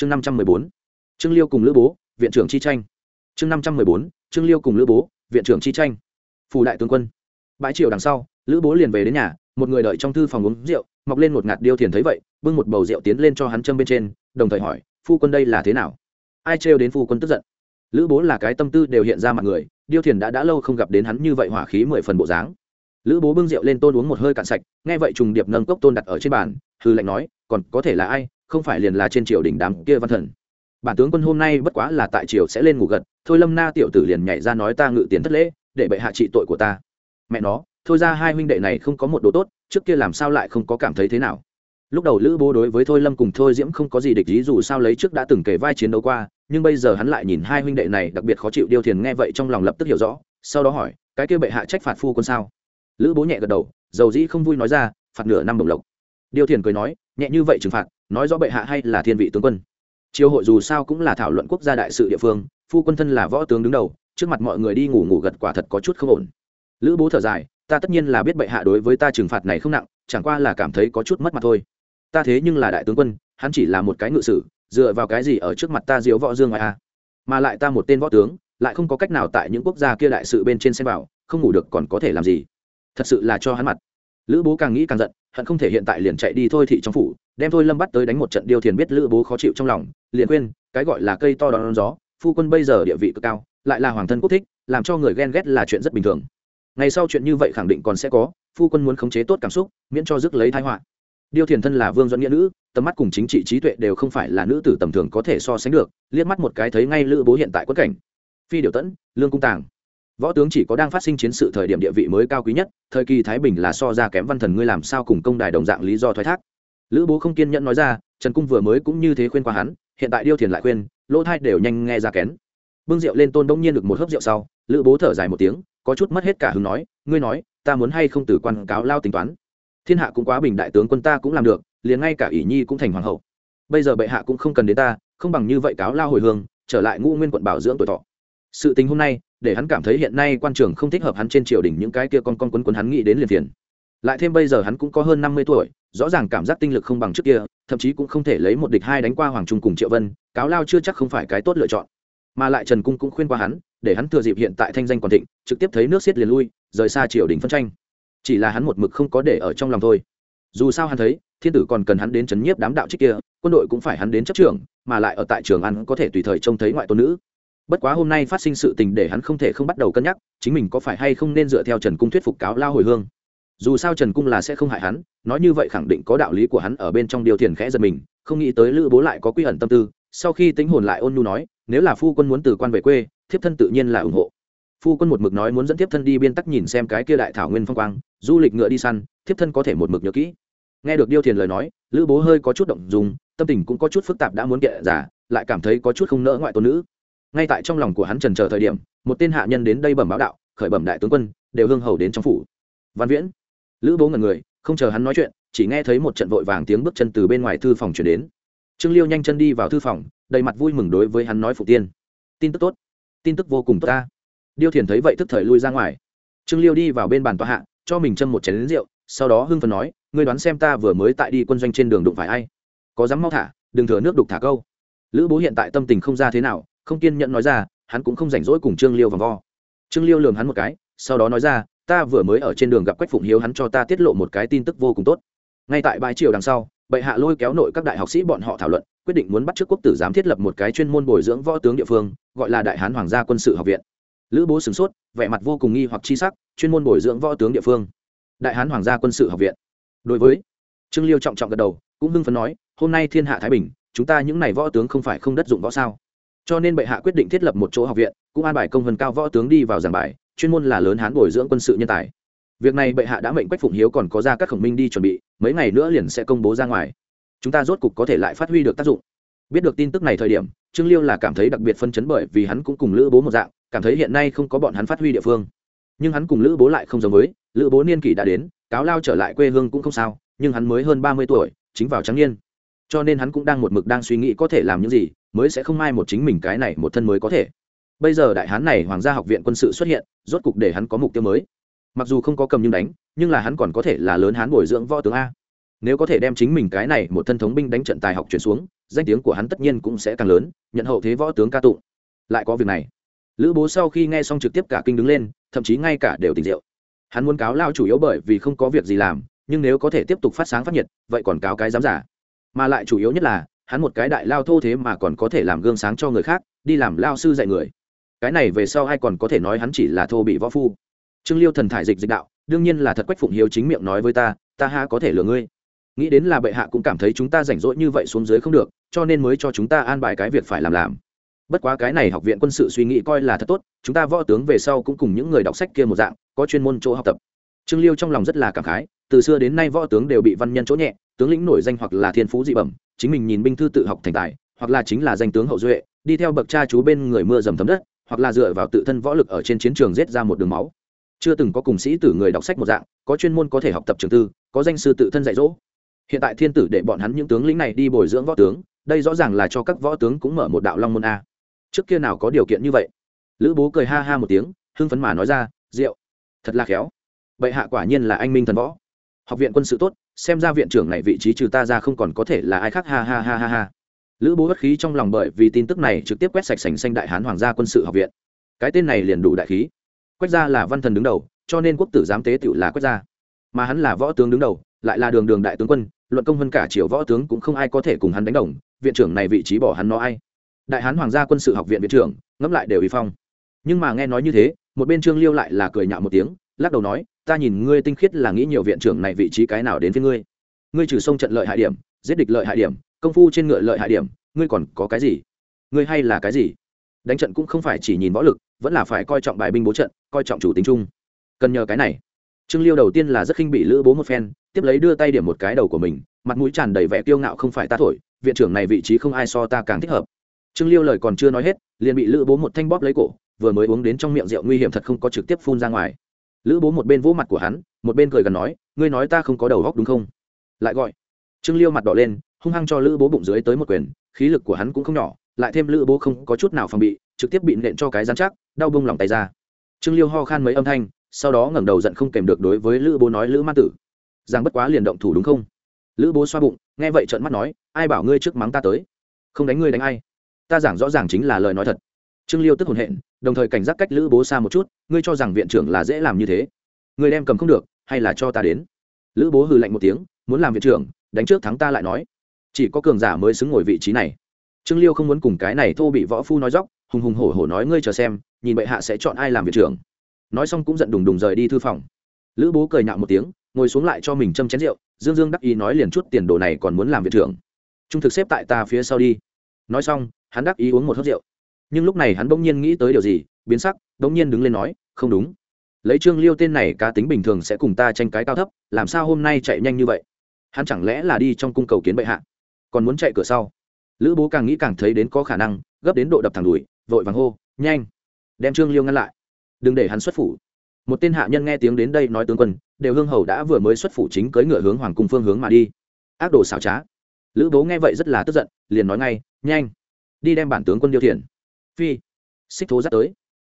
chương năm trăm mười bốn, trương liêu cùng lữ bố, viện trưởng chi tranh. Chương năm trăm mười bốn, trương liêu cùng lữ bố, viện trưởng chi tranh. Phủ đại tướng quân. Bãi triều đằng sau, lữ bố liền về đến nhà, một người đợi trong thư phòng uống rượu, mọc lên một ngạt điêu thiền thấy vậy, bưng một bầu rượu tiến lên cho hắn châm bên trên, đồng thời hỏi, phu quân đây là thế nào? Ai trêu đến phu quân tức giận? Lữ bố là cái tâm tư đều hiện ra mặt người, điêu thiền đã đã lâu không gặp đến hắn như vậy hỏa khí mười phần bộ dáng. Lữ bố bưng rượu lên tôn uống một hơi cạn sạch, nghe vậy trùng điệp nâng cốc tôn đặt ở trên bàn hư lệnh nói, còn có thể là ai? Không phải liền là trên triều đỉnh đám kia văn thần. Bản tướng quân hôm nay bất quá là tại triều sẽ lên ngủ gật, thôi lâm na tiểu tử liền nhảy ra nói ta ngự tiền thất lễ, để bệ hạ trị tội của ta. Mẹ nó, thôi ra hai huynh đệ này không có một đồ tốt, trước kia làm sao lại không có cảm thấy thế nào? Lúc đầu lữ bố đối với thôi lâm cùng thôi diễm không có gì địch ý dù sao lấy trước đã từng kể vai chiến đấu qua, nhưng bây giờ hắn lại nhìn hai huynh đệ này đặc biệt khó chịu điêu thiền nghe vậy trong lòng lập tức hiểu rõ, sau đó hỏi, cái kia bệ hạ trách phạt phu quân sao? Lữ bố nhẹ gật đầu, dầu dĩ không vui nói ra, phạt nửa năm đồng lộc điêu thiền cười nói, nhẹ như vậy trừng phạt, nói rõ bệ hạ hay là thiên vị tướng quân. Triều hội dù sao cũng là thảo luận quốc gia đại sự địa phương, phu quân thân là võ tướng đứng đầu, trước mặt mọi người đi ngủ ngủ gật quả thật có chút không ổn. Lữ bố thở dài, ta tất nhiên là biết bệ hạ đối với ta trừng phạt này không nặng, chẳng qua là cảm thấy có chút mất mặt thôi. Ta thế nhưng là đại tướng quân, hắn chỉ là một cái ngự sử, dựa vào cái gì ở trước mặt ta diếu võ dương ngoài a? Mà lại ta một tên võ tướng, lại không có cách nào tại những quốc gia kia đại sự bên trên xem vào, không ngủ được còn có thể làm gì? Thật sự là cho hắn mặt. Lữ bố càng nghĩ càng giận hận không thể hiện tại liền chạy đi thôi thị trong phủ, đem thôi lâm bắt tới đánh một trận điêu thiền biết lữ bố khó chịu trong lòng, liền quên cái gọi là cây to đón gió, phu quân bây giờ địa vị cực cao, lại là hoàng thân quốc thích, làm cho người ghen ghét là chuyện rất bình thường. Ngày sau chuyện như vậy khẳng định còn sẽ có, phu quân muốn khống chế tốt cảm xúc, miễn cho rước lấy thái họa. Điêu thiền thân là vương doãn nghĩa nữ, tầm mắt cùng chính trị trí tuệ đều không phải là nữ tử tầm thường có thể so sánh được, liếc mắt một cái thấy ngay lữ bố hiện tại quất cảnh. Phi điều tẫn, lương cung tàng võ tướng chỉ có đang phát sinh chiến sự thời điểm địa vị mới cao quý nhất, thời kỳ thái bình là so ra kém văn thần ngươi làm sao cùng công đài đồng dạng lý do thoái thác. Lữ bố không kiên nhẫn nói ra, trần cung vừa mới cũng như thế khuyên qua hắn, hiện tại điêu thiền lại khuyên, lỗ thai đều nhanh nghe ra kén. Bưng rượu lên tôn đông nhiên được một hớp rượu sau, lữ bố thở dài một tiếng, có chút mất hết cả hứng nói, ngươi nói, ta muốn hay không từ quan cáo lao tính toán? Thiên hạ cũng quá bình đại tướng quân ta cũng làm được, liền ngay cả ỷ nhi cũng thành hoàng hậu. Bây giờ bệ hạ cũng không cần đến ta, không bằng như vậy cáo lao hồi hương, trở lại ngũ nguyên quận bảo dưỡng tuổi thọ sự tình hôm nay, để hắn cảm thấy hiện nay quan trường không thích hợp hắn trên triều đình những cái kia con con quấn quấn hắn nghĩ đến liền phiền. Lại thêm bây giờ hắn cũng có hơn năm mươi tuổi, rõ ràng cảm giác tinh lực không bằng trước kia, thậm chí cũng không thể lấy một địch hai đánh qua hoàng trung cùng triệu vân, cáo lao chưa chắc không phải cái tốt lựa chọn. Mà lại trần cung cũng khuyên qua hắn, để hắn thừa dịp hiện tại thanh danh còn thịnh, trực tiếp thấy nước xiết liền lui, rời xa triều đình phân tranh. Chỉ là hắn một mực không có để ở trong lòng thôi. Dù sao hắn thấy, thiên tử còn cần hắn đến chấn nhiếp đám đạo trích kia, quân đội cũng phải hắn đến chấp trưởng, mà lại ở tại trường ăn có thể tùy thời trông thấy ngoại tôn nữ bất quá hôm nay phát sinh sự tình để hắn không thể không bắt đầu cân nhắc, chính mình có phải hay không nên dựa theo trần cung thuyết phục cáo lao hồi hương. Dù sao trần cung là sẽ không hại hắn, nói như vậy khẳng định có đạo lý của hắn ở bên trong điều thiền khẽ giật mình, không nghĩ tới lữ bố lại có quy ẩn tâm tư, sau khi tính hồn lại ôn nhu nói, nếu là phu quân muốn từ quan về quê, thiếp thân tự nhiên là ủng hộ. Phu quân một mực nói muốn dẫn thiếp thân đi biên tắc nhìn xem cái kia đại thảo nguyên phong quang, du lịch ngựa đi săn, thiếp thân có thể một mực nhớ kỹ. Nghe được điêu thiền lời nói, lữ bố hơi có chút động dùng tâm tình cũng có chút phức tạp đã muốn kệ giả, lại cảm thấy có chút không nỡ ngoại tôn nữ ngay tại trong lòng của hắn trần chờ thời điểm, một tên hạ nhân đến đây bẩm báo đạo, khởi bẩm đại tướng quân, đều hương hầu đến trong phủ. Văn viễn, lữ bố ngần người, không chờ hắn nói chuyện, chỉ nghe thấy một trận vội vàng tiếng bước chân từ bên ngoài thư phòng chuyển đến. Trương liêu nhanh chân đi vào thư phòng, đầy mặt vui mừng đối với hắn nói phụ tiên. Tin tức tốt, tin tức vô cùng tốt ta. Điêu thiền thấy vậy tức thời lui ra ngoài. Trương liêu đi vào bên bàn tòa hạ, cho mình châm một chén lính rượu, sau đó hưng phần nói, ngươi đoán xem ta vừa mới tại đi quân doanh trên đường đụng phải ai? Có dám mau thả, đừng thừa nước đục thả câu. Lữ bố hiện tại tâm tình không ra thế nào không kiên nhẫn nói ra, hắn cũng không rảnh rỗi cùng trương liêu vòng vo. Trương liêu lường hắn một cái, sau đó nói ra, ta vừa mới ở trên đường gặp quách phụng hiếu, hắn cho ta tiết lộ một cái tin tức vô cùng tốt. Ngay tại bãi triều đằng sau, bệ hạ lôi kéo nội các đại học sĩ bọn họ thảo luận, quyết định muốn bắt trước quốc tử giám thiết lập một cái chuyên môn bồi dưỡng võ tướng địa phương, gọi là đại hán hoàng gia quân sự học viện. Lữ bố sửng sốt, vẻ mặt vô cùng nghi hoặc chi sắc, chuyên môn bồi dưỡng võ tướng địa phương. Đại hán hoàng gia quân sự học viện. Đối với trương liêu trọng trọng gật đầu, cũng hưng phấn nói, hôm nay thiên hạ thái bình, chúng ta những n à y võ tướng không phải không đất dụng võ sao? Cho nên bệ hạ quyết định thiết lập một chỗ học viện, cũng an bài công vân cao võ tướng đi vào giảng bài, chuyên môn là lớn hán bồi dưỡng quân sự nhân tài. Việc này bệ hạ đã mệnh quách phụng hiếu còn có ra các khổng minh đi chuẩn bị, mấy ngày nữa liền sẽ công bố ra ngoài. Chúng ta rốt cục có thể lại phát huy được tác dụng. Biết được tin tức này thời điểm, trương liêu là cảm thấy đặc biệt phân chấn bởi vì hắn cũng cùng lữ bố một dạng, cảm thấy hiện nay không có bọn hắn phát huy địa phương. Nhưng hắn cùng lữ bố lại không giống với, lữ bố niên kỷ đã đến, cáo lao trở lại quê hương cũng không sao, nhưng hắn mới hơn ba mươi tuổi, chính vào trắng niên cho nên hắn cũng đang một mực đang suy nghĩ có thể làm những gì, mới sẽ không mai một chính mình cái này một thân mới có thể. Bây giờ đại hán này hoàng gia học viện quân sự xuất hiện, rốt cục để hắn có mục tiêu mới. Mặc dù không có cầm nhưng đánh, nhưng là hắn còn có thể là lớn hán bồi dưỡng võ tướng a. Nếu có thể đem chính mình cái này một thân thống binh đánh trận tài học chuyển xuống, danh tiếng của hắn tất nhiên cũng sẽ càng lớn, nhận hậu thế võ tướng ca tụng. Lại có việc này. Lữ bố sau khi nghe xong trực tiếp cả kinh đứng lên, thậm chí ngay cả đều tỉnh rượu. Hắn muốn cáo lao chủ yếu bởi vì không có việc gì làm, nhưng nếu có thể tiếp tục phát sáng phát nhiệt, vậy còn cáo cái dám giả mà lại chủ yếu nhất là, hắn một cái đại lao thô thế mà còn có thể làm gương sáng cho người khác, đi làm lao sư dạy người. Cái này về sau ai còn có thể nói hắn chỉ là thô bị võ phu. Trương liêu thần thải dịch dịch đạo, đương nhiên là thật quách phụng hiếu chính miệng nói với ta ta ha có thể lừa ngươi. Nghĩ đến là bệ hạ cũng cảm thấy chúng ta rảnh rỗi như vậy xuống dưới không được, cho nên mới cho chúng ta an bài cái việc phải làm làm. Bất quá cái này học viện quân sự suy nghĩ coi là thật tốt, chúng ta võ tướng về sau cũng cùng những người đọc sách kia một dạng, có chuyên môn chỗ học tập trương liêu trong lòng rất là cảm khái, từ xưa đến nay võ tướng đều bị văn nhân chỗ nhẹ, tướng lĩnh nổi danh hoặc là thiên phú dị bẩm, chính mình nhìn binh thư tự học thành tài, hoặc là chính là danh tướng hậu duệ, đi theo bậc cha chú bên người mưa dầm thấm đất, hoặc là dựa vào tự thân võ lực ở trên chiến trường giết ra một đường máu. Chưa từng có cùng sĩ tử người đọc sách một dạng, có chuyên môn có thể học tập trường tư, có danh sư tự thân dạy dỗ. Hiện tại thiên tử để bọn hắn những tướng lĩnh này đi bồi dưỡng võ tướng, đây rõ ràng là cho các võ tướng cũng mở một đạo long môn a. Trước kia nào có điều kiện như vậy? Lữ bố cười ha ha một tiếng, hưng phấn mà nói ra rượu thật là khéo bệ hạ quả nhiên là anh minh thần võ. Học viện quân sự tốt, xem ra viện trưởng này vị trí trừ ta ra không còn có thể là ai khác. Ha ha ha ha ha. Lữ bố bất khí trong lòng bởi vì tin tức này trực tiếp quét sạch sành xanh đại hán hoàng gia quân sự học viện. Cái tên này liền đủ đại khí. Quét ra là văn thần đứng đầu, cho nên quốc tử giám tế tựu là quét ra. Mà hắn là võ tướng đứng đầu, lại là đường đường đại tướng quân, luận công hơn cả triều võ tướng cũng không ai có thể cùng hắn đánh đồng, viện trưởng này vị trí bỏ hắn nó ai. Đại hán hoàng gia quân sự học viện viện trưởng, ngẫm lại đều y phong. Nhưng mà nghe nói như thế, một bên trương liêu lại là cười nhạo một tiếng lắc đầu nói, ta nhìn ngươi tinh khiết là nghĩ nhiều viện trưởng này vị trí cái nào đến với ngươi. Ngươi trừ sông trận lợi hại điểm, giết địch lợi hại điểm, công phu trên ngựa lợi hại điểm, ngươi còn có cái gì? Ngươi hay là cái gì? Đánh trận cũng không phải chỉ nhìn võ lực, vẫn là phải coi trọng bài binh bố trận, coi trọng chủ tính chung. Cần nhờ cái này. Trương liêu đầu tiên là rất khinh bị lữ bố một phen, tiếp lấy đưa tay điểm một cái đầu của mình, mặt mũi tràn đầy vẻ kiêu ngạo không phải ta thổi, viện trưởng này vị trí không ai so ta càng thích hợp. Trương liêu lời còn chưa nói hết, liền bị lữ bố một thanh bóp lấy cổ, vừa mới uống đến trong miệng rượu nguy hiểm thật không có trực tiếp phun ra ngoài lữ bố một bên vỗ mặt của hắn, một bên cười gần nói, ngươi nói ta không có đầu góc đúng không? Lại gọi. Trương liêu mặt đỏ lên, hung hăng cho lữ bố bụng dưới tới một quyền, khí lực của hắn cũng không nhỏ, lại thêm lữ bố không có chút nào phòng bị, trực tiếp bị nện cho cái dán chắc, đau bông lòng tay ra. Trương liêu ho khan mấy âm thanh, sau đó ngẩng đầu giận không kèm được đối với lữ bố nói, lữ ma tử, rằng bất quá liền động thủ đúng không? Lữ bố xoa bụng, nghe vậy trợn mắt nói, ai bảo ngươi trước mắng ta tới? Không đánh ngươi đánh ai? Ta giảng rõ ràng chính là lời nói thật. Trương liêu tức hồn hện đồng thời cảnh giác cách lữ bố xa một chút, ngươi cho rằng viện trưởng là dễ làm như thế. Ngươi đem cầm không được, hay là cho ta đến? Lữ bố hừ lạnh một tiếng, muốn làm viện trưởng, đánh trước thắng ta lại nói. Chỉ có cường giả mới xứng ngồi vị trí này. Trương liêu không muốn cùng cái này thô bị võ phu nói dóc, hùng hùng hổ hổ nói ngươi chờ xem, nhìn bệ hạ sẽ chọn ai làm viện trưởng. Nói xong cũng giận đùng đùng rời đi thư phòng. Lữ bố cười nhạo một tiếng, ngồi xuống lại cho mình châm chén rượu, dương dương đắc ý nói liền chút tiền đồ này còn muốn làm viện trưởng. Trung thực xếp tại ta phía sau đi. Nói xong, hắn đắc ý uống một hớt rượu nhưng lúc này hắn bỗng nhiên nghĩ tới điều gì, biến sắc, bỗng nhiên đứng lên nói, không đúng. Lấy trương liêu tên này cá tính bình thường sẽ cùng ta tranh cái cao thấp, làm sao hôm nay chạy nhanh như vậy? Hắn chẳng lẽ là đi trong cung cầu kiến bệ hạ? Còn muốn chạy cửa sau? Lữ bố càng nghĩ càng thấy đến có khả năng, gấp đến độ đập thẳng đùi, vội vàng hô, nhanh, đem trương liêu ngăn lại. Đừng để hắn xuất phủ. Một tên hạ nhân nghe tiếng đến đây nói tướng quân, đều hương hầu đã vừa mới xuất phủ chính cưỡi ngựa hướng hoàng cung phương hướng mà đi. Ác đồ xảo trá. Lữ bố nghe vậy rất là tức giận, liền nói ngay, nhanh, đi đem bản tướng quân điêu thiền phi. Xích thố dắt tới.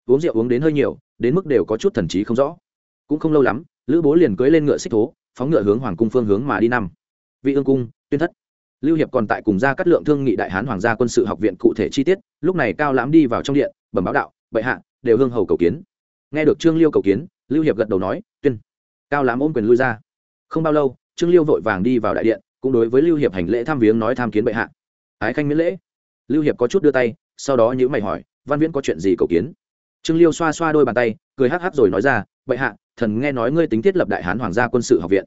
Uống rượu uống đến hơi nhiều, đến mức đều có chút thần trí không rõ. Cũng không lâu lắm, lữ bố liền cưới lên ngựa xích thố, phóng ngựa hướng hoàng cung phương hướng mà đi năm. Vị ương cung, tuyên thất. Lưu hiệp còn tại cùng gia cát lượng thương nghị đại hán hoàng gia quân sự học viện cụ thể chi tiết, lúc này cao lãm đi vào trong điện, bẩm báo đạo, bệ hạ, đều hương hầu cầu kiến. Nghe được trương liêu cầu kiến, lưu hiệp gật đầu nói, tuyên. Cao lãm ôm quyền lui ra. Không bao lâu, trương liêu vội vàng đi vào đại điện, cũng đối với lưu hiệp hành lễ tham viếng nói tham kiến bệ hạ. Ái khanh miễn lễ. Lưu hiệp có chút đưa tay sau đó nhữ mày hỏi, văn viễn có chuyện gì cầu kiến? Trương liêu xoa xoa đôi bàn tay, cười hắc hắc rồi nói ra, bệ hạ, thần nghe nói ngươi tính thiết lập đại hán hoàng gia quân sự học viện.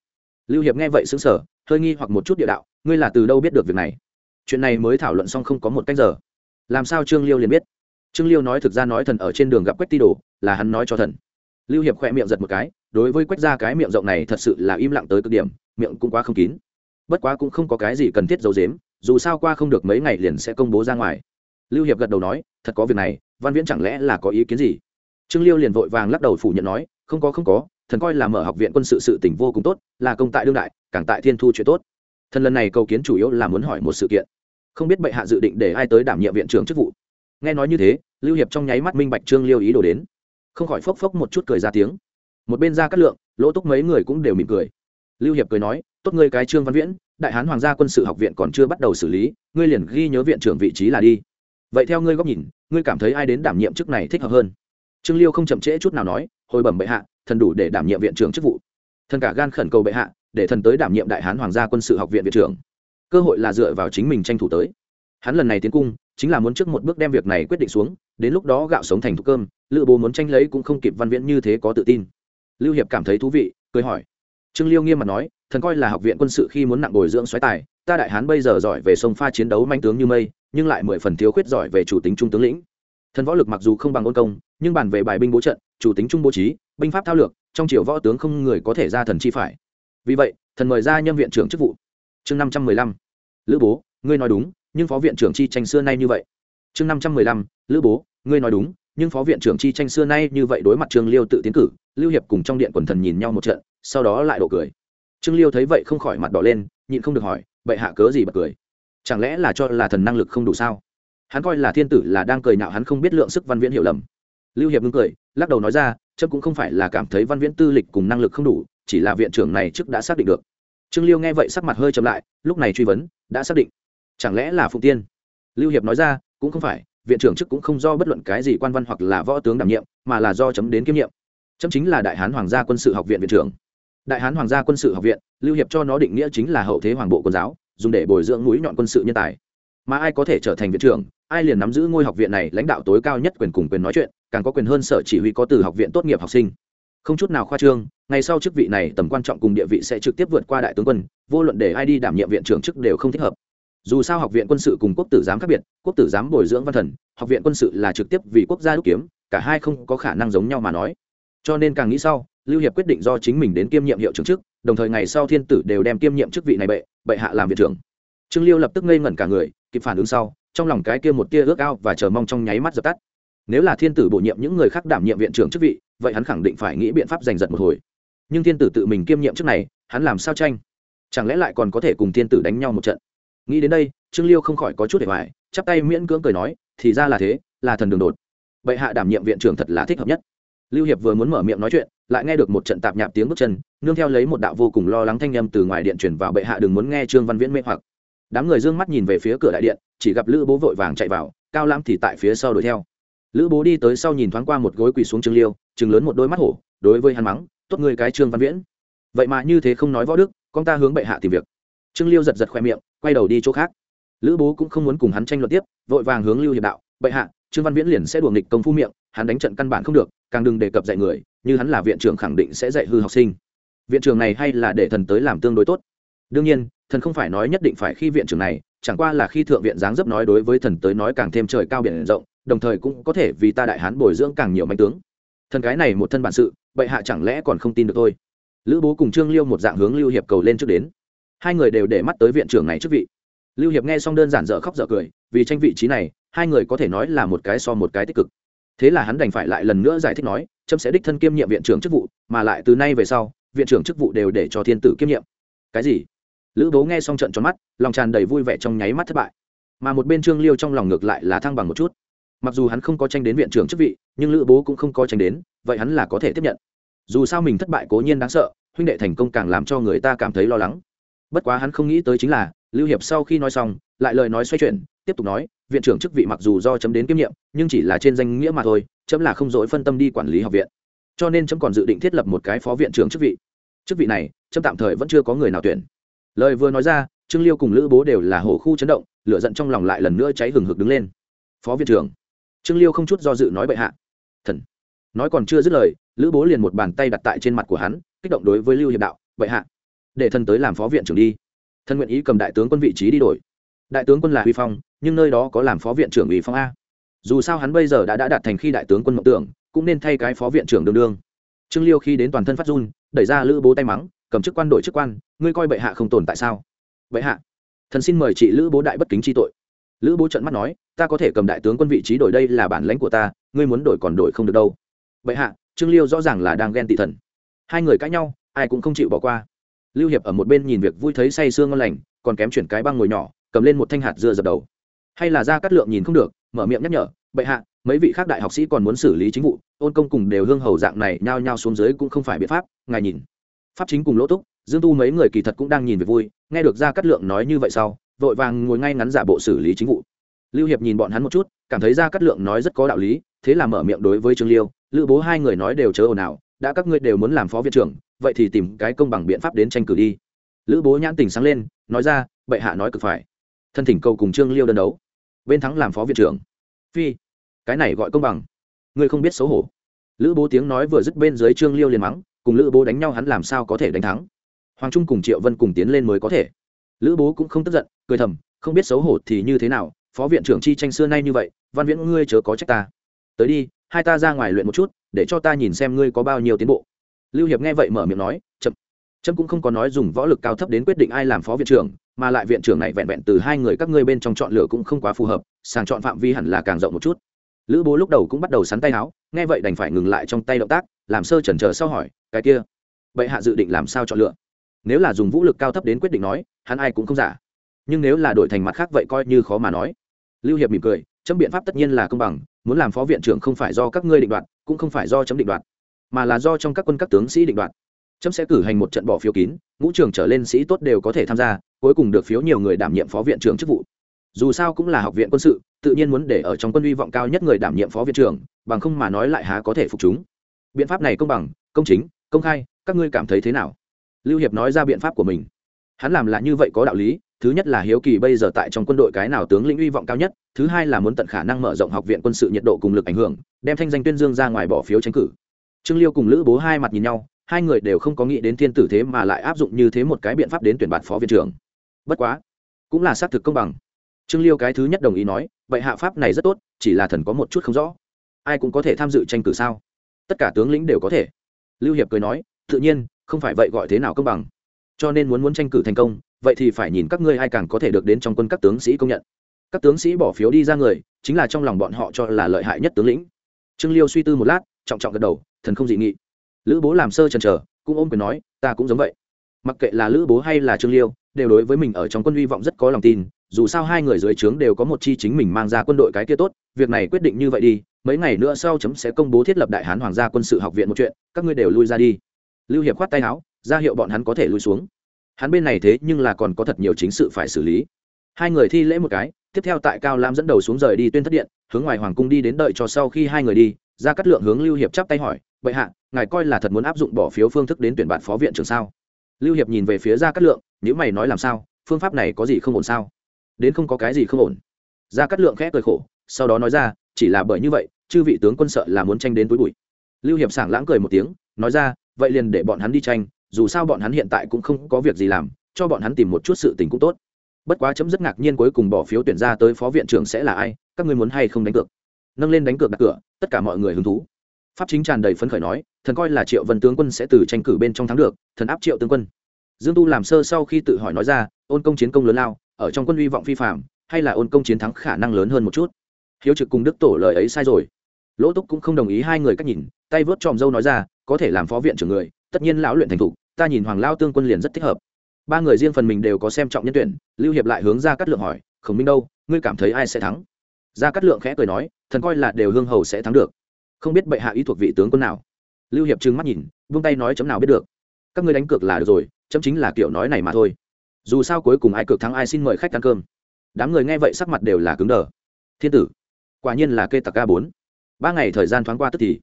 Lưu hiệp nghe vậy xứng sở hơi nghi hoặc một chút địa đạo, ngươi là từ đâu biết được việc này? Chuyện này mới thảo luận xong không có một cách giờ. Làm sao trương liêu liền biết? Trương liêu nói thực ra nói thần ở trên đường gặp quách ti đồ, là hắn nói cho thần. Lưu hiệp khỏe miệng giật một cái, đối với quách ra cái miệng rộng này thật sự là im lặng tới cực điểm, miệng cũng quá không kín. Bất quá cũng không có cái gì cần thiết giấu dếm dù sao qua không được mấy ngày liền sẽ công bố ra ngoài lưu hiệp gật đầu nói, thật có việc này, văn viễn chẳng lẽ là có ý kiến gì? Trương liêu liền vội vàng lắc đầu phủ nhận nói, không có không có, thần coi là mở học viện quân sự sự tỉnh vô cùng tốt, là công tại đương đại, càng tại thiên thu chuyện tốt. Thần lần này cầu kiến chủ yếu là muốn hỏi một sự kiện. Không biết bệ hạ dự định để ai tới đảm nhiệm viện trưởng chức vụ? Nghe nói như thế, lưu hiệp trong nháy mắt minh bạch trương liêu ý đồ đến. Không khỏi phốc phốc một chút cười ra tiếng. Một bên ra cắt lượng, lỗ túc mấy người cũng đều mỉm cười. Lưu hiệp cười nói, tốt ngươi cái trương văn viễn, đại hán hoàng gia quân sự học viện còn chưa bắt đầu xử lý, ngươi liền ghi nhớ viện trưởng vị trí là đi vậy theo ngươi góc nhìn, ngươi cảm thấy ai đến đảm nhiệm chức này thích hợp hơn? Trương liêu không chậm trễ chút nào nói, hồi bẩm bệ hạ, thần đủ để đảm nhiệm viện trưởng chức vụ. Thần cả gan khẩn cầu bệ hạ, để thần tới đảm nhiệm đại hán hoàng gia quân sự học viện viện trưởng. Cơ hội là dựa vào chính mình tranh thủ tới. Hắn lần này tiến cung, chính là muốn trước một bước đem việc này quyết định xuống, đến lúc đó gạo sống thành thục cơm, lữ bố muốn tranh lấy cũng không kịp văn viễn như thế có tự tin. Lưu hiệp cảm thấy thú vị, cười hỏi. Trương liêu nghiêm mặt nói, thần coi là học viện quân sự khi muốn nặng bồi dưỡng xoáy tài, ta đại hán bây giờ giỏi về sông pha chiến đấu manh tướng như mây nhưng lại mười phần thiếu khuyết giỏi về chủ tính trung tướng lĩnh. Thần võ lực mặc dù không bằng ôn công, nhưng bàn về bài binh bố trận, chủ tính trung bố trí, binh pháp thao lược, trong triều võ tướng không người có thể ra thần chi phải. Vì vậy, thần mời ra nhâm viện trưởng chức vụ. Chương năm trăm mười lăm, lữ bố, ngươi nói đúng, nhưng phó viện trưởng chi tranh xưa nay như vậy. Chương năm trăm mười lăm, lữ bố, ngươi nói đúng, nhưng phó viện trưởng chi tranh xưa nay như vậy đối mặt trương liêu tự tiến cử, lưu hiệp cùng trong điện quần thần nhìn nhau một trận, sau đó lại đổ cười. Trương liêu thấy vậy không khỏi mặt đỏ lên, nhịn không được hỏi vậy hạ cớ gì bật cười? Chẳng lẽ là cho là thần năng lực không đủ sao? Hắn coi là thiên tử là đang cười nhạo hắn không biết lượng sức văn viễn hiểu lầm. Lưu hiệp ngưng cười, lắc đầu nói ra trâm cũng không phải là cảm thấy văn viễn tư lịch cùng năng lực không đủ, chỉ là viện trưởng này trước đã xác định được. Trương liêu nghe vậy sắc mặt hơi chậm lại, lúc này truy vấn, đã xác định? Chẳng lẽ là phụ tiên? Lưu hiệp nói ra, cũng không phải, viện trưởng chức cũng không do bất luận cái gì quan văn hoặc là võ tướng đảm nhiệm, mà là do chấm đến kiêm nhiệm. Chấm chính là đại hán hoàng gia quân sự học viện viện trưởng. Đại hán hoàng gia quân sự học viện, lưu hiệp cho nó định nghĩa chính là hậu thế hoàng bộ quân giáo dùng để bồi dưỡng mũi nhọn quân sự nhân tài. Mà ai có thể trở thành viện trưởng, ai liền nắm giữ ngôi học viện này lãnh đạo tối cao nhất quyền cùng quyền nói chuyện, càng có quyền hơn sở chỉ huy có từ học viện tốt nghiệp học sinh. Không chút nào khoa trương, ngày sau chức vị này tầm quan trọng cùng địa vị sẽ trực tiếp vượt qua đại tướng quân, vô luận để ai đi đảm nhiệm viện trưởng chức đều không thích hợp. Dù sao học viện quân sự cùng quốc tử giám khác biệt, quốc tử giám bồi dưỡng văn thần, học viện quân sự là trực tiếp vì quốc gia đúc kiếm, cả hai không có khả năng giống nhau mà nói. Cho nên càng nghĩ sau, lưu hiệp quyết định do chính mình đến kiêm nhiệm hiệu trưởng chức, đồng thời ngày sau thiên tử đều đem kiêm nhiệm chức vị này bệ bệ hạ làm viện trưởng. Trương liêu lập tức ngây ngẩn cả người, kịp phản ứng sau, trong lòng cái kia một tia ước ao và chờ mong trong nháy mắt dập tắt. Nếu là thiên tử bổ nhiệm những người khác đảm nhiệm viện trưởng chức vị, vậy hắn khẳng định phải nghĩ biện pháp giành giật một hồi. Nhưng thiên tử tự mình kiêm nhiệm trước này, hắn làm sao tranh? Chẳng lẽ lại còn có thể cùng thiên tử đánh nhau một trận? Nghĩ đến đây, trương liêu không khỏi có chút để hoài, chắp tay miễn cưỡng cười nói, thì ra là thế, là thần đường đột. Bệ hạ đảm nhiệm viện trưởng thật là thích hợp nhất lưu hiệp vừa muốn mở miệng nói chuyện, lại nghe được một trận tạp nhạp tiếng bước chân, nương theo lấy một đạo vô cùng lo lắng thanh â m từ ngoài điện chuyển vào bệ hạ đừng muốn nghe trương văn viễn mê hoặc. Đám người d ư ơ n g mắt nhìn về phía cửa đại điện, chỉ gặp lữ bố vội vàng chạy vào, cao lam thì tại phía sau đuổi theo. Lữ bố đi tới sau nhìn thoáng qua một gối quỳ xuống trương liêu chừng lớn một đôi mắt hổ, đối với hắn mắng, tốt người cái trương văn viễn. Vậy mà như thế không nói võ đức, con ta hướng bệ hạ tìm việc. Trương liêu giật giật khoe miệng, quay đầu đi chỗ khác. Lữ bố cũng không muốn cùng hắn tranh luận tiếp, vội vàng hướng lưu hiệp đạo, bệ hạ trương văn viễn liền sẽ đùa nghịch công phu miệng, hắn đánh trận căn bản không được, càng đừng đề cập dạy người, như hắn là viện trưởng khẳng định sẽ dạy hư học sinh. Viện trưởng này hay là để thần tới làm tương đối tốt. Đương nhiên, thần không phải nói nhất định phải khi viện trưởng này, chẳng qua là khi thượng viện giáng dấp nói đối với thần tới nói càng thêm trời cao biển rộng, đồng thời cũng có thể vì ta đại hán bồi dưỡng càng nhiều mạnh tướng. Thần cái này một thân bản sự, bệ hạ chẳng lẽ còn không tin được thôi? Lữ bố cùng trương liêu một dạng hướng lưu hiệp cầu lên trước đến. Hai người đều để mắt tới viện trưởng này trước vị. Lưu hiệp nghe xong đơn giản dở khóc dở cười, vì tranh vị trí này hai người có thể nói là một cái so một cái tích cực. Thế là hắn đành phải lại lần nữa giải thích nói, trâm sẽ đích thân kiêm nhiệm viện trưởng chức vụ, mà lại từ nay về sau, viện trưởng chức vụ đều để cho thiên tử kiêm nhiệm. Cái gì? Lữ bố nghe xong trận tròn mắt, lòng tràn đầy vui vẻ trong nháy mắt thất bại. Mà một bên trương liêu trong lòng ngược lại là thăng bằng một chút. Mặc dù hắn không có tranh đến viện trưởng chức vị, nhưng lữ bố cũng không có tranh đến, vậy hắn là có thể tiếp nhận. Dù sao mình thất bại cố nhiên đáng sợ, huynh đệ thành công càng làm cho người ta cảm thấy lo lắng. Bất quá hắn không nghĩ tới chính là, lưu hiệp sau khi nói xong, lại lời nói xoay chuyển, tiếp tục nói viện trưởng chức vị mặc dù do chấm đến kiêm nhiệm, nhưng chỉ là trên danh nghĩa mà thôi, chấm là không dội phân tâm đi quản lý học viện. Cho nên chấm còn dự định thiết lập một cái phó viện trưởng chức vị. Chức vị này, chấm tạm thời vẫn chưa có người nào tuyển. Lời vừa nói ra, trương liêu cùng lữ bố đều là hổ khu chấn động, lửa giận trong lòng lại lần nữa cháy hừng hực đứng lên. Phó viện trưởng. Trương liêu không chút do dự nói bệ hạ. Thần. Nói còn chưa dứt lời, lữ bố liền một bàn tay đặt tại trên mặt của hắn, kích động đối với lưu hiệp đạo, bệ hạ, để thần tới làm phó viện trưởng đi. Thần nguyện ý cầm đại tướng quân vị trí đi đổi đại tướng quân là huy phong, nhưng nơi đó có làm phó viện trưởng ủy phong a. Dù sao hắn bây giờ đã đã đạt thành khi đại tướng quân mộng tưởng, cũng nên thay cái phó viện trưởng đương đương. Trương liêu khi đến toàn thân phát run, đẩy ra lữ bố tay mắng, cầm chức quan đổi chức quan, ngươi coi bệ hạ không tồn tại sao? Bệ hạ, thần xin mời chị lữ bố đại bất kính chi tội. Lữ bố trận mắt nói, ta có thể cầm đại tướng quân vị trí đổi đây là bản lãnh của ta, ngươi muốn đổi còn đổi không được đâu. Bệ hạ, trương liêu rõ ràng là đang ghen tị thần. Hai người cãi nhau, ai cũng không chịu bỏ qua. Lưu hiệp ở một bên nhìn việc vui thấy say sương ngon lành, còn kém chuyển cái băng ngồi nhỏ cầm lên một thanh hạt dưa dập đầu. Hay là ra cắt lượng nhìn không được, mở miệng nhắc nhở, bệ hạ, mấy vị khác đại học sĩ còn muốn xử lý chính vụ, ôn công cùng đều hương hầu dạng này nhao nhao xuống dưới cũng không phải biện pháp, ngài nhìn. Pháp chính cùng lỗ túc, dương tu mấy người kỳ thật cũng đang nhìn về vui, nghe được ra cắt lượng nói như vậy sau, vội vàng ngồi ngay ngắn giả bộ xử lý chính vụ. Lưu hiệp nhìn bọn hắn một chút, cảm thấy ra cắt lượng nói rất có đạo lý, thế là mở miệng đối với trương liêu, lữ bố hai người nói đều chớ ồn ào, đã các ngươi đều muốn làm phó viện trưởng, vậy thì tìm cái công bằng biện pháp đến tranh cử đi. Lữ bố nhãn tình sáng lên, nói ra, bệ hạ nói cực phải thân thỉnh cầu cùng trương liêu đơn đấu. Bên thắng làm phó viện trưởng. Phi, cái này gọi công bằng. Ngươi không biết xấu hổ. Lữ bố tiếng nói vừa dứt bên dưới trương liêu liền mắng, cùng lữ bố đánh nhau hắn làm sao có thể đánh thắng. Hoàng trung cùng triệu vân cùng tiến lên mới có thể. Lữ bố cũng không tức giận, cười thầm, không biết xấu hổ thì như thế nào, phó viện trưởng chi tranh xưa nay như vậy, văn viễn ngươi chớ có trách ta. Tới đi, hai ta ra ngoài luyện một chút, để cho ta nhìn xem ngươi có bao nhiêu tiến bộ. Lưu hiệp nghe vậy mở miệng nói, chậm. Chậm cũng không có nói dùng võ lực cao thấp đến quyết định ai làm phó viện trưởng mà lại viện trưởng này vẹn vẹn từ hai người các ngươi bên trong chọn lựa cũng không quá phù hợp, sàng chọn phạm vi hẳn là càng rộng một chút. Lữ bố lúc đầu cũng bắt đầu sắn tay áo, nghe vậy đành phải ngừng lại trong tay động tác, làm sơ chần chờ sau hỏi, cái kia vậy hạ dự định làm sao chọn lựa? Nếu là dùng vũ lực cao thấp đến quyết định nói, hắn ai cũng không giả. Nhưng nếu là đổi thành mặt khác vậy coi như khó mà nói. Lưu hiệp mỉm cười, chấm biện pháp tất nhiên là công bằng, muốn làm phó viện trưởng không phải do các ngươi định đoạt, cũng không phải do chấm định đoạt, mà là do trong các quân các tướng sĩ định đoạt chấm sẽ cử hành một trận bỏ phiếu kín, ngũ trường trở lên sĩ tốt đều có thể tham gia, cuối cùng được phiếu nhiều người đảm nhiệm phó viện trưởng chức vụ. Dù sao cũng là học viện quân sự, tự nhiên muốn để ở trong quân uy vọng cao nhất người đảm nhiệm phó viện trưởng, bằng không mà nói lại há có thể phục chúng. Biện pháp này công bằng, công chính, công khai, các ngươi cảm thấy thế nào? Lưu hiệp nói ra biện pháp của mình. Hắn làm là như vậy có đạo lý, thứ nhất là hiếu kỳ bây giờ tại trong quân đội cái nào tướng lĩnh uy vọng cao nhất, thứ hai là muốn tận khả năng mở rộng học viện quân sự nhiệt độ cùng lực ảnh hưởng, đem thanh danh tuyên dương ra ngoài bỏ phiếu tranh cử. Trương liêu cùng lữ bố hai mặt nhìn nhau hai người đều không có nghĩ đến thiên tử thế mà lại áp dụng như thế một cái biện pháp đến tuyển bạt phó viện trưởng. Bất quá, cũng là xác thực công bằng. Trương liêu cái thứ nhất đồng ý nói, vậy hạ pháp này rất tốt, chỉ là thần có một chút không rõ. Ai cũng có thể tham dự tranh cử sao? Tất cả tướng lĩnh đều có thể. Lưu hiệp cười nói, tự nhiên, không phải vậy gọi thế nào công bằng. Cho nên muốn muốn tranh cử thành công, vậy thì phải nhìn các ngươi ai càng có thể được đến trong quân các tướng sĩ công nhận. Các tướng sĩ bỏ phiếu đi ra người, chính là trong lòng bọn họ cho là lợi hại nhất tướng lĩnh. Trương liêu suy tư một lát, trọng trọng gật đầu, thần không dị nghị lữ bố làm sơ chần trở cũng ôm quyền nói, ta cũng giống vậy. Mặc kệ là lữ bố hay là trương liêu, đều đối với mình ở trong quân hy vọng rất có lòng tin, dù sao hai người dưới trướng đều có một chi chính mình mang ra quân đội cái kia tốt, việc này quyết định như vậy đi, mấy ngày nữa sau chấm sẽ công bố thiết lập đại hán hoàng gia quân sự học viện một chuyện, các ngươi đều lui ra đi. Lưu hiệp khoát tay áo, ra hiệu bọn hắn có thể lui xuống. Hắn bên này thế nhưng là còn có thật nhiều chính sự phải xử lý. Hai người thi lễ một cái, tiếp theo tại cao lam dẫn đầu xuống rời đi tuyên thất điện, hướng ngoài hoàng cung đi đến đợi cho sau khi hai người đi ra cắt lượng hướng lưu hiệp chắp tay hỏi, bệ hạ, ngài coi là thật muốn áp dụng bỏ phiếu phương thức đến tuyển bạn phó viện trưởng sao? Lưu hiệp nhìn về phía ra cắt lượng, nếu mày nói làm sao, phương pháp này có gì không ổn sao? Đến không có cái gì không ổn. Ra cắt lượng khẽ cười khổ, sau đó nói ra, chỉ là bởi như vậy, chư vị tướng quân sợ là muốn tranh đến túi bụi. Lưu hiệp sảng lãng cười một tiếng, nói ra, vậy liền để bọn hắn đi tranh, dù sao bọn hắn hiện tại cũng không có việc gì làm, cho bọn hắn tìm một chút sự tình cũng tốt. Bất quá chấm rất ngạc nhiên cuối cùng bỏ phiếu tuyển ra tới phó viện trưởng sẽ là ai, các ngươi muốn hay không đánh cược? Nâng lên đánh cược đặt cửa tất cả mọi người hứng thú. Pháp chính tràn đầy phấn khởi nói, thần coi là triệu vân tướng quân sẽ từ tranh cử bên trong thắng được, thần áp triệu tướng quân. Dương tu làm sơ sau khi tự hỏi nói ra, ôn công chiến công lớn lao, ở trong quân hy vọng phi phạm hay là ôn công chiến thắng khả năng lớn hơn một chút? Hiếu trực cùng đức tổ lời ấy sai rồi. Lỗ túc cũng không đồng ý hai người cách nhìn, tay vớt tròm dâu nói ra, có thể làm phó viện trưởng người, tất nhiên lão luyện thành thục, ta nhìn hoàng lao tương quân liền rất thích hợp. Ba người riêng phần mình đều có xem trọng nhân tuyển, lưu hiệp lại hướng ra cắt lượng hỏi, khổng minh đâu, ngươi cảm thấy ai sẽ thắng? Gia cát lượng khẽ cười nói, thần coi là đều hương hầu sẽ thắng được. Không biết bệ hạ ý thuộc vị tướng quân nào. Lưu hiệp trừng mắt nhìn vung tay nói chấm nào biết được. Các ngươi đánh cược là được rồi, chấm chính là kiểu nói này mà thôi. Dù sao cuối cùng ai cược thắng ai xin mời khách ăn cơm. Đám người nghe vậy sắc mặt đều là cứng đờ. Thiên tử, quả nhiên là kê tặc ca bốn. Ba ngày thời gian thoáng qua tức thì,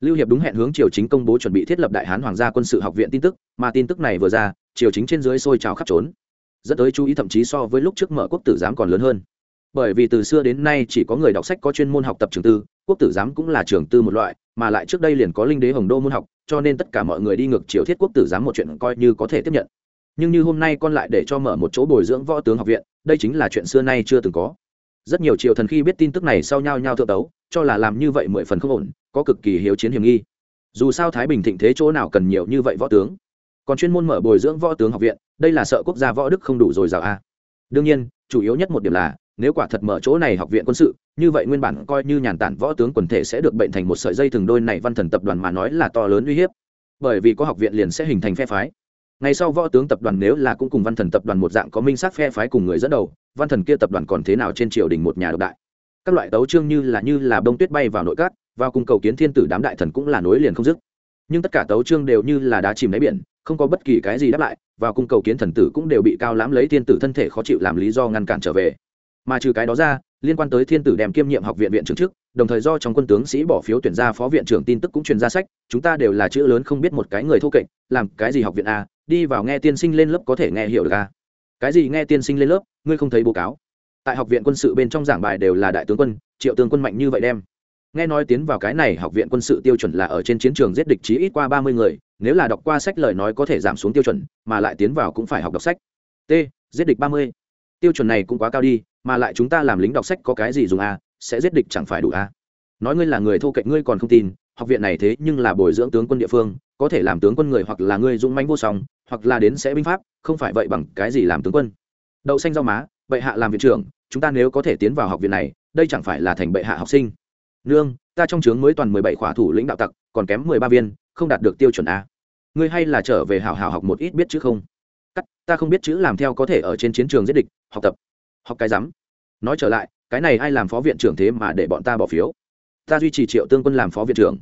lưu hiệp đúng hẹn hướng triều chính công bố chuẩn bị thiết lập đại hán hoàng gia quân sự học viện tin tức, mà tin tức này vừa ra, triều chính trên dưới sôi trào khắp trốn. Dẫn tới chú ý thậm chí so với lúc trước mở quốc tử giám còn lớn hơn bởi vì từ xưa đến nay chỉ có người đọc sách có chuyên môn học tập trường tư, quốc tử giám cũng là trường tư một loại, mà lại trước đây liền có linh đế hồng đô môn học, cho nên tất cả mọi người đi ngược chiều thiết quốc tử giám một chuyện coi như có thể tiếp nhận. Nhưng như hôm nay con lại để cho mở một chỗ bồi dưỡng võ tướng học viện, đây chính là chuyện xưa nay chưa từng có. Rất nhiều triều thần khi biết tin tức này sau nhau nhau thượng tấu, cho là làm như vậy mười phần không ổn, có cực kỳ hiếu chiến hiểm nghi. Dù sao thái bình thịnh thế chỗ nào cần nhiều như vậy võ tướng? Còn chuyên môn mở bồi dưỡng võ tướng học viện, đây là sợ quốc gia võ đức không đủ rồi rào a à? đương nhiên, chủ yếu nhất một điểm là nếu quả thật mở chỗ này học viện quân sự, như vậy nguyên bản coi như nhàn tản võ tướng quần thể sẽ được bệnh thành một sợi dây thường đôi này văn thần tập đoàn mà nói là to lớn uy hiếp. Bởi vì có học viện liền sẽ hình thành phe phái. Ngày sau võ tướng tập đoàn nếu là cũng cùng văn thần tập đoàn một dạng có minh xác phe phái cùng người dẫn đầu, văn thần kia tập đoàn còn thế nào trên triều đình một nhà độc đại? Các loại tấu chương như là như là bông tuyết bay vào nội các, vào cùng cầu kiến thiên tử đám đại thần cũng là nối liền không dứt. Nhưng tất cả tấu chương đều như là đá chìm đáy biển, không có bất kỳ cái gì đáp lại, vào cung cầu kiến thần tử cũng đều bị cao lãm lấy thiên tử thân thể khó chịu làm lý do ngăn cản trở về mà trừ cái đó ra, liên quan tới thiên tử đem kiêm nhiệm học viện viện trưởng trước, đồng thời do trong quân tướng sĩ bỏ phiếu tuyển ra phó viện trưởng tin tức cũng truyền ra sách, chúng ta đều là chữ lớn không biết một cái người thô kệch, làm cái gì học viện a, đi vào nghe tiên sinh lên lớp có thể nghe hiểu được a. Cái gì nghe tiên sinh lên lớp, ngươi không thấy báo cáo. Tại học viện quân sự bên trong giảng bài đều là đại tướng quân, triệu tướng quân mạnh như vậy đem. Nghe nói tiến vào cái này học viện quân sự tiêu chuẩn là ở trên chiến trường giết địch chí ít qua ba mươi người, nếu là đọc qua sách lời nói có thể giảm xuống tiêu chuẩn, mà lại tiến vào cũng phải học đọc sách. T, giết địch ba mươi tiêu chuẩn này cũng quá cao đi, mà lại chúng ta làm lính đọc sách có cái gì dùng a sẽ giết địch chẳng phải đủ a nói ngươi là người thô cạnh ngươi còn không tin, học viện này thế nhưng là bồi dưỡng tướng quân địa phương, có thể làm tướng quân người hoặc là ngươi dũng mãnh vô song, hoặc là đến sẽ binh pháp, không phải vậy bằng cái gì làm tướng quân. Đậu xanh rau má, bệ hạ làm viện trưởng, chúng ta nếu có thể tiến vào học viện này, đây chẳng phải là thành bệ hạ học sinh. Nương, ta trong trướng mới toàn mười bảy khỏa thủ lĩnh đạo tặc, còn kém mười ba viên, không đạt được tiêu chuẩn a ngươi hay là trở về hảo hảo học một ít biết chứ không? Cắt, ta không biết chữ làm theo có thể ở trên chiến trường giết địch, học tập, học cái rắm nói trở lại, cái này ai làm phó viện trưởng thế mà để bọn ta bỏ phiếu? Ta duy trì triệu tương quân làm phó viện trưởng.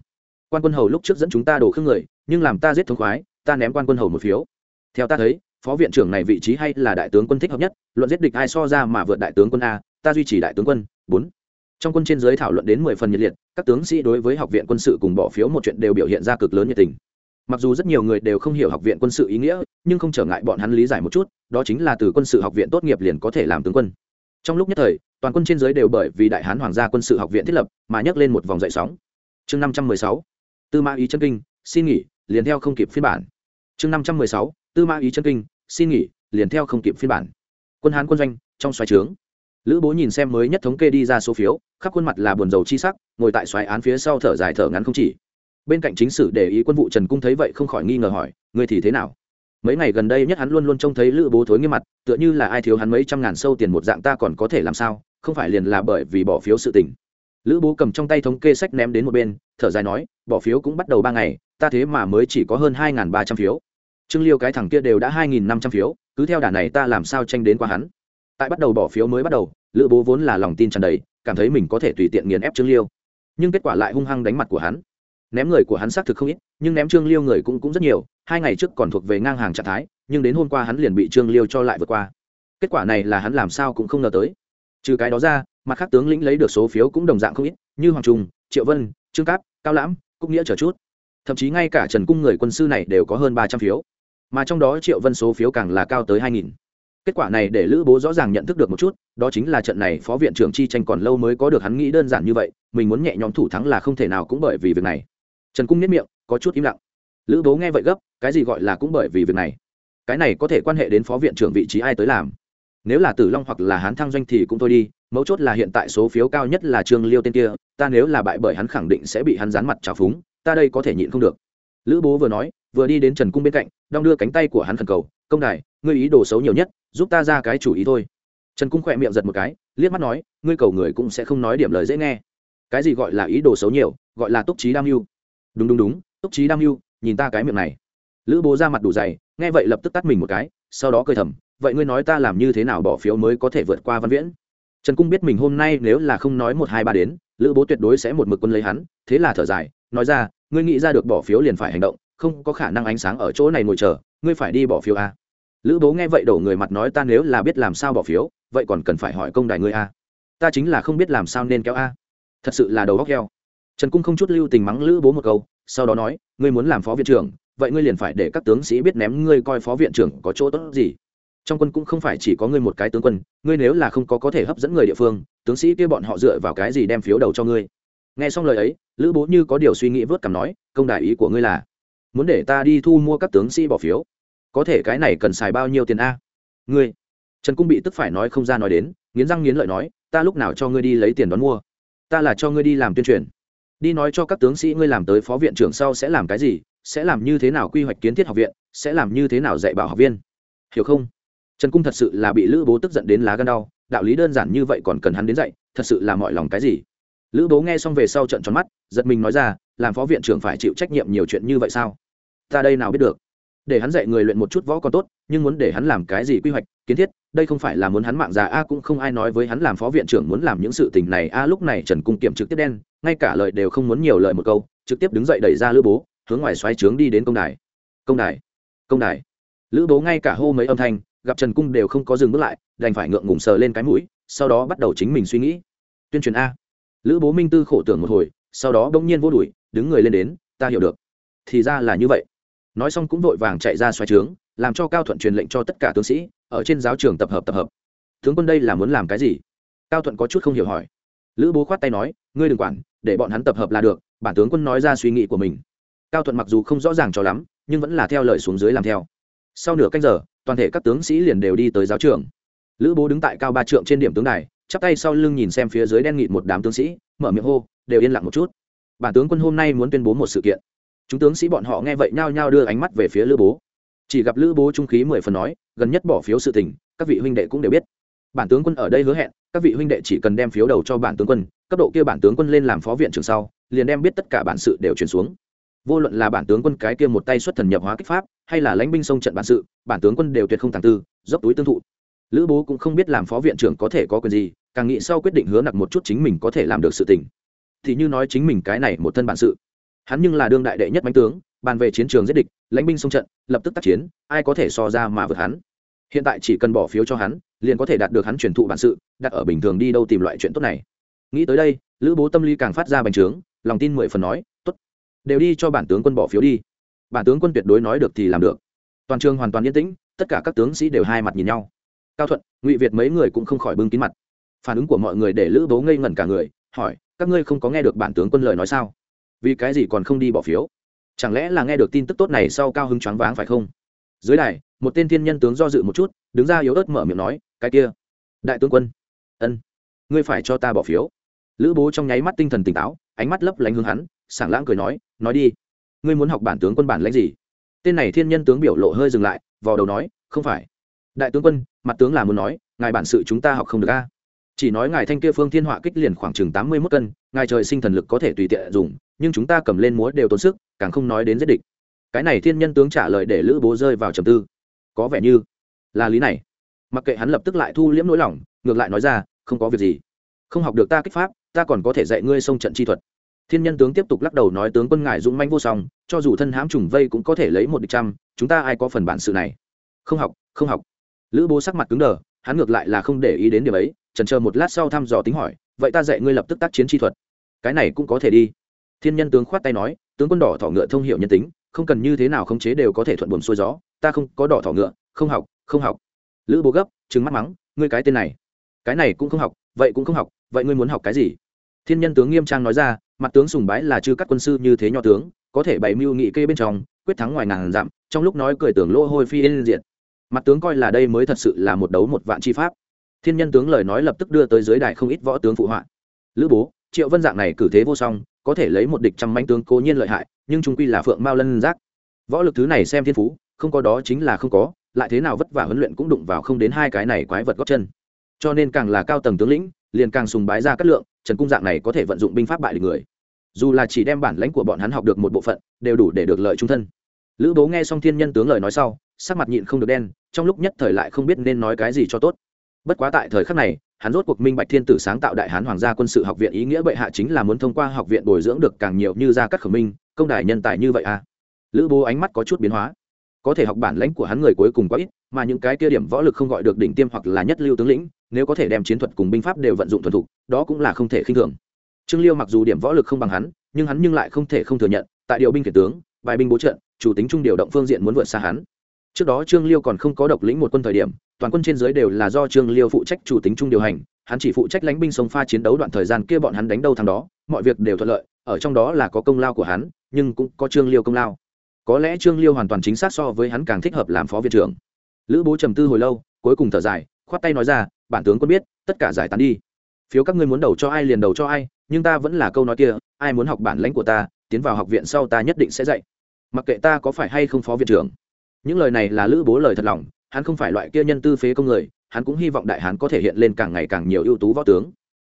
Quan quân hầu lúc trước dẫn chúng ta đổ khương người, nhưng làm ta giết thống khoái, ta ném quan quân hầu một phiếu. Theo ta thấy, phó viện trưởng này vị trí hay là đại tướng quân thích hợp nhất, luận giết địch ai so ra mà vượt đại tướng quân a, ta duy trì đại tướng quân, bốn. Trong quân trên giới thảo luận đến mười phần nhiệt liệt, các tướng sĩ đối với học viện quân sự cùng bỏ phiếu một chuyện đều biểu hiện ra cực lớn nhiệt tình. Mặc dù rất nhiều người đều không hiểu học viện quân sự ý nghĩa nhưng không trở ngại bọn hắn lý giải một chút, đó chính là từ quân sự học viện tốt nghiệp liền có thể làm tướng quân. Trong lúc nhất thời, toàn quân trên giới đều bởi vì đại hán hoàng gia quân sự học viện thiết lập mà nhấc lên một vòng dậy sóng. Chương năm trăm mười sáu, tư mã ý chân kinh, xin nghỉ, liền theo không kịp phiên bản. Chương năm trăm mười sáu, tư mã ý chân kinh, xin nghỉ, liền theo không kịp phiên bản. Quân hán quân doanh, trong xoáy trướng. Lữ bố nhìn xem mới nhất thống kê đi ra số phiếu, khắp khuôn mặt là buồn rầu chi sắc, ngồi tại xoáy án phía sau thở dài thở ngắn không chỉ. Bên cạnh chính sử để ý quân vụ trần cung thấy vậy không khỏi nghi ngờ hỏi, ngươi thì thế nào? Mấy ngày gần đây nhất hắn luôn luôn trông thấy lữ bố thối nghiêm mặt, tựa như là ai thiếu hắn mấy trăm ngàn sâu tiền một dạng ta còn có thể làm sao, không phải liền là bởi vì bỏ phiếu sự tình. Lữ bố cầm trong tay thống kê sách ném đến một bên, thở dài nói, bỏ phiếu cũng bắt đầu ba ngày, ta thế mà mới chỉ có hơn hai ba trăm phiếu. Trương liêu cái thằng kia đều đã hai nghìn năm trăm phiếu, cứ theo đà này ta làm sao tranh đến qua hắn. Tại bắt đầu bỏ phiếu mới bắt đầu, lữ bố vốn là lòng tin tràn đầy, cảm thấy mình có thể tùy tiện nghiền ép trương liêu. Nhưng kết quả lại hung hăng đánh mặt của hắn ném người của hắn xác thực không ít, nhưng ném trương liêu người cũng cũng rất nhiều, hai ngày trước còn thuộc về ngang hàng trạng thái, nhưng đến hôm qua hắn liền bị trương liêu cho lại vượt qua. Kết quả này là hắn làm sao cũng không ngờ tới. Trừ cái đó ra, mặt khác tướng lĩnh lấy được số phiếu cũng đồng dạng không ít, như hoàng trung, triệu vân, trương cáp, cao lãm, cúc nghĩa chờ chút. Thậm chí ngay cả trần cung người quân sư này đều có hơn ba trăm phiếu. Mà trong đó triệu vân số phiếu càng là cao tới hai nghìn. Kết quả này để lữ bố rõ ràng nhận thức được một chút, đó chính là trận này phó viện trưởng chi tranh còn lâu mới có được hắn nghĩ đơn giản như vậy, mình muốn nhẹ nhõm thủ thắng là không thể nào cũng bởi vì việc này trần cung nhất miệng, có chút im lặng. Lữ bố nghe vậy gấp, cái gì gọi là cũng bởi vì việc này. Cái này có thể quan hệ đến phó viện trưởng vị trí ai tới làm. Nếu là tử long hoặc là hán thăng doanh thì cũng thôi đi, mấu chốt là hiện tại số phiếu cao nhất là trương liêu tên kia, ta nếu là bại bởi hắn khẳng định sẽ bị hắn dán mặt trào phúng, ta đây có thể nhịn không được. Lữ bố vừa nói, vừa đi đến trần cung bên cạnh, đong đưa cánh tay của hắn khẩn cầu, công đài, ngươi ý đồ xấu nhiều nhất, giúp ta ra cái chủ ý thôi. Trần cung khỏe miệng giật một cái, liếc mắt nói, ngươi cầu người cũng sẽ không nói điểm lời dễ nghe. Cái gì gọi là ý đồ xấu nhiều, gọi là túc trí đam mưu đúng đúng đúng túc trí đam mưu, nhìn ta cái miệng này. Lữ bố ra mặt đủ dày, nghe vậy lập tức tắt mình một cái, sau đó cười thầm, vậy ngươi nói ta làm như thế nào bỏ phiếu mới có thể vượt qua văn viễn? Trần cung biết mình hôm nay nếu là không nói một hai ba đến, lữ bố tuyệt đối sẽ một mực quân lấy hắn, thế là thở dài, nói ra, ngươi nghĩ ra được bỏ phiếu liền phải hành động, không có khả năng ánh sáng ở chỗ này ngồi chờ, ngươi phải đi bỏ phiếu a. Lữ bố nghe vậy đổ người mặt nói ta nếu là biết làm sao bỏ phiếu, vậy còn cần phải hỏi công đài ngươi a. Ta chính là không biết làm sao nên kéo a. Thật sự là đầu góc heo trần cung không chút lưu tình mắng lữ bố một câu, sau đó nói, ngươi muốn làm phó viện trưởng, vậy ngươi liền phải để các tướng sĩ biết ném ngươi coi phó viện trưởng có chỗ tốt gì. Trong quân cũng không phải chỉ có ngươi một cái tướng quân, ngươi nếu là không có có thể hấp dẫn người địa phương, tướng sĩ kia bọn họ dựa vào cái gì đem phiếu đầu cho ngươi? Nghe xong lời ấy, lữ bố như có điều suy nghĩ vớt cằm nói, công đại ý của ngươi là, muốn để ta đi thu mua các tướng sĩ bỏ phiếu, có thể cái này cần xài bao nhiêu tiền a? Ngươi. Trần cung bị tức phải nói không ra nói đến, nghiến răng nghiến lợi nói, ta lúc nào cho ngươi đi lấy tiền đón mua? Ta là cho ngươi đi làm tuyên truyền đi nói cho các tướng sĩ ngươi làm tới phó viện trưởng sau sẽ làm cái gì, sẽ làm như thế nào quy hoạch kiến thiết học viện, sẽ làm như thế nào dạy bảo học viên. Hiểu không? Trần cung thật sự là bị lữ bố tức giận đến lá gân đau, đạo lý đơn giản như vậy còn cần hắn đến dạy, thật sự là mọi lòng cái gì? Lữ bố nghe xong về sau trận tròn mắt, giật mình nói ra, làm phó viện trưởng phải chịu trách nhiệm nhiều chuyện như vậy sao? Ta đây nào biết được. Để hắn dạy người luyện một chút võ còn tốt, nhưng muốn để hắn làm cái gì quy hoạch, kiến thiết đây không phải là muốn hắn mạng già, a, cũng không ai nói với hắn làm phó viện trưởng muốn làm những sự tình này, a, lúc này trần cung kiểm trực tiếp đen, ngay cả lời đều không muốn nhiều lời một câu, trực tiếp đứng dậy đẩy ra lữ bố, hướng ngoài xoáy trướng đi đến công đài. Công đài công đài. Lữ bố ngay cả hô mấy âm thanh, gặp trần cung đều không có dừng bước lại, đành phải ngượng ngùng sờ lên cái mũi, sau đó bắt đầu chính mình suy nghĩ. Tuyên truyền a. Lữ bố minh tư khổ tưởng một hồi, sau đó bỗng nhiên vô đuổi, đứng người lên đến, ta hiểu được. Thì ra là như vậy. Nói xong cũng vội vàng chạy ra xoáy trướng làm cho cao thuận truyền lệnh cho tất cả tướng sĩ, ở trên giáo trường tập hợp tập hợp. Tướng quân đây là muốn làm cái gì? Cao thuận có chút không hiểu hỏi. Lữ bố khoát tay nói, ngươi đừng quản, để bọn hắn tập hợp là được, bản tướng quân nói ra suy nghĩ của mình. Cao thuận mặc dù không rõ ràng cho lắm, nhưng vẫn là theo lời xuống dưới làm theo. Sau nửa canh giờ, toàn thể các tướng sĩ liền đều đi tới giáo trường. Lữ bố đứng tại cao ba trượng trên điểm tướng đài, chắp tay sau lưng nhìn xem phía dưới đen nghịt một đám tướng sĩ, mở miệng hô, đều yên lặng một chút. Bản tướng quân hôm nay muốn tuyên bố một sự kiện. Chúng tướng sĩ bọn họ nghe vậy nhao nhao đưa ánh mắt về phía lữ bố chỉ gặp lữ bố trung khí mười phần nói, gần nhất bỏ phiếu sự tình, các vị huynh đệ cũng đều biết. Bản tướng quân ở đây hứa hẹn, các vị huynh đệ chỉ cần đem phiếu đầu cho bản tướng quân, cấp độ kia bản tướng quân lên làm phó viện trưởng sau, liền đem biết tất cả bản sự đều chuyển xuống. Vô luận là bản tướng quân cái kia một tay xuất thần nhập hóa kích pháp, hay là lãnh binh sông trận bản sự, bản tướng quân đều tuyệt không tàng tư, dốc túi tương thụ. Lữ bố cũng không biết làm phó viện trưởng có thể có quyền gì, càng nghĩ sau quyết định hứa nặc một chút chính mình có thể làm được sự tình. Thì như nói chính mình cái này một thân bản sự. Hắn nhưng là đương đại đệ nhất bánh tướng bàn về chiến trường giết địch, lãnh binh sông trận, lập tức tác chiến, ai có thể so ra mà vượt hắn. Hiện tại chỉ cần bỏ phiếu cho hắn, liền có thể đạt được hắn truyền thụ bản sự, đặt ở bình thường đi đâu tìm loại chuyện tốt này. Nghĩ tới đây, lữ bố tâm lý càng phát ra bành trướng, lòng tin mười phần nói, tốt, đều đi cho bản tướng quân bỏ phiếu đi. Bản tướng quân tuyệt đối nói được thì làm được. Toàn trường hoàn toàn yên tĩnh, tất cả các tướng sĩ đều hai mặt nhìn nhau. Cao thuận, ngụy việt mấy người cũng không khỏi bưng kín mặt. Phản ứng của mọi người để lữ bố ngây ngẩn cả người, hỏi, các ngươi không có nghe được bản tướng quân lời nói sao? Vì cái gì còn không đi bỏ phiếu? Chẳng lẽ là nghe được tin tức tốt này sau cao hứng choáng váng phải không? Dưới đài, một tên thiên nhân tướng do dự một chút, đứng ra yếu ớt mở miệng nói, cái kia, đại tướng quân. Ân, ngươi phải cho ta bỏ phiếu. Lữ bố trong nháy mắt tinh thần tỉnh táo, ánh mắt lấp lánh hướng hắn, sảng lãng cười nói nói đi, ngươi muốn học bản tướng quân bản lãnh gì? Tên này thiên nhân tướng biểu lộ hơi dừng lại, vò đầu nói, không phải. Đại tướng quân, mặt tướng là muốn nói, ngài bản sự chúng ta học không được a chỉ nói ngài thanh kia phương thiên họa kích liền khoảng chừng tám mươi mốt cân, ngài trời sinh thần lực có thể tùy tiện dùng, nhưng chúng ta cầm lên múa đều tốn sức, càng không nói đến giết địch. Cái này thiên nhân tướng trả lời để lữ bố rơi vào trầm tư. Có vẻ như là lý này. Mặc kệ hắn lập tức lại thu liễm nỗi lòng, ngược lại nói ra, không có việc gì. Không học được ta kích pháp, ta còn có thể dạy ngươi sông trận chi thuật. Thiên nhân tướng tiếp tục lắc đầu nói tướng quân ngài dũng manh vô song, cho dù thân hãm trùng vây cũng có thể lấy một địch trăm, chúng ta ai có phần bản sự này? Không học không học. Lữ bố sắc mặt cứng đờ, hắn ngược lại là không để ý đến điểm ấy trần chờ một lát sau thăm dò tính hỏi, vậy ta dạy ngươi lập tức tác chiến chi thuật. Cái này cũng có thể đi. Thiên nhân tướng khoát tay nói, tướng quân đỏ thỏ ngựa thông hiểu nhân tính, không cần như thế nào khống chế đều có thể thuận buồm xuôi gió, ta không, có đỏ thỏ ngựa, không học không học. Lữ bố gấp, trừng mắt mắng, ngươi cái tên này, cái này cũng không học, vậy cũng không học, vậy ngươi muốn học cái gì? Thiên nhân tướng nghiêm trang nói ra, mặt tướng sùng bái là chư các quân sư như thế nho tướng, có thể bày mưu nghị kê bên trong, quyết thắng ngoài ngàn dặm, trong lúc nói cười tưởng lỗ hôi phi lên diện mặt tướng coi là đây mới thật sự là một đấu một vạn chi pháp thiên nhân tướng lời nói lập tức đưa tới dưới đài không ít võ tướng phụ họa. Lữ bố, triệu vân dạng này cử thế vô song, có thể lấy một địch trăm manh tướng cố nhiên lợi hại, nhưng trung quy là phượng mao lân giác. Võ lực thứ này xem thiên phú, không có đó chính là không có, lại thế nào vất vả huấn luyện cũng đụng vào không đến hai cái này quái vật góp chân. Cho nên càng là cao tầng tướng lĩnh, liền càng sùng bái ra cát lượng, trần cung dạng này có thể vận dụng binh pháp bại địch người. Dù là chỉ đem bản lãnh của bọn hắn học được một bộ phận, đều đủ để được lợi trung thân. Lữ bố nghe xong thiên nhân tướng lời nói sau, sắc mặt nhịn không được đen, trong lúc nhất thời lại không biết nên nói cái gì cho tốt bất quá tại thời khắc này, hắn rốt cuộc minh bạch thiên tử sáng tạo đại hán hoàng gia quân sự học viện ý nghĩa bệ hạ chính là muốn thông qua học viện bồi dưỡng được càng nhiều như gia cắt khẩu minh, công đại nhân tài như vậy à? Lữ bố ánh mắt có chút biến hóa. Có thể học bản lãnh của hắn người cuối cùng quá ít, mà những cái kia điểm võ lực không gọi được đỉnh tiêm hoặc là nhất lưu tướng lĩnh, nếu có thể đem chiến thuật cùng binh pháp đều vận dụng thuần thục, đó cũng là không thể khinh thường. Trương liêu mặc dù điểm võ lực không bằng hắn, nhưng hắn nhưng lại không thể không thừa nhận, tại điều binh kể tướng, bài binh bố trận, chủ tính trung điều động phương diện muốn vượt xa hắn. Trước đó trương liêu còn không có độc lĩnh một quân thời điểm toàn quân trên dưới đều là do trương liêu phụ trách chủ tính chung điều hành, hắn chỉ phụ trách lãnh binh sông pha chiến đấu đoạn thời gian kia bọn hắn đánh đâu thằng đó, mọi việc đều thuận lợi, ở trong đó là có công lao của hắn, nhưng cũng có trương liêu công lao. Có lẽ trương liêu hoàn toàn chính xác so với hắn càng thích hợp làm phó viện trưởng. Lữ bố trầm tư hồi lâu, cuối cùng thở dài, khoát tay nói ra, bản tướng quân biết, tất cả giải tán đi. Phiếu các ngươi muốn đầu cho ai liền đầu cho ai, nhưng ta vẫn là câu nói kia, ai muốn học bản lãnh của ta, tiến vào học viện sau ta nhất định sẽ dạy. Mặc kệ ta có phải hay không phó viện trưởng. Những lời này là lữ bố lời thật lòng hắn không phải loại kia nhân tư phế công người, hắn cũng hy vọng đại hán có thể hiện lên càng ngày càng nhiều ưu tú võ tướng.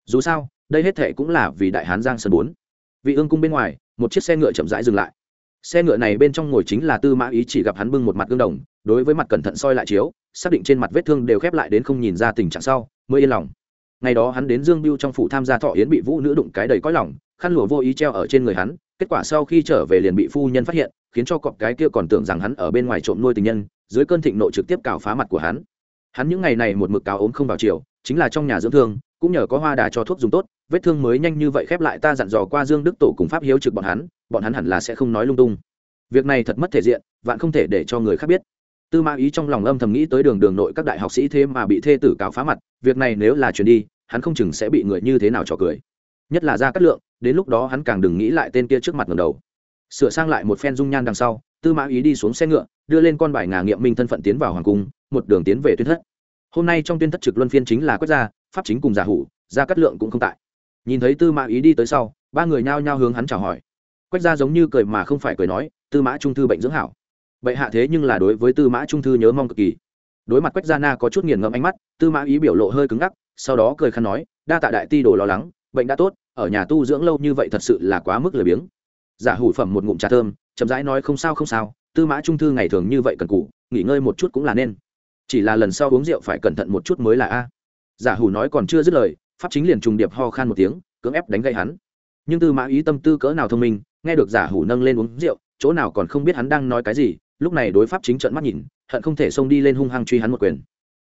Dù sao, đây hết thệ cũng là vì đại hán giang sơn bốn vị ương cung bên ngoài, một chiếc xe ngựa chậm rãi dừng lại. Xe ngựa này bên trong ngồi chính là tư mã ý chỉ gặp hắn bưng một mặt gương đồng, đối với mặt cẩn thận soi lại chiếu, xác định trên mặt vết thương đều khép lại đến không nhìn ra tình trạng sau, mới yên lòng. Ngày đó hắn đến dương biêu trong phủ tham gia thọ yến bị vũ nữ đụng cái đầy cõi lỏng khăn lụa vô ý treo ở trên người hắn kết quả sau khi trở về liền bị phu nhân phát hiện, khiến cho cọp cái kia còn tưởng rằng hắn ở bên ngoài trộm nuôi tình nhân, dưới cơn thịnh nộ trực tiếp cào phá mặt của hắn. Hắn những ngày này một mực cáo ốm không vào chiều, chính là trong nhà dưỡng thương, cũng nhờ có hoa đà cho thuốc dùng tốt, vết thương mới nhanh như vậy khép lại ta dặn dò qua dương đức tổ cùng pháp hiếu trực bọn hắn bọn hắn hẳn là sẽ không nói lung tung. Việc này thật mất thể diện, vạn không thể để cho người khác biết. Tư mã ý trong lòng âm thầm nghĩ tới đường đường nội các đại học sĩ thế mà bị thê tử cáo phá mặt, việc này nếu là chuyển đi, hắn không chừng sẽ bị người như thế nào trò cười. Nhất là ra cát lượng đến lúc đó hắn càng đừng nghĩ lại tên kia trước mặt ngầm đầu. Sửa sang lại một phen dung nhan đằng sau, tư mã ý đi xuống xe ngựa, đưa lên con bài ngà nghiệm minh thân phận tiến vào hoàng cung, một đường tiến về tuyên thất. Hôm nay trong tuyên thất trực luân phiên chính là Quách gia, pháp chính cùng giả hủ, gia cát lượng cũng không tại. Nhìn thấy tư mã ý đi tới sau, ba người nhao nhao hướng hắn chào hỏi. Quách gia giống như cười mà không phải cười nói, tư mã trung thư bệnh dưỡng hảo. Bệ hạ thế nhưng là đối với tư mã trung thư nhớ mong cực kỳ. Đối mặt quách gia na có chút nghiền ngẫm ánh mắt, tư mã ý biểu lộ hơi cứng ngắc, sau đó cười khăn nói, đa tạ đại ti đồ lo lắng, bệnh đã tốt ở nhà tu dưỡng lâu như vậy thật sự là quá mức lười biếng. Giả hủ phẩm một ngụm trà thơm, chậm rãi nói không sao không sao, tư mã trung thư ngày thường như vậy cần cụ nghỉ ngơi một chút cũng là nên. Chỉ là lần sau uống rượu phải cẩn thận một chút mới là a. Giả hủ nói còn chưa dứt lời, pháp chính liền trùng điệp ho khan một tiếng, cưỡng ép đánh gây hắn. Nhưng tư mã ý tâm tư cỡ nào thông minh, nghe được giả hủ nâng lên uống rượu, chỗ nào còn không biết hắn đang nói cái gì, lúc này đối pháp chính trận mắt nhìn, hận không thể xông đi lên hung hăng truy hắn một quyền.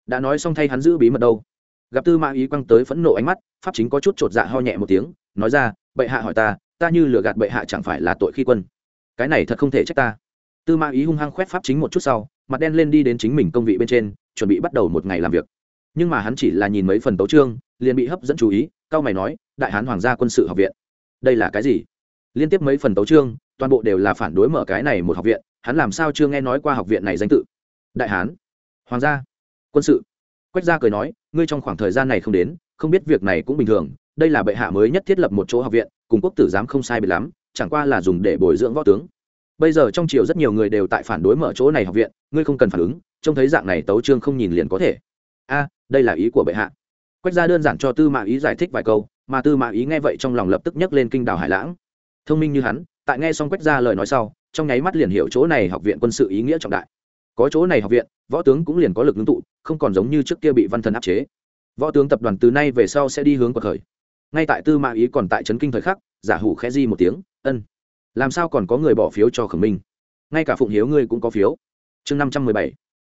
Đã nói xong thay hắn giữ bí mật đâu gặp tư mã ý quăng tới phẫn nộ ánh mắt, pháp chính có chút chột dạ ho nhẹ một tiếng, nói ra, bệ hạ hỏi ta ta như lừa gạt bệ hạ chẳng phải là tội khi quân? Cái này thật không thể trách ta. Tư mã ý hung hăng khoét pháp chính một chút sau, mặt đen lên đi đến chính mình công vị bên trên, chuẩn bị bắt đầu một ngày làm việc. Nhưng mà hắn chỉ là nhìn mấy phần tấu trương liền bị hấp dẫn chú ý, cao mày nói, đại hán hoàng gia quân sự học viện. Đây là cái gì? Liên tiếp mấy phần tấu trương toàn bộ đều là phản đối mở cái này một học viện, hắn làm sao chưa nghe nói qua học viện này danh tự? Đại hán hoàng gia quân sự quách gia cười nói, ngươi trong khoảng thời gian này không đến, không biết việc này cũng bình thường, đây là bệ hạ mới nhất thiết lập một chỗ học viện, cùng quốc tử giám không sai biệt lắm, chẳng qua là dùng để bồi dưỡng võ tướng. Bây giờ trong triều rất nhiều người đều tại phản đối mở chỗ này học viện, ngươi không cần phản ứng, trông thấy dạng này tấu trương không nhìn liền có thể. A, đây là ý của bệ hạ. Quách gia đơn giản cho tư mã ý giải thích vài câu, mà tư mã ý nghe vậy trong lòng lập tức nhấc lên kinh đảo hải lãng. Thông minh như hắn, tại nghe xong quách gia lời nói sau, trong nháy mắt liền hiểu chỗ này học viện quân sự ý nghĩa trọng đại có chỗ này học viện, võ tướng cũng liền có lực ngưng tụ, không còn giống như trước kia bị văn thần áp chế. Võ tướng tập đoàn từ nay về sau sẽ đi hướng cuộc khởi. Ngay tại tư mã ý còn tại trấn kinh thời khắc, giả hủ khẽ di một tiếng, ân, làm sao còn có người bỏ phiếu cho khẩn minh? Ngay cả phụng hiếu ngươi cũng có phiếu. Chương năm trăm mười bảy.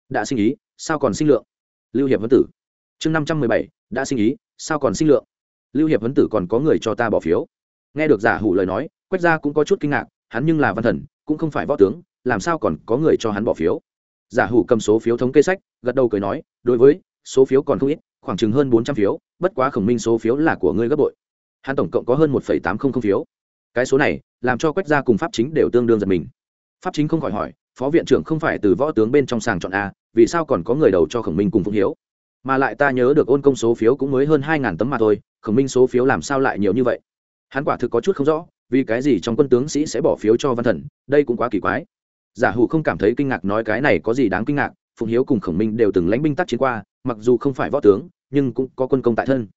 Đã sinh ý, sao còn sinh lượng? Lưu hiệp vấn tử. Chương năm trăm mười bảy. Đã sinh ý, sao còn sinh lượng? Lưu hiệp vấn tử còn có người cho ta bỏ phiếu. Nghe được giả hủ lời nói, quách gia cũng có chút kinh ngạc, hắn nhưng là văn thần, cũng không phải võ tướng, làm sao còn có người cho hắn bỏ phiếu? Giả hủ cầm số phiếu thống kê sách, gật đầu cười nói, đối với, số phiếu còn không ít, khoảng chừng hơn bốn trăm phiếu, bất quá khổng minh số phiếu là của ngươi gấp bội. Hắn tổng cộng có hơn một tám trăm linh phiếu. Cái số này, làm cho quách gia cùng pháp chính đều tương đương giật mình. Pháp chính không khỏi hỏi, phó viện trưởng không phải từ võ tướng bên trong sàng chọn a, vì sao còn có người đầu cho khổng minh cùng phụng hiếu? Mà lại ta nhớ được ôn công số phiếu cũng mới hơn hai ngàn tấm mà thôi, khổng minh số phiếu làm sao lại nhiều như vậy? Hắn quả thực có chút không rõ, vì cái gì trong quân tướng sĩ sẽ bỏ phiếu cho văn thần, đây cũng quá kỳ quái giả hủ không cảm thấy kinh ngạc nói cái này có gì đáng kinh ngạc, phụng hiếu cùng khổng minh đều từng lãnh binh tác chiến qua, mặc dù không phải võ tướng, nhưng cũng có quân công tại thân.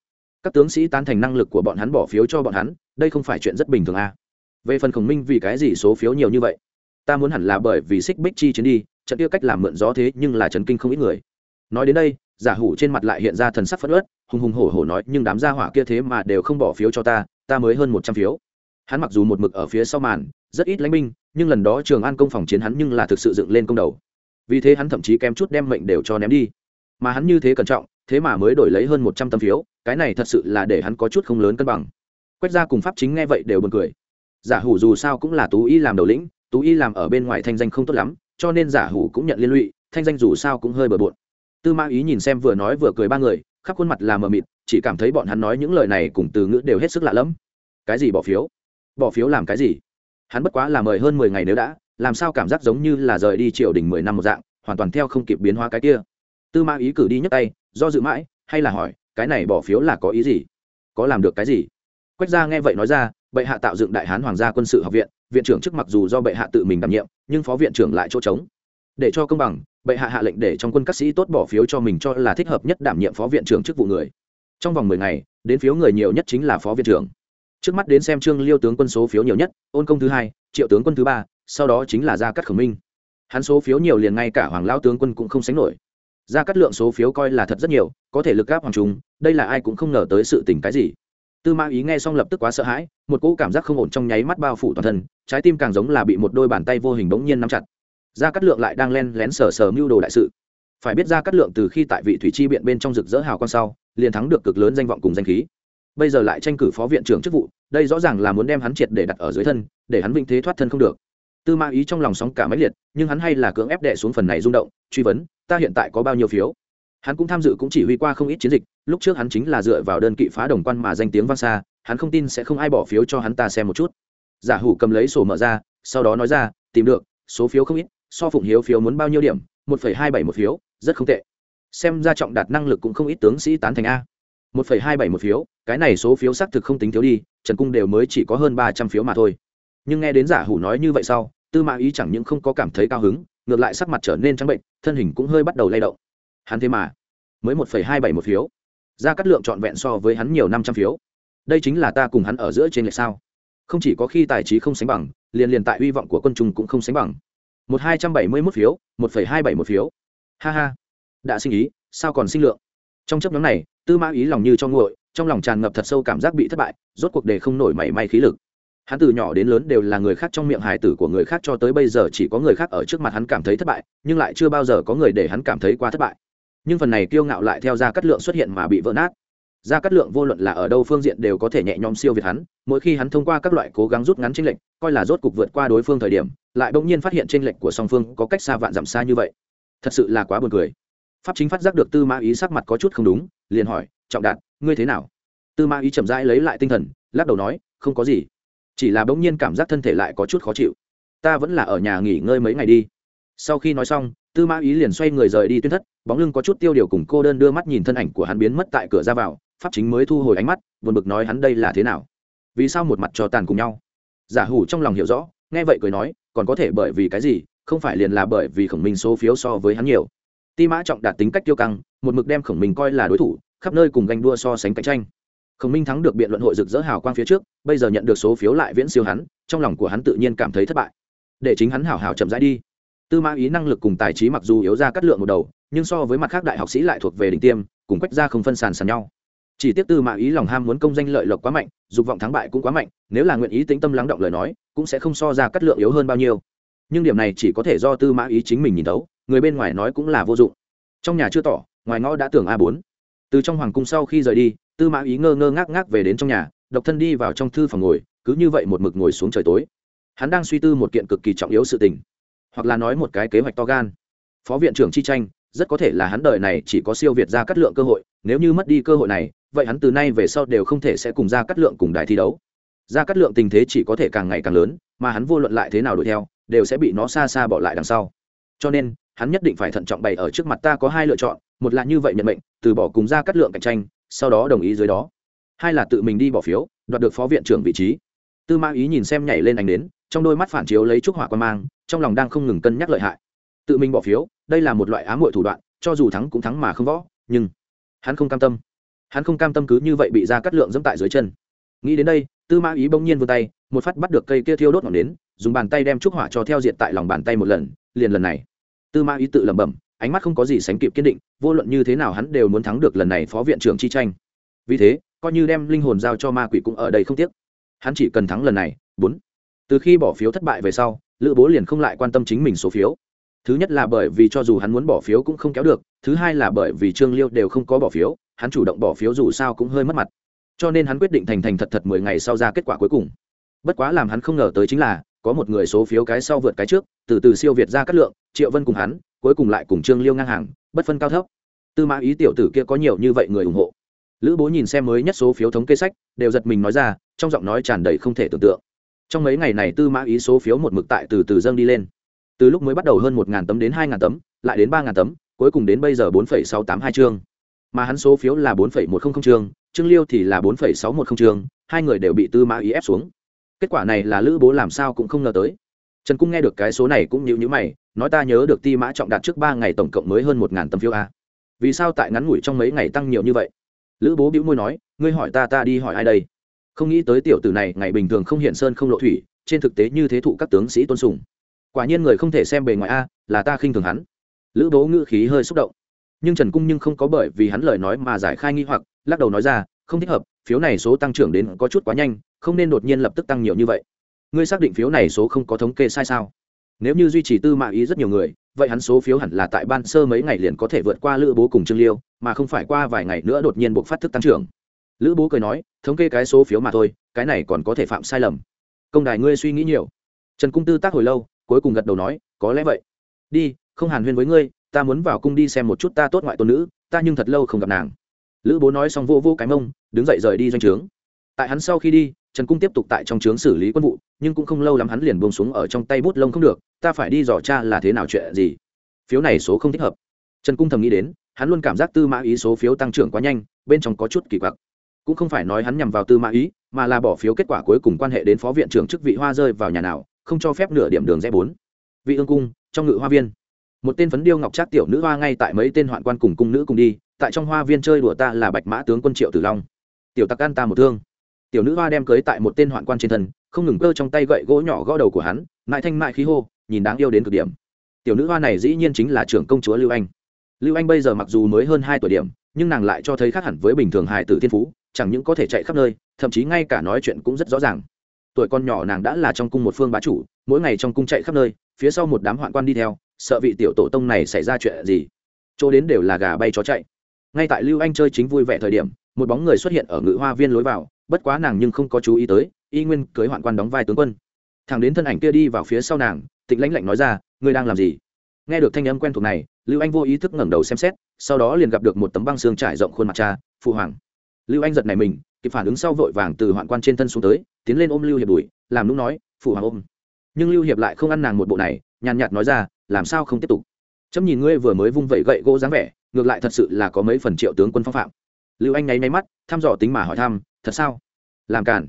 Các tướng sĩ tán thành năng lực của bọn hắn bỏ phiếu cho bọn hắn, đây không phải chuyện rất bình thường à. về phần khổng minh vì cái gì số phiếu nhiều như vậy? Ta muốn hẳn là bởi vì xích bích chi chiến đi, trận kia cách làm mượn gió thế nhưng là trần kinh không ít người. Nói đến đây, giả hủ trên mặt lại hiện ra thần sắc phất ớt hùng hùng hổ hổ nói, nhưng đám gia hỏa kia thế mà đều không bỏ phiếu cho ta ta mới hơn một trăm phiếu. Hắn mặc dù một mực ở phía sau màn rất ít lãnh binh, nhưng lần đó trường an công phòng chiến hắn nhưng là thực sự dựng lên công đầu. Vì thế hắn thậm chí kém chút đem mệnh đều cho ném đi. Mà hắn như thế cẩn trọng, thế mà mới đổi lấy hơn một trăm tấm phiếu, cái này thật sự là để hắn có chút không lớn cân bằng. Quách gia cùng pháp chính nghe vậy đều buồn cười. Giả hủ dù sao cũng là tú y làm đầu lĩnh, tú y làm ở bên ngoài thanh danh không tốt lắm, cho nên giả hủ cũng nhận liên lụy, thanh danh dù sao cũng hơi bừa bộn. Tư ma ý nhìn xem vừa nói vừa cười ba người, khắp khuôn mặt là mờ mịt, chỉ cảm thấy bọn hắn nói những lời này cùng từ ngữ đều hết sức lạ lẫm. Cái gì bỏ phiếu? Bỏ phiếu làm cái gì? Hắn bất quá là mời hơn mười ngày nếu đã, làm sao cảm giác giống như là rời đi triều đình mười năm một dạng, hoàn toàn theo không kịp biến hóa cái kia. Tư ma ý cử đi nhấc tay, do dự mãi, hay là hỏi, cái này bỏ phiếu là có ý gì? Có làm được cái gì? Quách gia nghe vậy nói ra, bệ hạ tạo dựng đại hán hoàng gia quân sự học viện viện trưởng trước mặc dù do bệ hạ tự mình đảm nhiệm, nhưng phó viện trưởng lại chỗ trống. Để cho công bằng, bệ hạ hạ lệnh để trong quân các sĩ tốt bỏ phiếu cho mình cho là thích hợp nhất đảm nhiệm phó viện trưởng chức vụ người. Trong vòng mười ngày, đến phiếu người nhiều nhất chính là phó viện trưởng trước mắt đến xem trương liêu tướng quân số phiếu nhiều nhất, ôn công thứ hai, triệu tướng quân thứ ba, sau đó chính là gia cát khổng minh. Hắn số phiếu nhiều liền ngay cả hoàng lao tướng quân cũng không sánh nổi. Gia cát lượng số phiếu coi là thật rất nhiều, có thể lực gáp hoàng trung, đây là ai cũng không ngờ tới sự tình cái gì. Tư mã ý nghe xong lập tức quá sợ hãi, một cỗ cảm giác không ổn trong nháy mắt bao phủ toàn thân, trái tim càng giống là bị một đôi bàn tay vô hình bỗng nhiên nắm chặt. Gia cát lượng lại đang len lén sờ sờ mưu đồ đại sự. Phải biết gia cát lượng từ khi tại vị thủy chi biện bên trong rực rỡ hào con sau, liền thắng được cực lớn danh vọng cùng danh khí bây giờ lại tranh cử phó viện trưởng chức vụ, đây rõ ràng là muốn đem hắn triệt để đặt ở dưới thân, để hắn vĩnh thế thoát thân không được. Tư ma ý trong lòng sóng cả máy liệt, nhưng hắn hay là cưỡng ép đệ xuống phần này rung động, truy vấn, ta hiện tại có bao nhiêu phiếu? Hắn cũng tham dự cũng chỉ huy qua không ít chiến dịch, lúc trước hắn chính là dựa vào đơn kỵ phá đồng quan mà danh tiếng vang xa, hắn không tin sẽ không ai bỏ phiếu cho hắn ta xem một chút. Giả hủ cầm lấy sổ mở ra, sau đó nói ra, tìm được, số phiếu không ít, so phụng hiếu phiếu muốn bao nhiêu điểm? Một phẩy hai bảy một phiếu, rất không tệ. Xem ra trọng đạt năng lực cũng không ít tướng sĩ tán thành a một phẩy hai bảy một phiếu, cái này số phiếu xác thực không tính thiếu đi, trần cung đều mới chỉ có hơn ba trăm phiếu mà thôi. Nhưng nghe đến giả hủ nói như vậy sau, tư mã ý chẳng những không có cảm thấy cao hứng, ngược lại sắc mặt trở nên trắng bệnh, thân hình cũng hơi bắt đầu lay động. Hắn thế mà, mới một phẩy hai bảy một phiếu. Ra cắt lượng trọn vẹn so với hắn nhiều năm trăm phiếu. Đây chính là ta cùng hắn ở giữa trên lệch sao? Không chỉ có khi tài trí không sánh bằng, liền liền tại hy vọng của quân chúng cũng không sánh bằng. Một hai trăm bảy mươi mốt phiếu, một phẩy hai bảy một phiếu. Ha ha. Đã sinh ý, sao còn sinh lượng? Trong chấp nhóm này, tư mã ý lòng như cho nguội, trong lòng tràn ngập thật sâu cảm giác bị thất bại, rốt cuộc đề không nổi mảy may khí lực. Hắn từ nhỏ đến lớn đều là người khác trong miệng hài tử của người khác cho tới bây giờ chỉ có người khác ở trước mặt hắn cảm thấy thất bại, nhưng lại chưa bao giờ có người để hắn cảm thấy quá thất bại. Nhưng phần này kiêu ngạo lại theo gia cát lượng xuất hiện mà bị vỡ nát. Gia cát lượng vô luận là ở đâu phương diện đều có thể nhẹ nhõm siêu việt hắn, mỗi khi hắn thông qua các loại cố gắng rút ngắn tranh lệch, coi là rốt cục vượt qua đối phương thời điểm, lại bỗng nhiên phát hiện tranh lệch của song phương có cách xa vạn dặm xa như vậy. Thật sự là quá buồn cười pháp chính phát giác được tư mã ý sắc mặt có chút không đúng, liền hỏi, trọng đạt, ngươi thế nào? Tư mã ý chậm rãi lấy lại tinh thần, lắc đầu nói, không có gì, chỉ là bỗng nhiên cảm giác thân thể lại có chút khó chịu. Ta vẫn là ở nhà nghỉ ngơi mấy ngày đi. Sau khi nói xong, tư mã ý liền xoay người rời đi tuyên thất, bóng lưng có chút tiêu điều cùng cô đơn đưa mắt nhìn thân ảnh của hắn biến mất tại cửa ra vào, pháp chính mới thu hồi ánh mắt, buồn bực nói hắn đây là thế nào? Vì sao một mặt cho tàn cùng nhau? Giả hủ trong lòng hiểu rõ, nghe vậy cười nói, còn có thể bởi vì cái gì, không phải liền là bởi vì khổng minh số phiếu so với hắn nhiều ti mã trọng đạt tính cách tiêu căng, một mực đem khổng minh coi là đối thủ, khắp nơi cùng ganh đua so sánh cạnh tranh. Khổng minh thắng được biện luận hội rực rỡ hào quang phía trước, bây giờ nhận được số phiếu lại viễn siêu hắn, trong lòng của hắn tự nhiên cảm thấy thất bại. Để chính hắn hảo hảo chậm rãi đi. Tư mã ý năng lực cùng tài trí mặc dù yếu ra cắt lượng một đầu, nhưng so với mặt khác đại học sĩ lại thuộc về đỉnh tiêm, cùng quách ra không phân sàn sàn nhau. Chỉ tiếc tư mã ý lòng ham muốn công danh lợi lộc quá mạnh, dục vọng thắng bại cũng quá mạnh, nếu là nguyện ý tính tâm lắng động lời nói, cũng sẽ không so ra cắt lượng yếu hơn bao nhiêu. Nhưng điểm này chỉ có thể do tư mã ý chính mình nhìn thấu người bên ngoài nói cũng là vô dụng. Trong nhà chưa tỏ, ngoài ngõ đã tưởng a bốn. Từ trong hoàng cung sau khi rời đi, tư mã ý ngơ ngơ ngác ngác về đến trong nhà, độc thân đi vào trong thư phòng ngồi, cứ như vậy một mực ngồi xuống trời tối. Hắn đang suy tư một kiện cực kỳ trọng yếu sự tình, hoặc là nói một cái kế hoạch to gan. Phó viện trưởng chi tranh, rất có thể là hắn đời này chỉ có siêu việt ra cắt lượng cơ hội, nếu như mất đi cơ hội này, vậy hắn từ nay về sau đều không thể sẽ cùng ra cắt lượng cùng đài thi đấu. Ra cắt lượng tình thế chỉ có thể càng ngày càng lớn, mà hắn vô luận lại thế nào đuổi theo, đều sẽ bị nó xa xa bỏ lại đằng sau. Cho nên hắn nhất định phải thận trọng bày ở trước mặt ta có hai lựa chọn, một là như vậy nhận mệnh, từ bỏ cùng ra cắt lượng cạnh tranh, sau đó đồng ý dưới đó. Hai là tự mình đi bỏ phiếu, đoạt được phó viện trưởng vị trí. Tư mã ý nhìn xem nhảy lên ánh đến, trong đôi mắt phản chiếu lấy trúc hỏa quan mang, trong lòng đang không ngừng cân nhắc lợi hại. Tự mình bỏ phiếu, đây là một loại ám muội thủ đoạn, cho dù thắng cũng thắng mà không võ, nhưng hắn không cam tâm. Hắn không cam tâm cứ như vậy bị ra cắt lượng dẫm tại dưới chân. Nghĩ đến đây, tư mã ý bỗng nhiên vươn tay, một phát bắt được cây kia thiêu đốt ngọn đến dùng bàn tay đem trúc hỏa cho theo diện tại lòng bàn tay một lần, liền lần này tư ma ý tự lẩm bẩm, ánh mắt không có gì sánh kịp kiên định, vô luận như thế nào hắn đều muốn thắng được lần này phó viện trưởng chi tranh. Vì thế, coi như đem linh hồn giao cho ma quỷ cũng ở đây không tiếc. Hắn chỉ cần thắng lần này, bốn. Từ khi bỏ phiếu thất bại về sau, lữ bố liền không lại quan tâm chính mình số phiếu. Thứ nhất là bởi vì cho dù hắn muốn bỏ phiếu cũng không kéo được, thứ hai là bởi vì trương liêu đều không có bỏ phiếu, hắn chủ động bỏ phiếu dù sao cũng hơi mất mặt. Cho nên hắn quyết định thành thành thật thật mười ngày sau ra kết quả cuối cùng. Bất quá làm hắn không ngờ tới chính là có một người số phiếu cái sau vượt cái trước, từ từ siêu việt ra cắt lượng, triệu vân cùng hắn, cuối cùng lại cùng trương liêu ngang hàng, bất phân cao thấp. Tư mã ý tiểu tử kia có nhiều như vậy người ủng hộ. Lữ bố nhìn xem mới nhất số phiếu thống kê sách, đều giật mình nói ra, trong giọng nói tràn đầy không thể tưởng tượng. Trong mấy ngày này tư mã ý số phiếu một mực tại từ từ dâng đi lên. Từ lúc mới bắt đầu hơn một tấm đến hai tấm, lại đến ba tấm, cuối cùng đến bây giờ bốn sáu tám hai chương. Mà hắn số phiếu là bốn một trăm linh chương, trương liêu thì là bốn sáu một trăm chương, hai người đều bị tư mã ý ép xuống kết quả này là lữ bố làm sao cũng không ngờ tới. Trần cung nghe được cái số này cũng nhịu nhữ mày, nói ta nhớ được ti mã trọng đạt trước ba ngày tổng cộng mới hơn một ngàn tấm phiếu a. Vì sao tại ngắn ngủi trong mấy ngày tăng nhiều như vậy? Lữ bố bĩu môi nói, ngươi hỏi ta ta đi hỏi ai đây? Không nghĩ tới tiểu tử này, ngày bình thường không hiện sơn không lộ thủy, trên thực tế như thế thụ các tướng sĩ tôn sùng. Quả nhiên người không thể xem bề ngoài a, là ta khinh thường hắn. Lữ bố ngữ khí hơi xúc động. Nhưng trần cung nhưng không có bởi vì hắn lời nói mà giải khai nghi hoặc, lắc đầu nói ra, không thích hợp phiếu này số tăng trưởng đến có chút quá nhanh, không nên đột nhiên lập tức tăng nhiều như vậy. Ngươi xác định phiếu này số không có thống kê sai sao? Nếu như duy trì tư mã ý rất nhiều người, vậy hắn số phiếu hẳn là tại ban sơ mấy ngày liền có thể vượt qua lữ bố cùng trương liêu, mà không phải qua vài ngày nữa đột nhiên buộc phát thức tăng trưởng. Lữ bố cười nói, thống kê cái số phiếu mà thôi, cái này còn có thể phạm sai lầm. Công đài ngươi suy nghĩ nhiều. Trần cung tư tác hồi lâu, cuối cùng gật đầu nói, có lẽ vậy. Đi, không hàn huyên với ngươi, ta muốn vào cung đi xem một chút ta tốt ngoại tôn nữ, ta nhưng thật lâu không gặp nàng lữ bố nói xong vô vô cái mông, đứng dậy rời đi doanh trướng. Tại hắn sau khi đi, trần cung tiếp tục tại trong trướng xử lý quân vụ, nhưng cũng không lâu lắm hắn liền buông xuống ở trong tay bút lông không được, ta phải đi dò cha là thế nào chuyện gì. Phiếu này số không thích hợp. Trần cung thầm nghĩ đến, hắn luôn cảm giác tư mã ý số phiếu tăng trưởng quá nhanh, bên trong có chút kỳ quặc. Cũng không phải nói hắn nhằm vào tư mã ý, mà là bỏ phiếu kết quả cuối cùng quan hệ đến phó viện trưởng chức vị hoa rơi vào nhà nào, không cho phép nửa điểm đường rẽ bốn. Vị ương cung, trong ngự hoa viên. Một tên phấn điêu ngọc trác tiểu nữ hoa ngay tại mấy tên hoạn quan cùng cung nữ cùng đi tại trong hoa viên chơi đùa ta là bạch mã tướng quân triệu tử long. Tiểu tặc ăn ta một thương. Tiểu nữ hoa đem cưới tại một tên hoạn quan trên thân, không ngừng cơ trong tay gậy gỗ nhỏ gõ đầu của hắn, mãi thanh mại khí hô, nhìn đáng yêu đến cực điểm. Tiểu nữ hoa này dĩ nhiên chính là trưởng công chúa lưu anh. Lưu anh bây giờ mặc dù mới hơn hai tuổi điểm, nhưng nàng lại cho thấy khác hẳn với bình thường hài tử thiên phú, chẳng những có thể chạy khắp nơi, thậm chí ngay cả nói chuyện cũng rất rõ ràng. Tuổi con nhỏ nàng đã là trong cung một phương bá chủ, mỗi ngày trong cung chạy khắp nơi, phía sau một đám hoạn quan đi theo, sợ vị tiểu tổ tông này xảy ra chuyện gì. Chỗ đến đều là gà bay chó chạy ngay tại lưu anh chơi chính vui vẻ thời điểm, một bóng người xuất hiện ở ngự hoa viên lối vào, bất quá nàng nhưng không có chú ý tới, y nguyên cưới hoạn quan đóng vai tướng quân. Thằng đến thân ảnh kia đi vào phía sau nàng, tịnh lãnh lạnh nói ra, ngươi đang làm gì? Nghe được thanh âm quen thuộc này, lưu anh vô ý thức ngẩng đầu xem xét, sau đó liền gặp được một tấm băng xương trải rộng khuôn mặt cha, phụ hoàng. Lưu anh giật này mình, kịp phản ứng sau vội vàng từ hoạn quan trên thân xuống tới, tiến lên ôm lưu hiệp đuổi, làm lúc nói, phụ hoàng ôm. Nhưng lưu hiệp lại không ăn nàng một bộ này, nhàn nhạt nói ra, làm sao không tiếp tục? Chấm nhìn ngươi vừa mới vung vẩy gậy gỗ dáng vẻ ngược lại thật sự là có mấy phần triệu tướng quân phong phạm. Lưu anh nháy nháy mắt, thăm dò tính mà hỏi thăm, thật sao? Làm cản?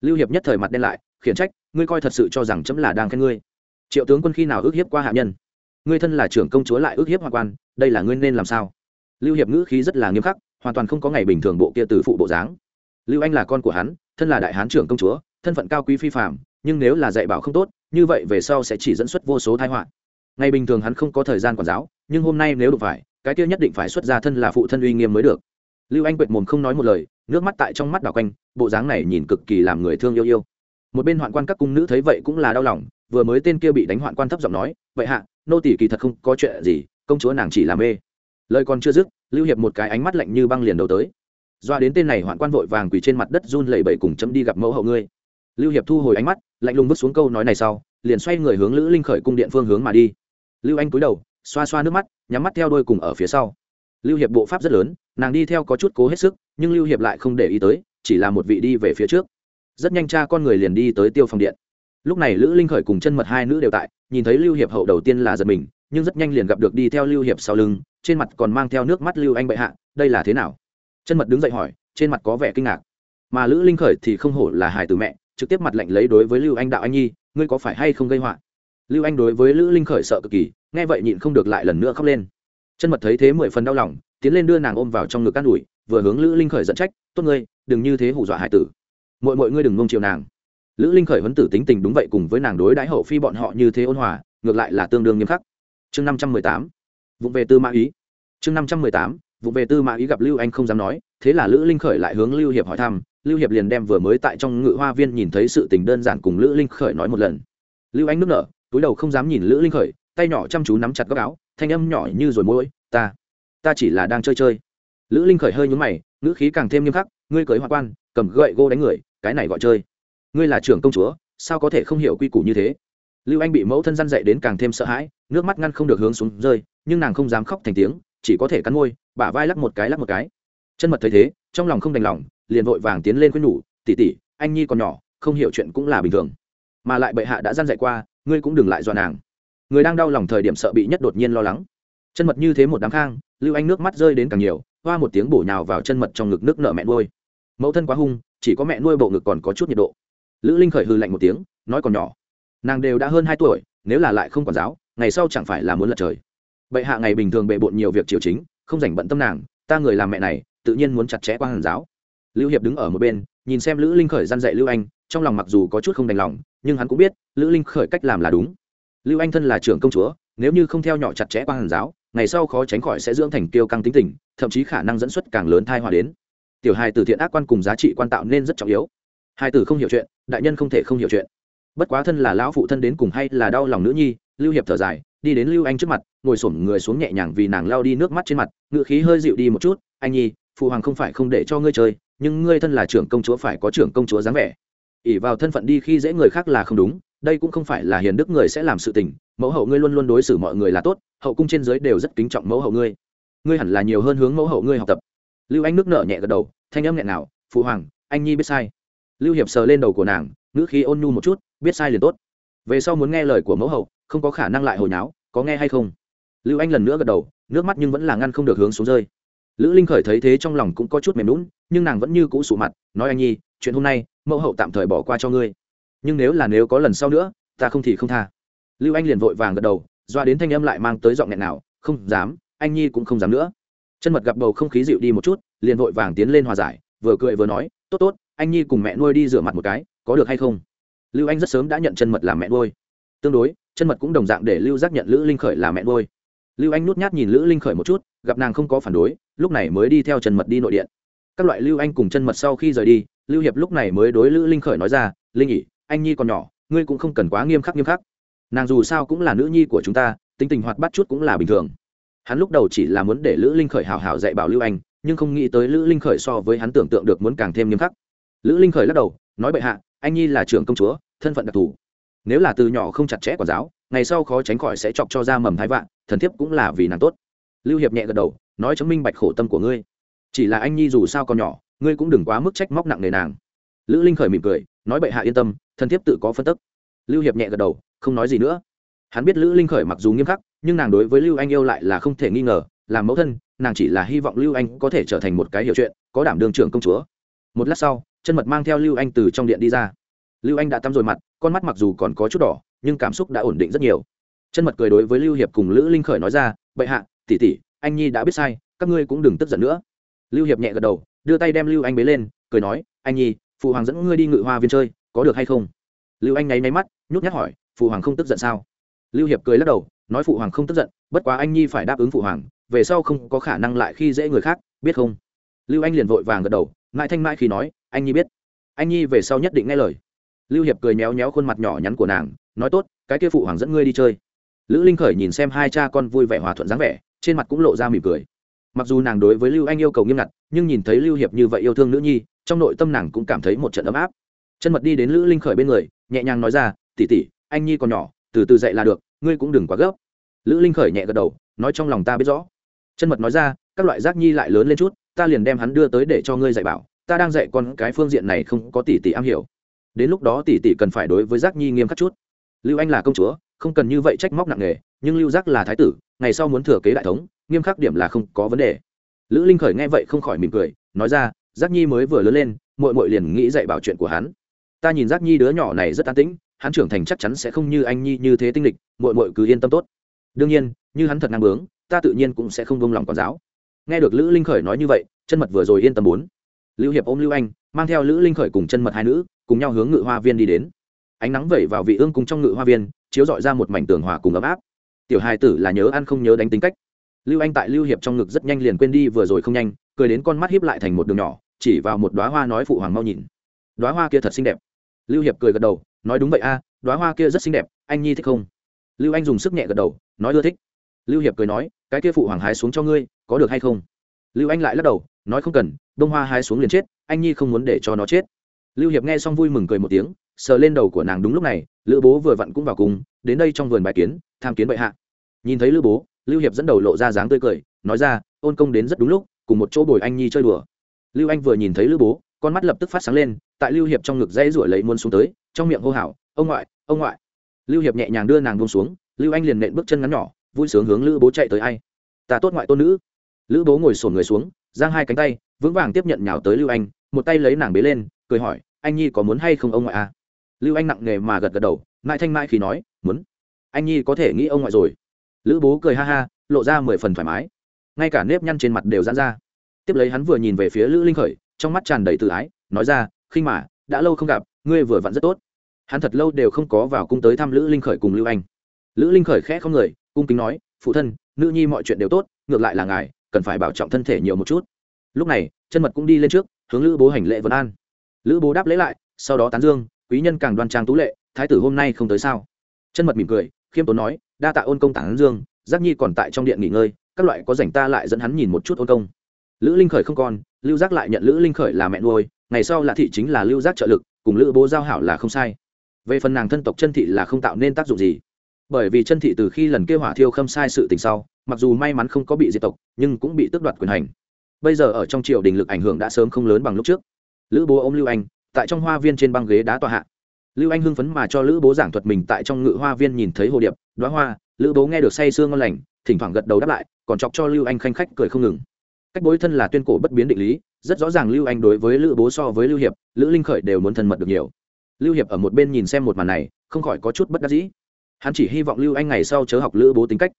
Lưu hiệp nhất thời mặt đen lại, khiển trách, ngươi coi thật sự cho rằng chấm là đang khen ngươi. Triệu tướng quân khi nào ước hiếp qua hạ nhân? Ngươi thân là trưởng công chúa lại ước hiếp hoa quan, đây là ngươi nên làm sao? Lưu hiệp ngữ khí rất là nghiêm khắc, hoàn toàn không có ngày bình thường bộ kia từ phụ bộ dáng. Lưu anh là con của hắn, thân là đại hán trưởng công chúa, thân phận cao quý phi phạm nhưng nếu là dạy bảo không tốt, như vậy về sau sẽ chỉ dẫn xuất vô số thái họa. Ngày bình thường hắn không có thời gian quản giáo, nhưng hôm nay nếu đụng phải cái kia nhất định phải xuất ra thân là phụ thân uy nghiêm mới được. Lưu anh quệt mồm không nói một lời, nước mắt tại trong mắt đảo quanh, bộ dáng này nhìn cực kỳ làm người thương yêu yêu. Một bên hoạn quan các cung nữ thấy vậy cũng là đau lòng, vừa mới tên kia bị đánh hoạn quan thấp giọng nói, vậy hạ, nô tỷ kỳ thật không có chuyện gì, công chúa nàng chỉ làm mê. Lời còn chưa dứt, lưu hiệp một cái ánh mắt lạnh như băng liền đầu tới. Doa đến tên này hoạn quan vội vàng quỳ trên mặt đất run lẩy bẩy cùng chấm đi gặp mẫu hậu ngươi. Lưu hiệp thu hồi ánh mắt, lạnh lùng vứt xuống câu nói này sau, liền xoay người hướng lữ linh khởi cung điện phương hướng mà đi. Lưu anh cúi đầu, xoa xoa nước mắt nhắm mắt theo đôi cùng ở phía sau. Lưu hiệp bộ pháp rất lớn, nàng đi theo có chút cố hết sức, nhưng lưu hiệp lại không để ý tới, chỉ là một vị đi về phía trước. Rất nhanh cha con người liền đi tới tiêu phòng điện. Lúc này lữ linh khởi cùng chân mật hai nữ đều tại, nhìn thấy lưu hiệp hậu đầu tiên là giật mình, nhưng rất nhanh liền gặp được đi theo lưu hiệp sau lưng, trên mặt còn mang theo nước mắt lưu anh bệ hạ, đây là thế nào? Chân mật đứng dậy hỏi, trên mặt có vẻ kinh ngạc. Mà lữ linh khởi thì không hổ là hài từ mẹ, trực tiếp mặt lạnh lấy đối với lưu anh đạo anh nhi, ngươi có phải hay không gây họa? Lưu anh đối với lữ linh khởi sợ cực kỳ nghe vậy nhịn không được lại lần nữa khóc lên. Chân mật thấy thế mười phần đau lòng, tiến lên đưa nàng ôm vào trong ngực cát ủi, vừa hướng lữ linh khởi dẫn trách, tốt ngươi, đừng như thế hù dọa hải tử. Mọi mọi ngươi đừng ngông chiều nàng. Lữ linh khởi huấn tử tính tình đúng vậy cùng với nàng đối đãi hậu phi bọn họ như thế ôn hòa, ngược lại là tương đương nghiêm khắc. Chương năm trăm mười tám vụ về tư mã ý. Chương năm trăm mười tám vụ về tư mã ý gặp lưu anh không dám nói, thế là lữ linh khởi lại hướng lưu hiệp hỏi thăm, lưu hiệp liền đem vừa mới tại trong ngự hoa viên nhìn thấy sự tình đơn giản cùng lữ linh khởi nói một lần. Lưu anh nước nở, túi đầu không dám nhìn lữ linh khởi tay nhỏ chăm chú nắm chặt góc áo, thanh âm nhỏ như rồi môi, ta ta chỉ là đang chơi chơi. Lữ linh khởi hơi nhúng mày, ngữ khí càng thêm nghiêm khắc, ngươi cưới hoa quan, cầm gậy gô đánh người, cái này gọi chơi. Ngươi là trưởng công chúa, sao có thể không hiểu quy củ như thế? Lưu anh bị mẫu thân răn dậy đến càng thêm sợ hãi, nước mắt ngăn không được hướng xuống rơi, nhưng nàng không dám khóc thành tiếng, chỉ có thể cắn môi, bả vai lắc một cái lắc một cái. Chân mật thấy thế, trong lòng không đành lòng, liền vội vàng tiến lên khuyên nhủ tỉ tỉ anh nhi còn nhỏ, không hiểu chuyện cũng là bình thường. Mà lại bệ hạ đã răn dậy qua, ngươi cũng đừng lại dọa nàng người đang đau lòng thời điểm sợ bị nhất đột nhiên lo lắng. Chân mật như thế một đám khang, lưu anh nước mắt rơi đến càng nhiều, hoa một tiếng bổ nhào vào chân mật trong ngực nước nợ mẹ nuôi. Mẫu thân quá hung, chỉ có mẹ nuôi bộ ngực còn có chút nhiệt độ. Lữ linh khởi hư lạnh một tiếng, nói còn nhỏ. Nàng đều đã hơn hai tuổi, nếu là lại không còn giáo, ngày sau chẳng phải là muốn lật trời. Bệ hạ ngày bình thường bệ bộn nhiều việc triều chính, không dành bận tâm nàng, ta người làm mẹ này, tự nhiên muốn chặt chẽ qua hàn giáo. Lưu hiệp đứng ở một bên, nhìn xem lữ linh khởi gian dạy lưu anh, trong lòng mặc dù có chút không đành lòng, nhưng hắn cũng biết, lữ linh khởi cách làm là đúng lưu anh thân là trưởng công chúa, nếu như không theo nhỏ chặt chẽ quan hàn giáo, ngày sau khó tránh khỏi sẽ dưỡng thành kiêu căng tính tình, thậm chí khả năng dẫn xuất càng lớn thai hòa đến. Tiểu hài tử thiện ác quan cùng giá trị quan tạo nên rất trọng yếu. Hai tử không hiểu chuyện, đại nhân không thể không hiểu chuyện. Bất quá thân là lão phụ thân đến cùng hay là đau lòng nữ nhi, lưu hiệp thở dài, đi đến lưu anh trước mặt, ngồi xổm người xuống nhẹ nhàng vì nàng lao đi nước mắt trên mặt, ngựa khí hơi dịu đi một chút, anh nhi, phụ hoàng không phải không để cho ngươi chơi, nhưng ngươi thân là trưởng công chúa phải có trưởng công chúa dáng vẻ. Ỉ vào thân phận đi khi dễ người khác là không đúng đây cũng không phải là hiền đức người sẽ làm sự tình, mẫu hậu ngươi luôn luôn đối xử mọi người là tốt, hậu cung trên giới đều rất kính trọng mẫu hậu ngươi. Ngươi hẳn là nhiều hơn hướng mẫu hậu ngươi học tập. Lưu anh nước nở nhẹ gật đầu, thanh âm nghẹn nào phụ hoàng, anh nhi biết sai. Lưu hiệp sờ lên đầu của nàng, ngữ khí ôn nhu một chút, biết sai liền tốt. Về sau muốn nghe lời của mẫu hậu, không có khả năng lại hồi náo có nghe hay không? Lưu anh lần nữa gật đầu, nước mắt nhưng vẫn là ngăn không được hướng xuống rơi. Lữ linh khởi thấy thế trong lòng cũng có chút mềm lún nhưng nàng vẫn như cũ sụ mặt, nói anh nhi, chuyện hôm nay, mẫu hậu tạm thời bỏ qua cho ngươi nhưng nếu là nếu có lần sau nữa, ta không thì không tha. Lưu anh liền vội vàng gật đầu, doa đến thanh âm lại mang tới giọng nghẹn nào, không dám, anh nhi cũng không dám nữa. Chân mật gặp bầu không khí dịu đi một chút, liền vội vàng tiến lên hòa giải, vừa cười vừa nói, tốt tốt, anh nhi cùng mẹ nuôi đi rửa mặt một cái, có được hay không? Lưu anh rất sớm đã nhận chân mật làm mẹ nuôi. Tương đối, chân mật cũng đồng dạng để lưu giác nhận lữ linh khởi là mẹ nuôi. Lưu anh nút nhát nhìn lữ linh khởi một chút, gặp nàng không có phản đối, lúc này mới đi theo chân mật đi nội điện. Các loại lưu anh cùng chân mật sau khi rời đi, lưu hiệp lúc này mới đối lữ linh khởi nói ra, linh nhỉ anh nhi còn nhỏ, ngươi cũng không cần quá nghiêm khắc nghiêm khắc. Nàng dù sao cũng là nữ nhi của chúng ta, tính tình hoạt bắt chút cũng là bình thường. Hắn lúc đầu chỉ là muốn để lữ linh khởi hào hào dạy bảo lưu anh, nhưng không nghĩ tới lữ linh khởi so với hắn tưởng tượng được muốn càng thêm nghiêm khắc. Lữ linh khởi lắc đầu, nói bệ hạ, anh nhi là trưởng công chúa, thân phận đặc thù. Nếu là từ nhỏ không chặt chẽ quản giáo, ngày sau khó tránh khỏi sẽ chọc cho ra mầm thái vạn thần thiếp cũng là vì nàng tốt. Lưu hiệp nhẹ gật đầu, nói chứng minh bạch khổ tâm của ngươi. Chỉ là anh nhi dù sao còn nhỏ, ngươi cũng đừng quá mức trách móc nặng nề nàng. Lữ linh khởi mỉm cười nói bệ hạ yên tâm thần thiếp tự có phân tức. Lưu hiệp nhẹ gật đầu, không nói gì nữa. Hắn biết lữ linh khởi mặc dù nghiêm khắc, nhưng nàng đối với lưu anh yêu lại là không thể nghi ngờ, làm mẫu thân, nàng chỉ là hy vọng lưu anh có thể trở thành một cái hiểu chuyện, có đảm đương trưởng công chúa. Một lát sau, chân mật mang theo lưu anh từ trong điện đi ra. Lưu anh đã tắm rồi mặt, con mắt mặc dù còn có chút đỏ, nhưng cảm xúc đã ổn định rất nhiều. Chân mật cười đối với lưu hiệp cùng lữ linh khởi nói ra, bệ hạ, tỷ tỷ, anh nhi đã biết sai, các ngươi cũng đừng tức giận nữa. Lưu hiệp nhẹ gật đầu, đưa tay đem lưu anh bế lên, cười nói, anh nhi phụ hoàng dẫn ngươi đi ngự hoa viên chơi, có được hay không? Lưu anh nháy máy mắt, nhút nhát hỏi, phụ hoàng không tức giận sao? Lưu hiệp cười lắc đầu, nói phụ hoàng không tức giận, bất quá anh nhi phải đáp ứng phụ hoàng, về sau không có khả năng lại khi dễ người khác, biết không? Lưu anh liền vội vàng gật đầu ngại thanh mãi khi nói, anh nhi biết. Anh nhi về sau nhất định nghe lời. Lưu hiệp cười méo méo khuôn mặt nhỏ nhắn của nàng, nói tốt, cái kia phụ hoàng dẫn ngươi đi chơi. Lữ linh khởi nhìn xem hai cha con vui vẻ hòa thuận dáng vẻ, trên mặt cũng lộ ra mỉm cười. Mặc dù nàng đối với lưu anh yêu cầu nghiêm ngặt, nhưng nhìn thấy lưu hiệp như vậy yêu thương nữ nhi trong nội tâm nàng cũng cảm thấy một trận ấm áp. Chân mật đi đến lữ linh khởi bên người, nhẹ nhàng nói ra tỉ tỉ anh nhi còn nhỏ, từ từ dậy là được, ngươi cũng đừng quá gấp. Lữ linh khởi nhẹ gật đầu, nói trong lòng ta biết rõ. Chân mật nói ra, các loại giác nhi lại lớn lên chút, ta liền đem hắn đưa tới để cho ngươi dạy bảo, ta đang dạy con cái phương diện này không có tỷ tỷ am hiểu. Đến lúc đó tỷ tỷ cần phải đối với giác nhi nghiêm khắc chút. Lưu anh là công chúa, không cần như vậy trách móc nặng nề, nhưng lưu giác là thái tử, ngày sau muốn thừa kế đại thống, nghiêm khắc điểm là không có vấn đề. Lữ linh khởi nghe vậy không khỏi mỉm cười, nói ra giác nhi mới vừa lớn lên mội mội liền nghĩ dạy bảo chuyện của hắn. Ta nhìn giác nhi đứa nhỏ này rất an tĩnh, hắn trưởng thành chắc chắn sẽ không như anh nhi như thế tinh lịch mội mội cứ yên tâm tốt. Đương nhiên, như hắn thật năng bướng, ta tự nhiên cũng sẽ không vông lòng quản giáo. Nghe được lữ linh khởi nói như vậy, chân mật vừa rồi yên tâm bốn. Lưu hiệp ôm lưu anh, mang theo lữ linh khởi cùng chân mật hai nữ, cùng nhau hướng ngự hoa viên đi đến. Ánh nắng vẩy vào vị ương cùng trong ngự hoa viên, chiếu dọi ra một mảnh tường hòa cùng ấm áp. Tiểu hài tử là nhớ ăn không nhớ đánh tính cách. Lưu anh tại lưu hiệp trong ngực rất nhanh liền quên đi vừa rồi không nhanh, cười đến con mắt hiếp lại thành một đường nhỏ chỉ vào một đoá hoa nói phụ hoàng mau nhìn. Đoá hoa kia thật xinh đẹp. Lưu hiệp cười gật đầu nói đúng vậy a à, đoá hoa kia rất xinh đẹp anh nhi thích không? Lưu anh dùng sức nhẹ gật đầu nói ưa thích. Lưu hiệp cười nói cái kia phụ hoàng hái xuống cho ngươi có được hay không? Lưu anh lại lắc đầu nói không cần bông hoa hái xuống liền chết anh nhi không muốn để cho nó chết. Lưu hiệp nghe xong vui mừng cười một tiếng sờ lên đầu của nàng đúng lúc này lữ bố vừa vặn cũng vào cùng đến đây trong vườn bài kiến tham kiến bệ hạ. Nhìn thấy lữ bố lưu hiệp dẫn đầu lộ ra dáng tươi cười nói ra ôn công đến rất đúng lúc cùng một chỗ bồi anh nhi chơi đùa lưu anh vừa nhìn thấy lữ bố, con mắt lập tức phát sáng lên, tại lưu hiệp trong ngực dây rủi lấy muôn xuống tới, trong miệng hô hào, ông ngoại ông ngoại. Lưu hiệp nhẹ nhàng đưa nàng buông xuống, lưu anh liền nện bước chân ngắn nhỏ, vui sướng hướng lữ bố chạy tới ai? Ta tốt ngoại tôn nữ. Lữ bố ngồi sổn người xuống, giang hai cánh tay, vững vàng tiếp nhận nhào tới lưu anh, một tay lấy nàng bế lên, cười hỏi, anh nhi có muốn hay không ông ngoại à? Lưu anh nặng nề mà gật gật đầu, mãi thanh mãi khi nói, muốn. Anh nhi có thể nghĩ ông ngoại rồi. Lữ bố cười ha ha, lộ ra mười phần thoải mái. Ngay cả nếp nhăn trên mặt đều giãn ra tiếp lấy hắn vừa nhìn về phía lữ linh khởi, trong mắt tràn đầy tự ái, nói ra, khinh mà, đã lâu không gặp, ngươi vừa vặn rất tốt. Hắn thật lâu đều không có vào cung tới thăm lữ linh khởi cùng lưu anh. Lữ linh khởi khẽ không người, cung kính nói, phụ thân, nữ nhi mọi chuyện đều tốt, ngược lại là ngài, cần phải bảo trọng thân thể nhiều một chút. Lúc này, chân mật cũng đi lên trước, hướng lữ bố hành lễ vân an. Lữ bố đáp lễ lại, sau đó tán dương, quý nhân càng đoan trang tú lệ, thái tử hôm nay không tới sao? Chân mật mỉm cười, khiêm tốn nói, đa tạ ôn công tản dương, giác nhi còn tại trong điện nghỉ ngơi, các loại có rảnh ta lại dẫn hắn nhìn một chút ôn công lữ linh khởi không còn lưu giác lại nhận lữ linh khởi là mẹ nuôi, ngày sau là thị chính là lưu giác trợ lực, cùng lữ bố giao hảo là không sai. Về phần nàng thân tộc chân thị là không tạo nên tác dụng gì. Bởi vì chân thị từ khi lần kêu hỏa thiêu khâm sai sự tình sau, mặc dù may mắn không có bị diệt tộc, nhưng cũng bị tước đoạt quyền hành. Bây giờ ở trong triều đình lực ảnh hưởng đã sớm không lớn bằng lúc trước. Lữ bố ôm lưu anh, tại trong hoa viên trên băng ghế đá tòa hạ. Lưu anh hưng phấn mà cho lữ bố giảng thuật mình tại trong ngự hoa viên nhìn thấy hồ điệp đoá hoa. Lữ bố nghe được say sương ngon lành, thỉnh thoảng gật đầu đáp lại, còn chọc cho lưu anh khanh khách cười không ngừng cách bối thân là tuyên cổ bất biến định lý, rất rõ ràng lưu anh đối với lữ bố so với lưu hiệp, lữ linh khởi đều muốn thân mật được nhiều. Lưu hiệp ở một bên nhìn xem một màn này, không khỏi có chút bất đắc dĩ. Hắn chỉ hy vọng lưu anh ngày sau chớ học lữ bố tính cách.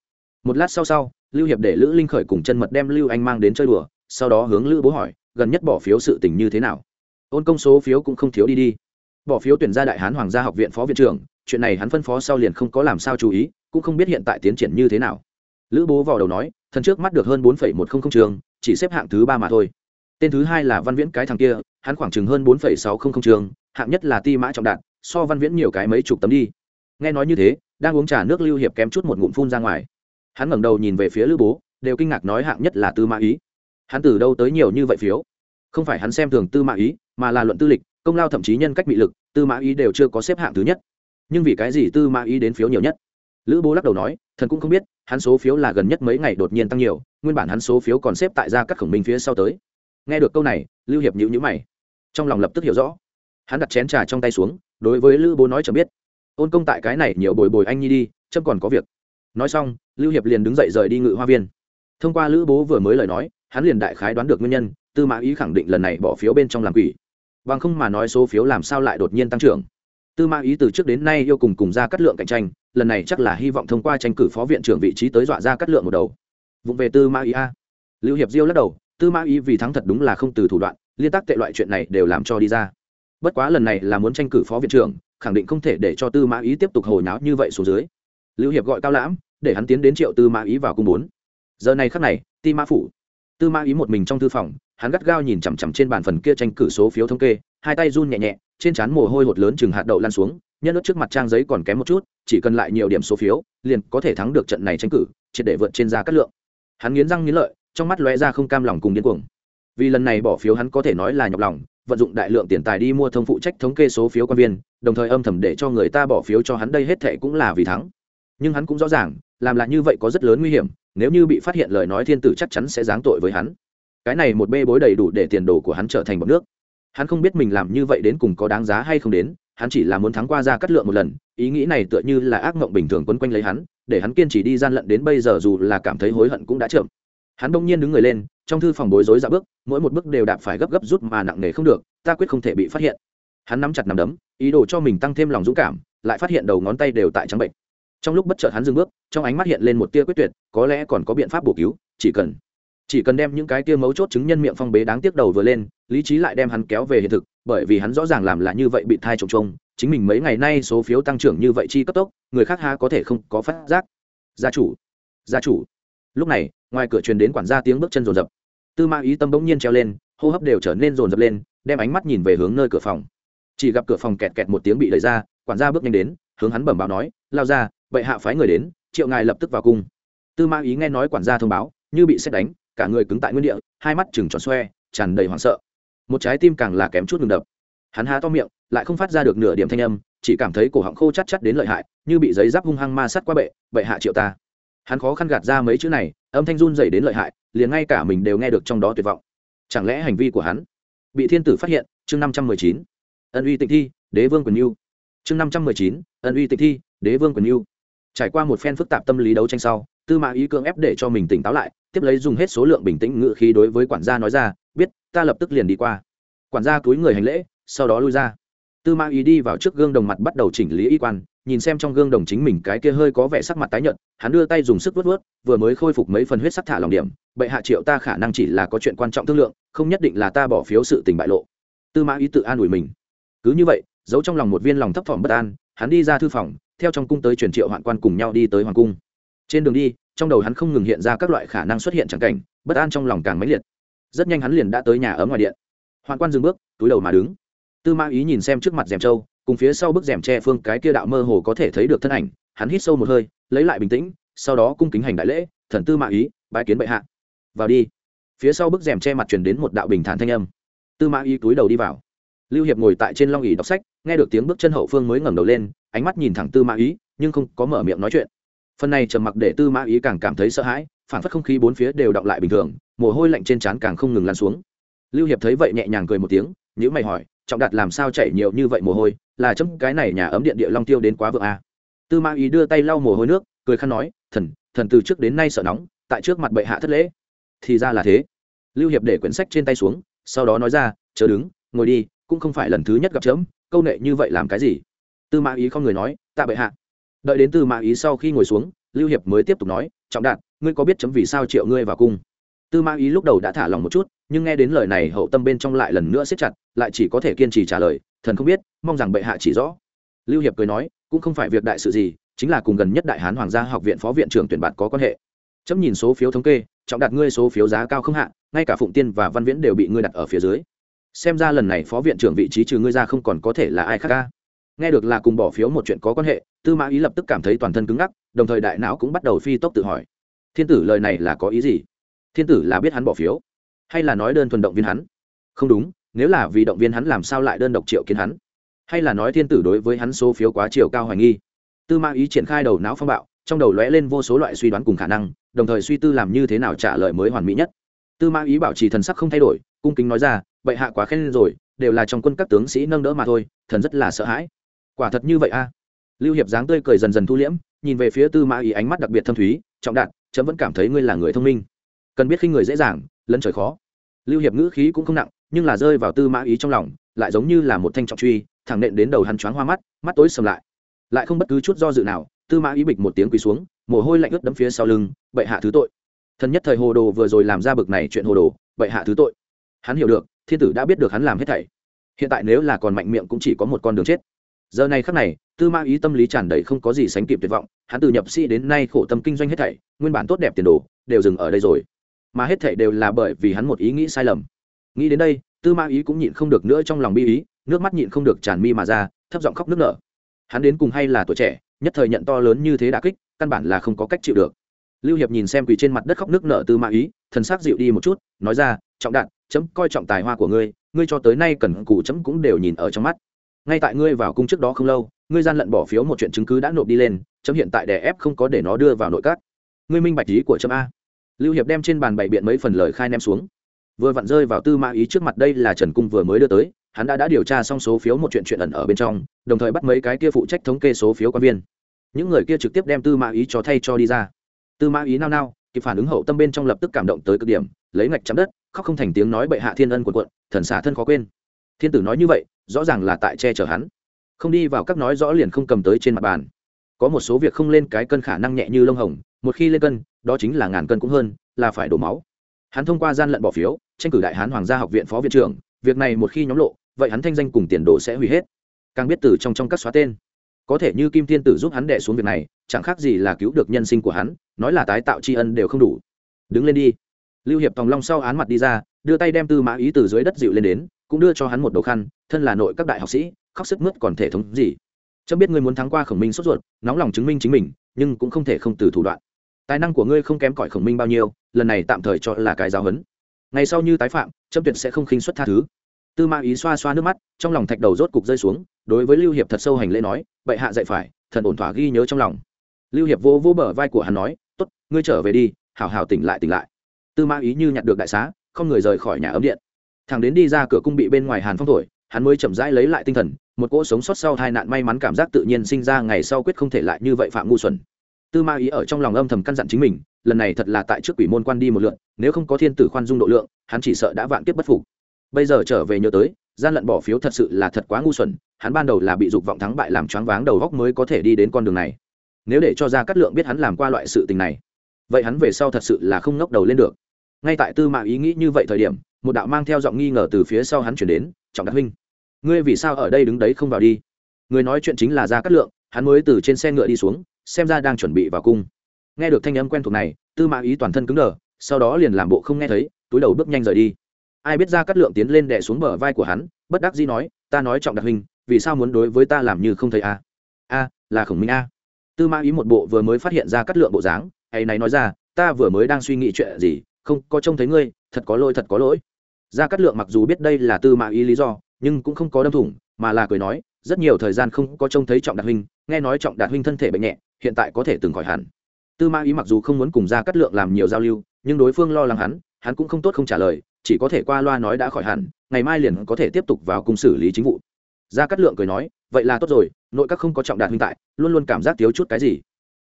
Một lát sau sau, lưu hiệp để lữ linh khởi cùng chân mật đem lưu anh mang đến chơi đùa, sau đó hướng lữ bố hỏi, gần nhất bỏ phiếu sự tình như thế nào? Ôn công số phiếu cũng không thiếu đi đi. Bỏ phiếu tuyển ra đại hán hoàng gia học viện phó viện trưởng, chuyện này hắn phân phó sau liền không có làm sao chú ý, cũng không biết hiện tại tiến triển như thế nào. Lữ bố vào đầu nói, thần trước mắt được hơn bốn một không không trường chỉ xếp hạng thứ ba mà thôi. Tên thứ hai là văn viễn cái thằng kia, hắn khoảng chừng hơn bốn sáu trăm linh trường, hạng nhất là ti mã trọng đạn so văn viễn nhiều cái mấy chục tấm đi. Nghe nói như thế, đang uống trà nước lưu hiệp kém chút một ngụm phun ra ngoài. Hắn ngẩng đầu nhìn về phía lữ bố, đều kinh ngạc nói hạng nhất là tư mã ý. Hắn từ đâu tới nhiều như vậy phiếu? Không phải hắn xem thường tư mã ý, mà là luận tư lịch, công lao thậm chí nhân cách bị lực, tư mã ý đều chưa có xếp hạng thứ nhất. Nhưng vì cái gì tư mã ý đến phiếu nhiều nhất? Lữ bố lắc đầu nói, thần cũng không biết, hắn số phiếu là gần nhất mấy ngày đột nhiên tăng nhiều, nguyên bản hắn số phiếu còn xếp tại ra các khổng minh phía sau tới. Nghe được câu này, lưu hiệp nhữ nhữ mày. Trong lòng lập tức hiểu rõ. Hắn đặt chén trà trong tay xuống, đối với lữ bố nói chẳng biết. Ôn công tại cái này nhiều bồi bồi anh nhi đi, chấm còn có việc. Nói xong, lưu hiệp liền đứng dậy rời đi ngự hoa viên. Thông qua lữ bố vừa mới lời nói, hắn liền đại khái đoán được nguyên nhân, tư mã ý khẳng định lần này bỏ phiếu bên trong làm quỷ. Bằng không mà nói số phiếu làm sao lại đột nhiên tăng trưởng. Tư mã ý từ trước đến nay yêu cùng cùng ra cắt lượng cạnh tranh lần này chắc là hy vọng thông qua tranh cử phó viện trưởng vị trí tới dọa ra cắt lượng một đầu. Vụng về tư mã ý a. Lưu hiệp diêu lắc đầu, tư mã ý vì thắng thật đúng là không từ thủ đoạn, liên tác tệ loại chuyện này đều làm cho đi ra. Bất quá lần này là muốn tranh cử phó viện trưởng, khẳng định không thể để cho tư mã ý tiếp tục hồi náo như vậy xuống dưới. Lưu hiệp gọi cao lãm, để hắn tiến đến triệu tư mã ý vào cung bốn. Giờ này khắc này, ti mã phủ, tư mã ý một mình trong thư phòng, hắn gắt gao nhìn chằm chằm trên bàn phần kia tranh cử số phiếu thống kê, hai tay run nhẹ nhẹ, trên trán mồ hôi hột lớn chừng hạt đậu lan xuống nhân ước trước mặt trang giấy còn kém một chút, chỉ cần lại nhiều điểm số phiếu, liền có thể thắng được trận này tranh cử, triệt để vượt trên ra cát lượng. Hắn nghiến răng nghiến lợi, trong mắt lóe ra không cam lòng cùng điên cuồng. Vì lần này bỏ phiếu hắn có thể nói là nhọc lòng, vận dụng đại lượng tiền tài đi mua thông phụ trách thống kê số phiếu quan viên, đồng thời âm thầm để cho người ta bỏ phiếu cho hắn đây hết thệ cũng là vì thắng. Nhưng hắn cũng rõ ràng, làm lại như vậy có rất lớn nguy hiểm, nếu như bị phát hiện lời nói thiên tử chắc chắn sẽ giáng tội với hắn. Cái này một bê bối đầy đủ để tiền đồ của hắn trở thành một nước. Hắn không biết mình làm như vậy đến cùng có đáng giá hay không đến hắn chỉ là muốn thắng qua ra cắt lượng một lần, ý nghĩ này tựa như là ác mộng bình thường quấn quanh lấy hắn, để hắn kiên trì đi gian lận đến bây giờ dù là cảm thấy hối hận cũng đã chậm. Hắn đông nhiên đứng người lên, trong thư phòng bối rối ra bước, mỗi một bước đều đạp phải gấp gấp rút mà nặng nề không được, ta quyết không thể bị phát hiện. Hắn nắm chặt nằm đấm, ý đồ cho mình tăng thêm lòng dũng cảm, lại phát hiện đầu ngón tay đều tại trắng bệnh. Trong lúc bất chợt hắn dừng bước, trong ánh mắt hiện lên một tia quyết tuyệt, có lẽ còn có biện pháp bổ cứu, chỉ cần chỉ cần đem những cái tia mấu chốt chứng nhân miệng phong bế đáng tiếc đầu vừa lên, lý trí lại đem hắn kéo về hiện thực bởi vì hắn rõ ràng làm là như vậy bị thai trồng trông, chính mình mấy ngày nay số phiếu tăng trưởng như vậy chi cấp tốc, người khác ha có thể không có phát giác. Gia chủ gia chủ. Lúc này, ngoài cửa truyền đến quản gia tiếng bước chân rồn rập tư ma ý tâm bỗng nhiên treo lên, hô hấp đều trở nên rồn rập lên, đem ánh mắt nhìn về hướng nơi cửa phòng. Chỉ gặp cửa phòng kẹt kẹt một tiếng bị đẩy ra, quản gia bước nhanh đến, hướng hắn bẩm báo nói, lao ra bệ hạ phái người đến, triệu ngài lập tức vào cung. Tư ma ý nghe nói quản gia thông báo, như bị xét đánh, cả người cứng tại nguyên địa, hai mắt chừng tròn xoe, tràn đầy hoảng sợ một trái tim càng là kém chút ngừng đập. Hắn há to miệng, lại không phát ra được nửa điểm thanh âm, chỉ cảm thấy cổ họng khô chắt chắt đến lợi hại, như bị giấy giáp hung hăng ma sắt qua bệ bệ hạ triệu ta. Hắn khó khăn gạt ra mấy chữ này, âm thanh run dày đến lợi hại, liền ngay cả mình đều nghe được trong đó tuyệt vọng. Chẳng lẽ hành vi của hắn bị thiên tử phát hiện? Chương năm trăm mười chín. Ân uy tịch thi, đế vương quyền yêu chương năm trăm mười chín. Ân uy tịch thi, đế vương quyền yêu trải qua một phen phức tạp tâm lý đấu tranh sau, tư mã ý cưỡng ép để cho mình tỉnh táo lại, tiếp lấy dùng hết số lượng bình tĩnh ngự khí đối với quản gia nói ra biết, ta lập tức liền đi qua. Quản gia túi người hành lễ, sau đó lui ra. Tư mã ý đi vào trước gương đồng mặt bắt đầu chỉnh lý y quan, nhìn xem trong gương đồng chính mình cái kia hơi có vẻ sắc mặt tái nhợt, hắn đưa tay dùng sức vớt vớt vừa mới khôi phục mấy phần huyết sắc thả lòng điểm, bệ hạ triệu ta khả năng chỉ là có chuyện quan trọng thương lượng, không nhất định là ta bỏ phiếu sự tình bại lộ. Tư mã ý tự an ủi mình. Cứ như vậy, giấu trong lòng một viên lòng thấp thỏm bất an, hắn đi ra thư phòng, theo trong cung tới truyền triệu hoạn quan cùng nhau đi tới hoàng cung. Trên đường đi, trong đầu hắn không ngừng hiện ra các loại khả năng xuất hiện chẳng cảnh, bất an trong lòng càng mãnh liệt rất nhanh hắn liền đã tới nhà ở ngoài điện. Hoàn quan dừng bước, túi đầu mà đứng. Tư mã ý nhìn xem trước mặt rèm trâu, cùng phía sau bức rèm tre phương cái kia đạo mơ hồ có thể thấy được thân ảnh, hắn hít sâu một hơi, lấy lại bình tĩnh, sau đó cung kính hành đại lễ, thần tư mã ý bãi kiến bệ hạ. Vào đi. Phía sau bức rèm che mặt truyền đến một đạo bình thản thanh âm. Tư mã ý túi đầu đi vào. Lưu hiệp ngồi tại trên long ỉ đọc sách, nghe được tiếng bước chân hậu phương mới ngẩng đầu lên, ánh mắt nhìn thẳng tư mã ý, nhưng không có mở miệng nói chuyện. Phần này trầm mặc để tư mã ý càng cảm thấy sợ hãi phản phất không khí bốn phía đều động lại bình thường, mồ hôi lạnh trên trán càng không ngừng lan xuống. Lưu hiệp thấy vậy nhẹ nhàng cười một tiếng nhữ mày hỏi, trọng đạt làm sao chảy nhiều như vậy mồ hôi? Là chấm cái này nhà ấm điện địa long tiêu đến quá vượng a à. tư mã ý đưa tay lau mồ hôi nước, cười khăn nói, thần thần từ trước đến nay sợ nóng, tại trước mặt bệ hạ thất lễ. Thì ra là thế. Lưu hiệp để quyển sách trên tay xuống, sau đó nói ra, chớ đứng, ngồi đi, cũng không phải lần thứ nhất gặp chấm, câu nệ như vậy làm cái gì? Tư mã ý không người nói, tạ bệ hạ. Đợi đến tư mã ý sau khi ngồi xuống, lưu hiệp mới tiếp tục nói, trọng đạt ngươi có biết chấm vì sao triệu ngươi vào cung? Tư mã ý lúc đầu đã thả lòng một chút, nhưng nghe đến lời này hậu tâm bên trong lại lần nữa siết chặt, lại chỉ có thể kiên trì trả lời, thần không biết, mong rằng bệ hạ chỉ rõ. Lưu hiệp cười nói, cũng không phải việc đại sự gì, chính là cùng gần nhất đại hán hoàng gia học viện phó viện trưởng tuyển bạn có quan hệ. Chấm nhìn số phiếu thống kê, trọng đạt ngươi số phiếu giá cao không hạ, ngay cả phụng tiên và văn viễn đều bị ngươi đặt ở phía dưới. Xem ra lần này phó viện trưởng vị trí trừ ngươi ra không còn có thể là ai khác ca. Nghe được là cùng bỏ phiếu một chuyện có quan hệ, tư mã ý lập tức cảm thấy toàn thân cứng ngắc, đồng thời đại não cũng bắt đầu phi tốc tự hỏi thiên tử lời này là có ý gì? Thiên tử là biết hắn bỏ phiếu, hay là nói đơn thuần động viên hắn? Không đúng, nếu là vì động viên hắn làm sao lại đơn độc triệu kiến hắn? Hay là nói thiên tử đối với hắn số phiếu quá chiều cao hoài nghi? Tư mã ý triển khai đầu não phong bạo, trong đầu lóe lên vô số loại suy đoán cùng khả năng, đồng thời suy tư làm như thế nào trả lời mới hoàn mỹ nhất. Tư mã ý bảo trì thần sắc không thay đổi, cung kính nói ra, bệ hạ quá khen rồi, đều là trong quân các tướng sĩ nâng đỡ mà thôi, thần rất là sợ hãi. Quả thật như vậy a? Lưu hiệp dáng tươi cười dần dần thu liễm, nhìn về phía tư mã ý ánh mắt đặc biệt thâm thúy, trọng đạt chấm vẫn cảm thấy ngươi là người thông minh. Cần biết khi người dễ dàng, lấn trời khó. Lưu hiệp ngữ khí cũng không nặng, nhưng là rơi vào tư mã ý trong lòng, lại giống như là một thanh trọng truy, thẳng nện đến đầu hắn choáng hoa mắt mắt tối sầm lại. Lại không bất cứ chút do dự nào, tư mã ý bịch một tiếng quỳ xuống, mồ hôi lạnh ướt đấm phía sau lưng, bệ hạ thứ tội. Thần nhất thời hồ đồ vừa rồi làm ra bực này chuyện hồ đồ, bệ hạ thứ tội. Hắn hiểu được, thiên tử đã biết được hắn làm hết thảy. Hiện tại nếu là còn mạnh miệng cũng chỉ có một con đường chết. Giờ này khắc này tư Ma ý tâm lý tràn đầy không có gì sánh kịp tuyệt vọng, hắn từ nhập sĩ đến nay khổ tâm kinh doanh hết thảy, nguyên bản tốt đẹp tiền đồ, đều dừng ở đây rồi. Mà hết thảy đều là bởi vì hắn một ý nghĩ sai lầm. Nghĩ đến đây, tư Ma ý cũng nhịn không được nữa trong lòng bi ý, nước mắt nhịn không được tràn mi mà ra, thấp giọng khóc nước nở. Hắn đến cùng hay là tuổi trẻ, nhất thời nhận to lớn như thế đã kích, căn bản là không có cách chịu được. Lưu hiệp nhìn xem quỳ trên mặt đất khóc nước nở tư Ma ý, thần sắc dịu đi một chút, nói ra, trọng đạn chấm coi trọng tài hoa của ngươi ngươi cho tới nay cần cụ chấm cũng đều nhìn ở trong mắt. Ngay tại ngươi vào cung trước đó không lâu ngươi gian lận bỏ phiếu một chuyện chứng cứ đã nộp đi lên, chấm hiện tại đè ép không có để nó đưa vào nội các. Ngươi minh bạch ý của chấm a. Lưu hiệp đem trên bàn bày biện mấy phần lời khai ném xuống. Vừa vặn rơi vào tư mã ý trước mặt đây là trần cung vừa mới đưa tới, hắn đã đã điều tra xong số phiếu một chuyện chuyện ẩn ở bên trong, đồng thời bắt mấy cái kia phụ trách thống kê số phiếu quan viên. Những người kia trực tiếp đem tư mã ý cho thay cho đi ra. Tư mã ý nao nao, kịp phản ứng hậu tâm bên trong lập tức cảm động tới cực điểm, lấy ngạch chắm đất, khóc không thành tiếng nói bệ hạ thiên ân quần quận thần xả thân khó quên. Thiên tử nói như vậy, rõ ràng là tại che chở hắn không đi vào các nói rõ liền không cầm tới trên mặt bàn. Có một số việc không lên cái cân khả năng nhẹ như lông hồng, một khi lên cân, đó chính là ngàn cân cũng hơn, là phải đổ máu. Hắn thông qua gian lận bỏ phiếu, tranh cử đại hán hoàng gia học viện phó viện trưởng, việc này một khi nhóm lộ, vậy hắn thanh danh cùng tiền đồ sẽ hủy hết. Càng biết từ trong trong các xóa tên. Có thể như kim thiên tử giúp hắn đẻ xuống việc này, chẳng khác gì là cứu được nhân sinh của hắn, nói là tái tạo tri ân đều không đủ. Đứng lên đi. Lưu hiệp tòng long sau án mặt đi ra, đưa tay đem tư mã ý từ dưới đất dịu lên đến, cũng đưa cho hắn một đầu khăn, thân là nội các đại học sĩ khóc sức mướt còn thể thống gì? Chấm biết ngươi muốn thắng qua khổng minh sốt ruột, nóng lòng chứng minh chính mình, nhưng cũng không thể không từ thủ đoạn. Tài năng của ngươi không kém cỏi khổng minh bao nhiêu, lần này tạm thời cho là cái giáo huấn. ngày sau như tái phạm, chấm tuyệt sẽ không khinh xuất tha thứ. Tư mã ý xoa xoa nước mắt, trong lòng thạch đầu rốt cục rơi xuống, đối với lưu hiệp thật sâu hành lễ nói, bệ hạ dạy phải, thần ổn thỏa ghi nhớ trong lòng. Lưu hiệp vô vô bờ vai của hắn nói, tốt, ngươi trở về đi, hảo hảo tỉnh lại tỉnh lại. Tư mã ý như nhặt được đại xá, không người rời khỏi nhà ấm điện. Thằng đến đi ra cửa cung bị bên ngoài hàn phong thổi hắn mới chậm rãi lấy lại tinh thần, một cỗ sống sót sau tai nạn may mắn cảm giác tự nhiên sinh ra ngày sau quyết không thể lại như vậy phạm ngu xuẩn. Tư ma ý ở trong lòng âm thầm căn dặn chính mình, lần này thật là tại trước quỷ môn quan đi một lượn, nếu không có thiên tử khoan dung độ lượng, hắn chỉ sợ đã vạn kiếp bất phục. Bây giờ trở về nhớ tới, gian lận bỏ phiếu thật sự là thật quá ngu xuẩn, hắn ban đầu là bị dục vọng thắng bại làm choáng váng đầu góc mới có thể đi đến con đường này. Nếu để cho ra cát lượng biết hắn làm qua loại sự tình này, vậy hắn về sau thật sự là không ngóc đầu lên được. Ngay tại tư mã ý nghĩ như vậy thời điểm một đạo mang theo giọng nghi ngờ từ phía sau hắn chuyển đến, trọng đạt huynh, ngươi vì sao ở đây đứng đấy không vào đi? Người nói chuyện chính là gia cát lượng, hắn mới từ trên xe ngựa đi xuống, xem ra đang chuẩn bị vào cung. Nghe được thanh âm quen thuộc này, tư mã ý toàn thân cứng đờ, sau đó liền làm bộ không nghe thấy, túi đầu bước nhanh rời đi. Ai biết ra cắt lượng tiến lên đè xuống bờ vai của hắn, bất đắc dĩ nói, ta nói trọng đặc huynh, vì sao muốn đối với ta làm như không thấy a? A, là khổng minh a. Tư mã ý một bộ vừa mới phát hiện ra cắt lượng bộ dáng hay này nói ra, ta vừa mới đang suy nghĩ chuyện gì, không có trông thấy ngươi, thật có lỗi, thật có lỗi. Gia Cát lượng mặc dù biết đây là tư mã ý lý do, nhưng cũng không có đâm thủng, mà là cười nói, rất nhiều thời gian không có trông thấy trọng đạt huynh, nghe nói trọng đạt huynh thân thể bệnh nhẹ, hiện tại có thể từng khỏi hẳn. Tư mã ý mặc dù không muốn cùng Gia Cát lượng làm nhiều giao lưu, nhưng đối phương lo lắng hắn hắn cũng không tốt không trả lời, chỉ có thể qua loa nói đã khỏi hẳn, ngày mai liền có thể tiếp tục vào cung xử lý chính vụ. Gia cát lượng cười nói, vậy là tốt rồi, nội các không có trọng đạt huynh tại, luôn luôn cảm giác thiếu chút cái gì.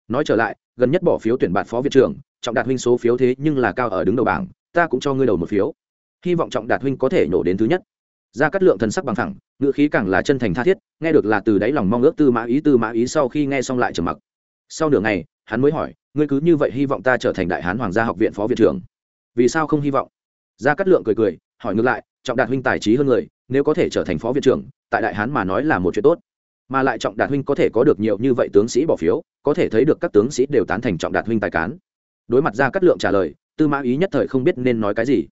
Nói trở lại, gần nhất bỏ phiếu tuyển bạn phó viện trưởng, trọng đạt huynh số phiếu thế nhưng là cao ở đứng đầu bảng, ta cũng cho ngươi đầu một phiếu hy vọng trọng đạt huynh có thể nổ đến thứ nhất. Gia cát lượng thần sắc bằng thẳng ngựa khí càng là chân thành tha thiết, nghe được là từ đáy lòng mong ước tư mã ý, tư mã ý sau khi nghe xong lại trầm mặc. Sau nửa ngày, hắn mới hỏi, ngươi cứ như vậy hy vọng ta trở thành đại hán hoàng gia học viện phó viện trưởng? Vì sao không hy vọng? Gia cát lượng cười cười, hỏi ngược lại, trọng đạt huynh tài trí hơn người, nếu có thể trở thành phó viện trưởng, tại đại hán mà nói là một chuyện tốt. Mà lại trọng đạt huynh có thể có được nhiều như vậy tướng sĩ bỏ phiếu, có thể thấy được các tướng sĩ đều tán thành trọng đạt huynh tài cán. Đối mặt ra cát lượng trả lời, tư mã ý nhất thời không biết nên nói cái gì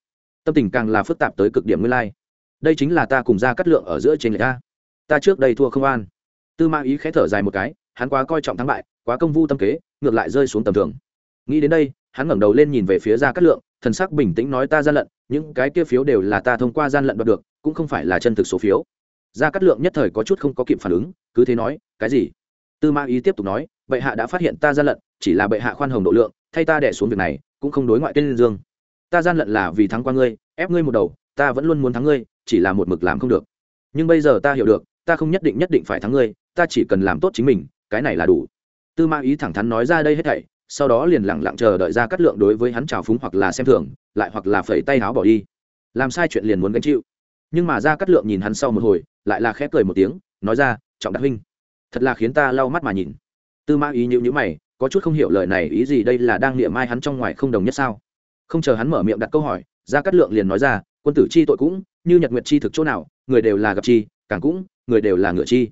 tâm tình càng là phức tạp tới cực điểm nguyên lai. Đây chính là ta cùng ra cát lượng ở giữa trên người ta. Ta trước đây thua không an. Tư ma ý khẽ thở dài một cái, hắn quá coi trọng thắng bại, quá công vu tâm kế, ngược lại rơi xuống tầm thường. Nghĩ đến đây, hắn ngẩng đầu lên nhìn về phía ra cát lượng, thần sắc bình tĩnh nói ta gian lận, những cái kia phiếu đều là ta thông qua gian lận đoạt được, cũng không phải là chân thực số phiếu. Gia cát lượng nhất thời có chút không có kịp phản ứng, cứ thế nói, cái gì? Tư ma ý tiếp tục nói, bệ hạ đã phát hiện ta gian lận, chỉ là bệ hạ khoan hồng độ lượng, thay ta đẻ xuống việc này, cũng không đối ngoại tên liên dương ta gian lận là vì thắng qua ngươi, ép ngươi một đầu, ta vẫn luôn muốn thắng ngươi, chỉ là một mực làm không được. Nhưng bây giờ ta hiểu được, ta không nhất định nhất định phải thắng ngươi, ta chỉ cần làm tốt chính mình, cái này là đủ. Tư mã ý thẳng thắn nói ra đây hết thảy, sau đó liền lẳng lặng chờ đợi ra cắt lượng đối với hắn trào phúng hoặc là xem thường, lại hoặc là phẩy tay háo bỏ đi. Làm sai chuyện liền muốn gánh chịu. Nhưng mà ra cắt lượng nhìn hắn sau một hồi, lại là khép cười một tiếng, nói ra, trọng Đạt huynh, thật là khiến ta lau mắt mà nhìn. Tư mã ý nhữ nhữ mày, có chút không hiểu lời này ý gì đây là đang niệm mai hắn trong ngoài không đồng nhất sao? Không chờ hắn mở miệng đặt câu hỏi ra cát lượng liền nói ra, quân tử chi tội cũng, như nhật nguyệt chi thực chỗ nào, người đều là gặp chi, càng cũng, người đều là ngựa chi.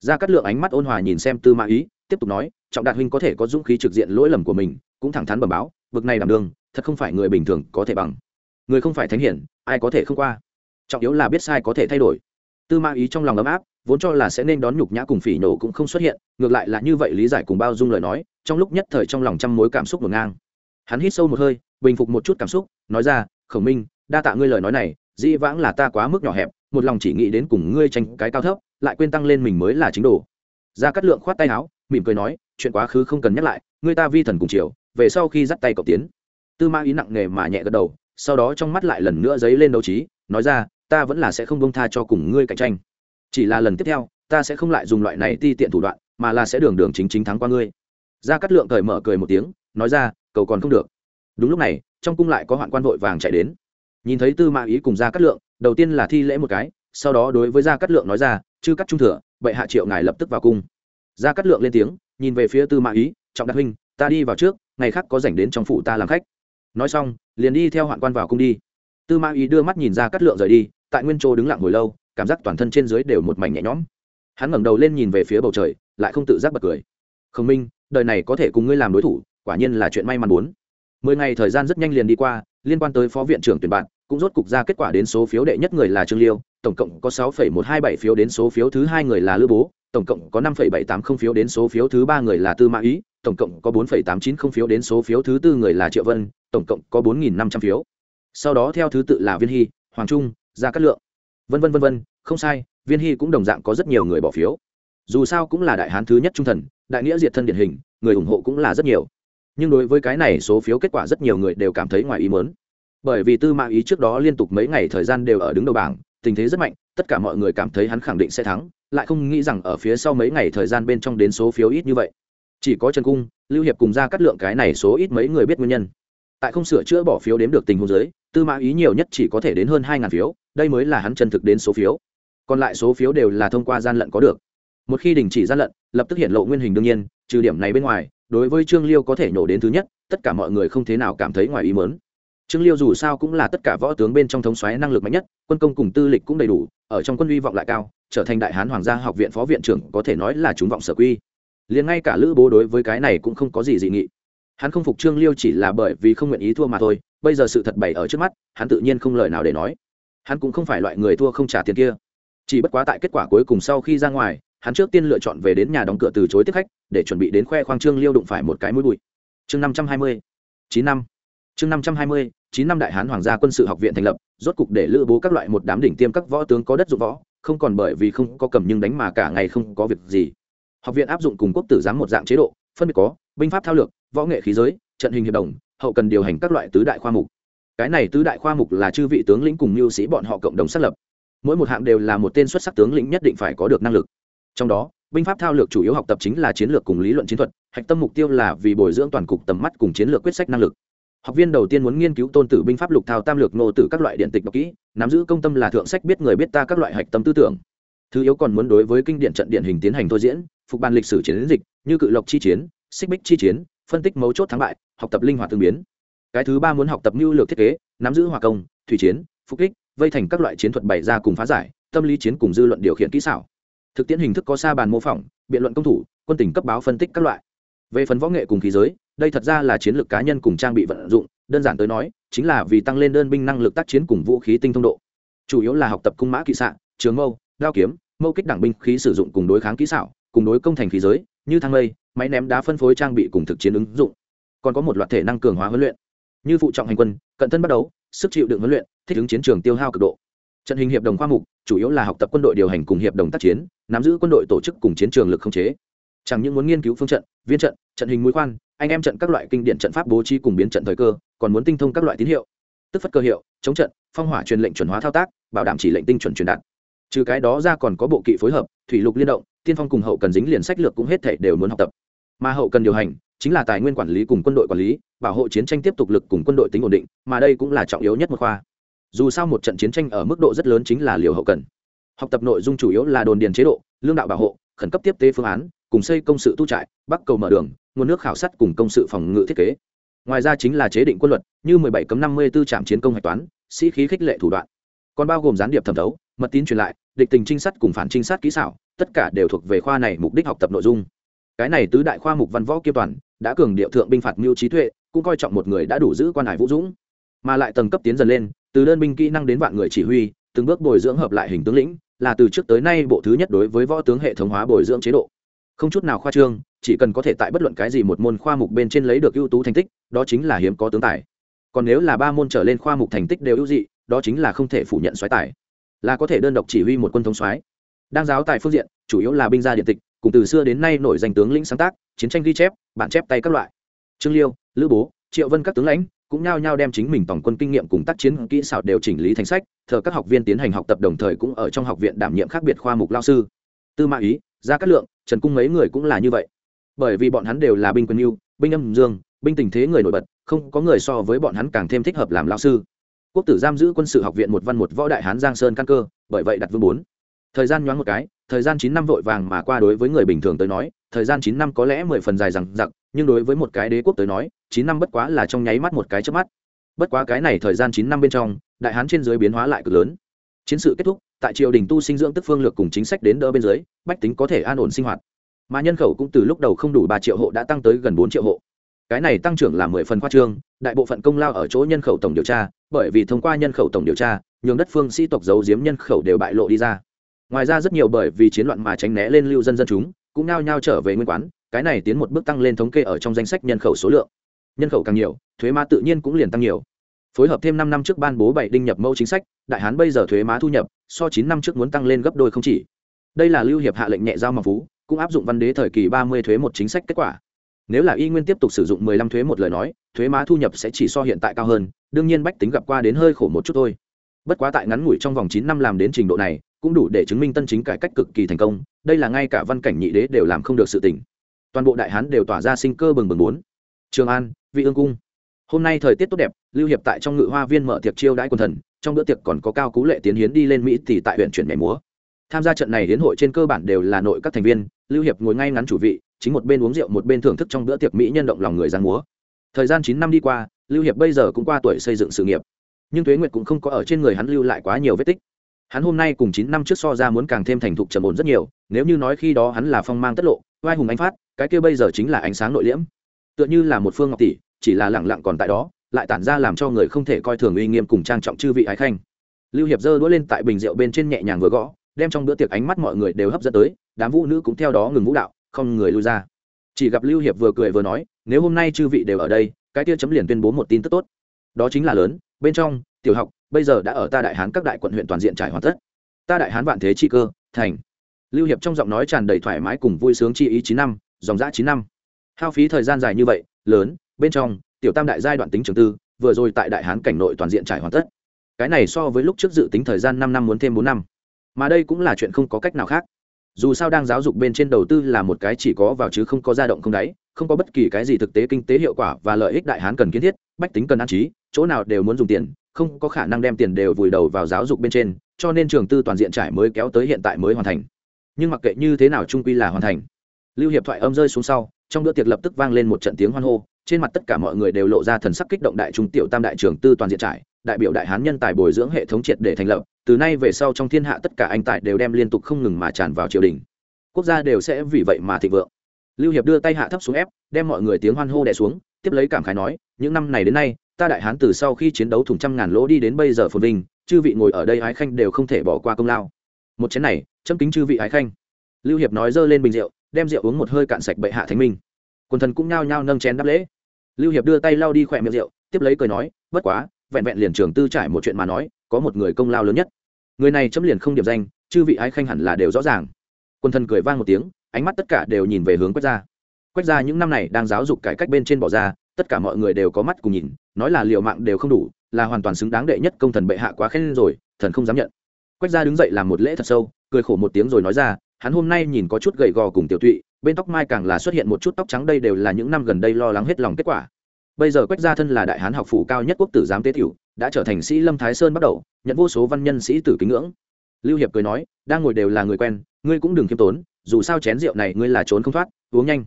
Ra cát lượng ánh mắt ôn hòa nhìn xem tư mã ý, tiếp tục nói, trọng đạt huynh có thể có dũng khí trực diện lỗi lầm của mình, cũng thẳng thắn bẩm báo vực này đảm đường, thật không phải người bình thường có thể bằng. Người không phải thánh hiển, ai có thể không qua. Trọng yếu là biết sai có thể thay đổi. Tư mã ý trong lòng ấm áp, vốn cho là sẽ nên đón nhục nhã cùng phỉ nổ cũng không xuất hiện, ngược lại là như vậy lý giải cùng bao dung lời nói, trong lúc nhất thời trong lòng trăm mối cảm xúc ngổn ngang. Hắn hít sâu một hơi bình phục một chút cảm xúc, nói ra, khổng minh, đa tạ ngươi lời nói này, dĩ vãng là ta quá mức nhỏ hẹp, một lòng chỉ nghĩ đến cùng ngươi tranh cái cao thấp, lại quên tăng lên mình mới là chính đồ. Ra cắt lượng khoát tay áo, mỉm cười nói, chuyện quá khứ không cần nhắc lại, ngươi ta vi thần cùng chiều về sau khi dắt tay cậu tiến. Tư ma ý nặng nề mà nhẹ gật đầu, sau đó trong mắt lại lần nữa dấy lên đấu trí, nói ra, ta vẫn là sẽ không bông tha cho cùng ngươi cạnh tranh. Chỉ là lần tiếp theo, ta sẽ không lại dùng loại này ti tiện thủ đoạn, mà là sẽ đường đường chính chính thắng qua ngươi. Gia cát lượng cởi mở cười một tiếng, nói ra, cầu còn không được đúng lúc này, trong cung lại có hoạn quan vội vàng chạy đến. Nhìn thấy tư mã ý cùng gia cát lượng, đầu tiên là thi lễ một cái, sau đó đối với gia cát lượng nói ra, chư cắt trung thừa, bệ hạ triệu ngài lập tức vào cung. Gia cát lượng lên tiếng, nhìn về phía tư mã ý, trọng đặc huynh, ta đi vào trước, ngày khác có rảnh đến trong phủ ta làm khách. Nói xong, liền đi theo hoạn quan vào cung đi. Tư mã ý đưa mắt nhìn ra cắt lượng rời đi, tại nguyên châu đứng lặng hồi lâu, cảm giác toàn thân trên dưới đều một mảnh nhẹ nhõm. Hắn ngẩng đầu lên nhìn về phía bầu trời, lại không tự giác bật cười. Khổng minh, đời này có thể cùng ngươi làm đối thủ, quả nhiên là chuyện may mắn muốn mười ngày thời gian rất nhanh liền đi qua, liên quan tới phó viện trưởng tuyển bạn, cũng rốt cục ra kết quả đến số phiếu đệ nhất người là trương liêu, tổng cộng có sáu một hai bảy phiếu đến số phiếu thứ hai người là lữ bố, tổng cộng có năm bảy tám không phiếu đến số phiếu thứ ba người là tư mã ý, tổng cộng có bốn tám chín không phiếu đến số phiếu thứ tư người là triệu vân, tổng cộng có bốn năm trăm phiếu. Sau đó theo thứ tự là viên hy, hoàng trung, gia cát lượng. Vân vân vân vân, không sai, viên hy cũng đồng dạng có rất nhiều người bỏ phiếu. Dù sao cũng là đại hán thứ nhất trung thần, đại nghĩa diệt thân điển hình, người ủng hộ cũng là rất nhiều nhưng đối với cái này số phiếu kết quả rất nhiều người đều cảm thấy ngoài ý mớn bởi vì tư mã ý trước đó liên tục mấy ngày thời gian đều ở đứng đầu bảng, tình thế rất mạnh, tất cả mọi người cảm thấy hắn khẳng định sẽ thắng, lại không nghĩ rằng ở phía sau mấy ngày thời gian bên trong đến số phiếu ít như vậy. Chỉ có trần cung, lưu hiệp cùng ra cắt lượng cái này số ít mấy người biết nguyên nhân. Tại không sửa chữa bỏ phiếu đếm được tình huống giới tư mã ý nhiều nhất chỉ có thể đến hơn hai ngàn phiếu, đây mới là hắn chân thực đến số phiếu. Còn lại số phiếu đều là thông qua gian lận có được. Một khi đình chỉ gian lận, lập tức hiện lộ nguyên hình đương nhiên trừ điểm này bên ngoài, đối với trương liêu có thể nhổ đến thứ nhất, tất cả mọi người không thế nào cảm thấy ngoài ý mớn trương liêu dù sao cũng là tất cả võ tướng bên trong thống xoáy năng lực mạnh nhất, quân công cùng tư lịch cũng đầy đủ, ở trong quân uy vọng lại cao, trở thành đại hán hoàng gia học viện phó viện trưởng có thể nói là chúng vọng sở quy. Liền ngay cả lữ bố đối với cái này cũng không có gì dị nghị. Hắn không phục trương liêu chỉ là bởi vì không nguyện ý thua mà thôi, bây giờ sự thật bày ở trước mắt, hắn tự nhiên không lời nào để nói. Hắn cũng không phải loại người thua không trả tiền kia. Chỉ bất quá tại kết quả cuối cùng sau khi ra ngoài hắn trước tiên lựa chọn về đến nhà đóng cửa từ chối tiếp khách, để chuẩn bị đến khoe khoang trương liêu đụng phải một cái mũi bụi. Chương năm trăm hai mươi, chín năm. Chương năm trăm hai mươi, chín năm đại hán hoàng gia quân sự học viện thành lập, rốt cục để lữ bố các loại một đám đỉnh tiêm các võ tướng có đất dụng võ, không còn bởi vì không có cầm nhưng đánh mà cả ngày không có việc gì. Học viện áp dụng cùng quốc tử giám một dạng chế độ, phân biệt có binh pháp thao lược, võ nghệ khí giới, trận hình hiệp đồng, hậu cần điều hành các loại tứ đại khoa mục. Cái này tứ đại khoa mục là chư vị tướng lĩnh cùng mưu sĩ bọn họ cộng đồng xác lập. Mỗi một hạng đều là một tên xuất sắc tướng lĩnh nhất định phải có được năng lực trong đó, binh pháp thao lược chủ yếu học tập chính là chiến lược cùng lý luận chiến thuật, hạch tâm mục tiêu là vì bồi dưỡng toàn cục tầm mắt cùng chiến lược quyết sách năng lực. Học viên đầu tiên muốn nghiên cứu tôn tử binh pháp lục thao tam lược nô tử các loại điện tịch đọc kỹ, nắm giữ công tâm là thượng sách biết người biết ta các loại hạch tâm tư tưởng. Thứ yếu còn muốn đối với kinh điện trận điện hình tiến hành thôi diễn, phục bàn lịch sử chiến dịch, như cự lộc chi chiến, xích bích chi chiến, phân tích mấu chốt thắng bại, học tập linh hoạt tương biến. Cái thứ ba muốn học tập mưu lược thiết kế, nắm giữ hòa công, thủy chiến, phục kích, vây thành các loại chiến thuật bày ra cùng phá giải, tâm lý chiến cùng dư luận điều khiển kỹ xảo thực tiễn hình thức có xa bàn mô phỏng, biện luận công thủ, quân tình cấp báo phân tích các loại. Về phần võ nghệ cùng khí giới, đây thật ra là chiến lược cá nhân cùng trang bị vận dụng, đơn giản tới nói, chính là vì tăng lên đơn binh năng lực tác chiến cùng vũ khí tinh thông độ. Chủ yếu là học tập cung mã kỵ xạ, trường mâu, đao kiếm, mâu kích đảng binh khí sử dụng cùng đối kháng kỹ xảo, cùng đối công thành khí giới, như thang lây, máy ném đá phân phối trang bị cùng thực chiến ứng dụng. Còn có một loạt thể năng cường hóa huấn luyện. Như phụ trọng hành quân, cận thân bắt đấu sức chịu đựng huấn luyện, thích ứng chiến trường tiêu hao cực độ trận hình hiệp đồng khoa mục, chủ yếu là học tập quân đội điều hành cùng hiệp đồng tác chiến, nắm giữ quân đội tổ chức cùng chiến trường lực không chế. Chẳng những muốn nghiên cứu phương trận, viên trận trận hình mũi khoan, anh em trận các loại kinh điện trận pháp bố trí cùng biến trận thời cơ, còn muốn tinh thông các loại tín hiệu. Tức phất cơ hiệu, chống trận, phong hỏa truyền lệnh chuẩn hóa thao tác, bảo đảm chỉ lệnh tinh chuẩn truyền đạt. Trừ cái đó ra còn có bộ kỵ phối hợp, thủy lục liên động, tiên phong cùng hậu cần dính liền sách lược cũng hết thể đều muốn học tập. Mà hậu cần điều hành, chính là tài nguyên quản lý cùng quân đội quản lý, bảo hộ chiến tranh tiếp tục lực cùng quân đội tính ổn định, mà đây cũng là trọng yếu nhất một khoa dù sao một trận chiến tranh ở mức độ rất lớn chính là liều hậu cần. Học tập nội dung chủ yếu là đồn điền chế độ, lương đạo bảo hộ, khẩn cấp tiếp tế phương án, cùng xây công sự tu trại, bắc cầu mở đường, nguồn nước khảo sát cùng công sự phòng ngự thiết kế. Ngoài ra chính là chế định quân luật, như 17 cấm 54 trạm chiến công hạch toán, sĩ khí khích lệ thủ đoạn. Còn bao gồm gián điệp thẩm thấu, mật tín truyền lại, địch tình trinh sát cùng phản trinh sát kỹ xảo, tất cả đều thuộc về khoa này mục đích học tập nội dung. Cái này tứ đại khoa mục văn võ kiêm toàn, đã cường điệu thượng binh phạt mưu trí tuệ, cũng coi trọng một người đã đủ giữ quan hải vũ dũng. Mà lại tầng cấp tiến dần lên từ đơn binh kỹ năng đến vạn người chỉ huy, từng bước bồi dưỡng hợp lại hình tướng lĩnh, là từ trước tới nay bộ thứ nhất đối với võ tướng hệ thống hóa bồi dưỡng chế độ. Không chút nào khoa trương, chỉ cần có thể tại bất luận cái gì một môn khoa mục bên trên lấy được ưu tú thành tích, đó chính là hiếm có tướng tài. Còn nếu là ba môn trở lên khoa mục thành tích đều ưu dị, đó chính là không thể phủ nhận xoáy tài. Là có thể đơn độc chỉ huy một quân thống soái. Đang giáo tại phương diện, chủ yếu là binh gia điện tịch, cùng từ xưa đến nay nổi danh tướng lĩnh sáng tác, chiến tranh ghi chép, bản chép tay các loại. Trương liêu, lữ bố, triệu vân các tướng lãnh cũng nhao nhao đem chính mình tổng quân kinh nghiệm cùng tác chiến kỹ xảo đều chỉnh lý thành sách, thờ các học viên tiến hành học tập đồng thời cũng ở trong học viện đảm nhiệm khác biệt khoa mục lao sư. Tư mã ý, gia cát lượng, trần cung mấy người cũng là như vậy. Bởi vì bọn hắn đều là binh quân yêu binh âm dương, binh tình thế người nổi bật, không có người so với bọn hắn càng thêm thích hợp làm lao sư. Quốc tử giam giữ quân sự học viện một văn một võ đại hán giang sơn căn cơ, bởi vậy đặt vương bốn. Thời gian nhoáng một cái, thời gian chín năm vội vàng mà qua đối với người bình thường tới nói, thời gian chín năm có lẽ mười phần dài rằng giặc nhưng đối với một cái đế quốc tới nói, chín năm bất quá là trong nháy mắt một cái chớp mắt. Bất quá cái này thời gian chín năm bên trong, đại hán trên dưới biến hóa lại cực lớn. Chiến sự kết thúc, tại triều đình tu sinh dưỡng tức phương lược cùng chính sách đến đỡ bên dưới, bách tính có thể an ổn sinh hoạt. Mà nhân khẩu cũng từ lúc đầu không đủ ba triệu hộ đã tăng tới gần bốn triệu hộ. Cái này tăng trưởng là mười phần khoa trương, đại bộ phận công lao ở chỗ nhân khẩu tổng điều tra, bởi vì thông qua nhân khẩu tổng điều tra, nhường đất phương sĩ tộc giấu giếm nhân khẩu đều bại lộ đi ra. Ngoài ra rất nhiều bởi vì chiến loạn mà tránh né lên lưu dân dân chúng, cũng nao nhao trở về nguyên quán cái này tiến một bước tăng lên thống kê ở trong danh sách nhân khẩu số lượng. Nhân khẩu càng nhiều, thuế má tự nhiên cũng liền tăng nhiều. Phối hợp thêm năm năm trước ban bố bảy đinh nhập mẫu chính sách, đại hán bây giờ thuế má thu nhập, so chín năm trước muốn tăng lên gấp đôi không chỉ. Đây là lưu hiệp hạ lệnh nhẹ giao mà phú, cũng áp dụng văn đế thời kỳ ba mươi thuế một chính sách kết quả. Nếu là y nguyên tiếp tục sử dụng mười lăm thuế một lời nói, thuế má thu nhập sẽ chỉ so hiện tại cao hơn, đương nhiên bách tính gặp qua đến hơi khổ một chút thôi. Bất quá tại ngắn ngủi trong vòng chín năm làm đến trình độ này, cũng đủ để chứng minh tân chính cải cách cực kỳ thành công, đây là ngay cả văn cảnh nhị đế đều làm không được sự tỉnh toàn bộ đại hán đều tỏa ra sinh cơ bừng bừng bốn. Trường an, vị ương cung. Hôm nay thời tiết tốt đẹp, lưu hiệp tại trong ngự hoa viên mở tiệc chiêu đãi quần thần, trong bữa tiệc còn có cao cú lệ tiến hiến đi lên mỹ thì tại huyện chuyển mẻ múa. Tham gia trận này hiến hội trên cơ bản đều là nội các thành viên, lưu hiệp ngồi ngay ngắn chủ vị, chính một bên uống rượu một bên thưởng thức trong bữa tiệc mỹ nhân động lòng người giang múa. Thời gian chín năm đi qua, lưu hiệp bây giờ cũng qua tuổi xây dựng sự nghiệp. Nhưng thuế nguyệt cũng không có ở trên người hắn lưu lại quá nhiều vết tích. Hắn hôm nay cùng chín năm trước so ra muốn càng thêm thành thục trầm ổn rất nhiều, nếu như nói khi đó hắn là phong mang tất lộ vai hùng anh phát, cái kia bây giờ chính là ánh sáng nội liễm. Tựa như là một phương ngọc tỷ, chỉ là lẳng lặng còn tại đó, lại tản ra làm cho người không thể coi thường uy nghiêm cùng trang trọng chư vị ái khanh. Lưu hiệp giơ đũa lên tại bình rượu bên trên nhẹ nhàng vừa gõ, đem trong bữa tiệc ánh mắt mọi người đều hấp dẫn tới, đám vũ nữ cũng theo đó ngừng vũ đạo, không người lui ra. Chỉ gặp lưu hiệp vừa cười vừa nói, nếu hôm nay chư vị đều ở đây, cái kia chấm liền tuyên bố một tin tức tốt. Đó chính là lớn, bên trong, tiểu học, bây giờ đã ở ta đại hán các đại quận huyện toàn diện trải hoàn tất. Ta đại hán vạn thế chi cơ, thành lưu hiệp trong giọng nói tràn đầy thoải mái cùng vui sướng chi ý chín năm, dòng dã chín năm. Hao phí thời gian dài như vậy, lớn, bên trong, tiểu tam đại giai đoạn tính trường tư, vừa rồi tại đại hán cảnh nội toàn diện trải hoàn tất. Cái này so với lúc trước dự tính thời gian năm năm muốn thêm bốn năm. Mà đây cũng là chuyện không có cách nào khác. Dù sao đang giáo dục bên trên đầu tư là một cái chỉ có vào chứ không có gia động không đáy, không có bất kỳ cái gì thực tế kinh tế hiệu quả và lợi ích đại hán cần kiến thiết, bách tính cần an trí, chỗ nào đều muốn dùng tiền, không có khả năng đem tiền đều vùi đầu vào giáo dục bên trên, cho nên trường tư toàn diện trải mới kéo tới hiện tại mới hoàn thành nhưng mặc kệ như thế nào trung quy là hoàn thành. Lưu hiệp thoại âm rơi xuống sau, trong bữa tiệc lập tức vang lên một trận tiếng hoan hô, trên mặt tất cả mọi người đều lộ ra thần sắc kích động đại trung tiểu tam đại trường tư toàn diện trải, đại biểu đại hán nhân tài bồi dưỡng hệ thống triệt để thành lập, từ nay về sau trong thiên hạ tất cả anh tài đều đem liên tục không ngừng mà tràn vào triều đình. Quốc gia đều sẽ vì vậy mà thịnh vượng. Lưu hiệp đưa tay hạ thấp xuống ép, đem mọi người tiếng hoan hô đè xuống, tiếp lấy cảm khái nói, những năm này đến nay, ta đại hán từ sau khi chiến đấu thủng trăm ngàn lỗ đi đến bây giờ phồn vinh, chư vị ngồi ở đây ái khanh đều không thể bỏ qua công lao một chén này, châm kính chư vị ái khanh. Lưu hiệp nói dơ lên bình rượu, đem rượu uống một hơi cạn sạch bệ hạ thánh minh. Quần thần cũng nhao nhao nâng chén đáp lễ. Lưu hiệp đưa tay lau đi khỏe miệng rượu, tiếp lấy cười nói, bất quá, vẹn vẹn liền trường tư trải một chuyện mà nói, có một người công lao lớn nhất. Người này chấm liền không điểm danh, chư vị ái khanh hẳn là đều rõ ràng. Quân thần cười vang một tiếng, ánh mắt tất cả đều nhìn về hướng quách gia. Quách gia những năm này đang giáo dục cải cách bên trên bỏ ra, tất cả mọi người đều có mắt cùng nhìn, nói là liều mạng đều không đủ, là hoàn toàn xứng đáng đệ nhất công thần bệ hạ quá khen rồi, thần không dám nhận quách gia đứng dậy làm một lễ thật sâu, cười khổ một tiếng rồi nói ra, hắn hôm nay nhìn có chút gầy gò cùng tiểu tụy, bên tóc mai càng là xuất hiện một chút tóc trắng đây đều là những năm gần đây lo lắng hết lòng kết quả. Bây giờ quách gia thân là đại hán học phủ cao nhất quốc tử giám tế tiểu, đã trở thành sĩ lâm thái sơn bắt đầu, nhận vô số văn nhân sĩ tử kính ngưỡng. Lưu hiệp cười nói, đang ngồi đều là người quen, ngươi cũng đừng khiêm tốn, dù sao chén rượu này ngươi là trốn không thoát, uống nhanh.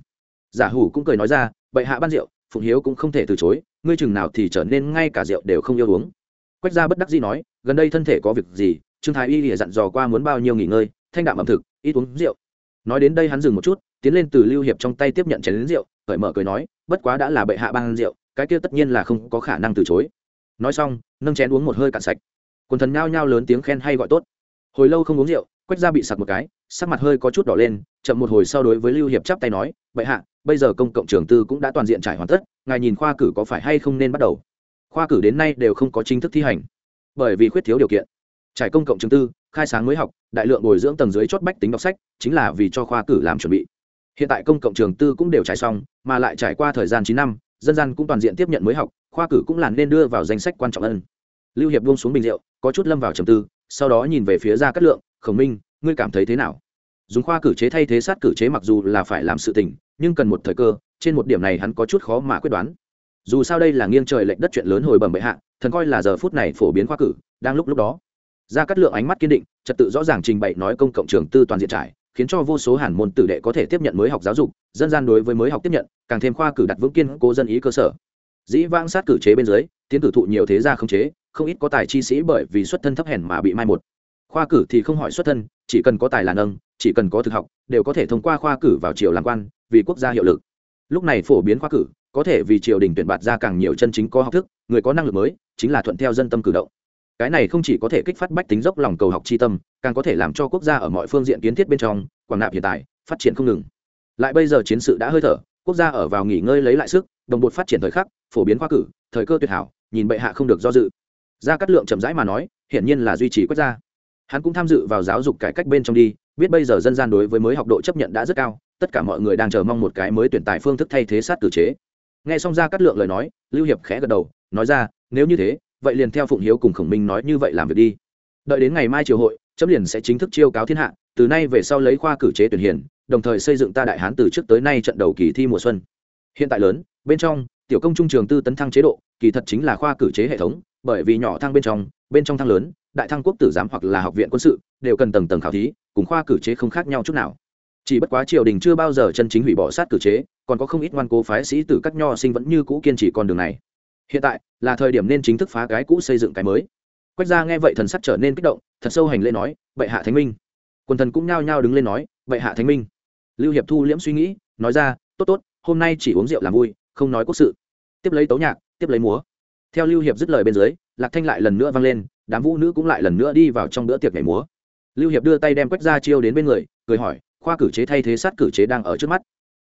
Giả hủ cũng cười nói ra, bệ hạ ban rượu, phụng hiếu cũng không thể từ chối, ngươi chừng nào thì trở nên ngay cả rượu đều không yêu uống. Quách gia bất đắc dĩ nói, gần đây thân thể có việc gì trương thái y lìa dặn dò qua muốn bao nhiêu nghỉ ngơi, thanh đạm ẩm thực, ít uống rượu. Nói đến đây hắn dừng một chút, tiến lên từ lưu hiệp trong tay tiếp nhận chén lính rượu, cởi mở cười nói, bất quá đã là bệ hạ ban rượu, cái kia tất nhiên là không có khả năng từ chối. Nói xong, nâng chén uống một hơi cạn sạch. Quần thần nhao nhao lớn tiếng khen hay gọi tốt. Hồi lâu không uống rượu, quách ra bị sặc một cái, sắc mặt hơi có chút đỏ lên, chậm một hồi sau đối với lưu hiệp chắp tay nói, bệ hạ, bây giờ công cộng trường tư cũng đã toàn diện trải hoàn tất, ngài nhìn khoa cử có phải hay không nên bắt đầu? Khoa cử đến nay đều không có chính thức thi hành, bởi vì khuyết thiếu điều kiện trải công cộng trường tư, khai sáng mới học, đại lượng bồi dưỡng tầng dưới chót bách tính đọc sách, chính là vì cho khoa cử làm chuẩn bị. Hiện tại công cộng trường tư cũng đều trải xong, mà lại trải qua thời gian chín năm, dân gian cũng toàn diện tiếp nhận mới học, khoa cử cũng là nên đưa vào danh sách quan trọng ân lưu hiệp buông xuống bình rượu, có chút lâm vào trầm tư, sau đó nhìn về phía ra cát lượng, khổng minh, ngươi cảm thấy thế nào? Dùng khoa cử chế thay thế sát cử chế mặc dù là phải làm sự tình, nhưng cần một thời cơ, trên một điểm này hắn có chút khó mà quyết đoán. Dù sao đây là nghiêng trời lệnh đất chuyện lớn hồi bẩm bệ hạ, thần coi là giờ phút này phổ biến khoa cử, đang lúc lúc đó ra cát lượng ánh mắt kiên định, trật tự rõ ràng trình bày nói công cộng trường tư toàn diện trải, khiến cho vô số hàn môn tử đệ có thể tiếp nhận mới học giáo dục, dân gian đối với mới học tiếp nhận, càng thêm khoa cử đặt vững kiên cố dân ý cơ sở. Dĩ vãng sát cử chế bên dưới, tiến cử thụ nhiều thế gia không chế, không ít có tài chi sĩ bởi vì xuất thân thấp hèn mà bị mai một. Khoa cử thì không hỏi xuất thân, chỉ cần có tài là nâng, chỉ cần có thực học, đều có thể thông qua khoa cử vào triều làm quan, vì quốc gia hiệu lực. Lúc này phổ biến khoa cử, có thể vì triều đình tuyển bạt ra càng nhiều chân chính có học thức, người có năng lực mới, chính là thuận theo dân tâm cử động cái này không chỉ có thể kích phát bách tính dốc lòng cầu học chi tâm, càng có thể làm cho quốc gia ở mọi phương diện kiến thiết bên trong, quảng nạp hiện tại, phát triển không ngừng. Lại bây giờ chiến sự đã hơi thở, quốc gia ở vào nghỉ ngơi lấy lại sức, đồng bột phát triển thời khắc, phổ biến khoa cử, thời cơ tuyệt hảo, nhìn bệ hạ không được do dự. Gia cát lượng chậm rãi mà nói, hiển nhiên là duy trì quốc gia. Hắn cũng tham dự vào giáo dục cải cách bên trong đi, biết bây giờ dân gian đối với mới học độ chấp nhận đã rất cao, tất cả mọi người đang chờ mong một cái mới tuyển tài phương thức thay thế sát cử chế. Nghe xong gia cát lượng lời nói, lưu hiệp khẽ gật đầu, nói ra, nếu như thế vậy liền theo phụng hiếu cùng khổng minh nói như vậy làm việc đi. Đợi đến ngày mai triều hội, chấm liền sẽ chính thức chiêu cáo thiên hạ, từ nay về sau lấy khoa cử chế tuyển hiền, đồng thời xây dựng ta đại hán từ trước tới nay trận đầu kỳ thi mùa xuân. Hiện tại lớn, bên trong, tiểu công trung trường tư tấn thăng chế độ, kỳ thật chính là khoa cử chế hệ thống, bởi vì nhỏ thăng bên trong bên trong thăng lớn, đại thăng quốc tử giám hoặc là học viện quân sự, đều cần tầng tầng khảo thí, cùng khoa cử chế không khác nhau chút nào. Chỉ bất quá triều đình chưa bao giờ chân chính hủy bỏ sát cử chế, còn có không ít ngoan cố phái sĩ tử các nho sinh vẫn như cũ kiên trì con đường này hiện tại, là thời điểm nên chính thức phá cái cũ xây dựng cái mới. Quách gia nghe vậy thần sắc trở nên kích động, thật sâu hành lễ nói, bệ hạ thánh minh. Quần thần cũng nhao nhao đứng lên nói, bệ hạ thánh minh. Lưu hiệp thu liễm suy nghĩ, nói ra, tốt tốt, hôm nay chỉ uống rượu làm vui, không nói quốc sự. Tiếp lấy tấu nhạc, tiếp lấy múa. Theo lưu hiệp dứt lời bên dưới, lạc thanh lại lần nữa vang lên, đám vũ nữ cũng lại lần nữa đi vào trong bữa tiệc nhảy múa. Lưu hiệp đưa tay đem quách Gia chiêu đến bên người, cười hỏi, khoa cử chế thay thế sát cử chế đang ở trước mắt.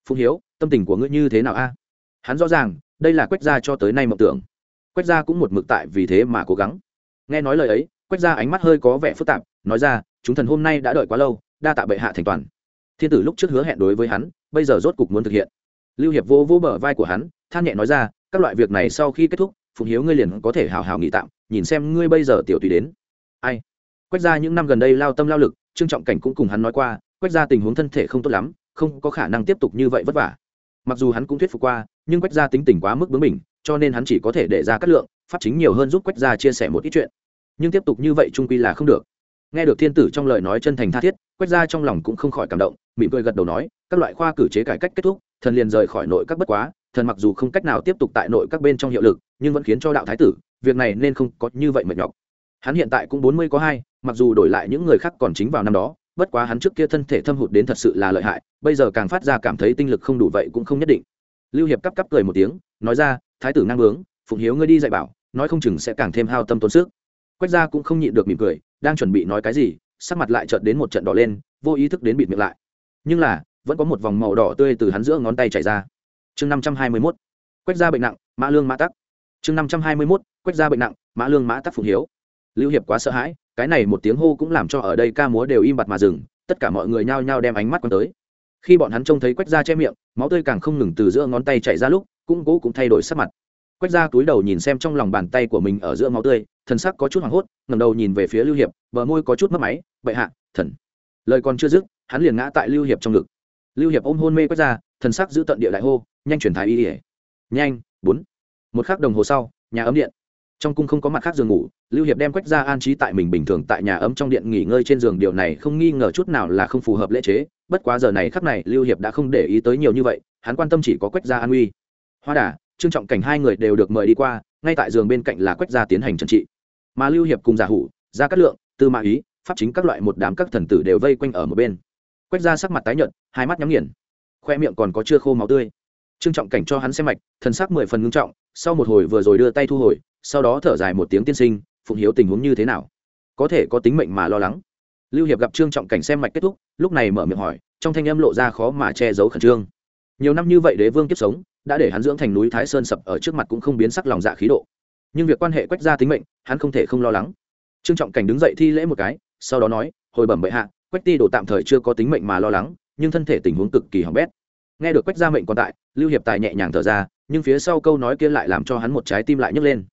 Phụng hiếu, tâm tình của ngươi như thế nào a? Hắn rõ ràng đây là quách gia cho tới nay mộng tưởng. Quách gia cũng một mực tại vì thế mà cố gắng. Nghe nói lời ấy, quách gia ánh mắt hơi có vẻ phức tạp, nói ra, chúng thần hôm nay đã đợi quá lâu, đa tạ bệ hạ thành toàn. Thiên tử lúc trước hứa hẹn đối với hắn, bây giờ rốt cục muốn thực hiện. Lưu hiệp vô vô bờ vai của hắn, than nhẹ nói ra, các loại việc này sau khi kết thúc, phụng hiếu ngươi liền có thể hào hào nghỉ tạm, nhìn xem ngươi bây giờ tiểu tùy đến. Ai? Quách gia những năm gần đây lao tâm lao lực, trương trọng cảnh cũng cùng hắn nói qua, quách gia tình huống thân thể không tốt lắm, không có khả năng tiếp tục như vậy vất vả. Mặc dù hắn cũng thuyết phục qua nhưng quách gia tính tình quá mức bướng mình cho nên hắn chỉ có thể để ra cắt lượng phát chính nhiều hơn giúp quách gia chia sẻ một ít chuyện. Nhưng tiếp tục như vậy trung quy là không được. Nghe được thiên tử trong lời nói chân thành tha thiết, quách gia trong lòng cũng không khỏi cảm động, mỉm cười gật đầu nói, các loại khoa cử chế cải cách kết thúc, thần liền rời khỏi nội các bất quá, thần mặc dù không cách nào tiếp tục tại nội các bên trong hiệu lực, nhưng vẫn khiến cho đạo thái tử, việc này nên không có như vậy mệt nhọc. Hắn hiện tại cũng bốn mươi có hai, mặc dù đổi lại những người khác còn chính vào năm đó, bất quá hắn trước kia thân thể thâm hụt đến thật sự là lợi hại, bây giờ càng phát ra cảm thấy tinh lực không đủ vậy cũng không nhất định lưu hiệp cắp cắp cười một tiếng, nói ra, thái tử năng bướng, phụng hiếu ngươi đi dạy bảo, nói không chừng sẽ càng thêm hao tâm tốn sức. Quách gia cũng không nhịn được mỉm cười, đang chuẩn bị nói cái gì, sắc mặt lại chợt đến một trận đỏ lên, vô ý thức đến bịt miệng lại. Nhưng là, vẫn có một vòng màu đỏ tươi từ hắn giữa ngón tay chảy ra. Chương năm trăm hai mươi mốt, quách gia bệnh nặng, mã lương mã tắc. Chương năm trăm hai mươi mốt, quách gia bệnh nặng, mã lương mã tắc phụng hiếu. Lưu hiệp quá sợ hãi, cái này một tiếng hô cũng làm cho ở đây ca múa đều im bặt mà dừng, tất cả mọi người nhao nhao đem ánh mắt quan tới khi bọn hắn trông thấy quách gia che miệng, máu tươi càng không ngừng từ giữa ngón tay chảy ra lúc, cũng cố cũng thay đổi sắc mặt. Quách gia túi đầu nhìn xem trong lòng bàn tay của mình ở giữa máu tươi, thần sắc có chút hoảng hốt, ngẩng đầu nhìn về phía lưu hiệp, bờ môi có chút mất máy bậy hạ, thần. Lời còn chưa dứt, hắn liền ngã tại lưu hiệp trong ngực. Lưu hiệp ôm hôn mê quách da thần sắc giữ tận địa đại hô, nhanh chuyển thái y ỉa nhanh, bốn. Một khắc đồng hồ sau, nhà ấm điện. Trong cung không có mặt khác giường ngủ, lưu hiệp đem quách ra an trí tại mình bình thường tại nhà ấm trong điện nghỉ ngơi trên giường, điều này không nghi ngờ chút nào là không phù hợp lễ chế bất quá giờ này khắc này, lưu hiệp đã không để ý tới nhiều như vậy, hắn quan tâm chỉ có quách gia an uy. Hoa đà, trương trọng cảnh hai người đều được mời đi qua, ngay tại giường bên cạnh là quách gia tiến hành trần trị. Mà lưu hiệp cùng giả hủ, gia cát lượng, tư mã ý, pháp chính các loại một đám các thần tử đều vây quanh ở một bên. Quách gia sắc mặt tái nhợt, hai mắt nhắm nghiền. Khoe miệng còn có chưa khô máu tươi. Trương trọng cảnh cho hắn xem mạch, thần sắc mười phần ngưng trọng, sau một hồi vừa rồi đưa tay thu hồi, sau đó thở dài một tiếng tiên sinh, phụng hiếu tình huống như thế nào? Có thể có tính mệnh mà lo lắng lưu hiệp gặp trương trọng cảnh xem mạch kết thúc, lúc này mở miệng hỏi, trong thanh âm lộ ra khó mà che giấu khẩn trương. Nhiều năm như vậy đế vương kiếp sống, đã để hắn dưỡng thành núi thái sơn sập ở trước mặt cũng không biến sắc lòng dạ khí độ. Nhưng việc quan hệ quách ra tính mệnh, hắn không thể không lo lắng. Trương trọng cảnh đứng dậy thi lễ một cái, sau đó nói, hồi bẩm bệ hạ, quách ti đồ tạm thời chưa có tính mệnh mà lo lắng, nhưng thân thể tình huống cực kỳ hỏng bét. Nghe được quách gia mệnh còn tại, lưu hiệp tài nhẹ nhàng thở ra, nhưng phía sau câu nói kia lại làm cho hắn một trái tim lại nhấc lên.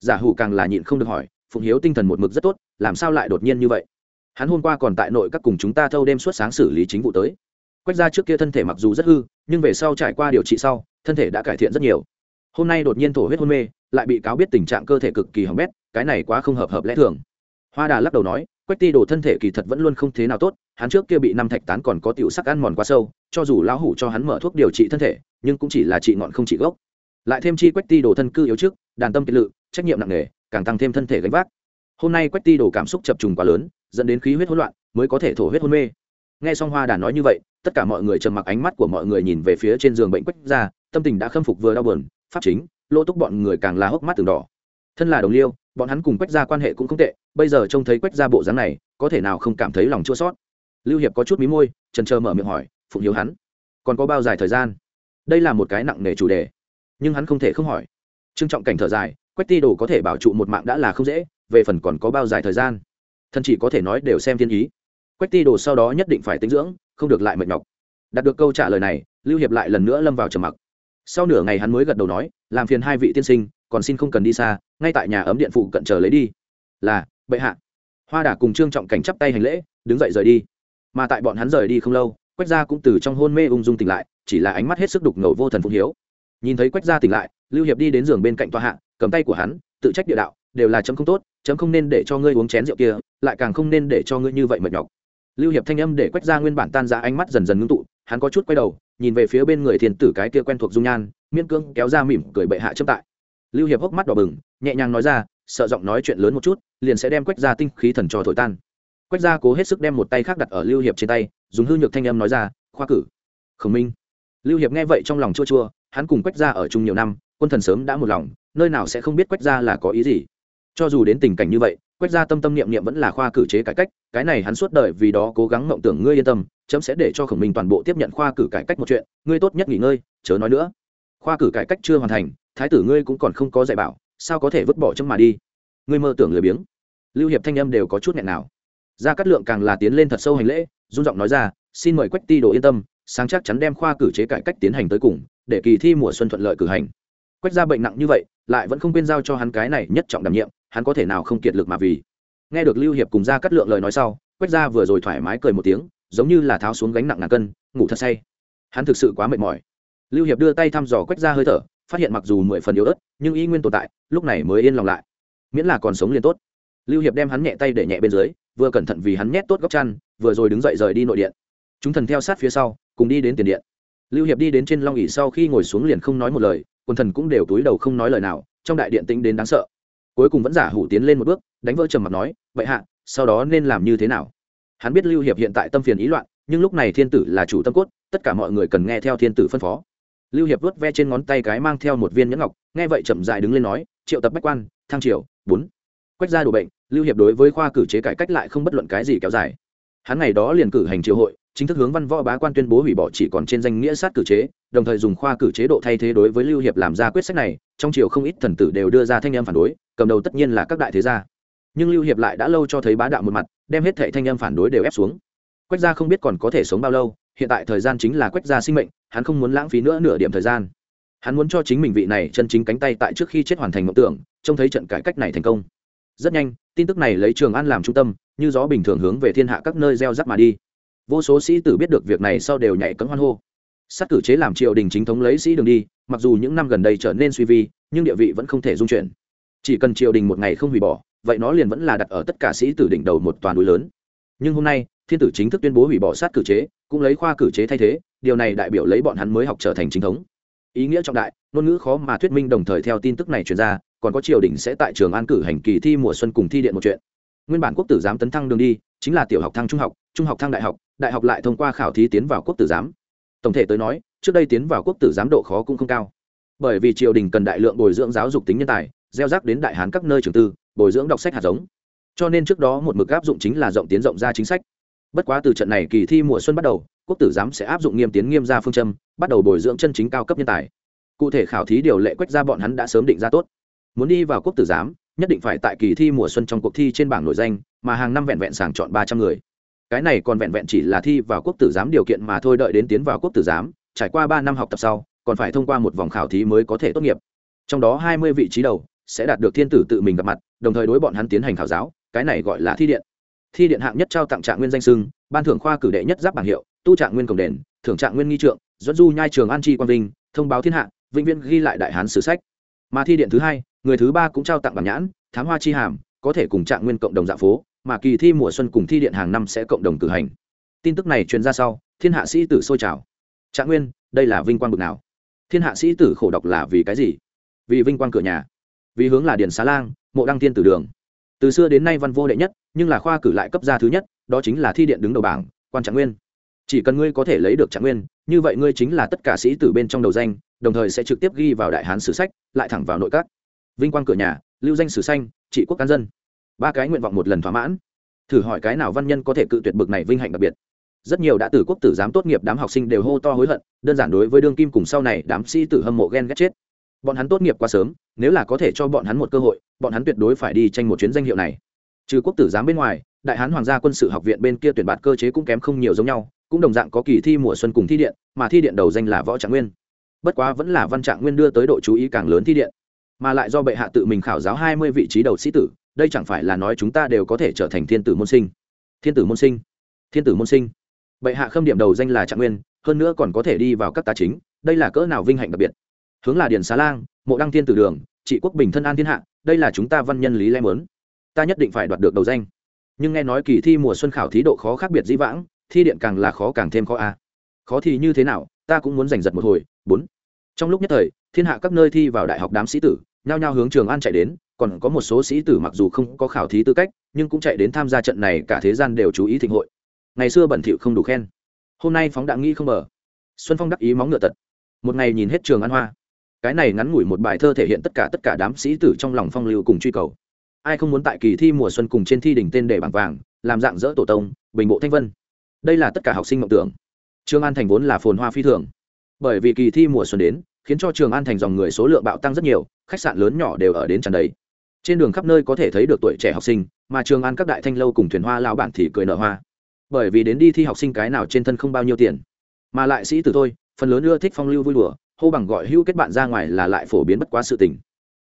Giả hủ càng là nhịn không được hỏi, phụng hiếu tinh thần một mực rất tốt, làm sao lại đột nhiên như vậy? Hắn hôm qua còn tại nội các cùng chúng ta thâu đêm suốt sáng xử lý chính vụ tới. Quách ra trước kia thân thể mặc dù rất hư, nhưng về sau trải qua điều trị sau, thân thể đã cải thiện rất nhiều. Hôm nay đột nhiên thổ huyết hôn mê, lại bị cáo biết tình trạng cơ thể cực kỳ hỏng bét, cái này quá không hợp hợp lẽ thường. Hoa đà lắc đầu nói, quách ti đồ thân thể kỳ thật vẫn luôn không thế nào tốt, hắn trước kia bị năm thạch tán còn có tiểu sắc ăn mòn quá sâu, cho dù lão hủ cho hắn mở thuốc điều trị thân thể, nhưng cũng chỉ là trị ngọn không trị gốc. Lại thêm chi quách ti đồ thân cư yếu trước, đàn tâm kiệt lự, trách nhiệm nặng nề, càng tăng thêm thân thể gánh vác. Hôm nay quách ti đồ cảm xúc chập trùng quá lớn dẫn đến khí huyết hỗn loạn, mới có thể thổ huyết hôn mê. Nghe xong hoa đà nói như vậy, tất cả mọi người trầm mặc ánh mắt của mọi người nhìn về phía trên giường bệnh quách ra tâm tình đã khâm phục vừa đau buồn, pháp chính lỗ túc bọn người càng là hốc mắt từng đỏ. Thân là đồng liêu, bọn hắn cùng quách ra quan hệ cũng không tệ, bây giờ trông thấy quách ra bộ dáng này, có thể nào không cảm thấy lòng chua sót lưu hiệp có chút mí môi, trần trờ mở miệng hỏi, phụng hiếu hắn, còn có bao dài thời gian? Đây là một cái nặng nề chủ đề, nhưng hắn không thể không hỏi. Trương trọng cảnh thở dài, quách ti đồ có thể bảo trụ một mạng đã là không dễ, về phần còn có bao dài thời gian? Thần chỉ có thể nói đều xem thiên ý. Quách ti đồ sau đó nhất định phải tính dưỡng, không được lại mệt nhọc. Đạt được câu trả lời này, lưu hiệp lại lần nữa lâm vào trầm mặc. Sau nửa ngày hắn mới gật đầu nói, làm phiền hai vị tiên sinh, còn xin không cần đi xa, ngay tại nhà ấm điện phụ cận chờ lấy đi. Là, bệ hạ. Hoa đà cùng trương trọng cảnh chắp tay hành lễ, đứng dậy rời đi. Mà tại bọn hắn rời đi không lâu, quách gia cũng từ trong hôn mê ung dung tỉnh lại, chỉ là ánh mắt hết sức đục ngầu vô thần phụng hiếu. Nhìn thấy quách gia tỉnh lại, lưu hiệp đi đến giường bên cạnh tòa hạ, cầm tay của hắn, tự trách địa đạo đều là chấm không tốt, chấm không nên để cho ngươi uống chén rượu kia, lại càng không nên để cho ngươi như vậy mệt nhọc. Lưu hiệp thanh âm để quách gia nguyên bản tan ra ánh mắt dần dần ngưng tụ, hắn có chút quay đầu, nhìn về phía bên người thiền tử cái kia quen thuộc dung nhan miên cương kéo ra mỉm cười bệ hạ chấm tại. Lưu hiệp hốc mắt đỏ bừng, nhẹ nhàng nói ra, sợ giọng nói chuyện lớn một chút, liền sẽ đem quách gia tinh khí thần cho thổi tan. Quách gia cố hết sức đem một tay khác đặt ở lưu hiệp trên tay, dùng hư nhược thanh âm nói ra, khoa cử. Khổng minh. Lưu hiệp nghe vậy trong lòng chua chua, hắn cùng quách gia ở chung nhiều năm, quân thần sớm đã một lòng, nơi nào sẽ không biết quách gia là có ý gì cho dù đến tình cảnh như vậy quách gia tâm tâm niệm niệm vẫn là khoa cử chế cải cách, cái này hắn suốt đời vì đó cố gắng mộng tưởng ngươi yên tâm, chấm sẽ để cho khổng minh toàn bộ tiếp nhận khoa cử cải cách một chuyện, ngươi tốt nhất nghỉ ngơi, chớ nói nữa. Khoa cử cải cách chưa hoàn thành, thái tử ngươi cũng còn không có dạy bảo, sao có thể vứt bỏ chấm mà đi? Ngươi mơ tưởng lười biếng. Lưu hiệp thanh âm đều có chút nghẹn nào. Gia cát lượng càng là tiến lên thật sâu hành lễ, run giọng nói ra, xin mời quách ti đồ yên tâm, sáng chắc chắn đem khoa cử chế cải cách tiến hành tới cùng, để kỳ thi mùa xuân thuận lợi cử hành. Quách gia bệnh nặng như vậy, lại vẫn không quên giao cho hắn cái này nhất trọng đảm nhiệm hắn có thể nào không kiệt lực mà vì. Nghe được lưu hiệp cùng gia cát lượng lời nói sau, quách ra vừa rồi thoải mái cười một tiếng, giống như là tháo xuống gánh nặng ngàn cân, ngủ thật say. Hắn thực sự quá mệt mỏi. Lưu hiệp đưa tay thăm dò quách ra hơi thở, phát hiện mặc dù mười phần yếu ớt, nhưng y nguyên tồn tại, lúc này mới yên lòng lại. Miễn là còn sống liền tốt. Lưu hiệp đem hắn nhẹ tay để nhẹ bên dưới, vừa cẩn thận vì hắn nhét tốt góc chăn, vừa rồi đứng dậy rời đi nội điện. Chúng thần theo sát phía sau, cùng đi đến tiền điện. Lưu hiệp đi đến trên long ỉ sau khi ngồi xuống liền không nói một lời, quần thần cũng đều túi đầu không nói lời nào, trong đại điện tĩnh đến đáng sợ cuối cùng vẫn giả hủ tiến lên một bước, đánh vỡ trầm mặt nói, vậy hạ, sau đó nên làm như thế nào? Hắn biết lưu hiệp hiện tại tâm phiền ý loạn, nhưng lúc này thiên tử là chủ tâm cốt, tất cả mọi người cần nghe theo thiên tử phân phó. Lưu hiệp vớt ve trên ngón tay cái mang theo một viên nhẫn ngọc, nghe vậy chậm dài đứng lên nói, triệu tập bách quan, thăng triều, bốn. Quách ra đủ bệnh, lưu hiệp đối với khoa cử chế cải cách lại không bất luận cái gì kéo dài. Hắn ngày đó liền cử hành triều hội, chính thức hướng văn võ bá quan tuyên bố hủy bỏ chỉ còn trên danh nghĩa sát cử chế, đồng thời dùng khoa cử chế độ thay thế đối với lưu hiệp làm ra quyết sách này, trong triều không ít thần tử đều đưa ra thanh em phản đối cầm đầu tất nhiên là các đại thế gia. Nhưng lưu hiệp lại đã lâu cho thấy bá đạo một mặt, đem hết thệ thanh em phản đối đều ép xuống. Quách gia không biết còn có thể sống bao lâu, hiện tại thời gian chính là quách gia sinh mệnh, hắn không muốn lãng phí nữa nửa điểm thời gian. Hắn muốn cho chính mình vị này chân chính cánh tay tại trước khi chết hoàn thành mộng tưởng, trông thấy trận cải cách này thành công. Rất nhanh, tin tức này lấy trường an làm trung tâm, như gió bình thường hướng về thiên hạ các nơi gieo rắc mà đi. Vô số sĩ tử biết được việc này sau đều nhảy cấm hoan hô. Sát cử chế làm triều đình chính thống lấy sĩ đường đi, mặc dù những năm gần đây trở nên suy vi, nhưng địa vị vẫn không thể dung chuyển chỉ cần triều đình một ngày không hủy bỏ, vậy nó liền vẫn là đặt ở tất cả sĩ tử đỉnh đầu một toàn núi lớn. Nhưng hôm nay, thiên tử chính thức tuyên bố hủy bỏ sát cử chế, cũng lấy khoa cử chế thay thế, điều này đại biểu lấy bọn hắn mới học trở thành chính thống. Ý nghĩa trọng đại, ngôn ngữ khó mà thuyết minh đồng thời theo tin tức này truyền ra, còn có triều đình sẽ tại trường an cử hành kỳ thi mùa xuân cùng thi điện một chuyện. Nguyên bản quốc tử giám tấn thăng đường đi, chính là tiểu học thăng trung học trung học thăng đại học đại học lại thông qua khảo thí tiến vào quốc tử giám. Tổng thể tới nói, trước đây tiến vào quốc tử giám độ khó cũng không cao. Bởi vì triều đình cần đại lượng bồi dưỡng giáo dục tính nhân tài gieo rắc đến đại hán các nơi trường tư, bồi dưỡng đọc sách hạt giống. Cho nên trước đó một mực áp dụng chính là rộng tiến rộng ra chính sách. Bất quá từ trận này kỳ thi mùa xuân bắt đầu, quốc tử giám sẽ áp dụng nghiêm tiến nghiêm ra phương châm, bắt đầu bồi dưỡng chân chính cao cấp nhân tài. Cụ thể khảo thí điều lệ quách ra bọn hắn đã sớm định ra tốt. Muốn đi vào quốc tử giám, nhất định phải tại kỳ thi mùa xuân trong cuộc thi trên bảng nổi danh, mà hàng năm vẹn vẹn sàng chọn ba trăm người. Cái này còn vẹn vẹn chỉ là thi vào quốc tử giám điều kiện mà thôi, đợi đến tiến vào quốc tử giám, trải qua ba năm học tập sau, còn phải thông qua một vòng khảo thí mới có thể tốt nghiệp. Trong đó hai mươi vị trí đầu sẽ đạt được thiên tử tự mình gặp mặt, đồng thời đối bọn hắn tiến hành khảo giáo, cái này gọi là thi điện. Thi điện hạng nhất trao tặng trạng nguyên danh sưng, ban thưởng khoa cử đệ nhất giáp bảng hiệu, tu trạng nguyên cổng đền, thưởng trạng nguyên nghi trượng, dẫn du nhai trường an tri quang vinh, thông báo thiên hạ, vĩnh viễn ghi lại đại hán sử sách. Mà thi điện thứ hai, người thứ ba cũng trao tặng bản nhãn, thám hoa chi hàm, có thể cùng trạng nguyên cộng đồng dạ phố, mà kỳ thi mùa xuân cùng thi điện hàng năm sẽ cộng đồng cử hành. Tin tức này truyền ra sau, thiên hạ sĩ tử sôi trào. Trạng nguyên, đây là vinh quang bực nào? Thiên hạ sĩ tử khổ đọc là vì cái gì? Vì vinh quang cửa nhà vì hướng là điền xá lang, mộ đăng tiên tử đường. Từ xưa đến nay văn vô đệ nhất, nhưng là khoa cử lại cấp gia thứ nhất, đó chính là thi điện đứng đầu bảng, quan trạng nguyên. Chỉ cần ngươi có thể lấy được trạng nguyên, như vậy ngươi chính là tất cả sĩ tử bên trong đầu danh, đồng thời sẽ trực tiếp ghi vào đại hán sử sách, lại thẳng vào nội các. Vinh quang cửa nhà, lưu danh sử xanh trị quốc cán dân. Ba cái nguyện vọng một lần thỏa mãn. Thử hỏi cái nào văn nhân có thể cự tuyệt bực này vinh hạnh đặc biệt. Rất nhiều đã tử quốc tử giám tốt nghiệp đám học sinh đều hô to hối hận, đơn giản đối với đương kim cùng sau này đám sĩ tử hâm mộ ghen ghét chết. Bọn hắn tốt nghiệp quá sớm nếu là có thể cho bọn hắn một cơ hội, bọn hắn tuyệt đối phải đi tranh một chuyến danh hiệu này. Trừ quốc tử giám bên ngoài, đại hán hoàng gia quân sự học viện bên kia tuyển bạt cơ chế cũng kém không nhiều giống nhau, cũng đồng dạng có kỳ thi mùa xuân cùng thi điện, mà thi điện đầu danh là võ trạng nguyên. Bất quá vẫn là văn trạng nguyên đưa tới độ chú ý càng lớn thi điện, mà lại do bệ hạ tự mình khảo giáo hai mươi vị trí đầu sĩ tử, đây chẳng phải là nói chúng ta đều có thể trở thành thiên tử môn sinh. Thiên tử môn sinh, thiên tử môn sinh. Bệ hạ khâm điểm đầu danh là trạng nguyên, hơn nữa còn có thể đi vào các tá chính, đây là cỡ nào vinh hạnh đặc biệt. Hướng là điền xá lang mộ đăng thiên tử đường, trị quốc bình thân an thiên hạ, đây là chúng ta văn nhân lý lem lớn ta nhất định phải đoạt được đầu danh. Nhưng nghe nói kỳ thi mùa xuân khảo thí độ khó khác biệt dĩ vãng, thi điện càng là khó càng thêm khó a. Khó thì như thế nào, ta cũng muốn giành giật một hồi. Bốn. Trong lúc nhất thời, thiên hạ các nơi thi vào đại học đám sĩ tử, nhao nhao hướng trường an chạy đến, còn có một số sĩ tử mặc dù không có khảo thí tư cách, nhưng cũng chạy đến tham gia trận này, cả thế gian đều chú ý thịnh hội. Ngày xưa bẩn thỉu không đủ khen. Hôm nay phóng đạn nghi không mở xuân phong đắc ý móng ngựa tật. Một ngày nhìn hết trường an hoa cái này ngắn ngủi một bài thơ thể hiện tất cả tất cả đám sĩ tử trong lòng phong lưu cùng truy cầu. Ai không muốn tại kỳ thi mùa xuân cùng trên thi đỉnh tên đề bảng vàng, làm dạng dỡ tổ tông, bình bộ thanh vân. Đây là tất cả học sinh mộng tưởng. Trường an thành vốn là phồn hoa phi thường. Bởi vì kỳ thi mùa xuân đến, khiến cho trường an thành dòng người số lượng bạo tăng rất nhiều, khách sạn lớn nhỏ đều ở đến tràn đầy. Trên đường khắp nơi có thể thấy được tuổi trẻ học sinh, mà trường an các đại thanh lâu cùng thuyền hoa lao bản thì cười nở hoa. Bởi vì đến đi thi học sinh cái nào trên thân không bao nhiêu tiền. Mà lại sĩ tử thôi, phần lớn ưa thích phong lưu vui đùa hô bằng gọi hữu kết bạn ra ngoài là lại phổ biến bất quá sự tình.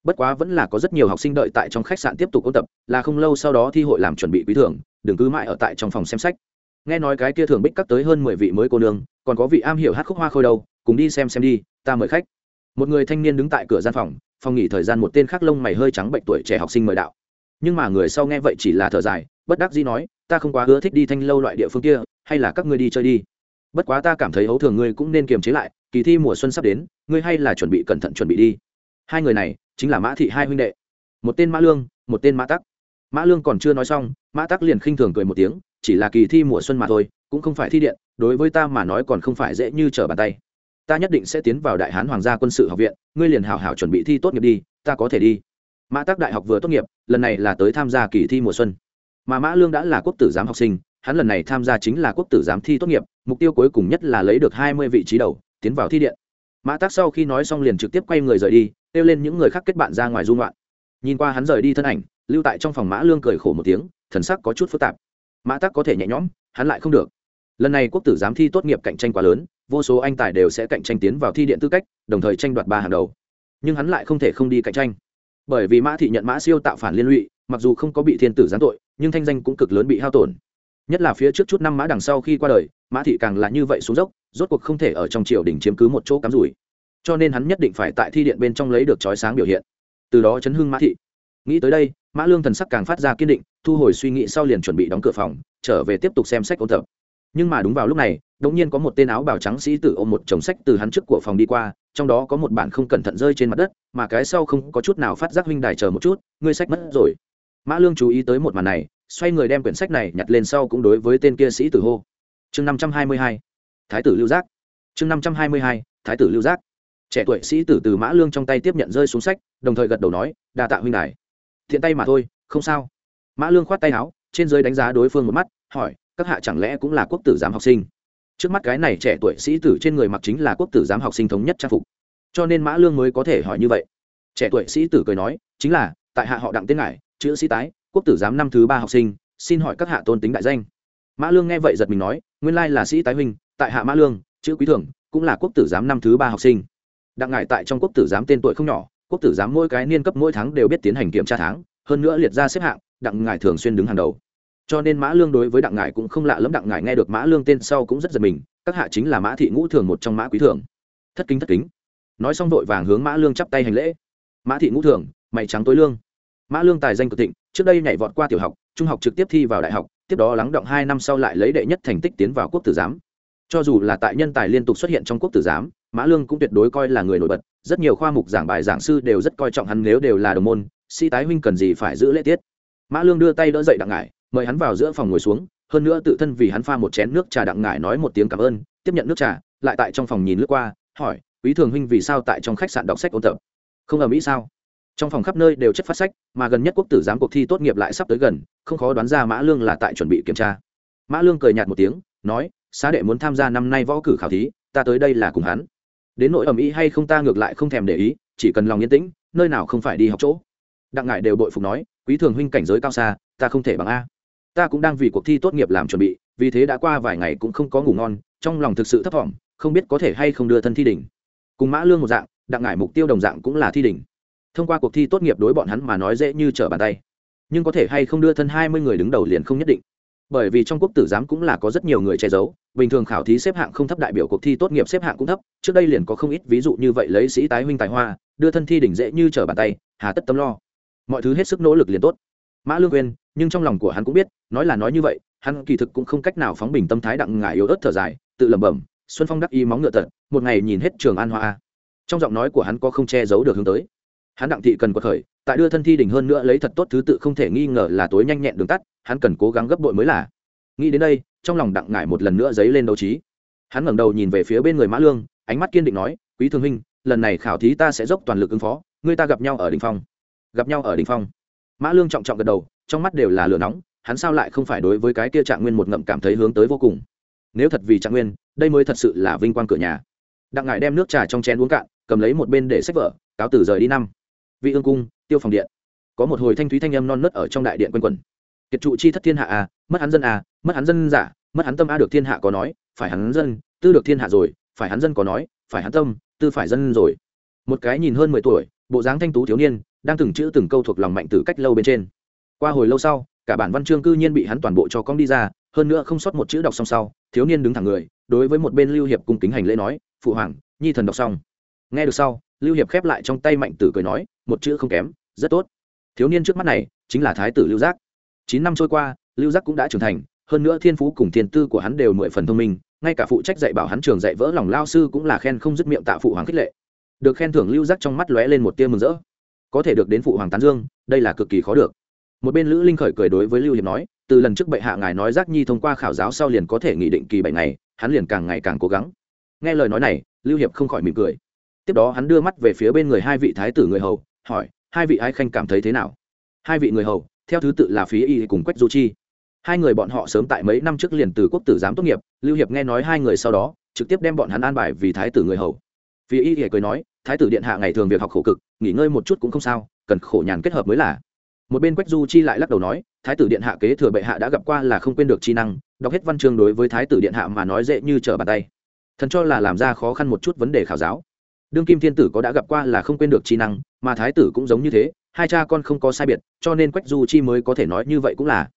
Bất quá vẫn là có rất nhiều học sinh đợi tại trong khách sạn tiếp tục ôn tập, là không lâu sau đó thi hội làm chuẩn bị quý thưởng, đừng cứ mãi ở tại trong phòng xem sách. Nghe nói cái kia thường bích cắt tới hơn mười vị mới cô nương, còn có vị am hiểu hát khúc hoa khôi đâu, cùng đi xem xem đi, ta mời khách. Một người thanh niên đứng tại cửa gian phòng phòng nghỉ thời gian một tên khác lông mày hơi trắng bệnh tuổi trẻ học sinh mời đạo. Nhưng mà người sau nghe vậy chỉ là thở dài, bất đắc dĩ nói, ta không quá ưa thích đi thanh lâu loại địa phương kia, hay là các ngươi đi chơi đi bất quá ta cảm thấy hấu thường ngươi cũng nên kiềm chế lại, kỳ thi mùa xuân sắp đến, ngươi hay là chuẩn bị cẩn thận chuẩn bị đi. Hai người này, chính là mã thị hai huynh đệ. Một tên mã lương, một tên mã tắc. Mã lương còn chưa nói xong, mã tắc liền khinh thường cười một tiếng, chỉ là kỳ thi mùa xuân mà thôi, cũng không phải thi điện, đối với ta mà nói còn không phải dễ như trở bàn tay. Ta nhất định sẽ tiến vào đại hán hoàng gia quân sự học viện, ngươi liền hảo hảo chuẩn bị thi tốt nghiệp đi, ta có thể đi. Mã tắc đại học vừa tốt nghiệp, lần này là tới tham gia kỳ thi mùa xuân. Mà mã lương đã là quốc tử giám học sinh hắn lần này tham gia chính là quốc tử giám thi tốt nghiệp, mục tiêu cuối cùng nhất là lấy được hai mươi vị trí đầu, tiến vào thi điện. Mã tác sau khi nói xong liền trực tiếp quay người rời đi, kêu lên những người khác kết bạn ra ngoài dung loạn nhìn qua hắn rời đi thân ảnh, lưu tại trong phòng mã lương cười khổ một tiếng, thần sắc có chút phức tạp. Mã tác có thể nhẹ nhõm, hắn lại không được. Lần này quốc tử giám thi tốt nghiệp cạnh tranh quá lớn, vô số anh tài đều sẽ cạnh tranh tiến vào thi điện tư cách, đồng thời tranh đoạt ba hàng đầu. Nhưng hắn lại không thể không đi cạnh tranh. Bởi vì mã thị nhận mã siêu tạo phản liên lụy, mặc dù không có bị thiên tử giáng tội, nhưng thanh danh cũng cực lớn bị hao tổn nhất là phía trước chút năm mã đằng sau khi qua đời, mã thị càng là như vậy xuống dốc, rốt cuộc không thể ở trong triều đình chiếm cứ một chỗ cắm rủi. Cho nên hắn nhất định phải tại thi điện bên trong lấy được trói sáng biểu hiện. Từ đó chấn hưng mã thị. Nghĩ tới đây, mã lương thần sắc càng phát ra kiên định, thu hồi suy nghĩ sau liền chuẩn bị đóng cửa phòng, trở về tiếp tục xem sách ôn tập. Nhưng mà đúng vào lúc này đ ỗ n g nhiên có một tên áo bào trắng sĩ tử ôm một chồng sách từ hắn trước của phòng đi qua, trong đó có một bản không cẩn thận rơi trên mặt đất, mà cái sau không có chút nào phát giác huynh đài chờ một chút, ngươi sách mất rồi. Mã lương chú ý tới một màn này xoay người đem quyển sách này nhặt lên sau cũng đối với tên kia sĩ tử hô. Chương năm trăm hai mươi hai, thái tử lưu giác. Chương năm trăm hai mươi hai, thái tử lưu giác. Trẻ tuổi sĩ tử từ mã lương trong tay tiếp nhận rơi xuống sách, đồng thời gật đầu nói, đa tạ huynh đài. Thiện tay mà thôi, không sao. Mã lương khoát tay áo, trên dưới đánh giá đối phương một mắt, hỏi, các hạ chẳng lẽ cũng là quốc tử giám học sinh? Trước mắt cái này trẻ tuổi sĩ tử trên người mặc chính là quốc tử giám học sinh thống nhất trang phục. Cho nên mã lương mới có thể hỏi như vậy. Trẻ tuổi sĩ tử cười nói, chính là, tại hạ họ đặng tiến ngải, chữ sĩ tái quốc tử giám năm thứ ba học sinh, xin hỏi các hạ tôn tính đại danh. Mã lương nghe vậy giật mình nói, nguyên lai là sĩ tái huynh, tại hạ mã lương, chữ quý thường cũng là quốc tử giám năm thứ ba học sinh. Đặng ngải tại trong quốc tử giám tên tuổi không nhỏ, quốc tử giám mỗi cái niên cấp mỗi tháng đều biết tiến hành kiểm tra tháng, hơn nữa liệt ra xếp hạng, đặng ngải thường xuyên đứng hàng đầu. Cho nên mã lương đối với đặng ngải cũng không lạ lẫm, đặng ngải nghe được mã lương tên sau cũng rất giật mình, các hạ chính là mã thị ngũ thường một trong mã quý thường. Thất kính thất kính. Nói xong vội vàng hướng mã lương chắp tay hành lễ. Mã thị ngũ thường, mày trắng tối lương mã lương tài danh cực thịnh, trước đây nhảy vọt qua tiểu học, trung học trực tiếp thi vào đại học, tiếp đó lắng động hai năm sau lại lấy đệ nhất thành tích tiến vào quốc tử giám. Cho dù là tại nhân tài liên tục xuất hiện trong quốc tử giám, mã lương cũng tuyệt đối coi là người nổi bật, rất nhiều khoa mục giảng bài giảng sư đều rất coi trọng hắn nếu đều là đồng môn sĩ tái huynh cần gì phải giữ lễ tiết. Mã lương đưa tay đỡ dậy đặng ngải, mời hắn vào giữa phòng ngồi xuống, hơn nữa tự thân vì hắn pha một chén nước trà đặng ngải nói một tiếng cảm ơn, tiếp nhận nước trà, lại tại trong phòng nhìn lướt qua, hỏi, quý thường huynh vì sao tại trong khách sạn đọc sách ôn tập? Không ở mỹ sao? Trong phòng khắp nơi đều chất phát sách, mà gần nhất quốc tử giám cuộc thi tốt nghiệp lại sắp tới gần, không khó đoán ra mã lương là tại chuẩn bị kiểm tra. Mã lương cười nhạt một tiếng, nói, xá đệ muốn tham gia năm nay võ cử khảo thí, ta tới đây là cùng hắn. Đến nỗi ầm ĩ hay không ta ngược lại không thèm để ý, chỉ cần lòng yên tĩnh, nơi nào không phải đi học chỗ. Đặng ngại đều bội phục nói, quý thường huynh cảnh giới cao xa, ta không thể bằng a. Ta cũng đang vì cuộc thi tốt nghiệp làm chuẩn bị, vì thế đã qua vài ngày cũng không có ngủ ngon, trong lòng thực sự thấp thỏm, không biết có thể hay không đưa thân thi đỉnh. Cùng mã lương một dạng, đặng ngải mục tiêu đồng dạng cũng là thi đỉnh thông qua cuộc thi tốt nghiệp đối bọn hắn mà nói dễ như trở bàn tay. Nhưng có thể hay không đưa thân hai mươi người đứng đầu liền không nhất định. Bởi vì trong quốc tử giám cũng là có rất nhiều người che giấu, bình thường khảo thí xếp hạng không thấp đại biểu cuộc thi tốt nghiệp xếp hạng cũng thấp, trước đây liền có không ít ví dụ như vậy lấy sĩ tái huynh tài hoa, đưa thân thi đỉnh dễ như trở bàn tay, hà tất tâm lo. Mọi thứ hết sức nỗ lực liền tốt. Mã lương quên nhưng trong lòng của hắn cũng biết, nói là nói như vậy, hắn kỳ thực cũng không cách nào phóng bình tâm thái đặng ngại yếu ớt thở dài, tự lẩm bẩm, xuân phong đắc y móng ngựa tận một ngày nhìn hết trường an hoa trong giọng nói của hắn có không che giấu được hướng tới hắn đặng thị cần có khởi, tại đưa thân thi đỉnh hơn nữa lấy thật tốt thứ tự không thể nghi ngờ là tối nhanh nhẹn đường tắt, hắn cần cố gắng gấp bội mới là. Nghĩ đến đây, trong lòng đặng ngải một lần nữa dấy lên đấu trí. Hắn ngẩng đầu nhìn về phía bên người mã lương, ánh mắt kiên định nói, quý thương huynh lần này khảo thí ta sẽ dốc toàn lực ứng phó, ngươi ta gặp nhau ở đình phong. Gặp nhau ở đình phong? Mã lương trọng trọng gật đầu, trong mắt đều là lửa nóng, hắn sao lại không phải đối với cái kia trạng nguyên một ngậm cảm thấy hướng tới vô cùng? Nếu thật vì trạng nguyên, đây mới thật sự là vinh quang cửa nhà. Đặng ngải đem nước trà trong chén uống cạn, cầm lấy một bên để sách vở, cáo tử rời đi năm vị ương cung, tiêu phòng điện. Có một hồi thanh thúy thanh âm non nớt ở trong đại điện quanh quẩn. Kiệt trụ chi thất thiên hạ à mất hắn dân à mất hắn dân giả, mất hắn tâm a được thiên hạ có nói, phải hắn dân, tư được thiên hạ rồi, phải hắn dân có nói, phải hắn tâm, tư phải dân rồi. Một cái nhìn hơn mười tuổi, bộ dáng thanh tú thiếu niên, đang từng chữ từng câu thuộc lòng mạnh từ cách lâu bên trên. Qua hồi lâu sau, cả bản văn chương cư nhiên bị hắn toàn bộ cho con đi ra, hơn nữa không sót một chữ đọc xong sau, thiếu niên đứng thẳng người, đối với một bên lưu hiệp cung kính hành lễ nói, phụ hoàng, nhi thần đọc xong nghe được sau, lưu hiệp khép lại trong tay mạnh tử cười nói, một chữ không kém, rất tốt. Thiếu niên trước mắt này, chính là thái tử lưu giác. Chín năm trôi qua, lưu giác cũng đã trưởng thành, hơn nữa thiên phú cùng thiên tư của hắn đều mười phần thông minh, ngay cả phụ trách dạy bảo hắn trường dạy vỡ lòng lao sư cũng là khen không dứt miệng tạ phụ hoàng khích lệ. Được khen thưởng, lưu giác trong mắt lóe lên một tia mừng rỡ. Có thể được đến phụ hoàng tán dương, đây là cực kỳ khó được. Một bên lữ linh khởi cười đối với lưu hiệp nói, từ lần trước bệ hạ ngài nói giác nhi thông qua khảo giáo sau liền có thể nghị định kỳ bảy ngày, hắn liền càng ngày càng cố gắng. Nghe lời nói này, lưu hiệp không khỏi mỉm cười tiếp đó hắn đưa mắt về phía bên người hai vị thái tử người hầu, hỏi, hai vị ái khanh cảm thấy thế nào? Hai vị người hầu, theo thứ tự là phí y cùng quách du chi. Hai người bọn họ sớm tại mấy năm trước liền từ quốc tử giám tốt nghiệp, lưu hiệp nghe nói hai người sau đó, trực tiếp đem bọn hắn an bài vì thái tử người hầu. Phí y hề cười nói, thái tử điện hạ ngày thường việc học khổ cực, nghỉ ngơi một chút cũng không sao, cần khổ nhàn kết hợp mới là. Một bên quách du chi lại lắc đầu nói, thái tử điện hạ kế thừa bệ hạ đã gặp qua là không quên được chi năng, đọc hết văn chương đối với thái tử điện hạ mà nói dễ như trở bàn tay. Thần cho là làm ra khó khăn một chút vấn đề khảo giáo đương kim thiên tử có đã gặp qua là không quên được chi năng, mà thái tử cũng giống như thế, hai cha con không có sai biệt, cho nên quách du chi mới có thể nói như vậy cũng là.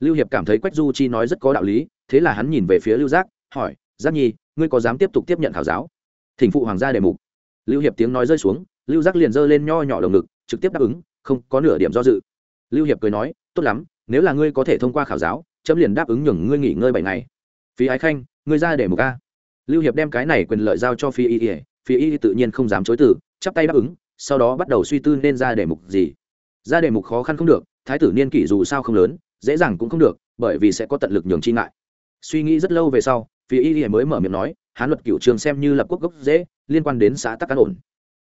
Lưu hiệp cảm thấy quách du chi nói rất có đạo lý, thế là hắn nhìn về phía lưu giác, hỏi, giác nhi, ngươi có dám tiếp tục tiếp nhận khảo giáo? Thỉnh phụ hoàng gia đề mục. Lưu hiệp tiếng nói rơi xuống, lưu giác liền giơ lên nho nhỏ lồng ngực, trực tiếp đáp ứng, không, có nửa điểm do dự. Lưu hiệp cười nói, tốt lắm, nếu là ngươi có thể thông qua khảo giáo, chấm liền đáp ứng nhường ngươi nghỉ ngơi bảy ngày. Phí ái khanh, ngươi ra để mục a. Lưu hiệp đem cái này quyền lợi giao cho phi y ỉa phía y tự nhiên không dám chối từ, chắp tay đáp ứng, sau đó bắt đầu suy tư nên ra đề mục gì. Ra đề mục khó khăn không được, thái tử niên kỷ dù sao không lớn, dễ dàng cũng không được, bởi vì sẽ có tận lực nhường chi ngại. Suy nghĩ rất lâu về sau phía y mới mở miệng nói, hán luật cửu trường xem như lập quốc gốc dễ, liên quan đến xã tắc cán ổn.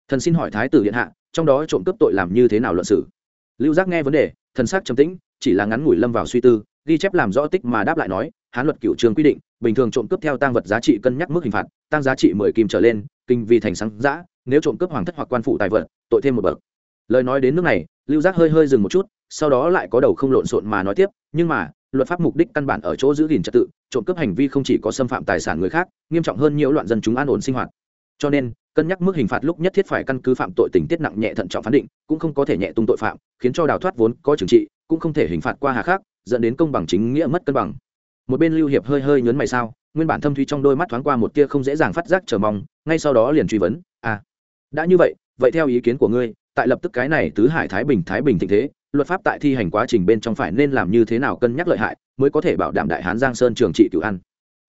Thần xin hỏi thái tử điện hạ, trong đó trộm cướp tội làm như thế nào luận xử? Lưu giác nghe vấn đề, thần sắc trầm tĩnh, chỉ là ngắn ngủi lâm vào suy tư, ghi chép làm rõ tích mà đáp lại nói, hán luật cửu trường quy định, bình thường trộm cướp theo tăng vật giá trị cân nhắc mức hình phạt, tăng giá trị mười kim trở lên kinh vì thành sáng giã, nếu trộm cướp hoàng thất hoặc quan phụ tài vật, tội thêm một bậc. Lời nói đến nước này, lưu giác hơi hơi dừng một chút, sau đó lại có đầu không lộn xộn mà nói tiếp, nhưng mà, luật pháp mục đích căn bản ở chỗ giữ gìn trật tự, trộm cướp hành vi không chỉ có xâm phạm tài sản người khác, nghiêm trọng hơn nhiều loạn dân chúng an ổn sinh hoạt. Cho nên, cân nhắc mức hình phạt lúc nhất thiết phải căn cứ phạm tội tình tiết nặng nhẹ thận trọng phán định, cũng không có thể nhẹ tung tội phạm, khiến cho đào thoát vốn có trừng trị, cũng không thể hình phạt qua hà khác, dẫn đến công bằng chính nghĩa mất cân bằng một bên lưu hiệp hơi hơi nhớn mày sao, nguyên bản thâm thúy trong đôi mắt thoáng qua một tia không dễ dàng phát giác chờ mong, ngay sau đó liền truy vấn à đã như vậy vậy theo ý kiến của ngươi, tại lập tức cái này tứ hải thái bình thái bình thịnh thế, luật pháp tại thi hành quá trình bên trong phải nên làm như thế nào cân nhắc lợi hại mới có thể bảo đảm đại hán giang sơn trường trị cửu ăn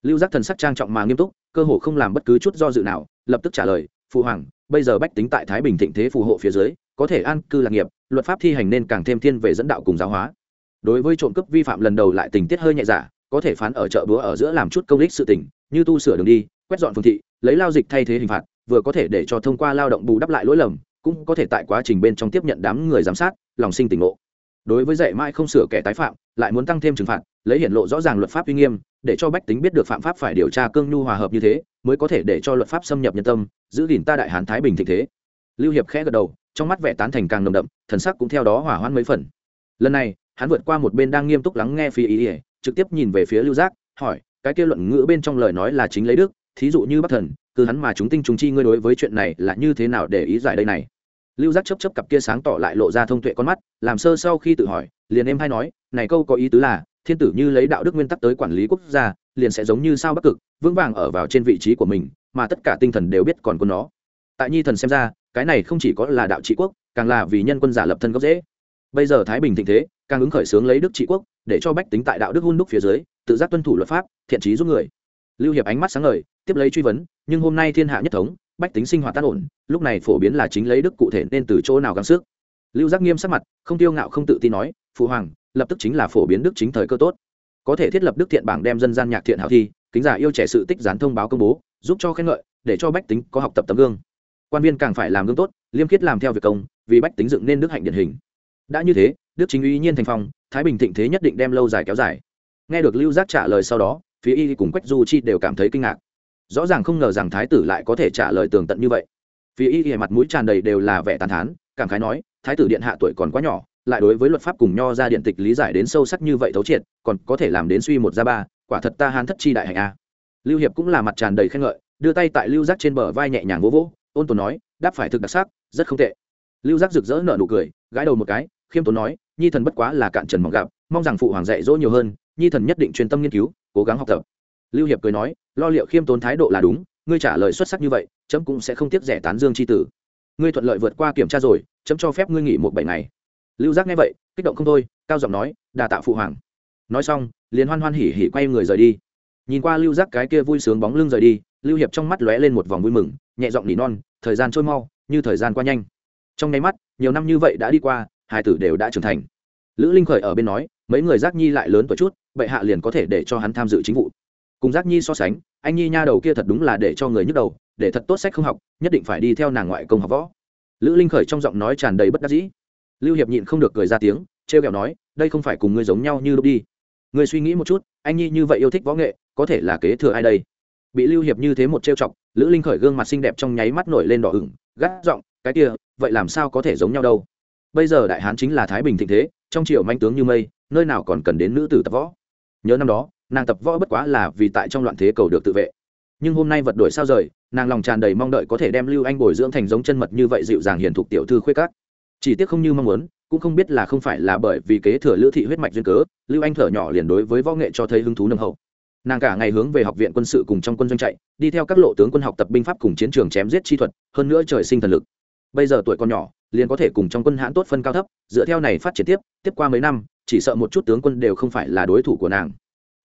lưu giác thần sắc trang trọng mà nghiêm túc, cơ hồ không làm bất cứ chút do dự nào, lập tức trả lời, phụ hoàng, bây giờ bách tính tại thái bình thịnh thế phù hộ phía dưới, có thể an cư lạc nghiệp, luật pháp thi hành nên càng thêm thiên về dẫn đạo cùng giáo hóa. Đối với trộm cướp vi phạm lần đầu lại tình tiết hơi nhẹ giả có thể phán ở chợ búa ở giữa làm chút công ích sự tình, như tu sửa đường đi, quét dọn phương thị, lấy lao dịch thay thế hình phạt, vừa có thể để cho thông qua lao động bù đắp lại lỗi lầm, cũng có thể tại quá trình bên trong tiếp nhận đám người giám sát, lòng sinh tỉnh ngộ. Đối với dạy mãi không sửa kẻ tái phạm, lại muốn tăng thêm trừng phạt, lấy hiện lộ rõ ràng luật pháp uy nghiêm, để cho bách tính biết được phạm pháp phải điều tra cương nhu hòa hợp như thế, mới có thể để cho luật pháp xâm nhập nhân tâm, giữ gìn ta đại hán thái bình thịnh thế. Lưu hiệp khẽ gật đầu, trong mắt vẻ tán thành càng nồng đậm, thần sắc cũng theo đó hỏa hoãn mấy phần. Lần này, hắn vượt qua một bên đang nghiêm túc lắng nghe phi ý ỉa trực tiếp nhìn về phía lưu giác, hỏi, cái kia luận ngữ bên trong lời nói là chính lấy đức, thí dụ như bắc thần, cứ hắn mà chúng tinh chúng chi ngươi đối với chuyện này là như thế nào để ý giải đây này? Lưu giác chấp chấp cặp kia sáng tỏ lại lộ ra thông tuệ con mắt, làm sơ sau khi tự hỏi, liền em hay nói, này câu có ý tứ là, thiên tử như lấy đạo đức nguyên tắc tới quản lý quốc gia, liền sẽ giống như sao bắc cực, vững vàng ở vào trên vị trí của mình, mà tất cả tinh thần đều biết còn của nó. Tại nhi thần xem ra, cái này không chỉ có là đạo trị quốc, càng là vì nhân quân giả lập thân gốc dễ bây giờ thái bình thịnh thế, càng ứng khởi sướng lấy đức trị quốc để cho bách tính tại đạo đức hun đúc phía dưới, tự giác tuân thủ luật pháp, thiện trí giúp người. Lưu hiệp ánh mắt sáng ngời, tiếp lấy truy vấn, nhưng hôm nay thiên hạ nhất thống, bách tính sinh hoạt tan ổn, lúc này phổ biến là chính lấy đức cụ thể nên từ chỗ nào gắng sức. Lưu giác nghiêm sắc mặt, không tiêu ngạo không tự tin nói, phụ hoàng, lập tức chính là phổ biến đức chính thời cơ tốt. Có thể thiết lập đức thiện bảng đem dân gian nhạc thiện hảo thi, kính giả yêu trẻ sự tích gián thông báo công bố, giúp cho khen ngợi, để cho bách tính có học tập tấm gương. Quan viên càng phải làm gương tốt, liêm khiết làm theo việc công, vì bách tính dựng nên đức hạnh điển hình. Đã như thế, đức chính uy nhiên thành phong thái bình thịnh thế nhất định đem lâu dài kéo dài. Nghe được lưu giác trả lời sau đó, phía y cùng quách du chi đều cảm thấy kinh ngạc. Rõ ràng không ngờ rằng thái tử lại có thể trả lời tường tận như vậy. Phía y mặt mũi tràn đầy đều là vẻ tàn thán, cảm khái nói, thái tử điện hạ tuổi còn quá nhỏ, lại đối với luật pháp cùng nho ra điện tịch lý giải đến sâu sắc như vậy thấu triệt, còn có thể làm đến suy một ra ba, quả thật ta hán thất chi đại hành a. Lưu hiệp cũng là mặt tràn đầy khen ngợi, đưa tay tại lưu giác trên bờ vai nhẹ nhàng vỗ vỗ, ôn tồn nói, đáp phải thực đặc sắc, rất không tệ. Lưu giác rực rỡ nở nụ cười, gãi đầu một cái, khiêm tốn nói nhi thần bất quá là cạn trần mong gặp mong rằng phụ hoàng dạy dỗ nhiều hơn, nhi thần nhất định chuyên tâm nghiên cứu, cố gắng học tập. Lưu hiệp cười nói, lo liệu khiêm tốn thái độ là đúng, ngươi trả lời xuất sắc như vậy, chấm cũng sẽ không tiếc rẻ tán dương c h i tử. Ngươi thuận lợi vượt qua kiểm tra rồi, chấm cho phép ngươi nghỉ một bảy ngày. Lưu giác nghe vậy, kích động không thôi, cao giọng nói, đà tạo phụ hoàng. Nói xong, liền hoan hoan hỉ hỉ quay người rời đi. Nhìn qua lưu giác cái kia vui sướng bóng lưng rời đi, lưu hiệp trong mắt lóe lên một vòng vui mừng, nhẹ giọng nỉ non, thời gian trôi mau, như thời gian qua nhanh. Trong nháy mắt, nhiều năm như vậy đã đi qua hai tử đều đã trưởng thành. Lữ linh khởi ở bên nói, mấy người giác nhi lại lớn tuổi chút, bệ hạ liền có thể để cho hắn tham dự chính vụ. Cùng giác nhi so sánh, anh nhi nha đầu kia thật đúng là để cho người nhức đầu, để thật tốt sách không học, nhất định phải đi theo nàng ngoại công học võ. Lữ linh khởi trong giọng nói tràn đầy bất đắc dĩ. Lưu hiệp nhịn không được cười ra tiếng, trêu kẹo nói, đây không phải cùng ngươi giống nhau như lúc đi. Ngươi suy nghĩ một chút, anh nhi như vậy yêu thích võ nghệ, có thể là kế thừa ai đây? Bị lưu hiệp như thế một trêu chọc, lữ linh khởi gương mặt xinh đẹp trong nháy mắt nổi lên đỏ ửng, gắt giọng, cái kia, vậy làm sao có thể giống nhau đâu? Bây giờ đại hán chính là thái bình thịnh thế, trong triều manh tướng như mây, nơi nào còn cần đến nữ tử tập võ. Nhớ năm đó, nàng tập võ bất quá là vì tại trong loạn thế cầu được tự vệ. Nhưng hôm nay vật đổi sao rời, nàng lòng tràn đầy mong đợi có thể đem lưu anh bồi dưỡng thành giống chân mật như vậy dịu dàng hiền thục tiểu thư khuê cát chỉ tiếc không như mong muốn, cũng không biết là không phải là bởi vì kế thừa lữ thị huyết mạch duyên cớ, lưu anh thở nhỏ liền đối với võ nghệ cho thấy hứng thú nâng hậu. Nàng cả ngày hướng về học viện quân sự cùng trong quân doanh chạy, đi theo các lộ tướng quân học tập binh pháp cùng chiến trường chém giết chi thuật, hơn nữa trời sinh thần lực. Bây giờ tuổi còn nhỏ liền có thể cùng trong quân hãn tốt phân cao thấp, dựa theo này phát triển tiếp tiếp qua mấy năm, chỉ sợ một chút tướng quân đều không phải là đối thủ của nàng.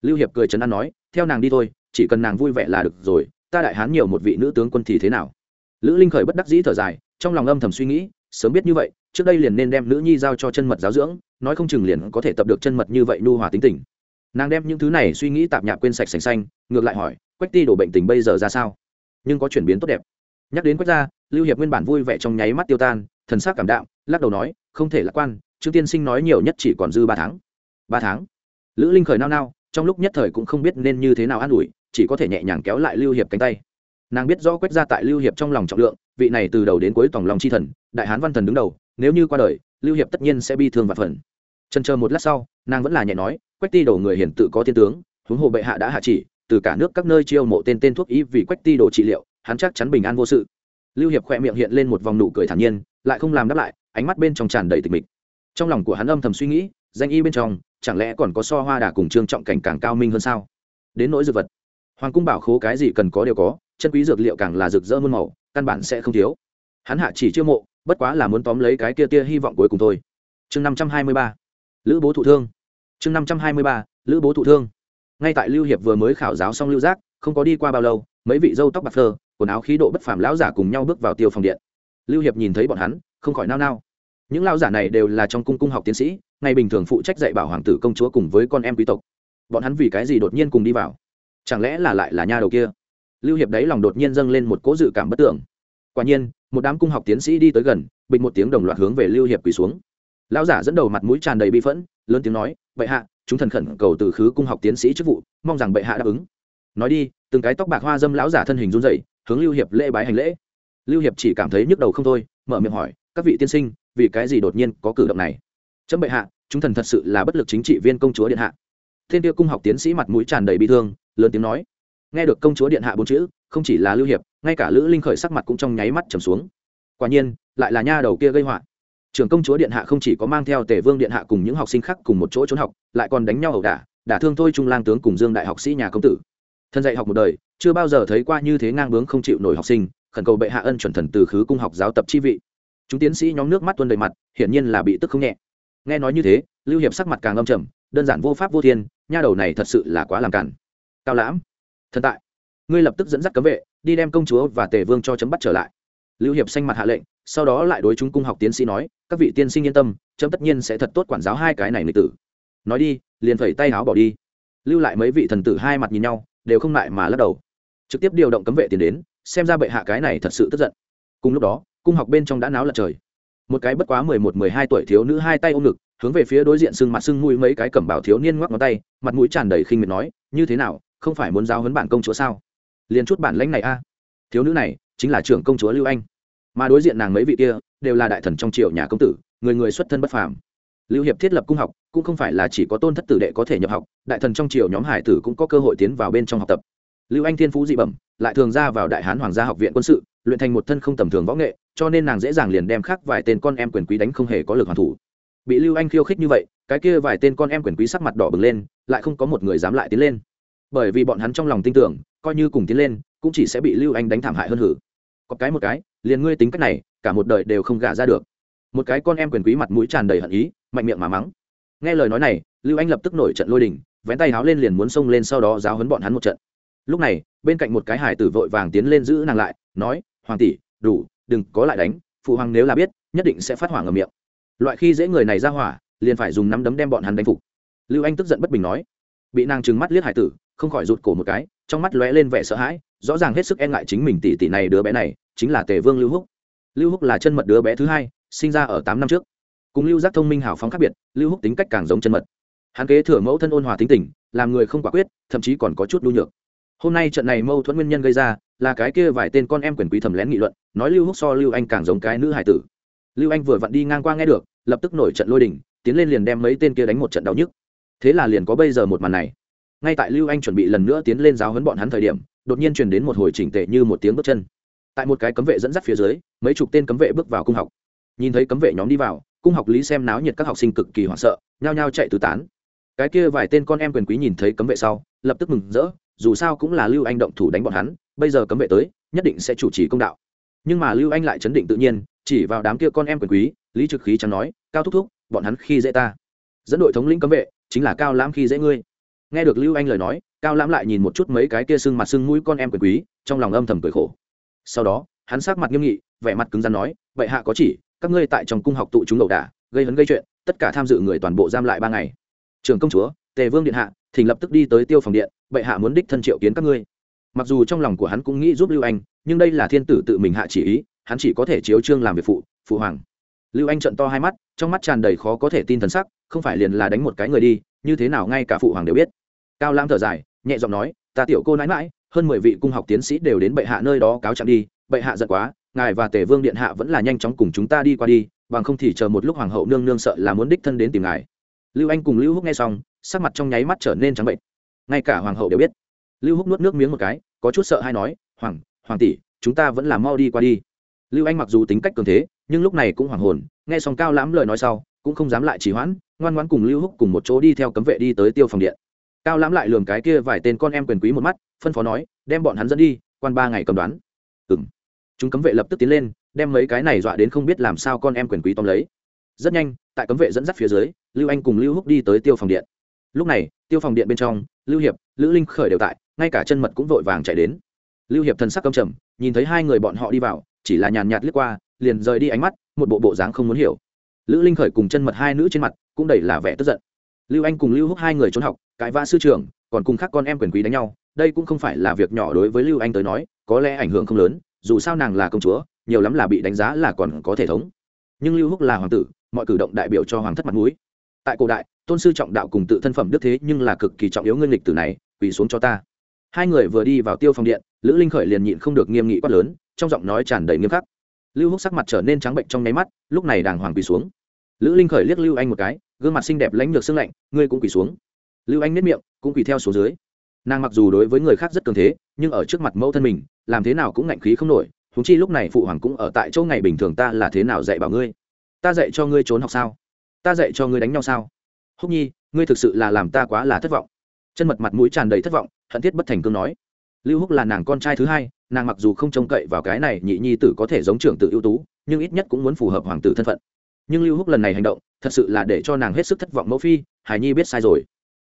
Lưu hiệp cười trấn an nói, theo nàng đi thôi, chỉ cần nàng vui vẻ là được rồi, ta đại hán nhiều một vị nữ tướng quân thì thế nào? Lữ linh khởi bất đắc dĩ thở dài, trong lòng âm thầm suy nghĩ, sớm biết như vậy, trước đây liền nên đem nữ nhi giao cho chân mật giáo dưỡng, nói không chừng liền có thể tập được chân mật như vậy nu hòa tính tình. Nàng đem những thứ này suy nghĩ tạp nhạp quên sạch sành xanh, ngược lại hỏi, quách ti đổ bệnh tình bây giờ ra sao? Nhưng có chuyển biến tốt đẹp. Nhắc đến quách gia, lưu hiệp nguyên bản vui vẻ trong nháy mắt tiêu tan thần sắc cảm đạm, lắc đầu nói, không thể lạc quan, trương tiên sinh nói nhiều nhất chỉ còn dư ba tháng. Ba tháng? Lữ linh khởi nao nao, trong lúc nhất thời cũng không biết nên như thế nào an ủi, chỉ có thể nhẹ nhàng kéo lại lưu hiệp cánh tay. Nàng biết rõ quách gia tại lưu hiệp trong lòng trọng lượng, vị này từ đầu đến cuối tòng lòng chi thần, đại hán văn thần đứng đầu, nếu như qua đời, lưu hiệp tất nhiên sẽ bi thương và phần. Chân chờ một lát sau, nàng vẫn là nhẹ nói, quách ti đổ người hiển tự có thiên tướng, huống hồ bệ hạ đã hạ chỉ, từ cả nước các nơi chiêu mộ tên tên thuốc ý vì quách ti đồ trị liệu, hắn chắc chắn bình an vô sự. Lưu hiệp khỏe miệng hiện lên một vòng nụ cười thản nhiên lại không làm đáp lại, ánh mắt bên trong tràn đầy tịch mịch. Trong lòng của hắn âm thầm suy nghĩ, danh y bên trong, chẳng lẽ còn có so hoa đà cùng trương trọng cảnh càng cao minh hơn sao? Đến nỗi dược vật, hoàng cung bảo khố cái gì cần có đều có, chân quý dược liệu càng là rực rỡ muôn màu, căn bản sẽ không thiếu. Hắn hạ chỉ chiêu mộ, bất quá là muốn tóm lấy cái kia tia hy vọng cuối cùng thôi. Chương năm trăm hai mươi ba, lữ bố thụ thương. Chương năm trăm hai mươi ba, lữ bố thụ thương. Ngay tại lưu hiệp vừa mới khảo giáo xong lưu giác, không có đi qua bao lâu, mấy vị dâu tóc bạc phơ, quần áo khí độ bất phàm lão giả cùng nhau bước vào tiêu phòng điện lưu hiệp nhìn thấy bọn hắn, không khỏi nao nao. Những lão giả này đều là trong cung cung học tiến sĩ, ngày bình thường phụ trách dạy bảo hoàng tử công chúa cùng với con em quý tộc. Bọn hắn vì cái gì đột nhiên cùng đi vào? Chẳng lẽ là lại là nha đầu kia? Lưu hiệp đấy lòng đột nhiên dâng lên một cỗ dự cảm bất tưởng. Quả nhiên, một đám cung học tiến sĩ đi tới gần bịch một tiếng đồng loạt hướng về lưu hiệp quỳ xuống. Lão giả dẫn đầu mặt mũi tràn đầy bi phẫn, lớn tiếng nói, bệ hạ, chúng thần khẩn cầu từ khứ cung học tiến sĩ chức vụ, mong rằng bệ hạ đáp ứng. Nói đi. Từng cái tóc bạc hoa dâm lão giả thân hình run rẩy, hướng lưu hiệp lễ bái hành lễ lưu hiệp chỉ cảm thấy nhức đầu không thôi, mở miệng hỏi, các vị tiên sinh, vì cái gì đột nhiên có cử động này? Chấm bệ hạ, chúng thần thật sự là bất lực chính trị viên công chúa điện hạ. Thiên tiêu cung học tiến sĩ mặt mũi tràn đầy bi thương, lớn tiếng nói. Nghe được công chúa điện hạ bốn chữ, không chỉ là lưu hiệp, ngay cả lữ linh khởi sắc mặt cũng trong nháy mắt trầm xuống. Quả nhiên, lại là nha đầu kia gây họa. Trưởng công chúa điện hạ không chỉ có mang theo tề vương điện hạ cùng những học sinh khác cùng một chỗ trốn học, lại còn đánh nhau ẩu đả đả thương thôi trung lang tướng cùng dương đại học sĩ nhà công tử. Thân dạy học một đời, chưa bao giờ thấy qua như thế ngang bướng không chịu nổi học sinh khẩn cầu bệ hạ ân chuẩn thần từ khứ cung học giáo tập chi vị. Chúng tiến sĩ nhóm nước mắt tuôn đầy mặt, hiển nhiên là bị tức không nhẹ. Nghe nói như thế, lưu hiệp sắc mặt càng âm trầm, đơn giản vô pháp vô thiên, nha đầu này thật sự là quá làm cản cao lãm, thần tại. Ngươi lập tức dẫn dắt cấm vệ, đi đem công chúa và tề vương cho chấm bắt trở lại. Lưu hiệp xanh mặt hạ lệnh, sau đó lại đối chúng cung học tiến sĩ nói, các vị tiên sinh yên tâm, chấm tất nhiên sẽ thật tốt quản giáo hai cái này nữ tử. Nói đi, liền phẩy tay áo bỏ đi. Lưu lại mấy vị thần tử hai mặt nhìn nhau, đều không ngại mà lắc đầu. Trực tiếp điều động cấm vệ tiền đến xem ra bệ hạ cái này thật sự tức giận. Cùng lúc đó, cung học bên trong đã náo lật trời. Một cái bất quá mười một, mười hai tuổi thiếu nữ hai tay ôm ngực, hướng về phía đối diện sưng mặt sưng mũi mấy cái cẩm bảo thiếu niên ngoắc ngón tay, mặt mũi tràn đầy khinh miệt nói, như thế nào, không phải muốn giao huấn bản công chúa sao? Liền chút bản lãnh này a. Thiếu nữ này chính là trưởng công chúa lưu anh. Mà đối diện nàng mấy vị kia đều là đại thần trong triều nhà công tử, người người xuất thân bất phàm. Lưu hiệp thiết lập cung học cũng không phải là chỉ có tôn thất tử đệ có thể nhập học, đại thần trong triều nhóm hải tử cũng có cơ hội tiến vào bên trong học tập lưu anh thiên phú dị bẩm, lại thường ra vào đại hán hoàng gia học viện quân sự, luyện thành một thân không tầm thường võ nghệ, cho nên nàng dễ dàng liền đem khác vài tên con em quyền quý đánh không hề có lực hoàn thủ. Bị lưu anh khiêu khích như vậy, cái kia vài tên con em quyền quý sắc mặt đỏ bừng lên, lại không có một người dám lại tiến lên. Bởi vì bọn hắn trong lòng tin tưởng, coi như cùng tiến lên, cũng chỉ sẽ bị lưu anh đánh thảm hại hơn hử. Có cái một cái, liền ngươi tính cách này, cả một đời đều không gả ra được. Một cái con em quyền quý mặt mũi tràn đầy hận ý, mạnh miệng mà mắng. Nghe lời nói này, lưu anh lập tức nổi trận lôi đình, vén tay háo lên liền muốn xông lên sau đó giáo hấn bọn hắn một trận lúc này, bên cạnh một cái hải tử vội vàng tiến lên giữ nàng lại, nói, hoàng tỷ, đủ, đừng có lại đánh, phụ hoàng nếu là biết, nhất định sẽ phát hỏa ở miệng. Loại khi dễ người này ra hỏa, liền phải dùng nắm đấm đem bọn hắn đánh phục. Lưu anh tức giận bất bình nói. Bị nàng trừng mắt liếc hải tử, không khỏi rụt cổ một cái, trong mắt lóe lên vẻ sợ hãi, rõ ràng hết sức e ngại chính mình tỷ tỷ này đứa bé này, chính là tề vương lưu húc. Lưu húc là chân mật đứa bé thứ hai, sinh ra ở tám năm trước. Cùng lưu giác thông minh hào phóng khác biệt, lưu húc tính cách càng giống chân mật. Hắn kế thừa mẫu thân ôn hòa tính tình, làm người không quả quyết, thậm chí còn có chút đu nhược hôm nay trận này mâu thuẫn nguyên nhân gây ra là cái kia vài tên con em quyền quý thầm lén nghị luận, nói lưu húc so lưu anh càng giống cái nữ hải tử. Lưu anh vừa vặn đi ngang qua nghe được, lập tức nổi trận lôi đình, tiến lên liền đem mấy tên kia đánh một trận đau nhức. Thế là liền có bây giờ một màn này. Ngay tại lưu anh chuẩn bị lần nữa tiến lên giáo hấn bọn hắn thời điểm, đột nhiên truyền đến một hồi chỉnh tệ như một tiếng bước chân. Tại một cái cấm vệ dẫn dắt phía dưới, mấy chục tên cấm vệ bước vào cung học. Nhìn thấy cấm vệ nhóm đi vào, cung học lý xem náo nhiệt các học sinh cực kỳ hoảng sợ, nhao nhao chạy tứ tán. Cái kia vài tên con em quyền quý nhìn thấy cấm vệ sau, lập tức mừng rỡ dù sao cũng là lưu anh động thủ đánh bọn hắn, bây giờ cấm vệ tới, nhất định sẽ chủ trì công đạo. Nhưng mà lưu anh lại chấn định tự nhiên, chỉ vào đám kia con em quyền quý, lý trực khí chẳng nói, cao thúc thúc, bọn hắn khi dễ ta. Dẫn đội thống lĩnh cấm vệ, chính là cao lãm khi dễ ngươi. Nghe được lưu anh lời nói, cao lãm lại nhìn một chút mấy cái kia sưng mặt sưng mũi con em quyền quý, trong lòng âm thầm cười khổ. Sau đó, hắn sát mặt nghiêm nghị, vẻ mặt cứng rắn nói vậy hạ có chỉ, các ngươi tại trong cung học tụ chúng đầu đả, gây hấn gây chuyện, tất cả tham dự người toàn bộ giam lại ba ngày. Trường công chúa, tề vương điện hạ, thỉnh lập tức đi tới tiêu phòng điện bệ hạ muốn đích thân triệu kiến các ngươi. Mặc dù trong lòng của hắn cũng nghĩ giúp lưu anh, nhưng đây là thiên tử tự mình hạ chỉ ý, hắn chỉ có thể chiếu trương làm việc phụ phụ hoàng. Lưu anh trận to hai mắt, trong mắt tràn đầy khó có thể tin thần sắc, không phải liền là đánh một cái người đi, như thế nào ngay cả phụ hoàng đều biết. Cao Lam thở dài, nhẹ giọng nói, ta tiểu cô nãi mãi hơn mười vị cung học tiến sĩ đều đến bệ hạ nơi đó cáo trạng đi, bệ hạ giận quá, ngài và tề vương điện hạ vẫn là nhanh chóng cùng chúng ta đi qua đi, bằng không thì chờ một lúc hoàng hậu nương nương sợ là muốn đích thân đến tìm ngài. Lưu anh cùng lưu húc nghe xong, sắc mặt trong nháy mắt trở nên trắng bệnh ngay cả hoàng hậu đều biết. Lưu húc nuốt nước miếng một cái, có chút sợ hay nói, hoàng hoàng tỷ, chúng ta vẫn là mau đi qua đi. Lưu anh mặc dù tính cách cường thế, nhưng lúc này cũng hoàng hồn, nghe xong cao lãm lời nói sau, cũng không dám lại chỉ hoãn, ngoan ngoãn cùng lưu húc cùng một chỗ đi theo cấm vệ đi tới tiêu phòng điện. Cao lãm lại lường cái kia vài tên con em quyền quý một mắt, phân phó nói, đem bọn hắn dẫn đi, quan ba ngày cầm đoán. Ừ m chúng cấm vệ lập tức tiến lên, đem mấy cái này dọa đến không biết làm sao con em quyền quý tóm lấy. Rất nhanh, tại cấm vệ dẫn dắt phía dưới, lưu anh cùng lưu húc đi tới tiêu phòng điện lúc này, tiêu phòng điện bên trong, lưu hiệp, lữ linh khởi đều tại, ngay cả chân mật cũng vội vàng chạy đến. Lưu hiệp thần sắc cầm trầm, nhìn thấy hai người bọn họ đi vào, chỉ là nhàn nhạt liếc qua, liền rời đi ánh mắt, một bộ bộ dáng không muốn hiểu. Lữ linh khởi cùng chân mật hai nữ trên mặt, cũng đầy là vẻ tức giận. Lưu anh cùng lưu húc hai người trốn học, cãi vã sư trường còn cùng khác con em quyền quý đánh nhau, đây cũng không phải là việc nhỏ đối với lưu anh tới nói, có lẽ ảnh hưởng không lớn, dù sao nàng là công chúa, nhiều lắm là bị đánh giá là còn có thể thống. Nhưng lưu húc là hoàng tử, mọi cử động đại biểu cho hoàng thất mặt mũi. Tại cổ đại tôn sư trọng đạo cùng tự thân phẩm đức thế nhưng là cực kỳ trọng yếu nguyên lịch tử này, quỳ xuống cho ta. Hai người vừa đi vào tiêu phòng điện, lữ linh khởi liền nhịn không được nghiêm nghị quát lớn, trong giọng nói tràn đầy nghiêm khắc. Lưu húc sắc mặt trở nên trắng bệnh trong nháy mắt, lúc này đàng hoàng quỳ xuống. Lữ linh khởi liếc lưu anh một cái, gương mặt xinh đẹp lãnh lược xương lạnh, ngươi cũng quỳ xuống. Lưu anh nếp miệng, cũng quỳ theo xuống dưới. Nàng mặc dù đối với người khác rất cường thế, nhưng ở trước mặt mẫu thân mình, làm thế nào cũng ngạnh khí không nổi húng chi lúc này phụ hoàng cũng ở tại chỗ ngày bình thường ta là thế nào dạy bảo ngươi? Ta dạy cho ngươi trốn học sao? Ta dạy cho ngươi đánh nhau sao? Húc nhi, ngươi thực sự là làm ta quá là thất vọng. Chân mật mặt mũi tràn đầy thất vọng, hận thiết bất thành cương nói. Lưu húc là nàng con trai thứ hai, nàng mặc dù không trông cậy vào cái này nhị nhi tử có thể giống trưởng tử ưu tú, nhưng ít nhất cũng muốn phù hợp hoàng tử thân phận. Nhưng lưu húc lần này hành động, thật sự là để cho nàng hết sức thất vọng mẫu phi, hải nhi biết sai rồi.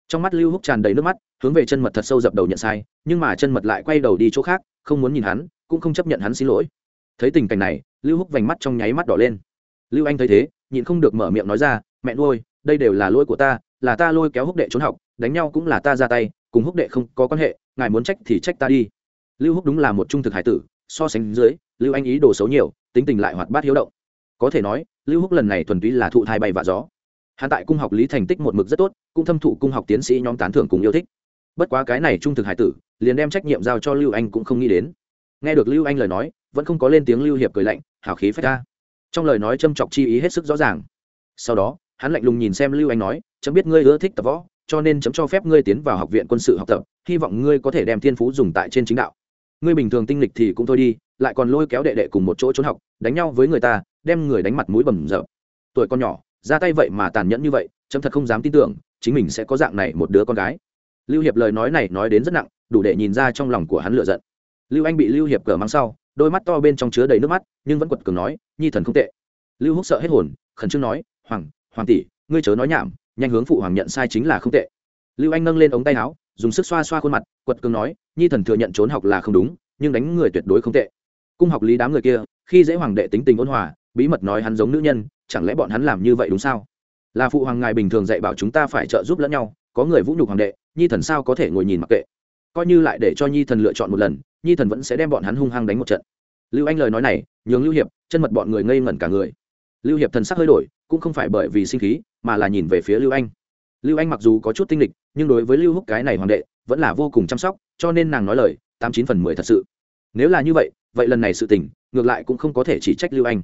Trong mắt lưu húc tràn đầy nước mắt, hướng về chân mật thật sâu dập đầu nhận sai, nhưng mà chân mật lại quay đầu đi chỗ khác, không muốn nhìn hắn, cũng không chấp nhận hắn xin lỗi. Thấy tình cảnh này, lưu húc vành mắt trong nháy mắt đỏ lên. Lưu anh thấy thế, nhịn không được mở miệng nói ra, mẹ nuôi đây đều là lỗi của ta, là ta lôi kéo húc đệ trốn học, đánh nhau cũng là ta ra tay, cùng húc đệ không có quan hệ, ngài muốn trách thì trách ta đi. Lưu húc đúng là một trung thực hải tử, so sánh dưới, lưu anh ý đồ xấu nhiều, tính tình lại hoạt bát hiếu động. Có thể nói, lưu húc lần này thuần túy là thụ thai bay và gió. Hắn tại cung học lý thành tích một mực rất tốt, cũng thâm thụ cung học tiến sĩ nhóm tán thưởng cùng yêu thích. Bất quá cái này trung thực hải tử, liền đem trách nhiệm giao cho lưu anh cũng không nghĩ đến. Nghe được lưu anh lời nói, vẫn không có lên tiếng lưu hiệp cười lạnh hào khí phách ra trong lời nói châm chọc chi ý hết sức rõ ràng. Sau đó hắn lạnh lùng nhìn xem lưu anh nói, chấm biết ngươi ưa thích tập võ, cho nên chấm cho phép ngươi tiến vào học viện quân sự học tập, hy vọng ngươi có thể đem thiên phú dùng tại trên chính đạo. Ngươi bình thường tinh lịch thì cũng thôi đi, lại còn lôi kéo đệ đệ cùng một chỗ trốn học, đánh nhau với người ta, đem người đánh mặt mũi bầm rợ tuổi con nhỏ, ra tay vậy mà tàn nhẫn như vậy, chấm thật không dám tin tưởng, chính mình sẽ có dạng này một đứa con gái. Lưu hiệp lời nói này nói đến rất nặng, đủ để nhìn ra trong lòng của hắn lựa giận. Lưu anh bị lưu hiệp cờ mắng sau, đôi mắt to bên trong chứa đầy nước mắt, nhưng vẫn quật cường nói, nhi thần không tệ. Lưu húc sợ hết hồn, khẩn trương nói, hoàng hoàng tỷ, ngươi chớ nói nhảm, nhanh hướng phụ hoàng nhận sai chính là không tệ. Lưu anh nâng lên ống tay áo, dùng sức xoa xoa khuôn mặt, quật cường nói, nhi thần thừa nhận trốn học là không đúng, nhưng đánh người tuyệt đối không tệ. Cung học lý đám người kia, khi dễ hoàng đệ tính tình ôn hòa, bí mật nói hắn giống nữ nhân, chẳng lẽ bọn hắn làm như vậy đúng sao? Là phụ hoàng ngài bình thường dạy bảo chúng ta phải trợ giúp lẫn nhau, có người vũ nhục hoàng đệ, nhi thần sao có thể ngồi nhìn mặc kệ? Coi như lại để cho nhi thần lựa chọn một lần, nhi thần vẫn sẽ đem bọn hắn hung hăng đánh một trận. Lưu anh lời nói này, nhường lưu hiệp, chân mật bọn người ngây ngẩn cả người lưu hiệp thần sắc hơi đổi, cũng không phải bởi vì sinh khí, mà là nhìn về phía lưu anh. Lưu anh mặc dù có chút tinh lịch nhưng đối với lưu húc cái này hoàng đệ, vẫn là vô cùng chăm sóc, cho nên nàng nói lời, tám chín phần mười thật sự. Nếu là như vậy vậy lần này sự tình, ngược lại cũng không có thể chỉ trách lưu anh.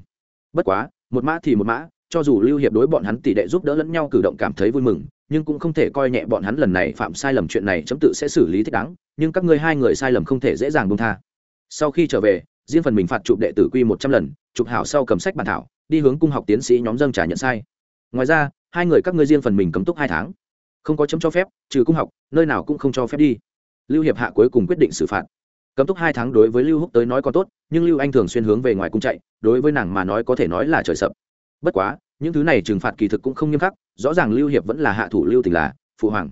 Bất quá, một mã thì một mã, cho dù lưu hiệp đối bọn hắn tỷ đệ giúp đỡ lẫn nhau cử động cảm thấy vui mừng, nhưng cũng không thể coi nhẹ bọn hắn lần này phạm sai lầm chuyện này chấm tự sẽ xử lý thích đáng, nhưng các ngươi hai người sai lầm không thể dễ dàng buông tha. Sau khi trở về riêng phần mình phạt chụp đệ tử quy một trăm lần, chụp hảo sau cầm sách bản thảo, đi hướng cung học tiến sĩ nhóm dâng trả nhận sai. Ngoài ra, hai người các ngươi riêng phần mình cấm túc hai tháng. Không có chấm cho phép, trừ cung học, nơi nào cũng không cho phép đi. Lưu hiệp hạ cuối cùng quyết định xử phạt. Cấm túc hai tháng đối với lưu húc tới nói còn tốt, nhưng lưu anh thường xuyên hướng về ngoài cung chạy, đối với nàng mà nói có thể nói là trời sập. Bất quá, những thứ này trừng phạt kỳ thực cũng không nghiêm khắc, rõ ràng lưu hiệp vẫn là hạ thủ lưu tình là phụ hoàng.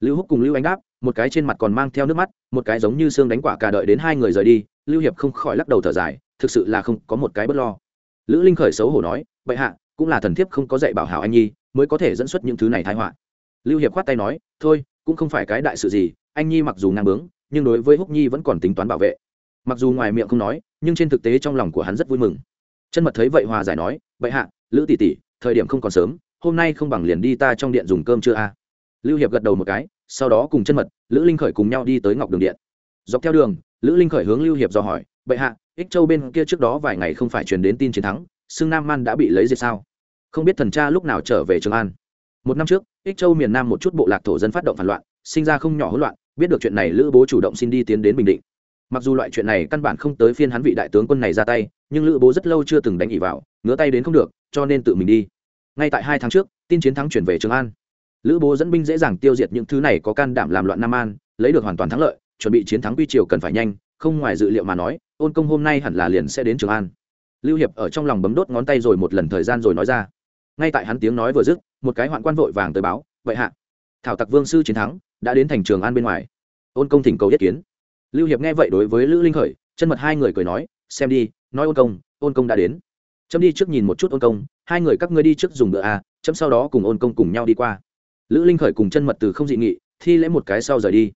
Lưu húc cùng lưu anh đáp, một cái trên mặt còn mang theo nước mắt, một cái giống như xương đánh quả cả đợi đến hai người rời đi lưu hiệp không khỏi lắc đầu thở dài, thực sự là không có một cái bất lo. Lữ linh khởi xấu hổ nói vậy hạ, cũng là thần thiếp không có dạy bảo hảo anh nhi, mới có thể dẫn xuất những thứ này thái họa. Lưu hiệp khoát tay nói, thôi, cũng không phải cái đại sự gì, anh nhi mặc dù ngang bướng, nhưng đối với húc nhi vẫn còn tính toán bảo vệ. Mặc dù ngoài miệng không nói, nhưng trên thực tế trong lòng của hắn rất vui mừng. Chân mật thấy vậy hòa giải nói vậy hạ, lữ tỷ tỷ, thời điểm không còn sớm, hôm nay không bằng liền đi ta trong điện dùng cơm chưa a. Lưu hiệp gật đầu một cái, sau đó cùng chân mật, lữ linh khởi cùng nhau đi tới ngọc đường điện. Dọc theo đường lữ linh khởi hướng lưu hiệp dò hỏi, bệ hạ, ích châu bên kia trước đó vài ngày không phải truyền đến tin chiến thắng xưng nam man đã bị lấy diệt sao? Không biết thần cha lúc nào trở về trường an. Một năm trước, ích châu miền nam một chút bộ lạc thổ dân phát động phản loạn, sinh ra không nhỏ hỗn loạn, biết được chuyện này lữ bố chủ động xin đi tiến đến bình định. Mặc dù loại chuyện này căn bản không tới phiên hắn vị đại tướng quân này ra tay, nhưng lữ bố rất lâu chưa từng đánh ỉ vào, ngứa tay đến không được, cho nên tự mình đi. Ngay tại hai tháng trước, tin chiến thắng chuyển về trường an. Lữ bố dẫn binh dễ dàng tiêu diệt những thứ này có can đảm làm loạn nam an, lấy được hoàn toàn thắng lợi chuẩn bị chiến thắng quy triều cần phải nhanh không ngoài dự liệu mà nói ôn công hôm nay hẳn là liền sẽ đến trường an. Lưu hiệp ở trong lòng bấm đốt ngón tay rồi một lần thời gian rồi nói ra. Ngay tại hắn tiếng nói vừa dứt một cái hoạn quan vội vàng tới báo vậy hạ thảo tặc vương sư chiến thắng đã đến thành trường an bên ngoài. Ôn công thỉnh cầu yết kiến. Lưu hiệp nghe vậy đối với lữ linh khởi chân mật hai người cười nói xem đi nói ôn công ôn công đã đến. Chấm đi trước nhìn một chút ôn công hai người các ngươi đi trước dùng bữa a à, chấm sau đó cùng ôn công cùng nhau đi qua. Lữ linh khởi cùng chân mật từ không dị nghị thi lễ một cái sau rời đi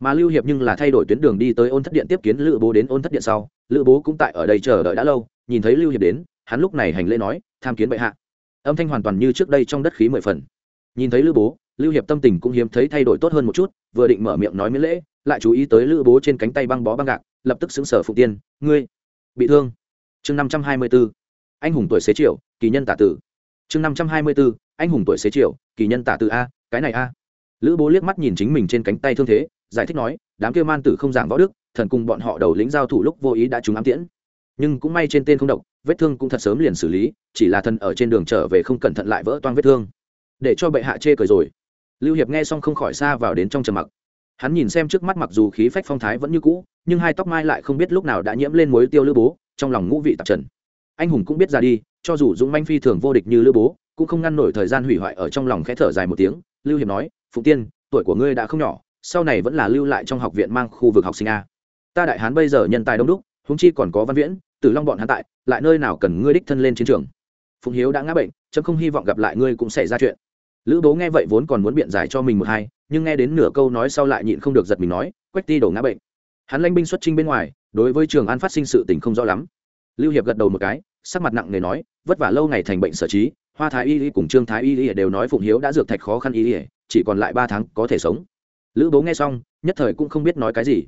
mà lưu hiệp nhưng là thay đổi tuyến đường đi tới ôn thất điện tiếp kiến lữ bố đến ôn thất điện sau, lữ bố cũng tại ở đây chờ đợi đã lâu, nhìn thấy lưu hiệp đến, hắn lúc này hành lễ nói, tham kiến bệ hạ. Âm thanh hoàn toàn như trước đây trong đất khí mười phần. Nhìn thấy lữ bố, lưu hiệp tâm tình cũng hiếm thấy thay đổi tốt hơn một chút, vừa định mở miệng nói miễn lễ, lại chú ý tới lữ bố trên cánh tay băng bó băng gạc, lập tức xứng sở phụ tiên, ngươi bị thương. Chương năm trăm hai mươi b anh hùng tuổi xế triệu kỳ nhân tả tử. Chương năm trăm hai mươi b anh hùng tuổi xế triệu kỳ nhân tả tử a, cái này a. Lữ bố liếc mắt nhìn chính mình trên cánh tay thương thế giải thích nói, đám kia man tử không giảng võ đức, thần cùng bọn họ đầu lĩnh giao thủ lúc vô ý đã trúng ám tiễn. Nhưng cũng may trên tên không độc, vết thương cũng thật sớm liền xử lý, chỉ là thần ở trên đường trở về không cẩn thận lại vỡ toan vết thương. Để cho bệ hạ chê cười rồi. Lưu hiệp nghe xong không khỏi xa vào đến trong trầm mặc. Hắn nhìn xem trước mắt mặc dù khí phách phong thái vẫn như cũ, nhưng hai tóc mai lại không biết lúc nào đã nhiễm lên mối tiêu lữ bố, trong lòng ngũ vị tạp trần. Anh hùng cũng biết ra đi, cho dù dũng manh phi thường vô địch như lữ bố, cũng không ngăn nổi thời gian hủy hoại ở trong lòng khẽ thở dài một tiếng. Lưu hiệp nói phụ tiên, tuổi của ngươi đã không nhỏ sau này vẫn là lưu lại trong học viện mang khu vực học sinh a. Ta đại hán bây giờ nhân tài đông đúc húng chi còn có văn viễn, tử long bọn hắn tại, lại nơi nào cần ngươi đích thân lên chiến trường? Phụng hiếu đã ngã bệnh, chấm không hy vọng gặp lại ngươi cũng xảy ra chuyện. Lữ bố nghe vậy vốn còn muốn biện giải cho mình một hai, nhưng nghe đến nửa câu nói sau lại nhịn không được giật mình nói, quách ti đổ ngã bệnh. Hắn lanh binh xuất trinh bên ngoài, đối với trường an phát sinh sự tình không rõ lắm. Lưu hiệp gật đầu một cái, sắc mặt nặng nề nói, vất vả lâu ngày thành bệnh sở trí, hoa thái y y cùng trương thái y y đều nói phụng hiếu đã dược thạch khó khăn y y, chỉ còn lại ba tháng có thể sống lữ bố nghe xong, nhất thời cũng không biết nói cái gì.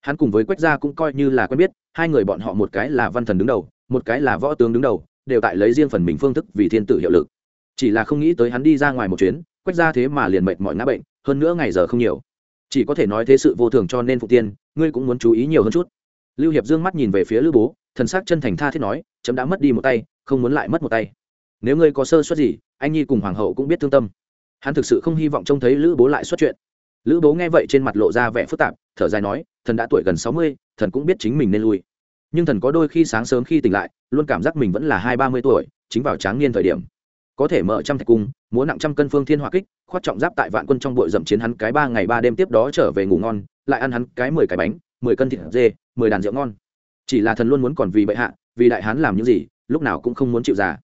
Hắn cùng với quách gia cũng coi như là quen biết, hai người bọn họ một cái là văn thần đứng đầu, một cái là võ tướng đứng đầu, đều tại lấy riêng phần mình phương thức vì thiên tử hiệu lực. Chỉ là không nghĩ tới hắn đi ra ngoài một chuyến, quách gia thế mà liền mệt mọi ngã bệnh, hơn nữa ngày giờ không nhiều. Chỉ có thể nói thế sự vô thường cho nên phụ tiên, ngươi cũng muốn chú ý nhiều hơn chút. Lưu hiệp dương mắt nhìn về phía lữ bố, thần xác chân thành tha thiết nói, chấm đã mất đi một tay, không muốn lại mất một tay. Nếu ngươi có sơ suất gì, anh nhi cùng hoàng hậu cũng biết thương tâm. Hắn thực sự không hy vọng trông thấy lữ bố lại xuất chuyện lữ bố nghe vậy trên mặt lộ ra vẻ phức tạp, thở dài nói, thần đã tuổi gần sáu mươi, thần cũng biết chính mình nên lui. Nhưng thần có đôi khi sáng sớm khi tỉnh lại, luôn cảm giác mình vẫn là hai ba mươi tuổi, chính vào tráng niên thời điểm. Có thể mở trăm thạch cung, múa nặng trăm cân phương thiên hỏa kích, khoát trọng giáp tại vạn quân trong bội dậm chiến hắn cái ba ngày ba đêm tiếp đó trở về ngủ ngon, lại ăn hắn cái mười cái bánh, mười cân thịt dê, mười đàn rượu ngon. Chỉ là thần luôn muốn còn vì bệ hạ, vì đại hán làm những gì, lúc nào cũng không muốn chịu già.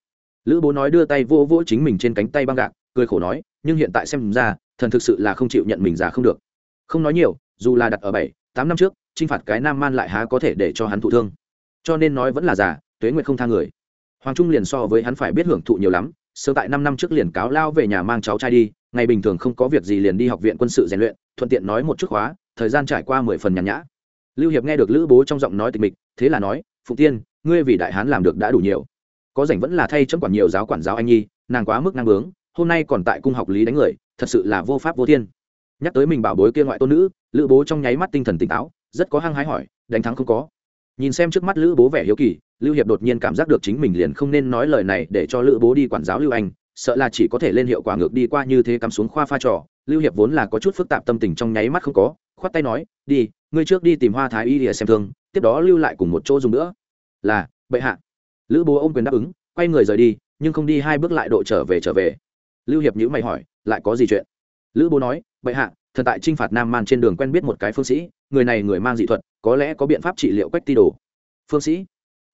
Lữ bố nói đưa tay vô vỗ chính mình trên cánh tay băng gạc, cười khổ nói, nhưng hiện tại xem ra thần thực sự là không chịu nhận mình già không được. Không nói nhiều, dù là đặt ở bảy, tám năm trước t r i n h phạt cái nam man lại há có thể để cho hắn thụ thương. Cho nên nói vẫn là già, tuế nguyệt không tha người. Hoàng trung liền so với hắn phải biết hưởng thụ nhiều lắm, sớm tại năm năm trước liền cáo lao về nhà mang cháu trai đi, ngày bình thường không có việc gì liền đi học viện quân sự rèn luyện, thuận tiện nói một chút khóa, thời gian trải qua mười phần nhàn nhã. Lưu hiệp nghe được lữ bố trong giọng nói tịch mịch, thế là nói phụ tiên, ngươi vì đại hán làm được đã đủ nhiều. Có rảnh vẫn là thay chấm quản nhiều giáo quản giáo anh nhi, nàng quá mức năng bướng hôm nay còn tại cung học lý đánh người, thật sự là vô pháp vô thiên. Nhắc tới mình bảo bối kia ngoại tôn nữ, lữ bố trong nháy mắt tinh thần tỉnh táo, rất có hăng hái hỏi, đánh thắng không có. Nhìn xem trước mắt lữ bố vẻ hiếu kỳ, lưu hiệp đột nhiên cảm giác được chính mình liền không nên nói lời này để cho lữ bố đi quản giáo lưu anh, sợ là chỉ có thể lên hiệu quả ngược đi qua như thế cắm xuống khoa pha trò. Lưu hiệp vốn là có chút phức tạp tâm tình trong nháy mắt không có, khoát tay nói, đi, ngươi trước đi tìm hoa thái y để xem thương, tiếp đó lưu lại cùng một chỗ dùng nữa. Là, bệ hạ. Lữ bố ôm quyền đáp ứng, quay người rời đi, nhưng không đi hai bước lại độ trở về trở về lưu hiệp nhữ mày hỏi, lại có gì chuyện? Lữ bố nói, bệ hạ, thần tại t r i n h phạt nam man trên đường quen biết một cái phương sĩ, người này người mang dị thuật, có lẽ có biện pháp trị liệu quách ti đồ. Phương sĩ?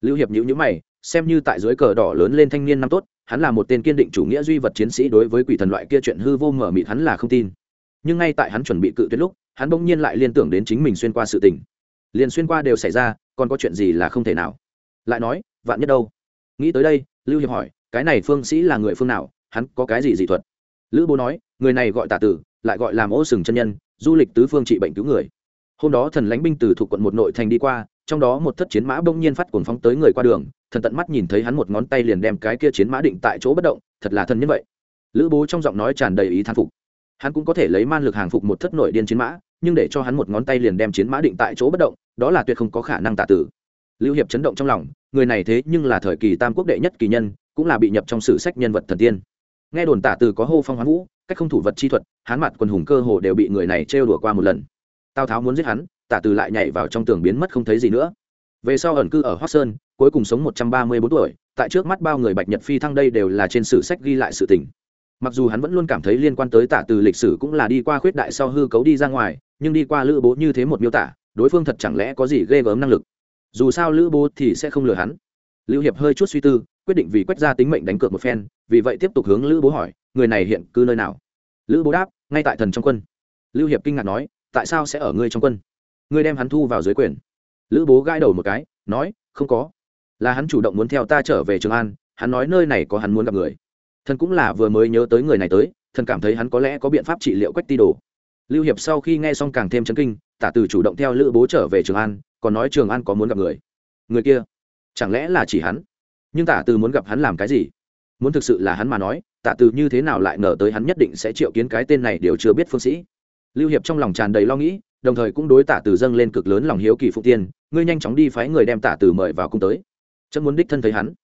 Lưu hiệp nhữ nhữ mày, xem như tại dưới cờ đỏ lớn lên thanh niên năm tốt, hắn là một tên kiên định chủ nghĩa duy vật chiến sĩ đối với quỷ thần loại kia chuyện hư vô mở mịt hắn là không tin. Nhưng ngay tại hắn chuẩn bị cự tuyệt lúc, hắn bỗng nhiên lại liên tưởng đến chính mình xuyên qua sự tình. Liền xuyên qua đều xảy ra, còn có chuyện gì là không thể nào? Lại nói, vạn nhất đâu? Nghĩ tới đây, lưu hiệp hỏi, cái này phương sĩ là người phương nào? Hắn có cái gì dị thuật? Lữ bố nói, người này gọi tả tử, lại gọi làm ô sừng chân nhân, du lịch tứ phương trị bệnh cứu người. Hôm đó thần lãnh binh từ thuộc quận một nội thành đi qua, trong đó một thất chiến mã bỗng nhiên phát cuồng phóng tới người qua đường, thần tận mắt nhìn thấy hắn một ngón tay liền đem cái kia chiến mã định tại chỗ bất động, thật là thần nhân vậy. Lữ bố trong giọng nói tràn đầy ý thán phục. Hắn cũng có thể lấy man lực hàng phục một thất nội điên chiến mã, nhưng để cho hắn một ngón tay liền đem chiến mã định tại chỗ bất động, đó là tuyệt không có khả năng tạ tử. Lưu hiệp chấn động trong lòng, người này thế nhưng là thời kỳ tam quốc đệ nhất kỳ nhân, cũng là bị nhập trong sử sách nhân vật thần tiên nghe đồn tả từ có hô phong hoán vũ, cách không thủ vật chi thuật, hán mặt quần hùng cơ hồ đều bị người này trêu đùa qua một lần. Tào tháo muốn giết hắn, tả từ lại nhảy vào trong tường biến mất không thấy gì nữa. Về sau ẩn cư ở hoác sơn, cuối cùng sống một trăm ba mươi bốn tuổi, tại trước mắt bao người bạch nhật phi thăng đây đều là trên sử sách ghi lại sự tình. Mặc dù hắn vẫn luôn cảm thấy liên quan tới tả từ lịch sử cũng là đi qua khuyết đại sau hư cấu đi ra ngoài, nhưng đi qua lữ bố như thế một miêu tả, đối phương thật chẳng lẽ có gì ghê gớm năng lực? Dù sao lữ bố thì sẽ không lừa hắn. Lưu hiệp hơi chút suy tư, quyết định vì quách ra tính mệnh đánh cược một phen vì vậy tiếp tục hướng lữ bố hỏi, người này hiện cư nơi nào? Lữ bố đáp, ngay tại thần trong quân. Lưu hiệp kinh ngạc nói, tại sao sẽ ở ngươi trong quân? Ngươi đem hắn thu vào dưới quyền. Lữ bố gãi đầu một cái, nói, không có. Là hắn chủ động muốn theo ta trở về trường an, hắn nói nơi này có hắn muốn gặp người. Thần cũng là vừa mới nhớ tới người này tới, thần cảm thấy hắn có lẽ có biện pháp trị liệu quách ti đồ. Lưu hiệp sau khi nghe xong càng thêm chấn kinh, tả từ chủ động theo lữ bố trở về trường an, còn nói trường an có muốn gặp người. Người kia, chẳng lẽ là chỉ hắn? Nhưng tả từ muốn gặp hắn làm cái gì? Muốn thực sự là hắn mà nói, Tạ từ như thế nào lại ngờ tới hắn nhất định sẽ triệu kiến cái tên này đều chưa biết phương sĩ. Lưu hiệp trong lòng tràn đầy lo nghĩ, đồng thời cũng đối tả từ dâng lên cực lớn lòng hiếu kỳ phụ tiên, ngươi nhanh chóng đi phái người đem tả từ mời vào cung tới. Chân muốn đích thân thấy hắn.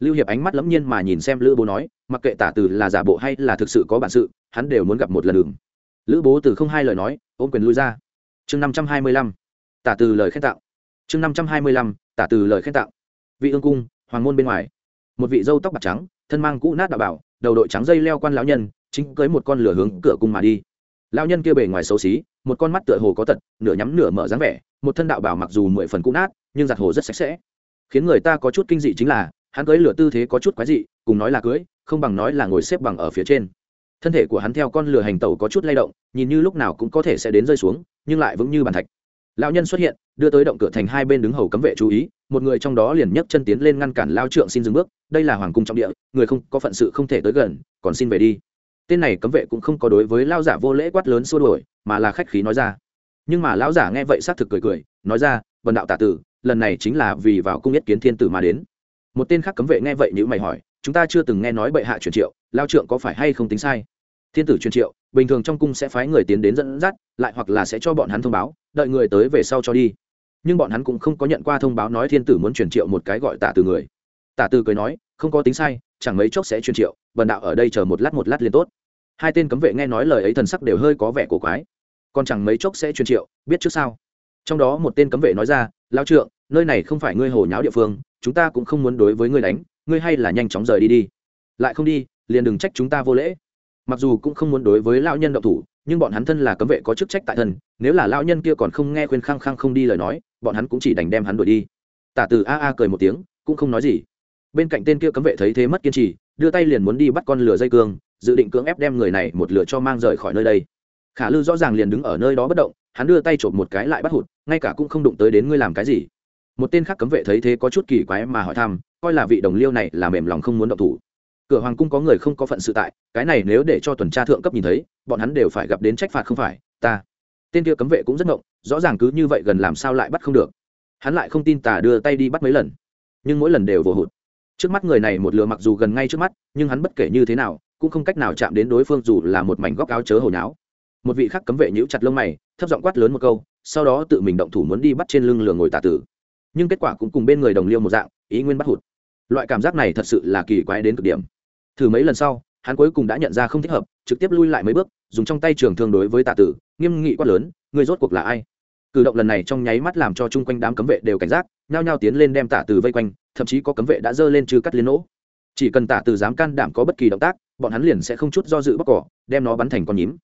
Lưu hiệp ánh mắt lẫm nhiên mà nhìn xem lữ bố nói, mặc kệ tả từ là giả bộ hay là thực sự có bản sự, hắn đều muốn gặp một lần đường lữ bố từ không hai lời nói, ôm quyền lui ra. Chương năm trăm hai mươi lăm. Tả từ lời khen tạo. Chương năm trăm hai mươi lăm. Tả từ lời khen tạo. Vị ương cung, hoàng môn bên ngoài. Một vị dâu tóc bạc trắng thân mang cũ nát đạo bảo, đầu đội trắng dây leo quan lão nhân, chính cưới một con lửa hướng cửa cung mà đi. Lão nhân kia bề ngoài xấu xí, một con mắt tựa hồ có tật, nửa nhắm nửa mở dáng vẻ, một thân đạo bảo mặc dù mười phần cũ nát, nhưng giặt hồ rất sạch sẽ. Khiến người ta có chút kinh dị chính là, hắn cưới lửa tư thế có chút quái dị, cùng nói là cưới, không bằng nói là ngồi xếp bằng ở phía trên. Thân thể của hắn theo con lửa hành tẩu có chút lay động, nhìn như lúc nào cũng có thể sẽ đến rơi xuống, nhưng lại vững như bàn thạch. Lão nhân xuất hiện, đưa tới động cửa thành hai bên đứng hầu cấm vệ chú ý một người trong đó liền nhấc chân tiến lên ngăn cản lao trượng xin dừng bước, đây là hoàng cung trọng địa, người không, có phận sự không thể tới gần, còn xin về đi. Tên này cấm vệ cũng không có đối với lao giả vô lễ quát lớn xua đuổi, mà là khách khí nói ra. Nhưng mà lão giả nghe vậy xác thực cười cười, nói ra vần đạo tả tử, lần này chính là vì vào cung yết kiến thiên tử mà đến. Một tên khác cấm vệ nghe vậy như mày hỏi, chúng ta chưa từng nghe nói bệ hạ truyền triệu, lao trượng có phải hay không tính sai? Thiên tử truyền triệu, bình thường trong cung sẽ phái người tiến đến dẫn dắt, lại hoặc là sẽ cho bọn hắn thông báo, đợi người tới về sau cho đi nhưng bọn hắn cũng không có nhận qua thông báo nói thiên tử muốn truyền triệu một cái gọi tả từ người. Tả từ cười nói, không có tính sai, chẳng mấy chốc sẽ truyền triệu vần đạo ở đây chờ một lát một lát liền tốt. Hai tên cấm vệ nghe nói lời ấy thần sắc đều hơi có vẻ cổ quái. Còn chẳng mấy chốc sẽ truyền triệu, biết trước sao? Trong đó một tên cấm vệ nói ra lao trượng, nơi này không phải ngươi hồ nháo địa phương, chúng ta cũng không muốn đối với ngươi đánh, ngươi hay là nhanh chóng rời đi đi. Lại không đi, liền đừng trách chúng ta vô lễ. Mặc dù cũng không muốn đối với lão nhân động thủ, nhưng bọn hắn thân là cấm vệ có chức trách tại thân, nếu là lão nhân kia còn không nghe khuyên khăng khăng không đi lời nói bọn hắn cũng chỉ đành đem hắn đuổi đi. Tả từ a a cười một tiếng, cũng không nói gì. Bên cạnh tên kia cấm vệ thấy thế mất kiên trì, đưa tay liền muốn đi bắt con lửa dây cương, dự định cưỡng ép đem người này một lửa cho mang rời khỏi nơi đây. Khả lư rõ ràng liền đứng ở nơi đó bất động, hắn đưa tay chộp một cái lại bắt hụt, ngay cả cũng không đụng tới đến ngươi làm cái gì. Một tên khác cấm vệ thấy thế có chút kỳ quái mà hỏi thăm, coi là vị đồng liêu này là mềm lòng không muốn động thủ. Cửa hoàng cung có người không có phận sự tại, cái này nếu để cho tuần tra thượng cấp nhìn thấy, bọn hắn đều phải gặp đến trách phạt không phải, ta. Tên kia cấm vệ cũng rất ngộng rõ ràng cứ như vậy gần làm sao lại bắt không được. Hắn lại không tin tà đưa tay đi bắt mấy lần. Nhưng mỗi lần đều vô hụt. Trước mắt người này một lừa mặc dù gần ngay trước mắt, nhưng hắn bất kể như thế nào, cũng không cách nào chạm đến đối phương dù là một mảnh góc áo chớ hồi nháo. Một vị khác cấm vệ nhíu chặt lông mày, thấp giọng quát lớn một câu, sau đó tự mình động thủ muốn đi bắt trên lưng lừa ngồi tà tử. Nhưng kết quả cũng cùng bên người đồng liêu một dạng, ý nguyên bắt hụt. Loại cảm giác này thật sự là kỳ quái đến cực điểm. Thử mấy lần sau, hắn cuối cùng đã nhận ra không thích hợp, trực tiếp lui lại mấy bước, dùng trong tay trường thương đối với tạ tử, nghiêm nghị quát lớn người rốt cuộc là ai? Cử động lần này trong nháy mắt làm cho chung quanh đám cấm vệ đều cảnh giác, nhao nhao tiến lên đem Tả tử vây quanh, thậm chí có cấm vệ đã dơ lên trừ cắt liên nỗ. Chỉ cần Tả tử dám can đảm có bất kỳ động tác, bọn hắn liền sẽ không chút do dự bóc cỏ, đem nó bắn thành con nhím.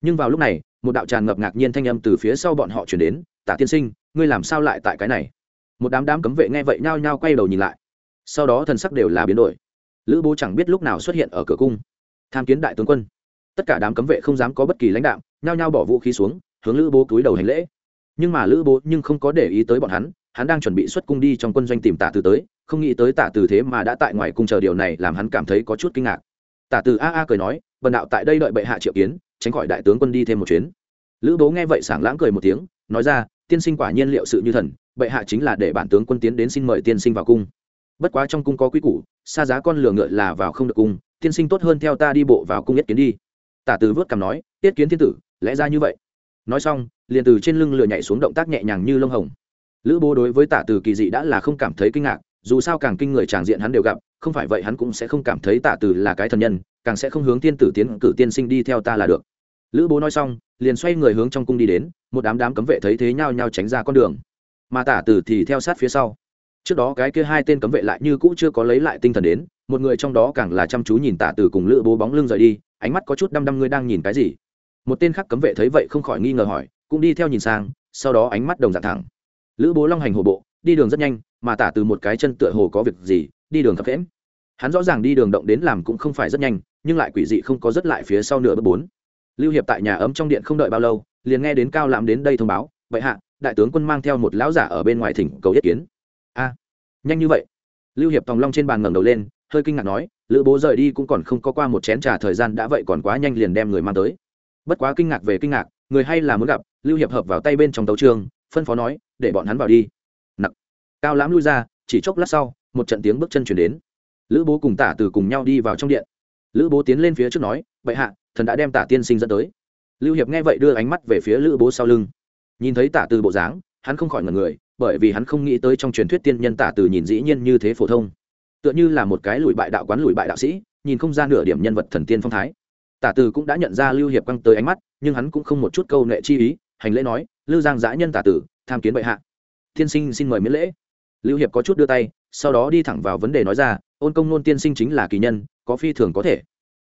Nhưng vào lúc này, một đạo tràn ngập ngạc nhiên thanh âm từ phía sau bọn họ chuyển đến, Tả tiên sinh, ngươi làm sao lại tại cái này? Một đám đám cấm vệ nghe vậy nhao nhao quay đầu nhìn lại. Sau đó thần sắc đều là biến đổi. Lữ bố chẳng biết lúc nào xuất hiện ở cửa cung. Tham kiến đại tướng quân. Tất cả đám cấm vệ không dám có bất kỳ lãnh đạo, nhao nhao bỏ vũ khí xuống, hướng lữ bố cúi đầu hành lễ nhưng mà lữ bố nhưng không có để ý tới bọn hắn hắn đang chuẩn bị xuất cung đi trong quân doanh tìm tả từ tới, không nghĩ tới tả từ thế mà đã tại ngoài cung chờ điều này làm hắn cảm thấy có chút kinh ngạc. Tả từ a a cười nói vần đạo tại đây đợi bệ hạ triệu kiến, tránh khỏi đại tướng quân đi thêm một chuyến. Lữ bố nghe vậy sảng lãng cười một tiếng, nói ra, tiên sinh quả nhiên liệu sự như thần, bệ hạ chính là để bản tướng quân tiến đến xin mời tiên sinh vào cung. Bất quá trong cung có quý củ, xa giá con lửa ngựa là vào không được cung, tiên sinh tốt hơn theo ta đi bộ vào cung yết kiến đi. Tả từ vớt cằm nói, yết kiến thiên tử, lẽ ra như vậy. Nói xong liền từ trên lưng lửa nhảy xuống động tác nhẹ nhàng như lông hồng. Lữ bố đối với tả từ kỳ dị đã là không cảm thấy kinh ngạc, dù sao càng kinh người tràng diện hắn đều gặp, không phải vậy hắn cũng sẽ không cảm thấy tả từ là cái thần nhân, càng sẽ không hướng tiên tử tiến cử tiên sinh đi theo ta là được. Lữ bố nói xong, liền xoay người hướng trong cung đi đến, một đám đám cấm vệ thấy thế nhau nhau tránh ra con đường. Mà tả từ thì theo sát phía sau. Trước đó cái kia hai tên cấm vệ lại như cũ chưa có lấy lại tinh thần đến, một người trong đó càng là chăm chú nhìn tả từ cùng lữ bố bóng lưng rời đi, ánh mắt có chút đăm đăm ngươi đang nhìn cái gì? Một tên khác cấm vệ thấy vậy không khỏi nghi ngờ hỏi, cũng đi theo nhìn sang, sau đó ánh mắt đồng dạng thẳng. Lữ bố long hành hồ bộ, đi đường rất nhanh, mà tả từ một cái chân tựa hồ có việc gì, đi đường khập khẽm hắn rõ ràng đi đường động đến làm cũng không phải rất nhanh, nhưng lại quỷ dị không có rất lại phía sau nửa bước bốn. Lưu hiệp tại nhà ấm trong điện không đợi bao lâu, liền nghe đến cao lãm đến đây thông báo, vậy hạ, đại tướng quân mang theo một lão giả ở bên ngoài thỉnh cầu yết kiến. A, nhanh như vậy? Lưu hiệp tòng long trên bàn ngẩng đầu lên, hơi kinh ngạc nói, lữ bố rời đi cũng còn không có qua một chén trà thời gian đã vậy còn quá nhanh liền đem người mang tới bất quá kinh ngạc về kinh ngạc, người hay là muốn gặp, lưu hiệp hợp vào tay bên trong tấu trường, phân phó nói, để bọn hắn vào đi. Nặc. Cao lãm lui ra, chỉ chốc lát sau, một trận tiếng bước chân chuyển đến. Lữ bố cùng tả từ cùng nhau đi vào trong điện. Lữ bố tiến lên phía trước nói, bệ hạ, thần đã đem tả tiên sinh dẫn tới. Lưu hiệp nghe vậy đưa ánh mắt về phía lữ bố sau lưng. Nhìn thấy tả từ bộ dáng, hắn không khỏi ngần người, bởi vì hắn không nghĩ tới trong truyền thuyết tiên nhân tả từ nhìn dĩ nhiên như thế phổ thông. Tựa như là một cái lùi bại đạo quán lùi bại đạo sĩ, nhìn không ra nửa điểm nhân vật thần tiên phong thái tả từ cũng đã nhận ra lưu hiệp quăng tới ánh mắt, nhưng hắn cũng không một chút câu nệ chi ý, hành lễ nói, lưu giang giã nhân tả tử tham kiến bệ hạ. Tiên sinh xin mời miễn lễ. Lưu hiệp có chút đưa tay, sau đó đi thẳng vào vấn đề nói ra, ôn công nôn tiên sinh chính là kỳ nhân, có phi thường có thể.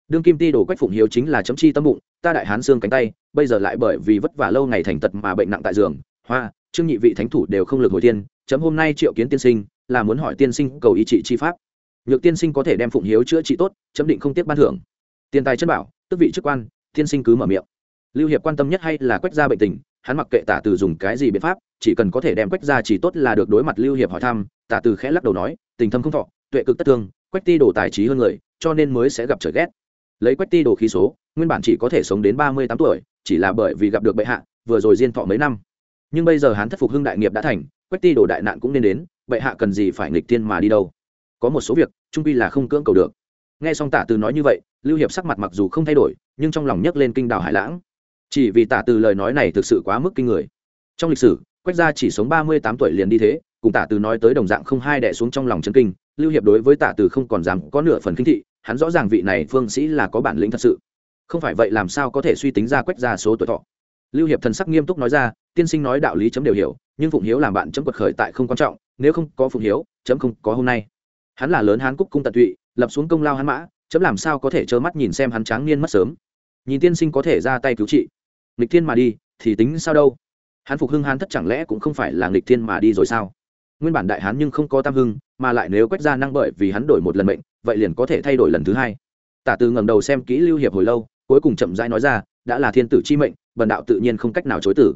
Đương kim ti đổ quách phụng hiếu chính là chấm chi tâm bụng, ta đại hán xương cánh tay, bây giờ lại bởi vì vất vả lâu ngày thành tật mà bệnh nặng tại giường. Hoa, trương nhị vị thánh thủ đều không lực hồi tiên chấm hôm nay triệu kiến tiên sinh, là muốn hỏi tiên sinh cầu ý trị chi pháp. Nhược tiên sinh có thể đem phụng hiếu chữa trị tốt, chấm định không tiếp ban thưởng. Tiền tài chân bảo tức vị chức quan, tiên sinh cứ mở miệng. Lưu hiệp quan tâm nhất hay là quách gia bệnh tình, hắn mặc kệ tả từ dùng cái gì biện pháp, chỉ cần có thể đem quách gia chỉ tốt là được đối mặt lưu hiệp hỏi thăm, tả từ khẽ lắc đầu nói, tình thâm không thọ, tuệ cực tất thương, quách ti đồ tài trí hơn người, cho nên mới sẽ gặp trời ghét. Lấy quách ti đồ khí số, nguyên bản chỉ có thể sống đến ba mươi tám tuổi, chỉ là bởi vì gặp được bệ hạ, vừa rồi diên thọ mấy năm. Nhưng bây giờ hắn thất phục hưng đại nghiệp đã thành, quách ti đồ đại nạn cũng nên đến, bệ hạ cần gì phải nghịch tiên mà đi đâu? Có một số việc, trung pi là không cưỡng cầu được. Nghe xong tả từ nói như vậy lưu hiệp sắc mặt mặc dù không thay đổi, nhưng trong lòng nhấc lên kinh đảo hải lãng. Chỉ vì tả từ lời nói này thực sự quá mức kinh người. Trong lịch sử, quách gia chỉ sống ba mươi tám tuổi liền đi thế, cùng tả từ nói tới đồng dạng không hai đẻ xuống trong lòng chân kinh, lưu hiệp đối với tả từ không còn dám có nửa phần kinh thị, hắn rõ ràng vị này phương sĩ là có bản lĩnh thật sự. Không phải vậy làm sao có thể suy tính ra quách gia số tuổi thọ. Lưu hiệp thần sắc nghiêm túc nói ra, tiên sinh nói đạo lý chấm đều hiểu, nhưng phụng hiếu làm bạn chấm quật khởi tại không quan trọng, nếu không có phụng hiếu, chấm không có hôm nay. Hắn là lớn hán cúc cung tận tụy, lập xuống công lao hắn mã chấm làm sao có thể trơ mắt nhìn xem hắn tráng niên mất sớm? Nhìn tiên sinh có thể ra tay cứu trị. Nghịch thiên mà đi, thì tính sao đâu? Hắn phục hưng hán thất chẳng lẽ cũng không phải là nghịch thiên mà đi rồi sao? Nguyên bản đại hán nhưng không có tam hưng, mà lại nếu quét ra năng bởi vì hắn đổi một lần mệnh, vậy liền có thể thay đổi lần thứ hai. Tả từ ngầm đầu xem kỹ lưu hiệp hồi lâu, cuối cùng chậm rãi nói ra, đã là thiên tử chi mệnh, bần đạo tự nhiên không cách nào chối tử.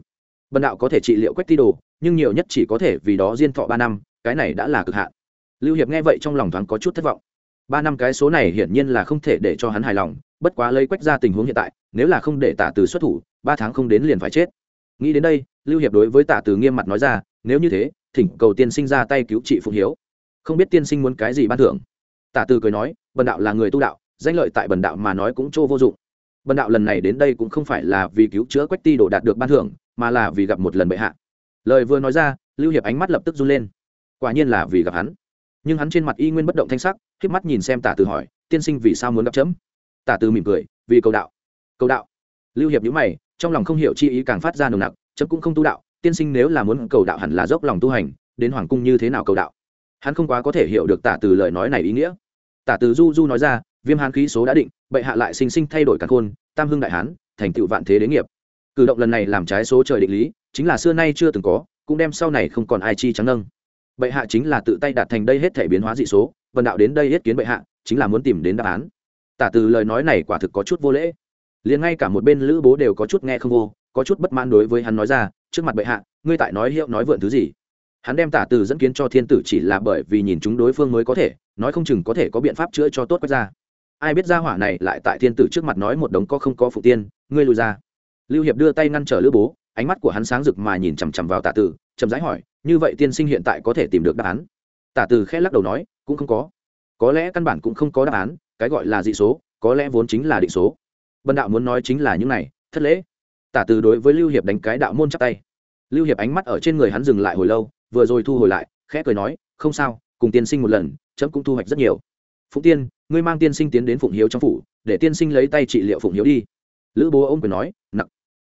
Bần đạo có thể trị liệu quách ti đồ, nhưng nhiều nhất chỉ có thể vì đó diên thọ ba năm, cái này đã là cực hạn. Lưu hiệp nghe vậy trong lòng thoáng có chút thất vọng ba năm cái số này hiển nhiên là không thể để cho hắn hài lòng, bất quá lấy quách ra tình huống hiện tại, nếu là không để tả từ xuất thủ, ba tháng không đến liền phải chết. Nghĩ đến đây, lưu hiệp đối với tả từ nghiêm mặt nói ra, nếu như thế, thỉnh cầu tiên sinh ra tay cứu trị phụng hiếu. Không biết tiên sinh muốn cái gì ban thưởng. Tả từ cười nói, bần đạo là người tu đạo, danh lợi tại bần đạo mà nói cũng chỗ vô dụng. Bần đạo lần này đến đây cũng không phải là vì cứu chữa quách ti đổ đạt được ban thưởng, mà là vì gặp một lần bệ hạ. Lời vừa nói ra, lưu hiệp ánh mắt lập tức run lên. Quả nhiên là vì gặp hắn. Nhưng hắn trên mặt y nguyên bất động thanh sắc k mắt nhìn xem tả từ hỏi, tiên sinh vì sao muốn gặp chấm? Tả từ mỉm cười, vì cầu đạo. Cầu đạo? Lưu hiệp nhữ mày, trong lòng không hiểu chi ý càng phát ra nồng nặc, chấm cũng không tu đạo, tiên sinh nếu là muốn cầu đạo hẳn là dốc lòng tu hành, đến hoàng cung như thế nào cầu đạo? Hắn không quá có thể hiểu được tả từ lời nói này ý nghĩa. Tả từ du du nói ra, viêm hán khí số đã định, bệ hạ lại sinh sinh thay đổi cả khôn, tam hưng đại hán, thành tựu vạn thế đế nghiệp. Cử động lần này làm trái số trời định lý, chính là xưa nay chưa từng có, cũng đem sau này không còn ai chi trắng nâng. Bệ hạ chính là tự tay đạt thành đây hết thể biến hóa dị số vần đạo đến đây yết kiến bệ hạ, chính là muốn tìm đến đáp án. Tả từ lời nói này quả thực có chút vô lễ. Liền ngay cả một bên lữ bố đều có chút nghe không vô, có chút bất mãn đối với hắn nói ra, trước mặt bệ hạ, ngươi tại nói hiệu nói vượn thứ gì? Hắn đem tả từ dẫn kiến cho thiên tử chỉ là bởi vì nhìn chúng đối phương mới có thể, nói không chừng có thể có biện pháp chữa cho tốt quách ra ai biết ra hỏa này lại tại thiên tử trước mặt nói một đống có không có phụ tiên, ngươi lùi ra. Lưu hiệp đưa tay ngăn trở lữ bố, ánh mắt của hắn sáng rực mà nhìn chằm chằm vào tả tử chậm rãi hỏi, như vậy tiên sinh hiện tại có thể tìm được đáp án? Tả từ khẽ lắc đầu nói, cũng không có. Có lẽ căn bản cũng không có đáp án, cái gọi là dị số, có lẽ vốn chính là định số. Bần đạo muốn nói chính là những này, thất lễ. Tả từ đối với lưu hiệp đánh cái đạo môn chắp tay. Lưu hiệp ánh mắt ở trên người hắn dừng lại hồi lâu, vừa rồi thu hồi lại, khẽ cười nói, không sao, cùng tiên sinh một lần, chấm cũng thu hoạch rất nhiều. Phụng tiên, ngươi mang tiên sinh tiến đến phụng hiếu trong phủ, để tiên sinh lấy tay trị liệu phụng hiếu đi. Lữ bố ông cười nói nặng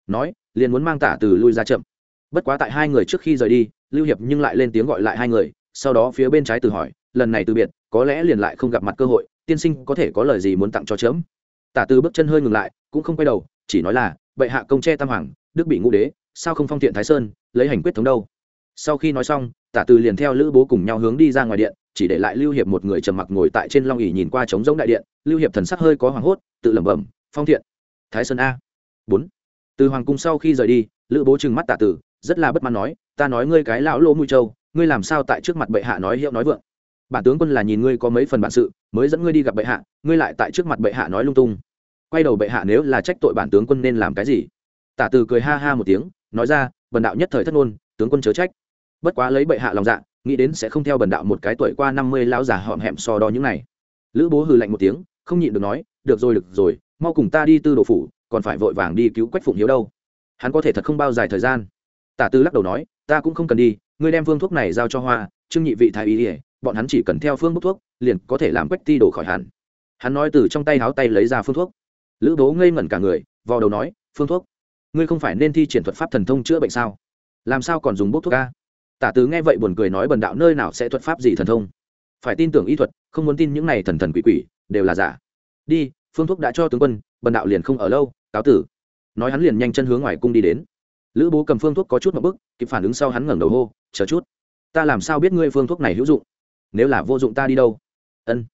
nói, liền muốn mang tả từ lui ra chậm. Bất quá tại hai người trước khi rời đi, lưu hiệp nhưng lại lên tiếng gọi lại hai người sau đó phía bên trái từ hỏi, lần này từ biệt, có lẽ liền lại không gặp mặt cơ hội, tiên sinh có thể có lời gì muốn tặng cho chớm? Tả từ bước chân hơi ngừng lại, cũng không quay đầu, chỉ nói là, bệ hạ công tre tam hoàng, đức bị ngũ đế, sao không phong thiện thái sơn, lấy hành quyết thống đâu? Sau khi nói xong, tả từ liền theo lữ bố cùng nhau hướng đi ra ngoài điện, chỉ để lại lưu hiệp một người trầm mặc ngồi tại trên long ỉ nhìn qua trống giống đại điện. Lưu hiệp thần sắc hơi có hoảng hốt, tự lẩm bẩm, phong thiện, thái sơn a. Bốn. Từ hoàng cung sau khi rời đi, lữ bố trừng mắt tả tử rất là bất mãn nói, ta nói ngươi cái lão lỗ mũi trâu ngươi làm sao tại trước mặt bệ hạ nói hiệu nói vượng? Bản tướng quân là nhìn ngươi có mấy phần bản sự, mới dẫn ngươi đi gặp bệ hạ, ngươi lại tại trước mặt bệ hạ nói lung tung. Quay đầu bệ hạ nếu là trách tội bản tướng quân nên làm cái gì? Tả từ cười ha ha một tiếng, nói ra, bần đạo nhất thời thất ngôn, tướng quân chớ trách. Bất quá lấy bệ hạ lòng dạ nghĩ đến sẽ không theo bần đạo một cái tuổi qua năm mươi lão già họm hẹm so đo những này. Lữ bố hừ lạnh một tiếng, không nhịn được nói, được rồi được rồi, mau cùng ta đi tư đồ phủ, còn phải vội vàng đi cứu quách phụng hiếu đâu. Hắn có thể thật không bao dài thời gian. Tả tư lắc đầu nói ta cũng không cần đi, ngươi đem phương thuốc này giao cho hoa, trương nhị vị thái y ỉa bọn hắn chỉ cần theo phương bốc thuốc, liền có thể làm quách ti đổ khỏi hẳn. Hắn nói từ trong tay háo tay lấy ra phương thuốc. Lữ bố ngây ngẩn cả người vào đầu nói, phương thuốc, ngươi không phải nên thi triển thuật pháp thần thông chữa bệnh sao? Làm sao còn dùng bốc thuốc ca tả tứ nghe vậy buồn cười nói, bần đạo nơi nào sẽ thuật pháp gì thần thông? Phải tin tưởng y thuật, không muốn tin những này thần thần quỷ quỷ, đều là giả. Đi, phương thuốc đã cho tướng quân, bần đạo liền không ở lâu, cáo tử. Nói hắn liền nhanh chân hướng ngoài cung đi đến lữ bố cầm phương thuốc có chút một bức, kịp phản ứng sau hắn ngẩng đầu hô, chờ chút, ta làm sao biết ngươi phương thuốc này hữu dụng? Nếu là vô dụng ta đi đâu? Ân.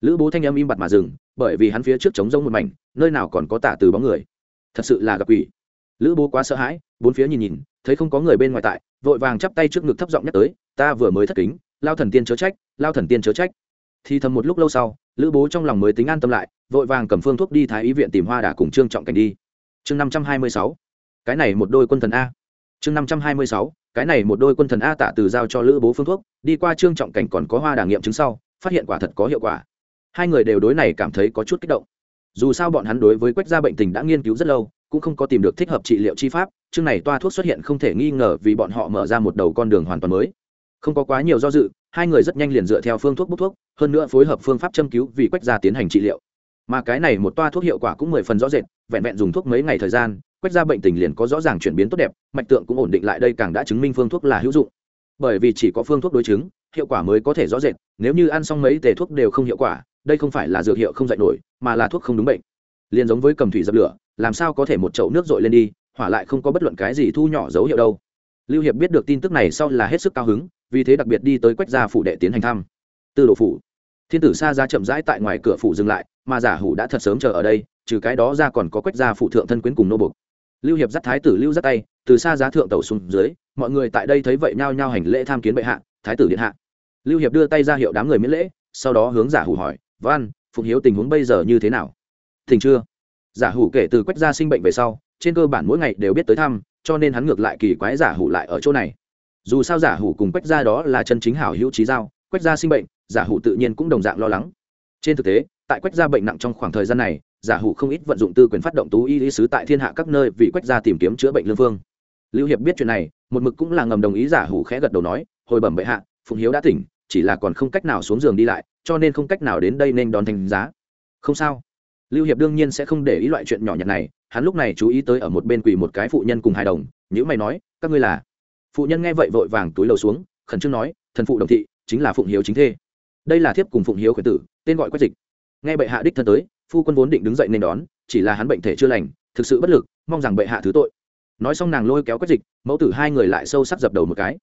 Lữ bố thanh âm im bặt mà dừng, bởi vì hắn phía trước trống rông một mảnh, nơi nào còn có tả từ bóng người. Thật sự là gặp quỷ. Lữ bố quá sợ hãi, bốn phía nhìn nhìn, thấy không có người bên ngoài tại, vội vàng chắp tay trước ngực thấp giọng nhắc tới, ta vừa mới thất kính, lao thần tiên chớ trách, lao thần tiên chớ trách. Thì thầm một lúc lâu sau, lữ bố trong lòng mới tính an tâm lại, vội vàng cầm phương thuốc đi thái y viện tìm hoa đà cùng trương trọng cảnh đi. Chương năm trăm hai mươi sáu cái này một đôi quân thần a. Chương năm trăm hai mươi sáu, cái này một đôi quân thần a tạ từ giao cho lữ bố phương thuốc, đi qua trương trọng cảnh còn có hoa đà nghiệm chứng sau, phát hiện quả thật có hiệu quả. Hai người đều đối này cảm thấy có chút kích động. Dù sao bọn hắn đối với quách gia bệnh tình đã nghiên cứu rất lâu, cũng không có tìm được thích hợp trị liệu chi pháp, chương này toa thuốc xuất hiện không thể nghi ngờ vì bọn họ mở ra một đầu con đường hoàn toàn mới. Không có quá nhiều do dự, hai người rất nhanh liền dựa theo phương thuốc bút thuốc, hơn nữa phối hợp phương pháp châm cứu vì quách gia tiến hành trị liệu. Mà cái này một toa thuốc hiệu quả cũng mười phần rõ rệt, vẹn vẹn dùng thuốc mấy ngày thời gian quách gia bệnh tình liền có rõ ràng chuyển biến tốt đẹp, mạch tượng cũng ổn định lại đây càng đã chứng minh phương thuốc là hữu dụng. Bởi vì chỉ có phương thuốc đối chứng, hiệu quả mới có thể rõ rệt, nếu như ăn xong mấy tề thuốc đều không hiệu quả, đây không phải là dược hiệu không dạy nổi, mà là thuốc không đúng bệnh. Liền giống với cầm thủy dập lửa, làm sao có thể một chậu nước dội lên đi, hỏa lại không có bất luận cái gì thu nhỏ dấu hiệu đâu. Lưu hiệp biết được tin tức này sau là hết sức cao hứng, vì thế đặc biệt đi tới quách gia phủ đệ tiến hành thăm. Tư đồ phủ. Thiên tử xa ra chậm rãi tại ngoài cửa phủ dừng lại, mà giả hủ đã thật sớm chờ ở đây, trừ cái đó ra còn có quách gia phụ thượng thân quyến cùng nô bục lưu hiệp dắt thái tử lưu dắt tay, từ xa giá thượng tàu xuống dưới, mọi người tại đây thấy vậy nhao nhao hành lễ tham kiến bệ hạ, thái tử điện hạ. Lưu hiệp đưa tay ra hiệu đám người miễn lễ, sau đó hướng giả hủ hỏi, văn phụng hiếu tình huống bây giờ như thế nào? Thỉnh chưa. Giả hủ kể từ quách gia sinh bệnh về sau, trên cơ bản mỗi ngày đều biết tới thăm, cho nên hắn ngược lại kỳ quái giả hủ lại ở chỗ này. Dù sao giả hủ cùng quách gia đó là chân chính hảo hữu trí giao, quách gia sinh bệnh, giả hủ tự nhiên cũng đồng dạng lo lắng. Trên thực tế, tại quách gia bệnh nặng trong khoảng thời gian này giả hủ không ít vận dụng tư quyền phát động tú y lý sứ tại thiên hạ các nơi vì quách gia tìm kiếm chữa bệnh lương phương lưu hiệp biết chuyện này, một mực cũng là ngầm đồng ý giả hủ khẽ gật đầu nói, hồi bẩm bệ hạ, phụng hiếu đã tỉnh, chỉ là còn không cách nào xuống giường đi lại, cho nên không cách nào đến đây nên đón thành giá. Không sao. Lưu hiệp đương nhiên sẽ không để ý loại chuyện nhỏ nhặt này, hắn lúc này chú ý tới ở một bên quỳ một cái phụ nhân cùng hài đồng nhữ mày nói, các ngươi là? Phụ nhân nghe vậy vội vàng túi lầu xuống, khẩn trương nói, thần phụ đồng thị, chính là phụng hiếu chính thê. Đây là thiếp cùng phụng hiếu khuyển tử, tên gọi quách dịch. Nghe bệ hạ đích thân tới phu quân vốn định đứng dậy nên đón, chỉ là hắn bệnh thể chưa lành, thực sự bất lực, mong rằng bệ hạ thứ tội. Nói xong nàng lôi kéo quách dịch, mẫu tử hai người lại sâu sắc dập đầu một cái.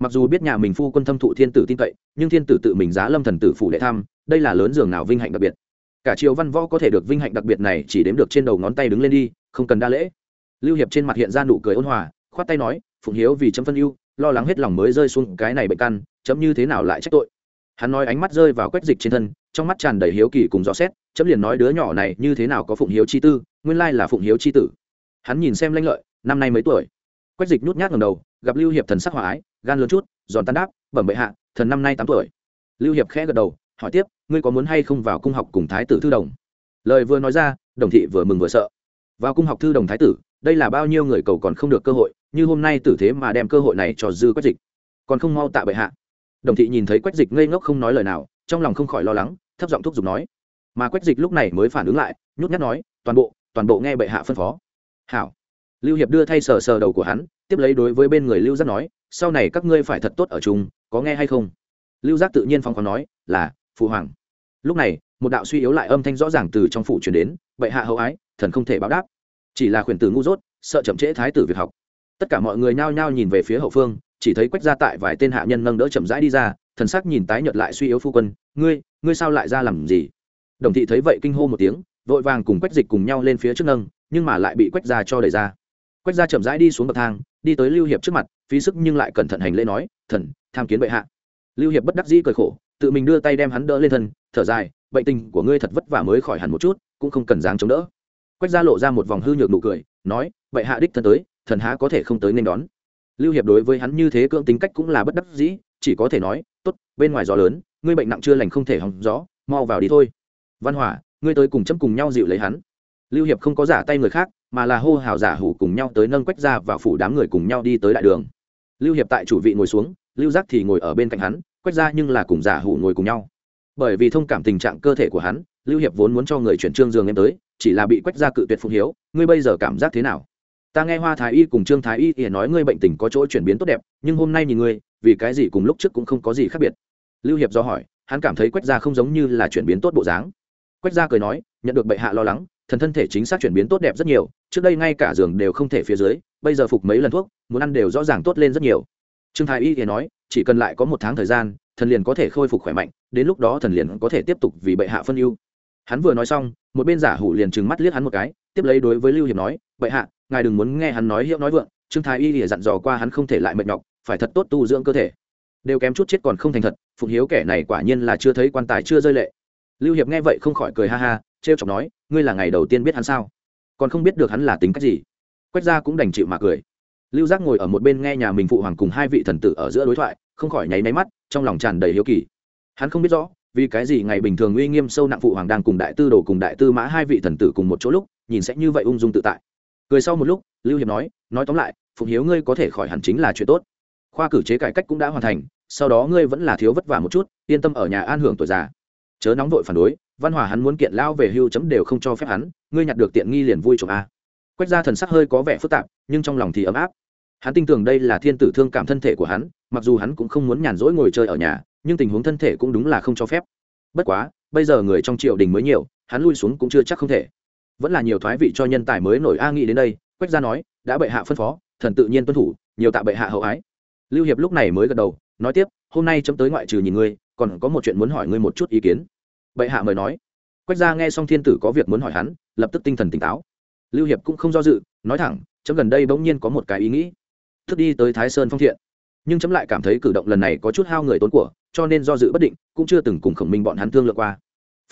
Mặc dù biết nhà mình phu quân thâm thụ thiên tử tin cậy, nhưng thiên tử tự mình giá lâm thần tử phủ đệ thăm, đây là lớn giường nào vinh hạnh đặc biệt. Cả triều văn võ có thể được vinh hạnh đặc biệt này chỉ đếm được trên đầu ngón tay đứng lên đi, không cần đa lễ. Lưu hiệp trên mặt hiện ra nụ cười ôn hòa, khoát tay nói, phụng hiếu vì chấm phân ưu, lo lắng hết lòng mới rơi xuống cái này bệnh căn, chấm như thế nào lại trách tội? Hắn nói ánh mắt rơi vào quách dịch trên thân trong mắt tràn đầy hiếu kỳ cùng rõ xét, chấm liền nói đứa nhỏ này như thế nào có phụng hiếu chi tư, nguyên lai là phụng hiếu chi tử. Hắn nhìn xem lanh lợi, năm nay mấy tuổi? Quách dịch nhút nhát ngầm đầu, gặp lưu hiệp thần sắc hòa ái, gan lớn chút, giòn tan đáp, bẩm bệ hạ, thần năm nay tám tuổi. Lưu hiệp khẽ gật đầu, hỏi tiếp, ngươi có muốn hay không vào cung học cùng thái tử thư đồng? Lời vừa nói ra, đồng thị vừa mừng vừa sợ. Vào cung học thư đồng thái tử, đây là bao nhiêu người cầu còn không được cơ hội, như hôm nay tử thế mà đem cơ hội này cho dư quách dịch. Còn không mau tạ bệ hạ. Đồng thị nhìn thấy quách dịch ngây ngốc không nói lời nào, trong lòng không khỏi lo lắng thấp giọng thúc giục nói. Mà quách dịch lúc này mới phản ứng lại, nhút nhát nói, toàn bộ toàn bộ nghe bệ hạ phân phó. Hảo. Lưu hiệp đưa thay sờ sờ đầu của hắn, tiếp lấy đối với bên người lưu giác nói, sau này các ngươi phải thật tốt ở chung, có nghe hay không? Lưu giác tự nhiên phong còn nói, là, phụ hoàng. Lúc này, một đạo suy yếu lại âm thanh rõ ràng từ trong phủ truyền đến, bệ hạ hậu ái, thần không thể báo đáp. Chỉ là khuyển tử ngu dốt, sợ chậm trễ thái tử việc học. Tất cả mọi người nhao nhao nhìn về phía hậu phương chỉ thấy quách gia tại vài tên hạ nhân nâng đỡ chậm rãi đi ra, thần sắc nhìn tái nhợt lại suy yếu phu quân, ngươi ngươi sao lại ra làm gì? Đồng thị thấy vậy kinh hô một tiếng, vội vàng cùng quách dịch cùng nhau lên phía trước nâng, nhưng mà lại bị quách gia cho đẩy ra. Quách gia chậm rãi đi xuống bậc thang, đi tới lưu hiệp trước mặt, phí sức nhưng lại cẩn thận hành lễ nói, thần, tham kiến bệ hạ. Lưu hiệp bất đắc dĩ cười khổ, tự mình đưa tay đem hắn đỡ lên thân, thở dài, bệnh tình của ngươi thật vất vả mới khỏi hẳn một chút, cũng không cần dáng chống đỡ. Quách gia lộ ra một vòng hư nhược nụ cười, nói, bệ hạ đích thân tới, thần há có thể không tới nên đón lưu hiệp đối với hắn như thế cưỡng tính cách cũng là bất đắc dĩ, chỉ có thể nói, tốt, bên ngoài gió lớn, ngươi bệnh nặng chưa lành không thể hòng gió, mau vào đi thôi. Văn hỏa ngươi tới cùng chấm cùng nhau dịu lấy hắn. Lưu hiệp không có giả tay người khác, mà là hô hào giả hủ cùng nhau tới nâng quách ra và phủ đám người cùng nhau đi tới đại đường. Lưu hiệp tại chủ vị ngồi xuống, lưu giác thì ngồi ở bên cạnh hắn, quách ra nhưng là cùng giả hủ ngồi cùng nhau. Bởi vì thông cảm tình trạng cơ thể của hắn, lưu hiệp vốn muốn cho người chuyển trương giường em tới, chỉ là bị quách ra cự tuyệt phụng hiếu, ngươi bây giờ cảm giác thế nào? Ta nghe hoa thái y cùng trương thái y ỉa nói ngươi bệnh tình có chỗ chuyển biến tốt đẹp, nhưng hôm nay nhìn ngươi, vì cái gì cùng lúc trước cũng không có gì khác biệt. Lưu hiệp do hỏi, hắn cảm thấy quách gia không giống như là chuyển biến tốt bộ dáng. Quách gia cười nói, nhận được bệ hạ lo lắng, thần thân thể chính xác chuyển biến tốt đẹp rất nhiều, trước đây ngay cả giường đều không thể phía dưới, bây giờ phục mấy lần thuốc, muốn ăn đều rõ ràng tốt lên rất nhiều. Trương thái y thì nói, chỉ cần lại có một tháng thời gian, thần liền có thể khôi phục khỏe mạnh, đến lúc đó thần liền có thể tiếp tục vì bệ hạ phân ưu. Hắn vừa nói xong, một bên giả hủ liền trừng mắt liếc hắn một cái, tiếp lấy đối với lưu hiệp nói, bệ hạ ngài đừng muốn nghe hắn nói hiệu nói vượng, trương thái y lìa dặn dò qua hắn không thể lại mệt nhọc, phải thật tốt tu dưỡng cơ thể. Đều kém chút chết còn không thành thật phụng hiếu kẻ này quả nhiên là chưa thấy quan tài chưa rơi lệ. Lưu hiệp nghe vậy không khỏi cười ha ha, trêu chọc nói, ngươi là ngày đầu tiên biết hắn sao? Còn không biết được hắn là tính cách gì. Quách gia cũng đành chịu mà cười. Lưu giác ngồi ở một bên nghe nhà mình phụ hoàng cùng hai vị thần tử ở giữa đối thoại, không khỏi nháy máy mắt, trong lòng tràn đầy hiếu kỳ. Hắn không biết rõ, vì cái gì ngày bình thường uy nghiêm sâu nặng phụ hoàng đang cùng đại tư đồ cùng đại tư mã hai vị thần tử cùng một chỗ lúc, nhìn sẽ như vậy ung dung tự tại cười sau một lúc, lưu hiệp nói nói tóm lại phụng hiếu ngươi có thể khỏi hẳn chính là chuyện tốt. Khoa cử chế cải cách cũng đã hoàn thành, sau đó ngươi vẫn là thiếu vất vả một chút, yên tâm ở nhà an hưởng tuổi già. Chớ nóng vội phản đối, văn hòa hắn muốn kiện lao về hưu chấm đều không cho phép hắn, ngươi nhặt được tiện nghi liền vui chụp a. Quách ra thần sắc hơi có vẻ phức tạp, nhưng trong lòng thì ấm áp. Hắn tin tưởng đây là thiên tử thương cảm thân thể của hắn, mặc dù hắn cũng không muốn nhàn rỗi ngồi chơi ở nhà, nhưng tình huống thân thể cũng đúng là không cho phép. Bất quá, bây giờ người trong triều đình mới nhiều, hắn lui xuống cũng chưa chắc không thể vẫn là nhiều thoái vị cho nhân tài mới nổi a nghĩ đến đây, quách gia nói, đã bệ hạ phân phó, thần tự nhiên tuân thủ, nhiều tạ bệ hạ hậu ái. Lưu hiệp lúc này mới gật đầu, nói tiếp, hôm nay chấm tới ngoại trừ nhìn ngươi, còn có một chuyện muốn hỏi ngươi một chút ý kiến. Bệ hạ mời nói. Quách gia nghe xong thiên tử có việc muốn hỏi hắn, lập tức tinh thần tỉnh táo. Lưu hiệp cũng không do dự, nói thẳng, chấm gần đây bỗng nhiên có một cái ý nghĩ. Thức đi tới thái sơn phong thiện. Nhưng chấm lại cảm thấy cử động lần này có chút hao người tốn của, cho nên do dự bất định, cũng chưa từng cùng khổng minh bọn hắn thương lượng qua.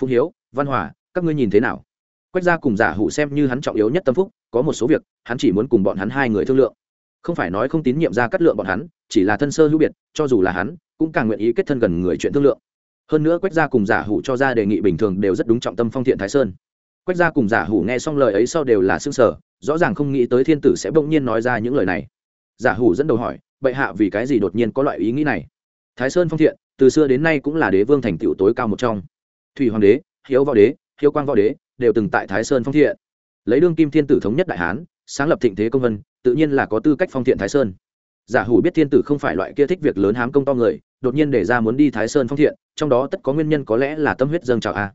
Phụng hiếu, văn hòa, các ngươi nhìn thế nào? Quách gia cùng giả hủ xem như hắn trọng yếu nhất tâm phúc, có một số việc, hắn chỉ muốn cùng bọn hắn hai người thương lượng. Không phải nói không tín nhiệm ra cắt lượng bọn hắn, chỉ là thân sơ hữu biệt, cho dù là hắn, cũng càng nguyện ý kết thân gần người chuyện thương lượng. Hơn nữa quách gia cùng giả hủ cho ra đề nghị bình thường đều rất đúng trọng tâm phong thiện thái sơn. Quách gia cùng giả hủ nghe xong lời ấy sau đều là xương sở rõ ràng không nghĩ tới thiên tử sẽ bỗng nhiên nói ra những lời này. Giả hủ dẫn đầu hỏi, bệ hạ, vì cái gì đột nhiên có loại ý nghĩ này? Thái sơn phong thiện, từ xưa đến nay cũng là đế vương thành tựu tối cao một trong. Thủy hoàng đế, hiếu võ đế, hiếu quang võ đế đều từng tại thái sơn phong thiện. Lấy đương kim thiên tử thống nhất đại hán, sáng lập thịnh thế công vân, tự nhiên là có tư cách phong thiện thái sơn. Giả hủ biết thiên tử không phải loại kia thích việc lớn hám công to người, đột nhiên để ra muốn đi thái sơn phong thiện, trong đó tất có nguyên nhân có lẽ là tâm huyết dâng trào a.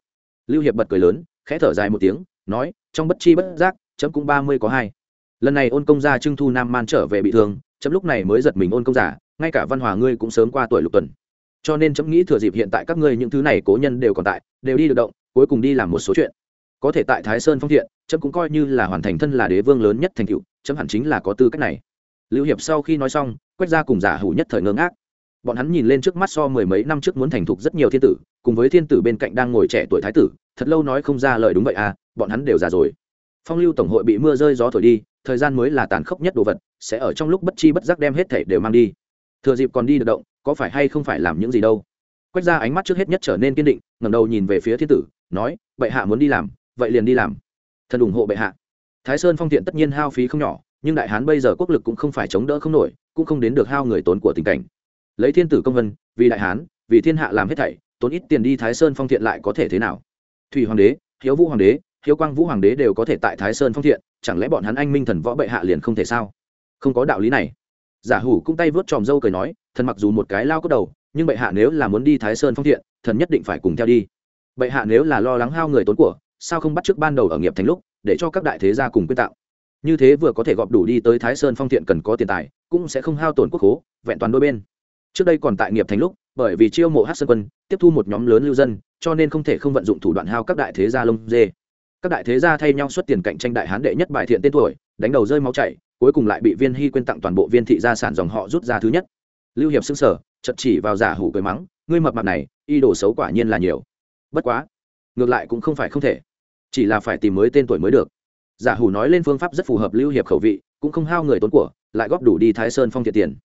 Lưu hiệp bật cười lớn, khẽ thở dài một tiếng, nói, trong bất chi bất giác, chấm cũng ba mươi có hai. Lần này ôn công gia trưng thu nam man trở về bị thương, chấm lúc này mới giật mình ôn công giả, ngay cả văn hòa ngươi cũng sớm qua tuổi lục tuần. Cho nên chấm nghĩ thừa dịp hiện tại các ngươi những thứ này cố nhân đều còn tại, đều đi được động, cuối cùng đi làm một số chuyện có thể tại thái sơn phong thiện trâm cũng coi như là hoàn thành thân là đế vương lớn nhất thành cựu trâm hẳn chính là có tư cách này. Lưu hiệp sau khi nói xong, quét ra cùng giả hủ nhất thời ngơ ngác. Bọn hắn nhìn lên trước mắt so mười mấy năm trước muốn thành thục rất nhiều thiên tử, cùng với thiên tử bên cạnh đang ngồi trẻ tuổi thái tử, thật lâu nói không ra lời đúng vậy à bọn hắn đều già rồi. Phong lưu tổng hội bị mưa rơi gió thổi đi, thời gian mới là tàn khốc nhất đồ vật, sẽ ở trong lúc bất chi bất giác đem hết thể đều mang đi. Thừa dịp còn đi được động, có phải hay không phải làm những gì đâu? Quét ra ánh mắt trước hết nhất trở nên kiên định, ngẩng đầu nhìn về phía thiên tử, nói, bệ hạ muốn đi làm vậy liền đi làm. Thần ủng hộ bệ hạ. Thái sơn phong thiện tất nhiên hao phí không nhỏ, nhưng đại hán bây giờ quốc lực cũng không phải chống đỡ không nổi, cũng không đến được hao người tốn của tình cảnh. Lấy thiên tử công vân, vì đại hán, vì thiên hạ làm hết thảy, tốn ít tiền đi thái sơn phong thiện lại có thể thế nào? Thủy hoàng đế, hiếu vũ hoàng đế, hiếu quang vũ hoàng đế đều có thể tại thái sơn phong thiện chẳng lẽ bọn hắn anh minh thần võ bệ hạ liền không thể sao? Không có đạo lý này. Giả hủ cũng tay vớt tròm râu cười nói, thần mặc dù một cái lao cốt đầu, nhưng bệ hạ nếu là muốn đi thái sơn phong thiện thần nhất định phải cùng theo đi. Bệ hạ nếu là lo lắng hao người tốn của sao không bắt trước ban đầu ở nghiệp thành lúc, để cho các đại thế gia cùng quyết tạo? Như thế vừa có thể gọp đủ đi tới thái sơn phong thiện cần có tiền tài, cũng sẽ không hao tổn quốc hố vẹn toàn đôi bên. Trước đây còn tại nghiệp thành lúc, bởi vì chiêu mộ hát sơn quân, tiếp thu một nhóm lớn lưu dân, cho nên không thể không vận dụng thủ đoạn hao các đại thế gia lông dê. Các đại thế gia thay nhau xuất tiền cạnh tranh đại hán đệ nhất bài thiện tên tuổi, đánh đầu rơi máu chảy, cuối cùng lại bị viên hy quên tặng toàn bộ viên thị gia sản dòng họ rút ra thứ nhất. Lưu hiệp xưng sở chật chỉ vào giả hủ cười mắng, ngươi mập mặt này y đồ xấu quả nhiên là nhiều. Bất quá, ngược lại cũng không phải không thể chỉ là phải tìm mới tên tuổi mới được. Giả hủ nói lên phương pháp rất phù hợp lưu hiệp khẩu vị, cũng không hao người tốn của, lại góp đủ đi thái sơn phong thiện tiền.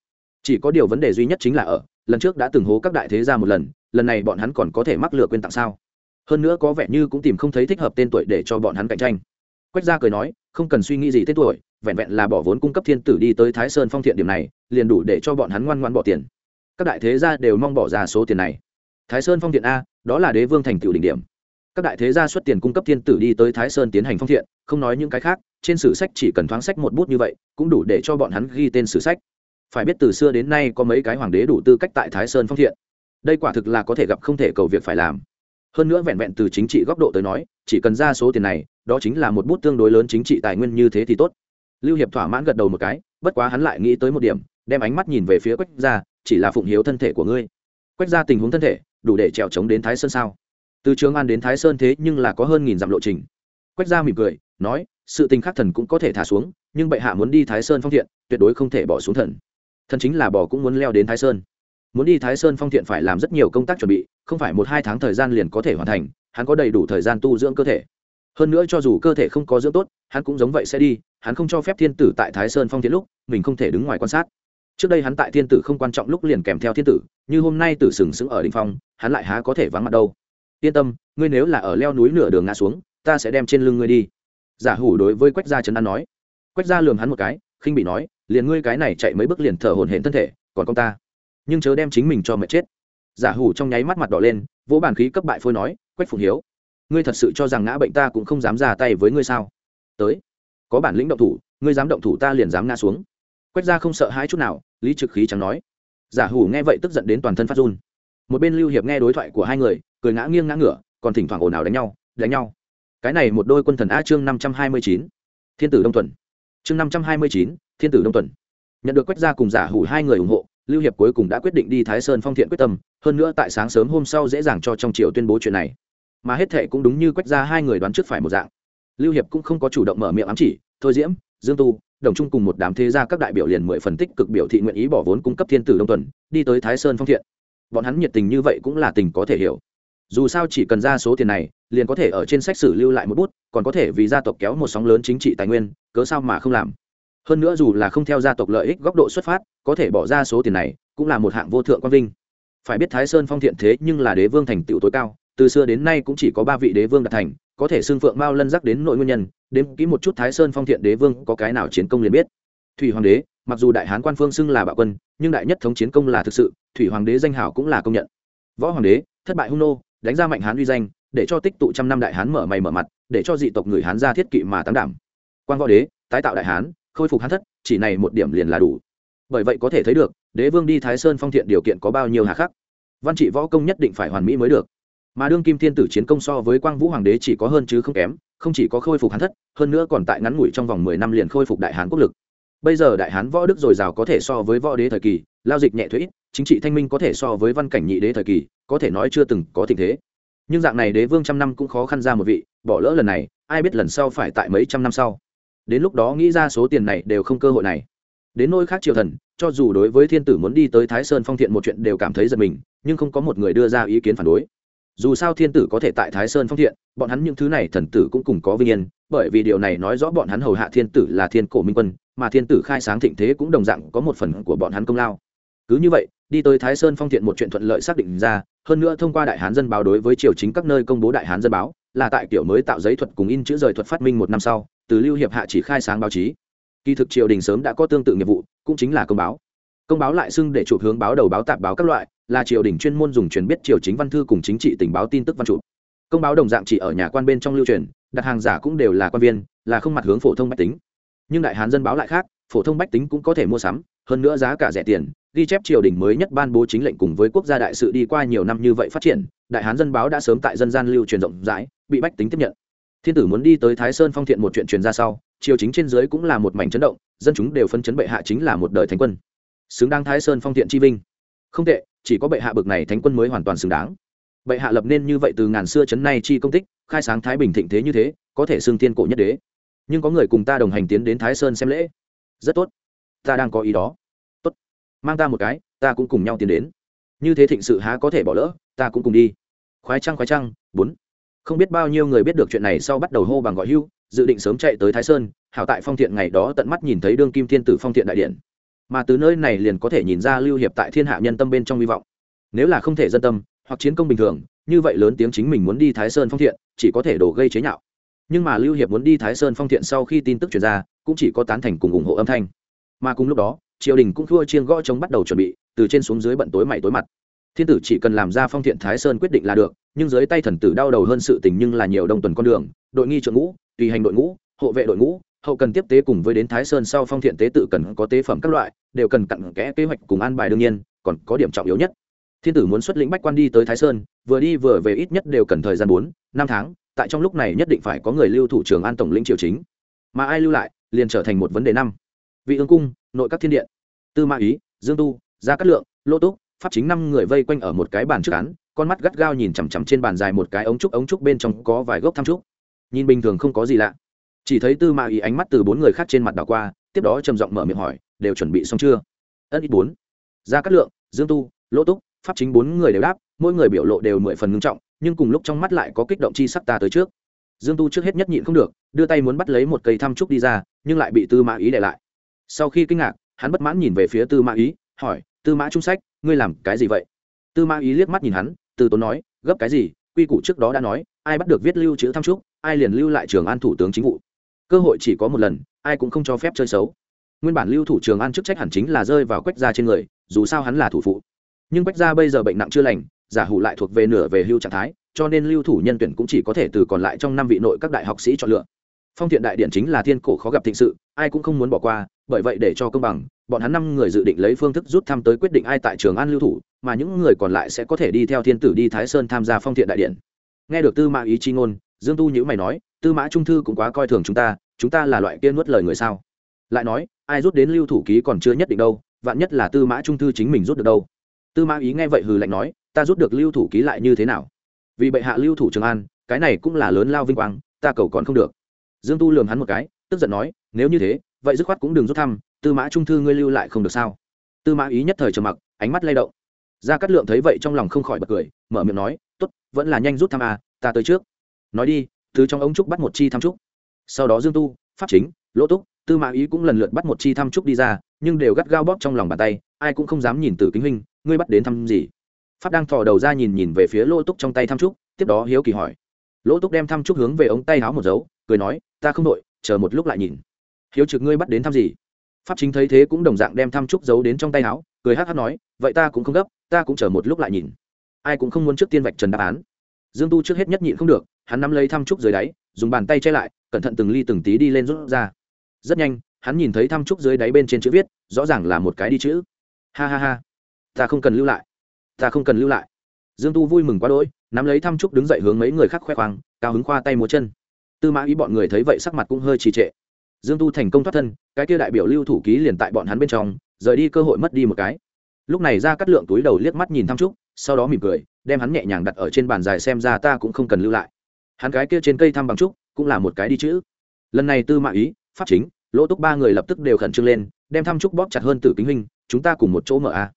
Chỉ có điều vấn đề duy nhất chính là ở, lần trước đã từng hố các đại thế gia một lần lần này bọn hắn còn có thể mắc lừa quên tặng sao? Hơn nữa có vẻ như cũng tìm không thấy thích hợp tên tuổi để cho bọn hắn cạnh tranh. Quách gia cười nói, không cần suy nghĩ gì tên tuổi, vẹn vẹn là bỏ vốn cung cấp thiên tử đi tới thái sơn phong thiện điểm này, liền đủ để cho bọn hắn ngoan ngoan bỏ tiền. Các đại thế gia đều mong bỏ ra số tiền này. Thái sơn phong thiện a, đó là đế vương thành tựu đỉnh điểm các đại thế gia xuất tiền cung cấp thiên tử đi tới thái sơn tiến hành phong thiện, không nói những cái khác, trên sử sách chỉ cần thoáng sách một bút như vậy, cũng đủ để cho bọn hắn ghi tên sử sách. Phải biết từ xưa đến nay có mấy cái hoàng đế đủ tư cách tại thái sơn phong thiện. Đây quả thực là có thể gặp không thể cầu việc phải làm. Hơn nữa vẹn vẹn từ chính trị góc độ tới nói, chỉ cần ra số tiền này, đó chính là một bút tương đối lớn chính trị tài nguyên như thế thì tốt. Lưu hiệp thỏa mãn gật đầu một cái, bất quá hắn lại nghĩ tới một điểm, đem ánh mắt nhìn về phía quách gia, chỉ là phụng hiếu thân thể của ngươi. Quách gia tình huống thân thể, đủ để trèo trống đến thái sơn sao? Từ trường an đến thái sơn thế nhưng là có hơn nghìn dặm lộ trình. Quách gia mỉm cười, nói, sự tình khắc thần cũng có thể thả xuống, nhưng bệ hạ muốn đi thái sơn phong thiện, tuyệt đối không thể bỏ xuống thần. Thần chính là bỏ cũng muốn leo đến thái sơn. Muốn đi thái sơn phong thiện phải làm rất nhiều công tác chuẩn bị, không phải một hai tháng thời gian liền có thể hoàn thành, hắn có đầy đủ thời gian tu dưỡng cơ thể. Hơn nữa cho dù cơ thể không có dưỡng tốt, hắn cũng giống vậy sẽ đi, hắn không cho phép thiên tử tại thái sơn phong thiện lúc, mình không thể đứng ngoài quan sát. Trước đây hắn tại thiên tử không quan trọng lúc liền kèm theo thiên tử, như hôm nay tử sừng sững ở đình phong, hắn lại há có thể vắng mặt đâu yên tâm, ngươi nếu là ở leo núi nửa đường ngã xuống, ta sẽ đem trên lưng ngươi đi. Giả hủ đối với quách gia trấn an nói. Quách gia lườm hắn một cái, khinh bị nói, liền ngươi cái này chạy mấy bước liền thở hổn hển thân thể, còn con ta. Nhưng chớ đem chính mình cho mệt chết. Giả hủ trong nháy mắt mặt đỏ lên, vỗ bàn khí cấp bại phôi nói, quách phụng hiếu, ngươi thật sự cho rằng ngã bệnh ta cũng không dám ra tay với ngươi sao? Tới, có bản lĩnh động thủ, ngươi dám động thủ ta liền dám ngã xuống. Quách gia không sợ hãi chút nào, lý trực khí chẳng nói. Giả hủ nghe vậy tức giận đến toàn thân phát run. Một bên lưu hiệp nghe đối thoại của hai người cười ngã nghiêng ngã ngửa, còn thỉnh thoảng ồn ào đánh nhau đánh nhau. Cái này một đôi quân thần a chương năm trăm hai mươi chín, thiên tử đông tuần. Chương năm trăm hai mươi chín, thiên tử đông tuần. Nhận được quách gia cùng giả hủ hai người ủng hộ, lưu hiệp cuối cùng đã quyết định đi thái sơn phong thiện quyết tâm, hơn nữa tại sáng sớm hôm sau dễ dàng cho trong triều tuyên bố chuyện này. Mà hết thệ cũng đúng như quách gia hai người đoán trước phải một dạng. Lưu hiệp cũng không có chủ động mở miệng ám chỉ, thôi diễm, dương tu, đồng chung cùng một đám thế gia các đại biểu liền mười phần tích cực biểu thị nguyện ý bỏ vốn cung cấp thiên tử đông tuần, đi tới thái sơn phong thiện. Bọn hắn nhiệt tình như vậy cũng là tình có thể hiểu dù sao chỉ cần ra số tiền này, liền có thể ở trên sách sử lưu lại một bút, còn có thể vì gia tộc kéo một sóng lớn chính trị tài nguyên, cớ sao mà không làm. Hơn nữa dù là không theo gia tộc lợi ích góc độ xuất phát, có thể bỏ ra số tiền này, cũng là một hạng vô thượng quang vinh. Phải biết thái sơn phong thiện thế nhưng là đế vương thành tựu tối cao, từ xưa đến nay cũng chỉ có ba vị đế vương đạt thành, có thể xưng phượng mao lân giác đến nội nguyên nhân, đếm kỹ một chút thái sơn phong thiện đế vương có cái nào chiến công liền biết. Thủy hoàng đế, mặc dù đại hán quan phương xưng là bạo quân, nhưng đại nhất thống chiến công là thực sự, thủy hoàng đế danh hảo cũng là công nhận. Võ hoàng đế, thất bại hung nô đánh ra mạnh hán uy danh, để cho tích tụ trăm năm đại hán mở mày mở mặt, để cho dị tộc người hán ra thiết kỵ mà tám đảm. Quan võ đế, tái tạo đại hán, khôi phục hán thất, chỉ này một điểm liền là đủ. Bởi vậy có thể thấy được, đế vương đi thái sơn phong thiện điều kiện có bao nhiêu hà khắc. Văn trị võ công nhất định phải hoàn mỹ mới được. Mà đương kim thiên tử chiến công so với quang vũ hoàng đế chỉ có hơn chứ không kém, không chỉ có khôi phục hán thất, hơn nữa còn tại ngắn ngủi trong vòng mười năm liền khôi phục đại hán quốc lực. Bây giờ đại hán võ đức dồi dào có thể so với võ đế thời kỳ, lao dịch nhẹ thuế chính trị thanh minh có thể so với văn cảnh nhị đế thời kỳ, có thể nói chưa từng có tình thế. Nhưng dạng này đế vương trăm năm cũng khó khăn ra một vị, bỏ lỡ lần này, ai biết lần sau phải tại mấy trăm năm sau. Đến lúc đó nghĩ ra số tiền này đều không cơ hội này. Đến nôi khác triều thần, cho dù đối với thiên tử muốn đi tới thái sơn phong thiện một chuyện đều cảm thấy giật mình, nhưng không có một người đưa ra ý kiến phản đối. Dù sao thiên tử có thể tại thái sơn phong thiện, bọn hắn những thứ này thần tử cũng cùng có vinh yên, bởi vì điều này nói rõ bọn hắn hầu hạ thiên tử là thiên cổ minh quân, mà thiên tử khai sáng thịnh thế cũng đồng dạng có một phần của bọn hắn công lao cứ như vậy, đi tới thái sơn phong thiện một chuyện thuận lợi xác định ra, hơn nữa thông qua đại hán dân báo đối với triều chính các nơi công bố đại hán dân báo, là tại kiểu mới tạo giấy thuật cùng in chữ rời thuật phát minh một năm sau, từ lưu hiệp hạ chỉ khai sáng báo chí. Kỳ thực triều đình sớm đã có tương tự nghiệp vụ, cũng chính là công báo. Công báo lại xưng để chụp hướng báo đầu báo tạp báo các loại, là triều đình chuyên môn dùng truyền biết triều chính văn thư cùng chính trị tình báo tin tức văn chụp. Công báo đồng dạng chỉ ở nhà quan bên trong lưu truyền, đặt hàng giả cũng đều là quan viên, là không mặt hướng phổ thông bách tính. Nhưng đại hán dân báo lại khác, phổ thông bách tính cũng có thể mua sắm, hơn nữa giá cả rẻ tiền ghi chép triều đình mới nhất ban bố chính lệnh cùng với quốc gia đại sự đi qua nhiều năm như vậy phát triển, đại hán dân báo đã sớm tại dân gian lưu truyền rộng rãi, bị bách tính tiếp nhận. Thiên tử muốn đi tới thái sơn phong thiện một chuyện truyền ra sau, triều chính trên dưới cũng là một mảnh chấn động, dân chúng đều phân chấn bệ hạ chính là một đời thánh quân. Xứng đáng thái sơn phong thiện chi vinh. Không tệ, chỉ có bệ hạ bực này thánh quân mới hoàn toàn xứng đáng. Bệ hạ lập nên như vậy từ ngàn xưa chấn nay chi công tích, khai sáng thái bình thịnh thế như thế, có thể xưng thiên cổ nhất đế. Nhưng có người cùng ta đồng hành tiến đến thái sơn xem lễ. Rất tốt. Ta đang có ý đó mang ta một cái, ta cũng cùng nhau tiến đến. Như thế thịnh sự há có thể bỏ lỡ, ta cũng cùng đi. Khoái trăng khoái trăng, bốn. Không biết bao nhiêu người biết được chuyện này sau bắt đầu hô bằng gọi hưu, dự định sớm chạy tới thái sơn, hảo tại phong thiện ngày đó tận mắt nhìn thấy đương kim thiên tử phong thiện đại điện. Mà từ nơi này liền có thể nhìn ra lưu hiệp tại thiên hạ nhân tâm bên trong hy vọng. Nếu là không thể dân tâm, hoặc chiến công bình thường, như vậy lớn tiếng chính mình muốn đi thái sơn phong thiện, chỉ có thể đổ gây chế nhạo. Nhưng mà lưu hiệp muốn đi thái sơn phong thiện sau khi tin tức truyền ra, cũng chỉ có tán thành cùng ủng hộ âm thanh mà cùng lúc đó, triều đình cũng thua chiên gõ chống bắt đầu chuẩn bị, từ trên xuống dưới bận tối mày tối mặt. Thiên tử chỉ cần làm ra phong thiện thái sơn quyết định là được, nhưng dưới tay thần tử đau đầu hơn sự tình nhưng là nhiều đông tuần con đường, đội nghi trượng ngũ, tùy hành đội ngũ, hộ vệ đội ngũ, hậu cần tiếp tế cùng với đến thái sơn sau phong thiện tế tự cần có tế phẩm các loại, đều cần cặn kẽ kế hoạch cùng an bài đương nhiên, còn có điểm trọng yếu nhất. Thiên tử muốn xuất lĩnh bách quan đi tới thái sơn, vừa đi vừa về ít nhất đều cần thời gian bốn, năm tháng, tại trong lúc này nhất định phải có người lưu thủ trường an tổng lĩnh triều chính. Mà ai lưu lại, liền trở thành một vấn đề năm vị ương cung, nội các thiên điện. Tư ma ý, dương tu, gia cát lượng, lô túc, pháp chính năm người vây quanh ở một cái bàn trước án, con mắt gắt gao nhìn chằm chằm trên bàn dài một cái ống trúc ống trúc bên trong có vài gốc tham trúc. Nhìn bình thường không có gì lạ. Chỉ thấy tư ma ý ánh mắt từ bốn người khác trên mặt đảo qua, tiếp đó trầm giọng mở miệng hỏi, đều chuẩn bị xong chưa? Ân, ít bốn. Gia cát lượng, dương tu lỗ túc, pháp chính bốn người đều đáp, mỗi người biểu lộ đều mười phần ngưng trọng, nhưng cùng lúc trong mắt lại có kích động chi sắc ta tới trước. Dương tu trước hết nhất nhịn không được, đưa tay muốn bắt lấy một cây thăm trúc đi ra, nhưng lại bị tư mã ý để lại sau khi kinh ngạc, hắn bất mãn nhìn về phía tư mã ý, hỏi, tư mã trung sách, ngươi làm cái gì vậy? Tư mã ý liếc mắt nhìn hắn, từ tốn nói, gấp cái gì? Quy củ trước đó đã nói, ai bắt được viết lưu chữ thăm trúc, ai liền lưu lại trường an thủ tướng chính vụ. Cơ hội chỉ có một lần, ai cũng không cho phép chơi xấu. Nguyên bản lưu thủ trường an chức trách hẳn chính là rơi vào quách gia trên người, dù sao hắn là thủ phụ. Nhưng quách gia bây giờ bệnh nặng chưa lành, giả hủ lại thuộc về nửa về hưu trạng thái, cho nên lưu thủ nhân tuyển cũng chỉ có thể từ còn lại trong năm vị nội các đại học sĩ chọn lựa. Phong thiện đại điện chính là thiên cổ khó gặp thịnh sự ai cũng không muốn bỏ qua, bởi vậy để cho công bằng, bọn hắn năm người dự định lấy phương thức rút thăm tới quyết định ai tại trường an lưu thủ, mà những người còn lại sẽ có thể đi theo thiên tử đi thái sơn tham gia phong thiện đại điện. Nghe được tư mã ý chi ngôn, dương tu nhữ mày nói, tư mã trung thư cũng quá coi thường chúng ta chúng ta là loại kia nuốt lời người sao? Lại nói, ai rút đến lưu thủ ký còn chưa nhất định đâu, vạn nhất là tư mã trung thư chính mình rút được đâu. Tư mã ý nghe vậy hừ lạnh nói, ta rút được lưu thủ ký lại như thế nào? Vì bệ hạ lưu thủ trường an, cái này cũng là lớn lao vinh quang, ta cầu còn không được. Dương tu lường hắn một cái, tức giận nói nếu như thế, vậy dứt khoát cũng đừng rút thăm, tư mã trung thư ngươi lưu lại không được sao? Tư mã ý nhất thời trầm mặc, ánh mắt lay động. Gia cát lượng thấy vậy trong lòng không khỏi bật cười, mở miệng nói, tốt, vẫn là nhanh rút thăm à ta tới trước. Nói đi, thứ trong ống trúc bắt một chi thăm trúc. Sau đó dương tu, pháp chính, lỗ túc, tư mã ý cũng lần lượt bắt một chi thăm trúc đi ra, nhưng đều gắt gao bóp trong lòng bàn tay, ai cũng không dám nhìn từ kính huynh, ngươi bắt đến thăm gì? Pháp đang thò đầu ra nhìn nhìn về phía lỗ túc trong tay thăm trúc, tiếp đó hiếu kỳ hỏi. Lỗ túc đem thăm trúc hướng về ống tay háo một dấu, cười nói, ta không đội chờ một lúc lại nhìn hiếu trực ngươi bắt đến thăm gì? Pháp chính thấy thế cũng đồng dạng đem thăm trúc giấu đến trong tay áo, cười hát hát nói, vậy ta cũng không gấp, ta cũng chờ một lúc lại nhìn. Ai cũng không muốn trước tiên vạch trần đáp án. Dương tu trước hết nhất nhịn không được, hắn nắm lấy thăm trúc dưới đáy, dùng bàn tay che lại, cẩn thận từng ly từng tí đi lên rút ra. Rất nhanh, hắn nhìn thấy thăm trúc dưới đáy bên trên chữ viết, rõ ràng là một cái đi chữ. Ha ha ha, ta không cần lưu lại, ta không cần lưu lại. Dương tu vui mừng quá đỗi, nắm lấy thăm trúc đứng dậy hướng mấy người khác khoe khoang, cao hứng khoa tay múa chân. Tư mã ý bọn người thấy vậy sắc mặt cũng hơi trì trệ dương tu thành công thoát thân, cái kia đại biểu lưu thủ ký liền tại bọn hắn bên trong, rời đi cơ hội mất đi một cái. Lúc này ra cắt lượng túi đầu liếc mắt nhìn thăm trúc, sau đó mỉm cười, đem hắn nhẹ nhàng đặt ở trên bàn dài xem ra ta cũng không cần lưu lại. Hắn cái kia trên cây thăm bằng trúc, cũng là một cái đi chữ. Lần này tư mã ý, pháp chính, lỗ túc ba người lập tức đều khẩn trương lên, đem thăm trúc bóp chặt hơn tử kính huynh, chúng ta cùng một chỗ mở a.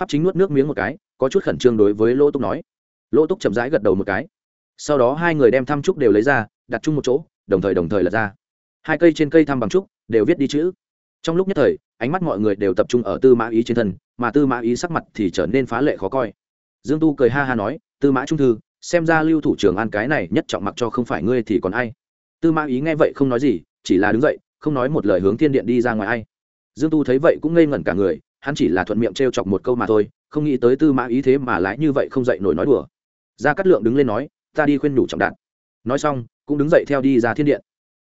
Pháp chính nuốt nước miếng một cái, có chút khẩn trương đối với lỗ túc nói. Lỗ túc chậm rãi gật đầu một cái. Sau đó hai người đem thăm trúc đều lấy ra, đặt chung một chỗ, đồng thời đồng thời lật ra hai cây trên cây thăm bằng trúc, đều viết đi chữ. Trong lúc nhất thời, ánh mắt mọi người đều tập trung ở tư mã ý trên thân, mà tư mã ý sắc mặt thì trở nên phá lệ khó coi. Dương tu cười ha ha nói, tư mã trung thư, xem ra lưu thủ trưởng an cái này nhất trọng mặc cho không phải ngươi thì còn ai? Tư mã ý nghe vậy không nói gì, chỉ là đứng dậy, không nói một lời hướng thiên điện đi ra ngoài ai. Dương tu thấy vậy cũng ngây ngẩn cả người, hắn chỉ là thuận miệng t r e o chọc một câu mà thôi, không nghĩ tới tư mã ý thế mà lái như vậy không dậy nổi nói đùa. Gia cát lượng đứng lên nói, ta đi khuyên nhủ trọng đạt nói xong, cũng đứng dậy theo đi ra thiên điện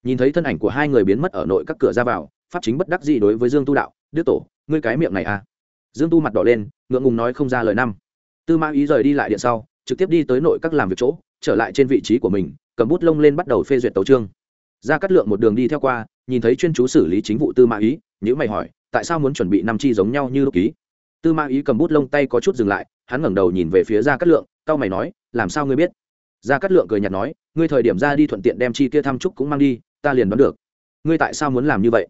nhìn thấy thân ảnh của hai người biến mất ở nội các cửa ra vào, pháp chính bất đắc gì đối với dương tu đạo, đức tổ, ngươi cái miệng này à? Dương tu mặt đỏ lên, ngượng ngùng nói không ra lời năm. Tư mã ý rời đi lại điện sau, trực tiếp đi tới nội các làm việc chỗ, trở lại trên vị trí của mình, cầm bút lông lên bắt đầu phê duyệt tấu trương ra cắt lượng một đường đi theo qua, nhìn thấy chuyên chú xử lý chính vụ tư mã ý nhữ mày hỏi, tại sao muốn chuẩn bị năm chi giống nhau như lúc ký tư mã ý cầm bút lông tay có chút dừng lại, hắn ngẩng đầu nhìn về phía ra cắt lượng tao mày nói, làm sao ngươi biết? Ra cắt lượng cười nhạt nói, ngươi thời điểm ra đi thuận tiện đem chi kia thăm trúc cũng mang đi ta liền đoán được. Ngươi tại sao muốn làm như vậy?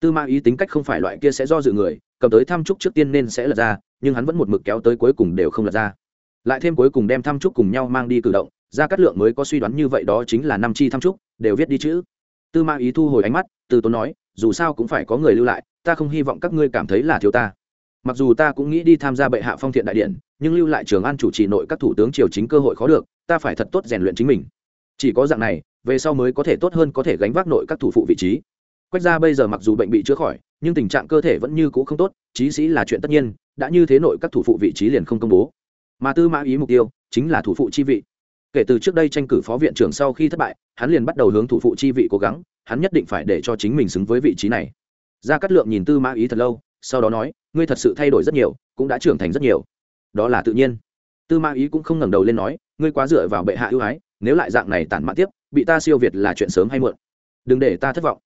Tư Ma ý tính cách không phải loại kia sẽ do dự người, cầm tới thăm trúc trước tiên nên sẽ lật ra, nhưng hắn vẫn một mực kéo tới cuối cùng đều không lật ra. Lại thêm cuối cùng đem thăm trúc cùng nhau mang đi cử động ra cát lượng mới có suy đoán như vậy đó chính là năm chi thăm trúc, đều viết đi chữ. Tư ma ý thu hồi ánh mắt, từ tốn nói, dù sao cũng phải có người lưu lại, ta không hy vọng các ngươi cảm thấy là thiếu ta. Mặc dù ta cũng nghĩ đi tham gia bệ hạ phong thiện đại điện, nhưng lưu lại trường an chủ trì nội các thủ tướng triều chính cơ hội khó được, ta phải thật tốt rèn luyện chính mình. Chỉ có dạng này về sau mới có thể tốt hơn có thể gánh vác nội các thủ phụ vị trí. Quách gia bây giờ mặc dù bệnh bị chữa khỏi, nhưng tình trạng cơ thể vẫn như cũ không tốt trí sĩ là chuyện tất nhiên, đã như thế nội các thủ phụ vị trí liền không công bố. Mà tư mã ý mục tiêu chính là thủ phụ chi vị. Kể từ trước đây tranh cử phó viện trưởng sau khi thất bại, hắn liền bắt đầu hướng thủ phụ chi vị cố gắng, hắn nhất định phải để cho chính mình xứng với vị trí này. Gia cát lượng nhìn tư mã ý thật lâu, sau đó nói, ngươi thật sự thay đổi rất nhiều, cũng đã trưởng thành rất nhiều. Đó là tự nhiên. Tư mã ý cũng không ngẩng đầu lên nói, ngươi quá dựa vào bệ hạ ưu ái nếu lại dạng này tản mạn tiếp, bị ta siêu việt là chuyện sớm hay muộn. Đừng để ta thất vọng.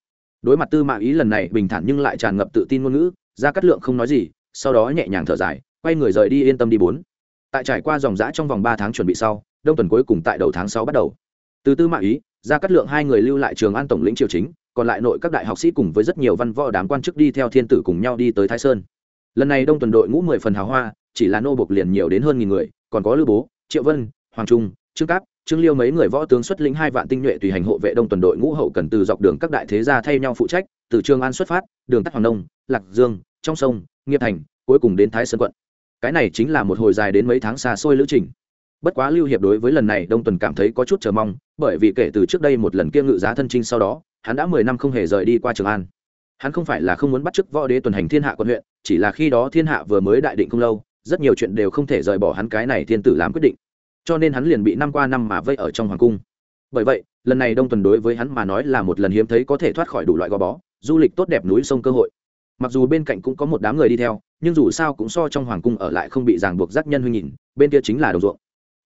Đối mặt tư mã ý lần này bình thản nhưng lại tràn ngập tự tin ngôn ngữ, gia cát lượng không nói gì, sau đó nhẹ nhàng thở dài, quay người rời đi yên tâm đi bốn. Tại trải qua dòng giã trong vòng ba tháng chuẩn bị sau, đông tuần cuối cùng tại đầu tháng sáu bắt đầu. Từ tư mã ý, gia cát lượng hai người lưu lại trường an tổng lĩnh triều chính, còn lại nội các đại học sĩ cùng với rất nhiều văn võ đám quan chức đi theo thiên tử cùng nhau đi tới thái sơn. Lần này đông tuần đội ngũ mười phần hào hoa, chỉ là nô bộc liền nhiều đến hơn nghìn người, còn có Lưu bố, triệu vân, hoàng trung, trương cáp trương liêu mấy người võ tướng xuất lĩnh hai vạn tinh nhuệ tùy hành hộ vệ đông tuần đội ngũ hậu cần từ dọc đường các đại thế gia thay nhau phụ trách, từ trường an xuất phát, đường tắt hoàng nông, lạc dương, trong sông, nghiệp thành, cuối cùng đến thái sơn quận. Cái này chính là một hồi dài đến mấy tháng xa xôi lữ trình. Bất quá lưu hiệp đối với lần này đông tuần cảm thấy có chút chờ mong, bởi vì kể từ trước đây một lần kia ngự giá thân trinh sau đó, hắn đã mười năm không hề rời đi qua trường an. Hắn không phải là không muốn bắt chức võ đế tuần hành thiên hạ quận huyện, chỉ là khi đó thiên hạ vừa mới đại định không lâu, rất nhiều chuyện đều không thể rời bỏ hắn cái này thiên tử làm quyết định cho nên hắn liền bị năm qua năm mà vây ở trong hoàng cung. Bởi vậy lần này đông tuần đối với hắn mà nói là một lần hiếm thấy có thể thoát khỏi đủ loại gò bó du lịch tốt đẹp núi sông cơ hội. Mặc dù bên cạnh cũng có một đám người đi theo nhưng dù sao cũng so trong hoàng cung ở lại không bị ràng buộc giác nhân huy nhìn bên kia chính là đồng ruộng.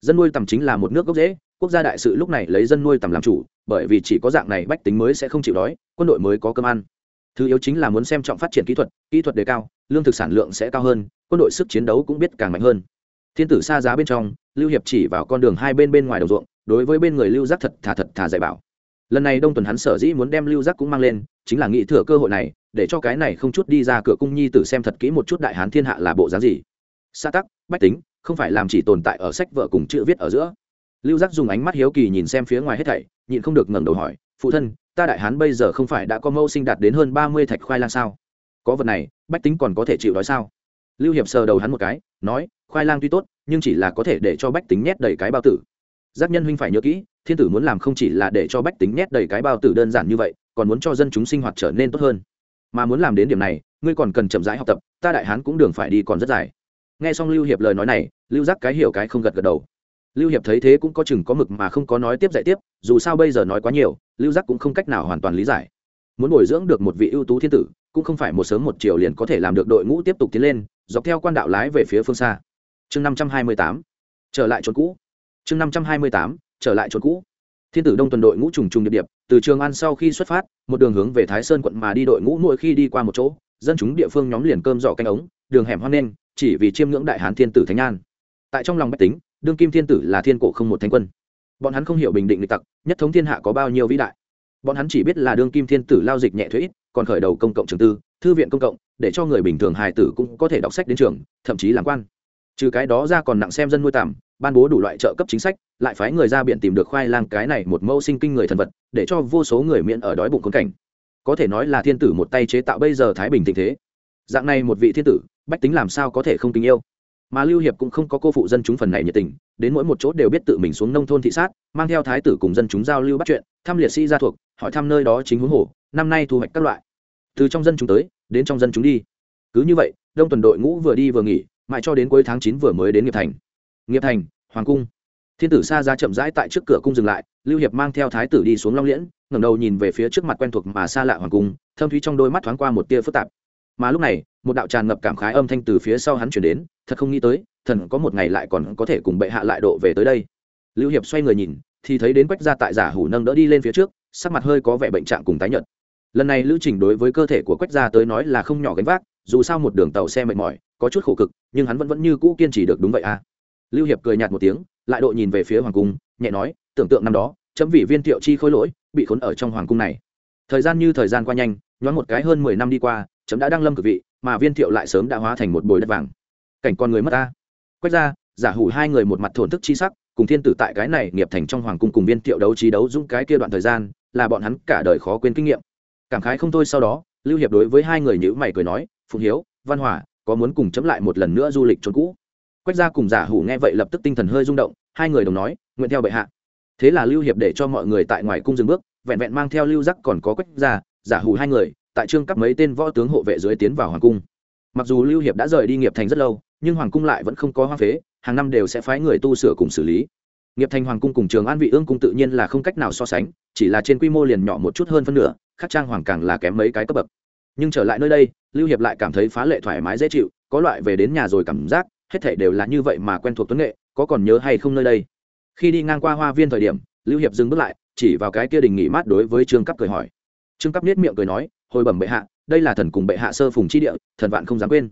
Dân nuôi tầm chính là một nước gốc dễ, quốc gia đại sự lúc này lấy dân nuôi tầm làm chủ bởi vì chỉ có dạng này bách tính mới sẽ không chịu đói quân đội mới có cơm ăn. Thứ yếu chính là muốn xem trọng phát triển kỹ thuật kỹ thuật đề cao lương thực sản lượng sẽ cao hơn quân đội sức chiến đấu cũng biết càng mạnh hơn thiên tử xa giá bên trong, lưu hiệp chỉ vào con đường hai bên bên ngoài đồng ruộng, đối với bên người lưu giác thật thà thật thà dạy bảo. Lần này đông tuần hắn sở dĩ muốn đem lưu giác cũng mang lên, chính là nghĩ thừa cơ hội này, để cho cái này không chút đi ra cửa cung nhi tử xem thật kỹ một chút đại hán thiên hạ là bộ dáng gì. Xa tắc, bách tính, không phải làm chỉ tồn tại ở sách vợ cùng chữ viết ở giữa. Lưu giác dùng ánh mắt hiếu kỳ nhìn xem phía ngoài hết thảy, nhịn không được ngẩng đầu hỏi, phụ thân, ta đại hán bây giờ không phải đã có mẫu sinh đạt đến hơn ba mươi thạch khoai lang sao? Có vật này, bách tính còn có thể chịu đói sao? Lưu hiệp sờ đầu hắn một cái, nói, khoai lang tuy tốt, nhưng chỉ là có thể để cho bách tính nhét đầy cái bao tử. Giác nhân huynh phải nhớ kỹ, thiên tử muốn làm không chỉ là để cho bách tính nhét đầy cái bao tử đơn giản như vậy, còn muốn cho dân chúng sinh hoạt trở nên tốt hơn. Mà muốn làm đến điểm này, ngươi còn cần chậm rãi học tập, ta đại hán cũng đường phải đi còn rất dài. Nghe xong lưu hiệp lời nói này, lưu giác cái hiểu cái không gật gật đầu. Lưu hiệp thấy thế cũng có chừng có mực mà không có nói tiếp dạy tiếp, dù sao bây giờ nói quá nhiều, lưu giác cũng không cách nào hoàn toàn lý giải. Muốn bồi dưỡng được một vị ưu tú thiên tử cũng không phải một sớm một chiều liền có thể làm được đội ngũ tiếp tục tiến lên, dọc theo quan đạo lái về phía phương xa. Chương năm trăm hai mươi tám, trở lại chốn cũ. Chương năm trăm hai mươi tám, trở lại chốn cũ. Thiên tử đông tuần đội ngũ trùng trùng điệp điệp, từ trường an sau khi xuất phát, một đường hướng về thái sơn quận mà đi đội ngũ mỗi khi đi qua một chỗ, dân chúng địa phương nhóm liền cơm giỏ canh ống, đường hẻm hoang nên chỉ vì chiêm ngưỡng đại hán thiên tử thánh an. Tại trong lòng bách tính, đương kim thiên tử là thiên cổ không một thánh quân. Bọn hắn không hiểu bình định lịch tặc, nhất thống thiên hạ có bao nhiêu vĩ đại. Bọn hắn chỉ biết là đương kim thiên tử lao dịch nhẹ thuế ít còn khởi đầu công cộng trường tư, thư viện công cộng, để cho người bình thường hài tử cũng có thể đọc sách đến trường, thậm chí làm quan. Trừ cái đó ra còn nặng xem dân nuôi tạm, ban bố đủ loại trợ cấp chính sách, lại phái người ra biển tìm được khoai lang cái này một mẫu sinh kinh người thần vật, để cho vô số người miễn ở đói bụng khốn cảnh. Có thể nói là thiên tử một tay chế tạo bây giờ thái bình tình thế. Dạng này một vị thiên tử, bách tính làm sao có thể không tình yêu? Mà lưu hiệp cũng không có cô phụ dân chúng phần này nhiệt tình, đến mỗi một chỗ đều biết tự mình xuống nông thôn thị sát, mang theo thái tử cùng dân chúng giao lưu bắt chuyện, thăm liệt sĩ gia thuộc, hỏi thăm nơi đó chính huống hồ năm nay thu hoạch các loại. Từ trong dân chúng tới, đến trong dân chúng đi. Cứ như vậy, đông tuần đội ngũ vừa đi vừa nghỉ, mãi cho đến cuối tháng chín vừa mới đến nghiệp thành. Nghiệp thành, hoàng cung. Thiên tử xa ra chậm rãi tại trước cửa cung dừng lại, lưu hiệp mang theo thái tử đi xuống long liễn, ngẩng đầu nhìn về phía trước mặt quen thuộc mà xa lạ hoàng cung, thâm thúy trong đôi mắt thoáng qua một tia phức tạp. Mà lúc này, một đạo tràn ngập cảm khái âm thanh từ phía sau hắn chuyển đến, thật không nghĩ tới, thần có một ngày lại còn có thể cùng bệ hạ lại độ về tới đây. Lưu hiệp xoay người nhìn, thì thấy đến quách gia tại giả hủ nâng đỡ đi lên phía trước, sắc mặt hơi có vẻ bệnh trạng cùng tái nhợt lần này lữ trình đối với cơ thể của quách gia tới nói là không nhỏ gánh vác, dù sao một đường tàu xe mệt mỏi, có chút khổ cực, nhưng hắn vẫn vẫn như cũ kiên trì được đúng vậy à. Lưu hiệp cười nhạt một tiếng, lại độ nhìn về phía hoàng cung, nhẹ nói, tưởng tượng năm đó, chấm vị viên thiệu chi khôi lỗi, bị khốn ở trong hoàng cung này. Thời gian như thời gian qua nhanh, nhoáng một cái hơn mười năm đi qua, chấm đã đăng lâm cực vị, mà viên thiệu lại sớm đã hóa thành một bồi đất vàng. Cảnh con người mất ta. Quách ra giả hủ hai người một mặt thổn thức chi sắc, cùng thiên tử tại cái này nghiệp thành trong hoàng cung cùng viên thiệu đấu trí đấu dũng cái kia đoạn thời gian, là bọn hắn cả đời khó quên kinh nghiệm cảm khái không thôi sau đó, lưu hiệp đối với hai người nhữ mày cười nói, phụng hiếu, văn hòa, có muốn cùng chấm lại một lần nữa du lịch trốn cũ? Quách gia cùng giả hủ nghe vậy lập tức tinh thần hơi rung động, hai người đồng nói, nguyện theo bệ hạ. Thế là lưu hiệp để cho mọi người tại ngoài cung dừng bước, vẹn vẹn mang theo lưu giác còn có quách gia, giả hủ hai người, tại trương cấp mấy tên võ tướng hộ vệ dưới tiến vào hoàng cung. Mặc dù lưu hiệp đã rời đi nghiệp thành rất lâu, nhưng hoàng cung lại vẫn không có hoa phế, hàng năm đều sẽ phái người tu sửa cùng xử lý nghiệp thành hoàng cung cùng trường an vị ương cung tự nhiên là không cách nào so sánh, chỉ là trên quy mô liền nhỏ một chút hơn phân nửa, khắc trang hoàng càng là kém mấy cái cấp bậc. Nhưng trở lại nơi đây, lưu hiệp lại cảm thấy phá lệ thoải mái dễ chịu, có loại về đến nhà rồi cảm giác, hết thể đều là như vậy mà quen thuộc tuấn nghệ, có còn nhớ hay không nơi đây? Khi đi ngang qua hoa viên thời điểm, lưu hiệp dừng bước lại, chỉ vào cái kia đình nghỉ mát đối với trương cấp cười hỏi. Trương cấp nết miệng cười nói, hồi bẩm bệ hạ, đây là thần cùng bệ hạ sơ phùng chi địa, thần vạn không dám quên.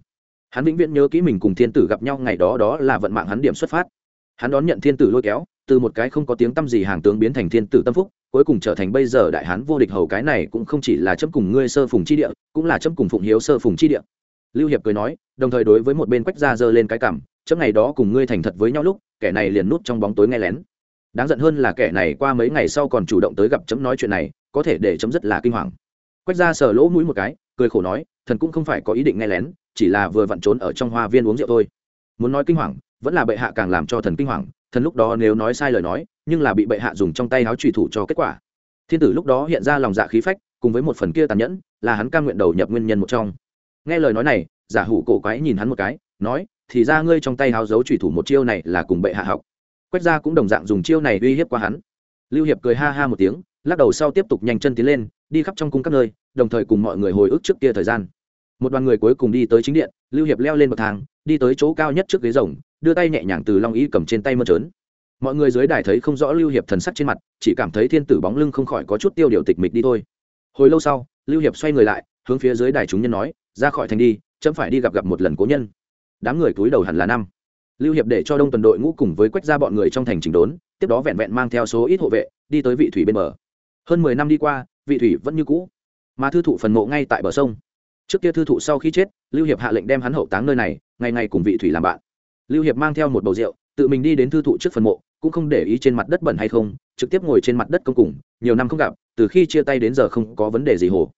Hắn vĩnh viễn nhớ kỹ mình cùng thiên tử gặp nhau ngày đó đó là vận mạng hắn điểm xuất phát. Hắn đón nhận thiên tử lôi kéo từ một cái không có tiếng tăm gì hàng tướng biến thành thiên tử tâm phúc, cuối cùng trở thành bây giờ đại hán vô địch hầu cái này cũng không chỉ là chấm cùng ngươi sơ phùng chi địa, cũng là chấm cùng phụng hiếu sơ phùng chi địa. Lưu hiệp cười nói, đồng thời đối với một bên quách gia giơ lên cái cảm chấm ngày đó cùng ngươi thành thật với nhau lúc, kẻ này liền nút trong bóng tối nghe lén. Đáng giận hơn là kẻ này qua mấy ngày sau còn chủ động tới gặp chấm nói chuyện này, có thể để chấm rất là kinh hoàng. Quách gia sờ lỗ mũi một cái, cười khổ nói, thần cũng không phải có ý định nghe lén, chỉ là vừa vặn trốn ở trong hoa viên uống rượu thôi. Muốn nói kinh hoàng, vẫn là bệ hạ càng làm cho thần kinh hoàng thần lúc đó nếu nói sai lời nói, nhưng là bị bệ hạ dùng trong tay áo trùy thủ cho kết quả. Thiên tử lúc đó hiện ra lòng dạ khí phách, cùng với một phần kia tàn nhẫn, là hắn cam nguyện đầu nhập nguyên nhân một trong. Nghe lời nói này, giả hủ cổ quái nhìn hắn một cái, nói, thì ra ngươi trong tay háo giấu trùy thủ một chiêu này là cùng bệ hạ học. Quách gia cũng đồng dạng dùng chiêu này uy hiếp qua hắn. Lưu hiệp cười ha ha một tiếng, lắc đầu sau tiếp tục nhanh chân tiến lên, đi khắp trong cung các nơi, đồng thời cùng mọi người hồi ức trước kia thời gian. Một đoàn người cuối cùng đi tới chính điện, lưu hiệp leo lên bậc thang, đi tới chỗ cao nhất trước ghế rồng đưa tay nhẹ nhàng từ long ý cầm trên tay mơn trớn. Mọi người dưới đài thấy không rõ lưu hiệp thần sắc trên mặt, chỉ cảm thấy thiên tử bóng lưng không khỏi có chút tiêu điều tịch mịch đi thôi. Hồi lâu sau, lưu hiệp xoay người lại, hướng phía dưới đài chúng nhân nói, ra khỏi thành đi, chấm phải đi gặp gặp một lần cố nhân. Đám người túi đầu hẳn là năm. Lưu hiệp để cho đông tuần đội ngũ cùng với quách ra bọn người trong thành trình đốn, tiếp đó vẹn vẹn mang theo số ít hộ vệ, đi tới vị thủy bên bờ. Hơn mười năm đi qua, vị thủy vẫn như cũ. Mà thư thụ phần mộ ngay tại bờ sông. Trước kia thư thụ sau khi chết, lưu hiệp hạ lệnh đem hắn hậu táng nơi này, ngày ngày cùng vị thủy làm bạn lưu hiệp mang theo một bầu rượu, tự mình đi đến thư thụ trước phần mộ, cũng không để ý trên mặt đất bẩn hay không, trực tiếp ngồi trên mặt đất công cùng, nhiều năm không gặp, từ khi chia tay đến giờ không có vấn đề gì hồ.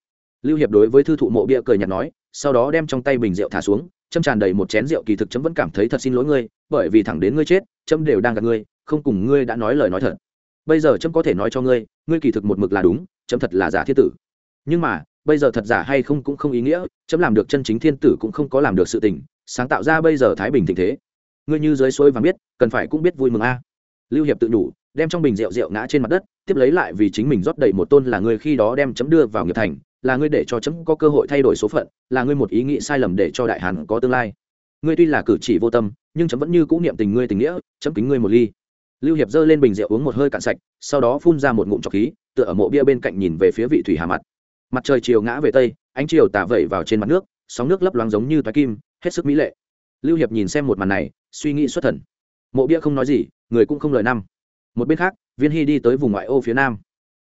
Lưu hiệp đối với thư thụ mộ bia cười nhạt nói, sau đó đem trong tay bình rượu thả xuống, châm tràn đầy một chén rượu kỳ thực chấm vẫn cảm thấy thật xin lỗi ngươi, bởi vì thẳng đến ngươi chết, chấm đều đang gặp ngươi, không cùng ngươi đã nói lời nói thật. Bây giờ chấm có thể nói cho ngươi ngươi kỳ thực một mực là đúng, chấm thật là giả thiên tử. Nhưng mà, bây giờ thật giả hay không cũng không ý nghĩa, chấm làm được chân chính thiên tử cũng không có làm được sự tình, sáng tạo ra bây giờ thái bình tình thế ngươi như dưới suối vàng biết, cần phải cũng biết vui mừng a. Lưu hiệp tự nhủ, đem trong bình rượu rượu ngã trên mặt đất, tiếp lấy lại vì chính mình rót đầy một tôn là ngươi khi đó đem chấm đưa vào nghiệp thành, là ngươi để cho chấm có cơ hội thay đổi số phận, là ngươi một ý nghĩ sai lầm để cho đại hàn có tương lai. Ngươi tuy là cử chỉ vô tâm, nhưng chấm vẫn như cũ niệm tình ngươi tình nghĩa, chấm kính ngươi một ly. Lưu hiệp giơ lên bình rượu uống một hơi cạn sạch, sau đó phun ra một ngụm trọc khí, tựa ở mộ bia bên cạnh nhìn về phía vị thủy hà mặt. Mặt trời chiều ngã về tây, ánh chiều tả vẩy vào trên mặt nước, sóng nước lấp loáng giống như toái kim, hết sức mỹ lệ. Lưu hiệp nhìn xem một màn này suy nghĩ xuất thần. Mộ bia không nói gì, người cũng không lời năm. Một bên khác, viên hy đi tới vùng ngoại ô phía nam.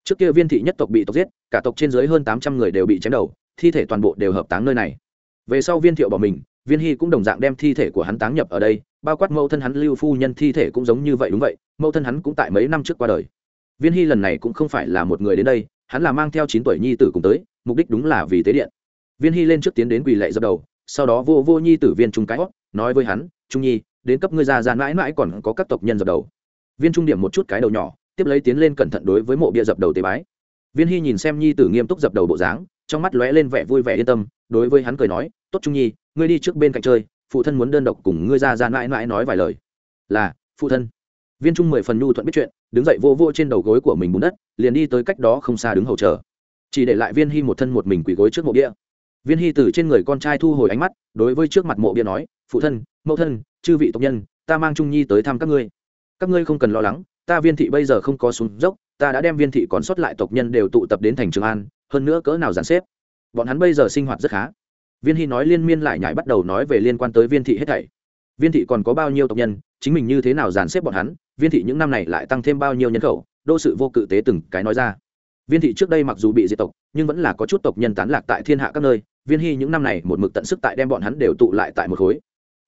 Trước kia viên thị nhất tộc bị tộc giết, cả tộc trên dưới hơn tám trăm người đều bị chém đầu, thi thể toàn bộ đều hợp táng nơi này. Về sau viên thiệu bỏ mình, viên hy cũng đồng dạng đem thi thể của hắn táng nhập ở đây, bao quát mẫu thân hắn lưu phu nhân thi thể cũng giống như vậy đúng vậy, mẫu thân hắn cũng tại mấy năm trước qua đời. Viên hy lần này cũng không phải là một người đến đây, hắn là mang theo chín tuổi nhi tử cùng tới, mục đích đúng là vì tế điện. Viên hy lên trước tiến đến quỳ lệ dập đầu, sau đó vô vô nhi tử viên trung cái hót, nói với hắn, trung nhi đến cấp ngươi ra ra mãi mãi còn có các tộc nhân dập đầu. Viên trung điểm một chút cái đầu nhỏ, tiếp lấy tiến lên cẩn thận đối với mộ bia dập đầu tế bái. Viên hy nhìn xem nhi tử nghiêm túc dập đầu bộ dáng, trong mắt lóe lên vẻ vui vẻ yên tâm, đối với hắn cười nói, tốt trung nhi, ngươi đi trước bên cạnh chơi, phụ thân muốn đơn độc cùng ngươi ra ra mãi mãi nói vài lời. Là, phụ thân. Viên trung mười phần nhu thuận biết chuyện, đứng dậy vô vô trên đầu gối của mình bùn đất, liền đi tới cách đó không xa đứng hầu chờ. Chỉ để lại viên hy một thân một mình quỳ gối trước mộ bia. Viên hy từ trên người con trai thu hồi ánh mắt, đối với trước mặt mộ bia nói, phụ thân, mẫu thân chư vị tộc nhân, ta mang trung nhi tới thăm các ngươi. Các ngươi không cần lo lắng, ta viên thị bây giờ không có xuống dốc, ta đã đem viên thị còn sót lại tộc nhân đều tụ tập đến thành trường an, hơn nữa cỡ nào dàn xếp. Bọn hắn bây giờ sinh hoạt rất khá. Viên hy nói liên miên lại nhải bắt đầu nói về liên quan tới viên thị hết thảy. Viên thị còn có bao nhiêu tộc nhân, chính mình như thế nào dàn xếp bọn hắn, viên thị những năm này lại tăng thêm bao nhiêu nhân khẩu, đô sự vô cự tế từng cái nói ra. Viên thị trước đây mặc dù bị diệt tộc, nhưng vẫn là có chút tộc nhân tán lạc tại thiên hạ các nơi. Viên hy những năm này một mực tận sức tại đem bọn hắn đều tụ lại tại một khối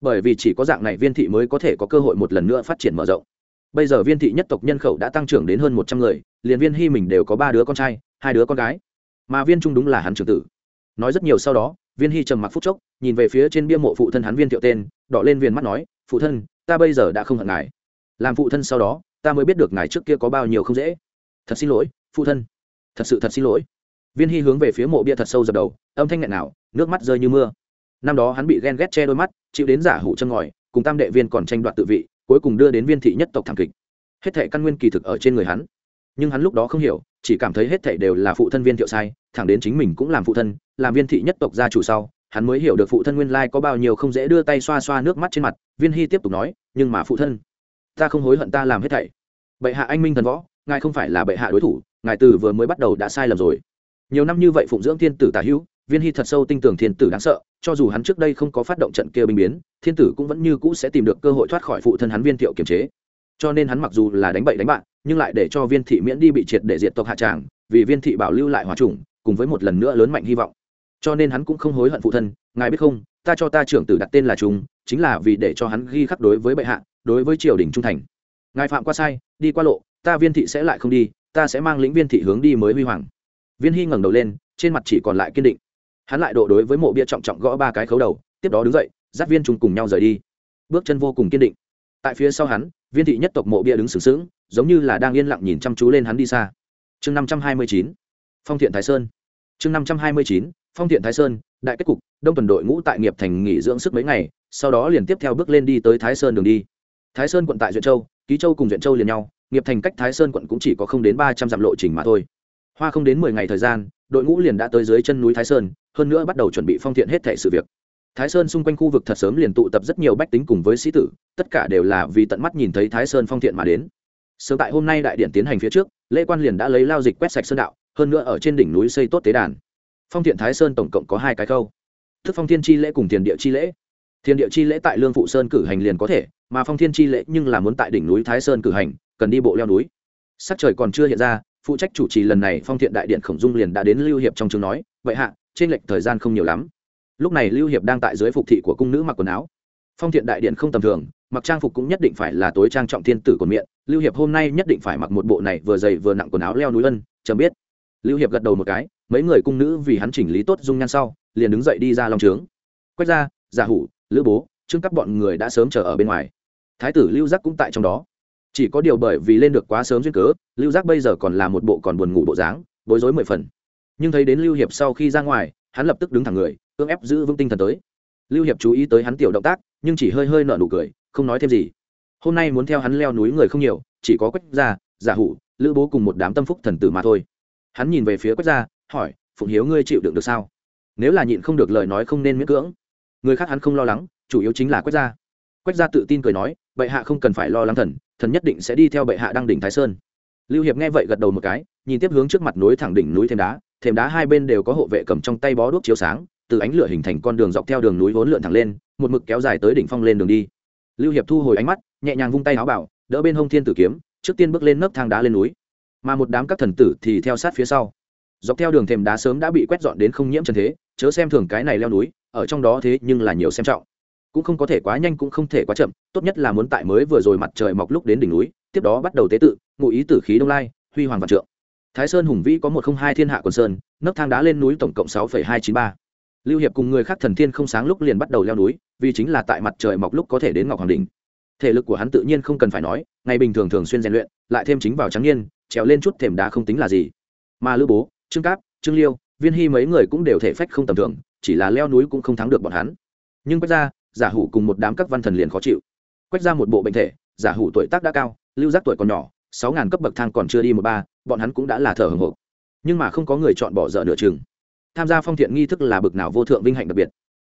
bởi vì chỉ có dạng này viên thị mới có thể có cơ hội một lần nữa phát triển mở rộng. Bây giờ viên thị nhất tộc nhân khẩu đã tăng trưởng đến hơn một trăm người, liền viên hy mình đều có ba đứa con trai, hai đứa con gái. Mà viên trung đúng là hắn trưởng tử. Nói rất nhiều sau đó, viên hy trầm mặc phút chốc, nhìn về phía trên bia mộ phụ thân hắn viên thiệu tên, đỏ lên viên mắt nói, phụ thân, ta bây giờ đã không hận ngài. Làm phụ thân sau đó, ta mới biết được ngài trước kia có bao nhiêu không dễ. Thật xin lỗi, phụ thân. Thật sự thật xin lỗi. Viên hy hướng về phía mộ bia thật sâu dập đầu, âm thanh nghẹn nào nước mắt rơi như mưa năm đó hắn bị ghen ghét che đôi mắt, chịu đến giả hủ chân ngòi, cùng tam đệ viên còn tranh đoạt tự vị, cuối cùng đưa đến viên thị nhất tộc thảm kịch. Hết thể căn nguyên kỳ thực ở trên người hắn. Nhưng hắn lúc đó không hiểu, chỉ cảm thấy hết thể đều là phụ thân viên thiệu sai, thẳng đến chính mình cũng làm phụ thân, làm viên thị nhất tộc gia chủ sau, hắn mới hiểu được phụ thân nguyên lai có bao nhiêu không dễ đưa tay xoa xoa nước mắt trên mặt, viên hy tiếp tục nói, nhưng mà phụ thân, ta không hối hận ta làm hết thảy. Bệ hạ anh minh thần võ, ngài không phải là bệ hạ đối thủ, ngài từ vừa mới bắt đầu đã sai lầm rồi. Nhiều năm như vậy phụng dưỡng thiên tử tả hữu viên hy thật sâu tin tưởng thiên tử đáng sợ, cho dù hắn trước đây không có phát động trận kia binh biến, thiên tử cũng vẫn như cũ sẽ tìm được cơ hội thoát khỏi phụ thân hắn viên thiệu kiềm chế. Cho nên hắn mặc dù là đánh bậy đánh bạn, nhưng lại để cho viên thị miễn đi bị triệt để diệt tộc hạ tràng, vì viên thị bảo lưu lại hòa trùng cùng với một lần nữa lớn mạnh hy vọng. Cho nên hắn cũng không hối hận phụ thân, ngài biết không, ta cho ta trưởng tử đặt tên là trung, chính là vì để cho hắn ghi khắc đối với bệ hạ, đối với triều đình trung thành. Ngài phạm qua sai, đi qua lộ, ta viên thị sẽ lại không đi, ta sẽ mang lĩnh viên thị hướng đi mới huy hoàng. Viên hy ngẩng đầu lên, trên mặt chỉ còn lại kiên định hắn lại độ đối với mộ bia trọng trọng gõ ba cái khấu đầu, tiếp đó đứng dậy, dắt viên trung cùng nhau rời đi. Bước chân vô cùng kiên định. Tại phía sau hắn, viên thị nhất tộc mộ bia đứng sừng sững, giống như là đang yên lặng nhìn chăm chú lên hắn đi xa. Chương năm trăm hai mươi chín, phong thiện thái sơn. Chương năm trăm hai mươi chín, phong thiện thái sơn, đại kết cục, đông tuần đội ngũ tại nghiệp thành nghỉ dưỡng sức mấy ngày, sau đó liền tiếp theo bước lên đi tới thái sơn đường đi. Thái sơn quận tại duyện châu, ký châu cùng duyện châu liền nhau, nghiệp thành cách thái sơn quận cũng chỉ có không đến ba trăm dặm lộ trình mà thôi hoa không đến mười ngày thời gian, đội ngũ liền đã tới dưới chân núi thái sơn, hơn nữa bắt đầu chuẩn bị phong thiện hết thể sự việc. Thái sơn xung quanh khu vực thật sớm liền tụ tập rất nhiều bách tính cùng với sĩ tử, tất cả đều là vì tận mắt nhìn thấy thái sơn phong thiện mà đến. Sớm tại hôm nay đại điện tiến hành phía trước, lễ quan liền đã lấy lao dịch quét sạch sơn đạo, hơn nữa ở trên đỉnh núi xây tốt tế đàn. Phong thiện thái sơn tổng cộng có hai cái khâu. Thức phong thiên chi lễ cùng tiền địa chi lễ. Thiên địa chi lễ tại lương phụ sơn cử hành liền có thể, mà phong thiên chi lễ nhưng là muốn tại đỉnh núi thái sơn cử hành, cần đi bộ leo núi. Sắc trời còn chưa hiện ra phụ trách chủ trì lần này phong thiện đại điện khổng dung liền đã đến lưu hiệp trong chương nói, vậy hạ, trên lệch thời gian không nhiều lắm. Lúc này lưu hiệp đang tại dưới phục thị của cung nữ mặc quần áo. Phong thiện đại điện không tầm thường, mặc trang phục cũng nhất định phải là tối trang trọng thiên tử của miệng, lưu hiệp hôm nay nhất định phải mặc một bộ này vừa dày vừa nặng quần áo leo núi ân chấm biết. Lưu hiệp gật đầu một cái, mấy người cung nữ vì hắn chỉnh lý tốt dung nhan sau, liền đứng dậy đi ra lòng trướng. Quét ra giả hủ, lữ bố, trương các bọn người đã sớm chờ ở bên ngoài. Thái tử lưu giác cũng tại trong đó chỉ có điều bởi vì lên được quá sớm duyên cớ, lưu giác bây giờ còn là một bộ còn buồn ngủ bộ dáng, bối rối mười phần. Nhưng thấy đến lưu hiệp sau khi ra ngoài, hắn lập tức đứng thẳng người, cưỡng ép giữ vững tinh thần tới. Lưu hiệp chú ý tới hắn tiểu động tác, nhưng chỉ hơi hơi nở nụ cười, không nói thêm gì. Hôm nay muốn theo hắn leo núi người không nhiều, chỉ có quách gia, giả hủ, lữ bố cùng một đám tâm phúc thần tử mà thôi. Hắn nhìn về phía quách gia, hỏi, phụng hiếu ngươi chịu đựng được sao? Nếu là nhịn không được lời nói không nên miễn cưỡng. Người khác hắn không lo lắng, chủ yếu chính là quách gia. Quách gia tự tin cười nói bệ hạ không cần phải lo lắng thần thần nhất định sẽ đi theo bệ hạ đăng đỉnh thái sơn. Lưu hiệp nghe vậy gật đầu một cái, nhìn tiếp hướng trước mặt núi thẳng đỉnh núi thêm đá Thêm đá hai bên đều có hộ vệ cầm trong tay bó đuốc chiếu sáng, từ ánh lửa hình thành con đường dọc theo đường núi vốn lượn thẳng lên, một mực kéo dài tới đỉnh phong lên đường đi. Lưu hiệp thu hồi ánh mắt, nhẹ nhàng vung tay áo bảo, đỡ bên hông thiên tử kiếm, trước tiên bước lên nấc thang đá lên núi. Mà một đám các thần tử thì theo sát phía sau. Dọc theo đường thềm đá sớm đã bị quét dọn đến không nhiễm trần thế, chớ xem thường cái này leo núi, ở trong đó thế nhưng là nhiều xem trọng cũng không có thể quá nhanh cũng không thể quá chậm, tốt nhất là muốn tại mới vừa rồi mặt trời mọc lúc đến đỉnh núi, tiếp đó bắt đầu tế tự, ngụ ý tử khí đông lai, huy hoàng vạn trượng. Thái sơn hùng vĩ có một không hai thiên hạ quần sơn, nấc thang đá lên núi tổng cộng sáu hai chín ba. Lưu hiệp cùng người khác thần thiên không sáng lúc liền bắt đầu leo núi, vì chính là tại mặt trời mọc lúc có thể đến ngọc hoàng đình thể lực của hắn tự nhiên không cần phải nói, ngày bình thường thường xuyên rèn luyện, lại thêm chính vào trắng niên, trèo lên chút thềm đá không tính là gì. Mà lữ bố, trương cáp, trương liêu, viên hy mấy người cũng đều thể phách không tầm thường, chỉ là leo núi cũng không thắng được bọn hắn. Nhưng bất ra giả hủ cùng một đám các văn thần liền khó chịu. Quách ra một bộ bệnh thể, giả hủ tuổi tác đã cao, lưu giác tuổi còn nhỏ, sáu ngàn cấp bậc thang còn chưa đi một ba, bọn hắn cũng đã là thở hồng hộc. Nhưng mà không có người chọn bỏ dở nửa chừng. Tham gia phong thiện nghi thức là bực nào vô thượng vinh hạnh đặc biệt.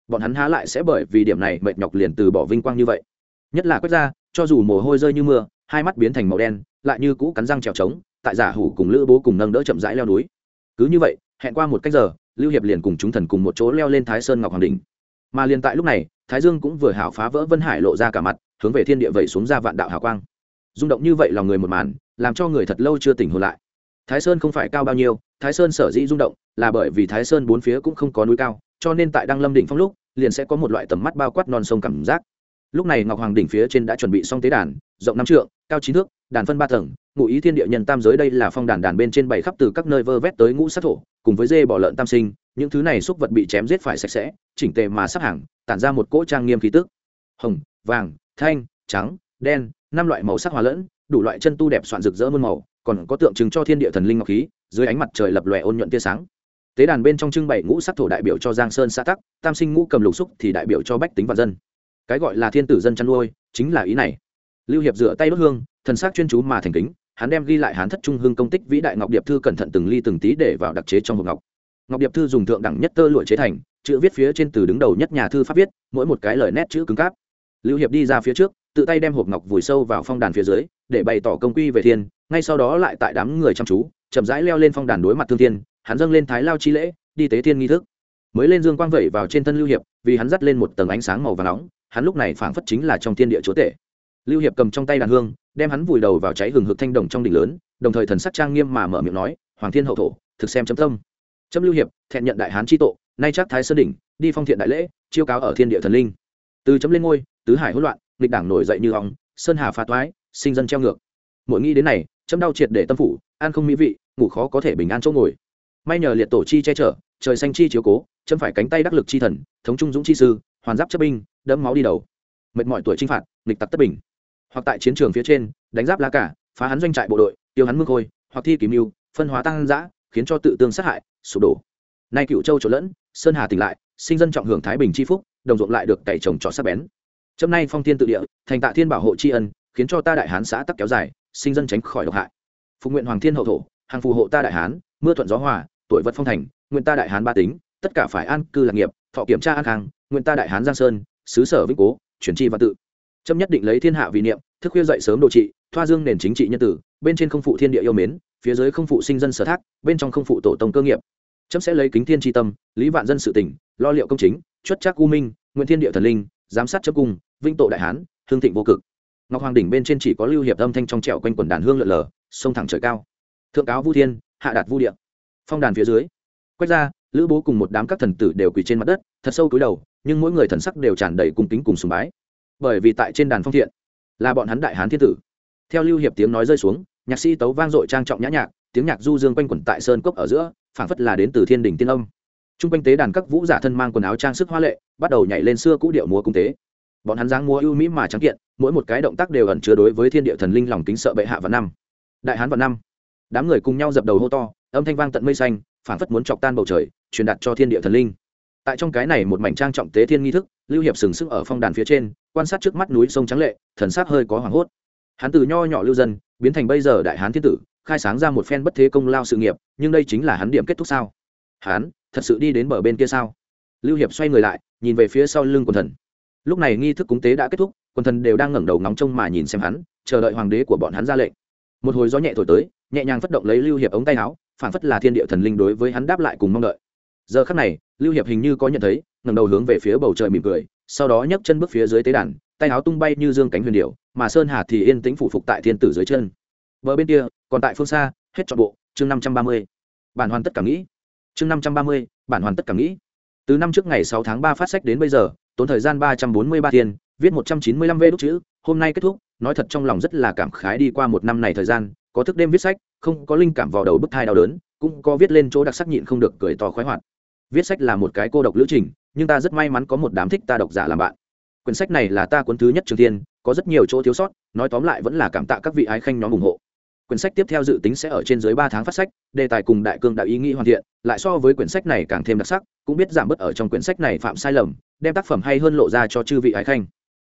Bọn hắn há lại sẽ bởi vì điểm này mệt nhọc liền từ bỏ vinh quang như vậy. Nhất là quét ra, cho dù mồ hôi rơi như mưa, hai mắt biến thành màu đen, lại như cũ cắn răng trèo trống, tại giả hủ cùng lữ bố cùng nâng đỡ chậm rãi leo núi. Cứ như vậy, hẹn qua một cách giờ, lưu hiệp liền cùng chúng thần cùng một chỗ leo lên thái sơn ngọc hoàng đình mà liền tại lúc này, thái dương cũng vừa hảo phá vỡ vân hải lộ ra cả mặt, hướng về thiên địa vẩy xuống ra vạn đạo hào quang. Rung động như vậy lòng người một màn, làm cho người thật lâu chưa tỉnh hồn lại. Thái sơn không phải cao bao nhiêu, thái sơn sở dĩ rung động, là bởi vì thái sơn bốn phía cũng không có núi cao, cho nên tại đăng lâm đỉnh phong lúc, liền sẽ có một loại tầm mắt bao quát non sông cảm giác. Lúc này ngọc hoàng đỉnh phía trên đã chuẩn bị xong tế đàn, rộng năm trượng, cao chín thước, đàn phân ba tầng, ngụ ý thiên địa nhân tam giới đây là phong đàn đàn bên trên bảy khắp từ các nơi vơ vét tới ngũ sát thổ, cùng với dê bỏ lợn tam sinh những thứ này xúc vật bị chém giết phải sạch sẽ, chỉnh tề mà sắp hàng, tản ra một cỗ trang nghiêm khí tức. Hồng, vàng, thanh, trắng, đen, năm loại màu sắc hòa lẫn, đủ loại chân tu đẹp soạn rực rỡ muôn màu, còn có tượng trưng cho thiên địa thần linh ngọc khí, dưới ánh mặt trời lập lòe ôn nhuận tia sáng. Tế đàn bên trong trưng bày ngũ sắc thổ đại biểu cho giang sơn xã tắc, tam sinh ngũ cầm lục xúc thì đại biểu cho bách tính và dân. Cái gọi là thiên tử dân chăn nuôi, chính là ý này. Lưu hiệp dựa tay đốt hương, thần sắc chuyên chú mà thành kính, hắn đem ghi lại hán thất trung hương công tích vĩ đại ngọc điệp thư cẩn thận từng ly từng tí để vào đặc chế trong hộp ngọc ngọc điệp thư dùng thượng đẳng nhất tơ lụa chế thành, chữ viết phía trên từ đứng đầu nhất nhà thư pháp viết, mỗi một cái lời nét chữ cứng cáp. Lưu hiệp đi ra phía trước, tự tay đem hộp ngọc vùi sâu vào phong đàn phía dưới, để bày tỏ công quy về thiên, ngay sau đó lại tại đám người chăm chú, chậm rãi leo lên phong đàn đối mặt thương thiên, hắn dâng lên thái lao chi lễ, đi tế thiên nghi thức. Mới lên dương quang vẩy vào trên thân lưu hiệp, vì hắn dắt lên một tầng ánh sáng màu và nóng, hắn lúc này phảng phất chính là trong thiên địa chúa tể. Lưu hiệp cầm trong tay đàn hương, đem hắn vùi đầu vào cháy hừng hực thanh đồng trong đỉnh lớn, đồng thời thần sắc trang nghiêm mà mở miệng nói, hoàng thiên hậu thổ, thực xem chấm tâm chấm lưu hiệp, thẹn nhận đại hán tri tộ nay chắc thái sơn đỉnh, đi phong thiện đại lễ, chiêu cáo ở thiên địa thần linh. Từ chấm lên ngôi, tứ hải hỗn loạn, nghịch đảng nổi dậy như ong sơn hà phá toái, sinh dân treo ngược. Mỗi nghĩ đến này, chấm đau triệt để tâm phủ, an không mỹ vị, ngủ khó có thể bình an chỗ ngồi. May nhờ liệt tổ chi che chở, trời xanh chi chiếu cố, chấm phải cánh tay đắc lực chi thần, thống trung dũng chi sư, hoàn giáp chấp binh, đẫm máu đi đầu. Mệt mỏi tuổi chinh phạt, nghịch tặc tất bình. Hoặc tại chiến trường phía trên, đánh giáp lá cả, phá hắn doanh trại bộ đội, tiêu hắn mương khôi, hoặc thi kìm mưu, phân hóa tăng giã khiến cho tự tương sát hại sụp đổ. Nay cựu châu trộn lẫn, sơn hà tỉnh lại, sinh dân trọng hưởng thái bình c phúc, đồng ruộng lại được cày trồng trọt sắc bén. Chấm nay phong thiên tự địa, thành tạ thiên bảo hộ tri ân, khiến cho ta đại hán xã tắc kéo dài, sinh dân tránh khỏi độc hại. Phục nguyện hoàng thiên hậu thổ, hàng phù hộ ta đại hán, mưa thuận gió hòa, tuổi vật phong thành, nguyện ta đại hán ba tính, tất cả phải an cư lạc nghiệp, thọ kiểm tra an khang, nguyện ta đại hán giang sơn, xứ sở vĩnh cố, chuyển chi và tự. Trâm nhất định lấy thiên hạ vì niệm, thức khuya dậy sớm đồ trị, thoa dương nền chính trị nhân tử, bên trên không phụ thiên địa yêu mến, phía dưới không phụ sinh dân sở thác, bên trong không phụ tổ tông cơ nghiệp chấm sẽ lấy kính thiên tri tâm, lý vạn dân sự tỉnh, lo liệu công chính, chuất trác u minh nguyễn thiên địa thần linh, giám sát chấp cung vinh tộ đại hán, hương thịnh vô cực. Ngọc hoàng đỉnh bên trên chỉ có lưu hiệp âm thanh trong trẹo quanh quần đàn hương lượn lờ, sông thẳng trời cao. Thượng cáo vu thiên, hạ đạt vu điện phong đàn phía dưới, quét ra, lữ bố cùng một đám các thần tử đều quỳ trên mặt đất, thật sâu cúi đầu, nhưng mỗi người thần sắc đều tràn đầy cung kính cùng sùng bái. Bởi vì tại trên đàn phong thiện, là bọn hắn đại hán thiên tử. Theo lưu hiệp tiếng nói rơi xuống, nhạc sĩ tấu vang dội trang trọng nhã nhạc, tiếng nhạc du dương quanh quẩn tại sơn cốc ở giữa phảng phất là đến từ thiên đình tiên âm. T r u n g quanh tế đàn các vũ giả thân mang quần áo trang sức hoa lệ, bắt đầu nhảy lên xưa cũ điệu múa cung tế. Bọn hắn dáng múa ưu mỹ mà trắng kiện, mỗi một cái động tác đều ẩn chứa đối với thiên địa thần linh lòng kính sợ bệ hạ và năm. Đại hán và năm. Đám người cùng nhau dập đầu hô to, âm thanh vang tận mây xanh, phảng phất muốn chọc tan bầu trời, truyền đạt cho thiên địa thần linh. Tại trong cái này một mảnh trang trọng tế thiên nghi thức, lưu hiệp sừng sững ở phong đàn phía trên, quan sát trước mắt núi sông trắng lệ, thần sắc hơi có hoảng hốt. Hắn từ nho nhỏ lưu dân, biến thành bây giờ đại hán thiên tử khai sáng ra một phen bất thế công lao sự nghiệp, nhưng đây chính là hắn điểm kết thúc sao? Hắn, thật sự đi đến bờ bên kia sao? Lưu hiệp xoay người lại, nhìn về phía sau lưng quần thần. Lúc này nghi thức cúng tế đã kết thúc, quần thần đều đang ngẩng đầu ngóng trông mà nhìn xem hắn, chờ đợi hoàng đế của bọn hắn ra lệnh. Một hồi gió nhẹ thổi tới, nhẹ nhàng phất động lấy lưu hiệp ống tay áo, phản phất là thiên địa thần linh đối với hắn đáp lại cùng mong đợi. Giờ khắc này, lưu hiệp hình như có nhận thấy, ngẩng đầu hướng về phía bầu trời mỉm cười, sau đó nhấc chân bước phía dưới tế đàn, tay áo tung bay như dương cánh huyền điệu mà sơn hà thì yên tĩnh phủ phục tại thiên tử dưới chân bờ bên kia, còn tại phương xa, hết trọn bộ, chương năm trăm ba mươi. Bản hoàn tất cả nghĩ. Chương năm trăm ba mươi, bản hoàn tất cả nghĩ. Từ năm trước ngày sáu tháng ba phát sách đến bây giờ, tốn thời gian ba trăm bốn mươi ba tiền, viết một trăm chín mươi lăm vê đúc chữ, hôm nay kết thúc, nói thật trong lòng rất là cảm khái đi qua một năm này thời gian, có thức đêm viết sách, không có linh cảm vào đầu bức thai đau đớn, cũng có viết lên chỗ đặc sắc nhịn không được cười to khoái hoạt. Viết sách là một cái cô độc lữ trình, nhưng ta rất may mắn có một đám thích ta độc giả làm bạn. Quyển sách này là ta cuốn thứ nhất trường thiên, có rất nhiều chỗ thiếu sót, nói tóm lại vẫn là cảm tạ các vị ái khanh nhóm ủng hộ quyển sách tiếp theo dự tính sẽ ở trên dưới ba tháng phát sách, đề tài cùng đại cương đạo ý nghĩ hoàn thiện, lại so với quyển sách này càng thêm đặc sắc, cũng biết giảm bớt ở trong quyển sách này phạm sai lầm, đem tác phẩm hay hơn lộ ra cho chư vị ái khanh.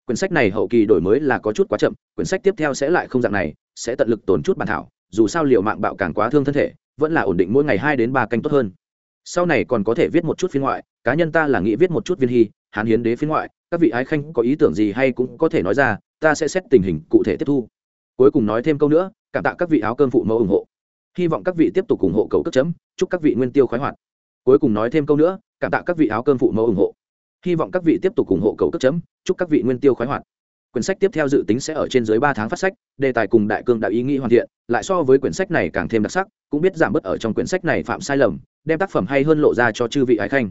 Quyển sách này hậu kỳ đổi mới là có chút quá chậm, quyển sách tiếp theo sẽ lại không dạng này, sẽ tận lực tốn chút bản thảo, dù sao liệu mạng bạo càng quá thương thân thể, vẫn là ổn định mỗi ngày hai đến ba canh tốt hơn. Sau này còn có thể viết một chút phiên ngoại, cá nhân ta là nghĩ viết một chút viên hy, hán hiến đế phiên ngoại, các vị ái khanh có ý tưởng gì hay cũng có thể nói ra, ta sẽ xét tình hình cụ thể tiếp thu. Cuối cùng nói thêm câu nữa cảm tạ các vị áo cơm phụ mẫu ủng hộ. Hy vọng các vị tiếp tục ủng hộ cầu cất chấm. Chúc các vị nguyên tiêu khoái hoạt. Cuối cùng nói thêm câu nữa, cảm tạ các vị áo cơm phụ mẫu ủng hộ. Hy vọng các vị tiếp tục ủng hộ cầu cất chấm. Chúc các vị nguyên tiêu khoái hoạt. Quyển sách tiếp theo dự tính sẽ ở trên dưới ba tháng phát sách, đề tài cùng đại cương đạo ý nghĩ hoàn thiện, lại so với quyển sách này càng thêm đặc sắc, cũng biết giảm bớt ở trong quyển sách này phạm sai lầm, đem tác phẩm hay hơn lộ ra cho chư vị ái khanh.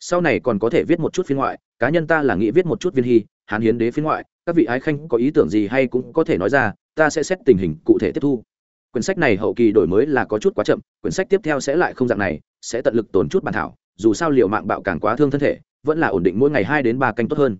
Sau này còn có thể viết một chút phiên ngoại, cá nhân ta là nghĩ viết một chút viên hy, hán hiến đế phiên ngoại, các vị ái khanh có ý tưởng gì hay cũng có thể nói ra ta sẽ xét tình hình cụ thể tiếp thu. Quyển sách này hậu kỳ đổi mới là có chút quá chậm, quyển sách tiếp theo sẽ lại không dạng này, sẽ tận lực tổn chút bản thảo, dù sao liệu mạng bạo càng quá thương thân thể, vẫn là ổn định mỗi ngày hai đến ba canh tốt hơn.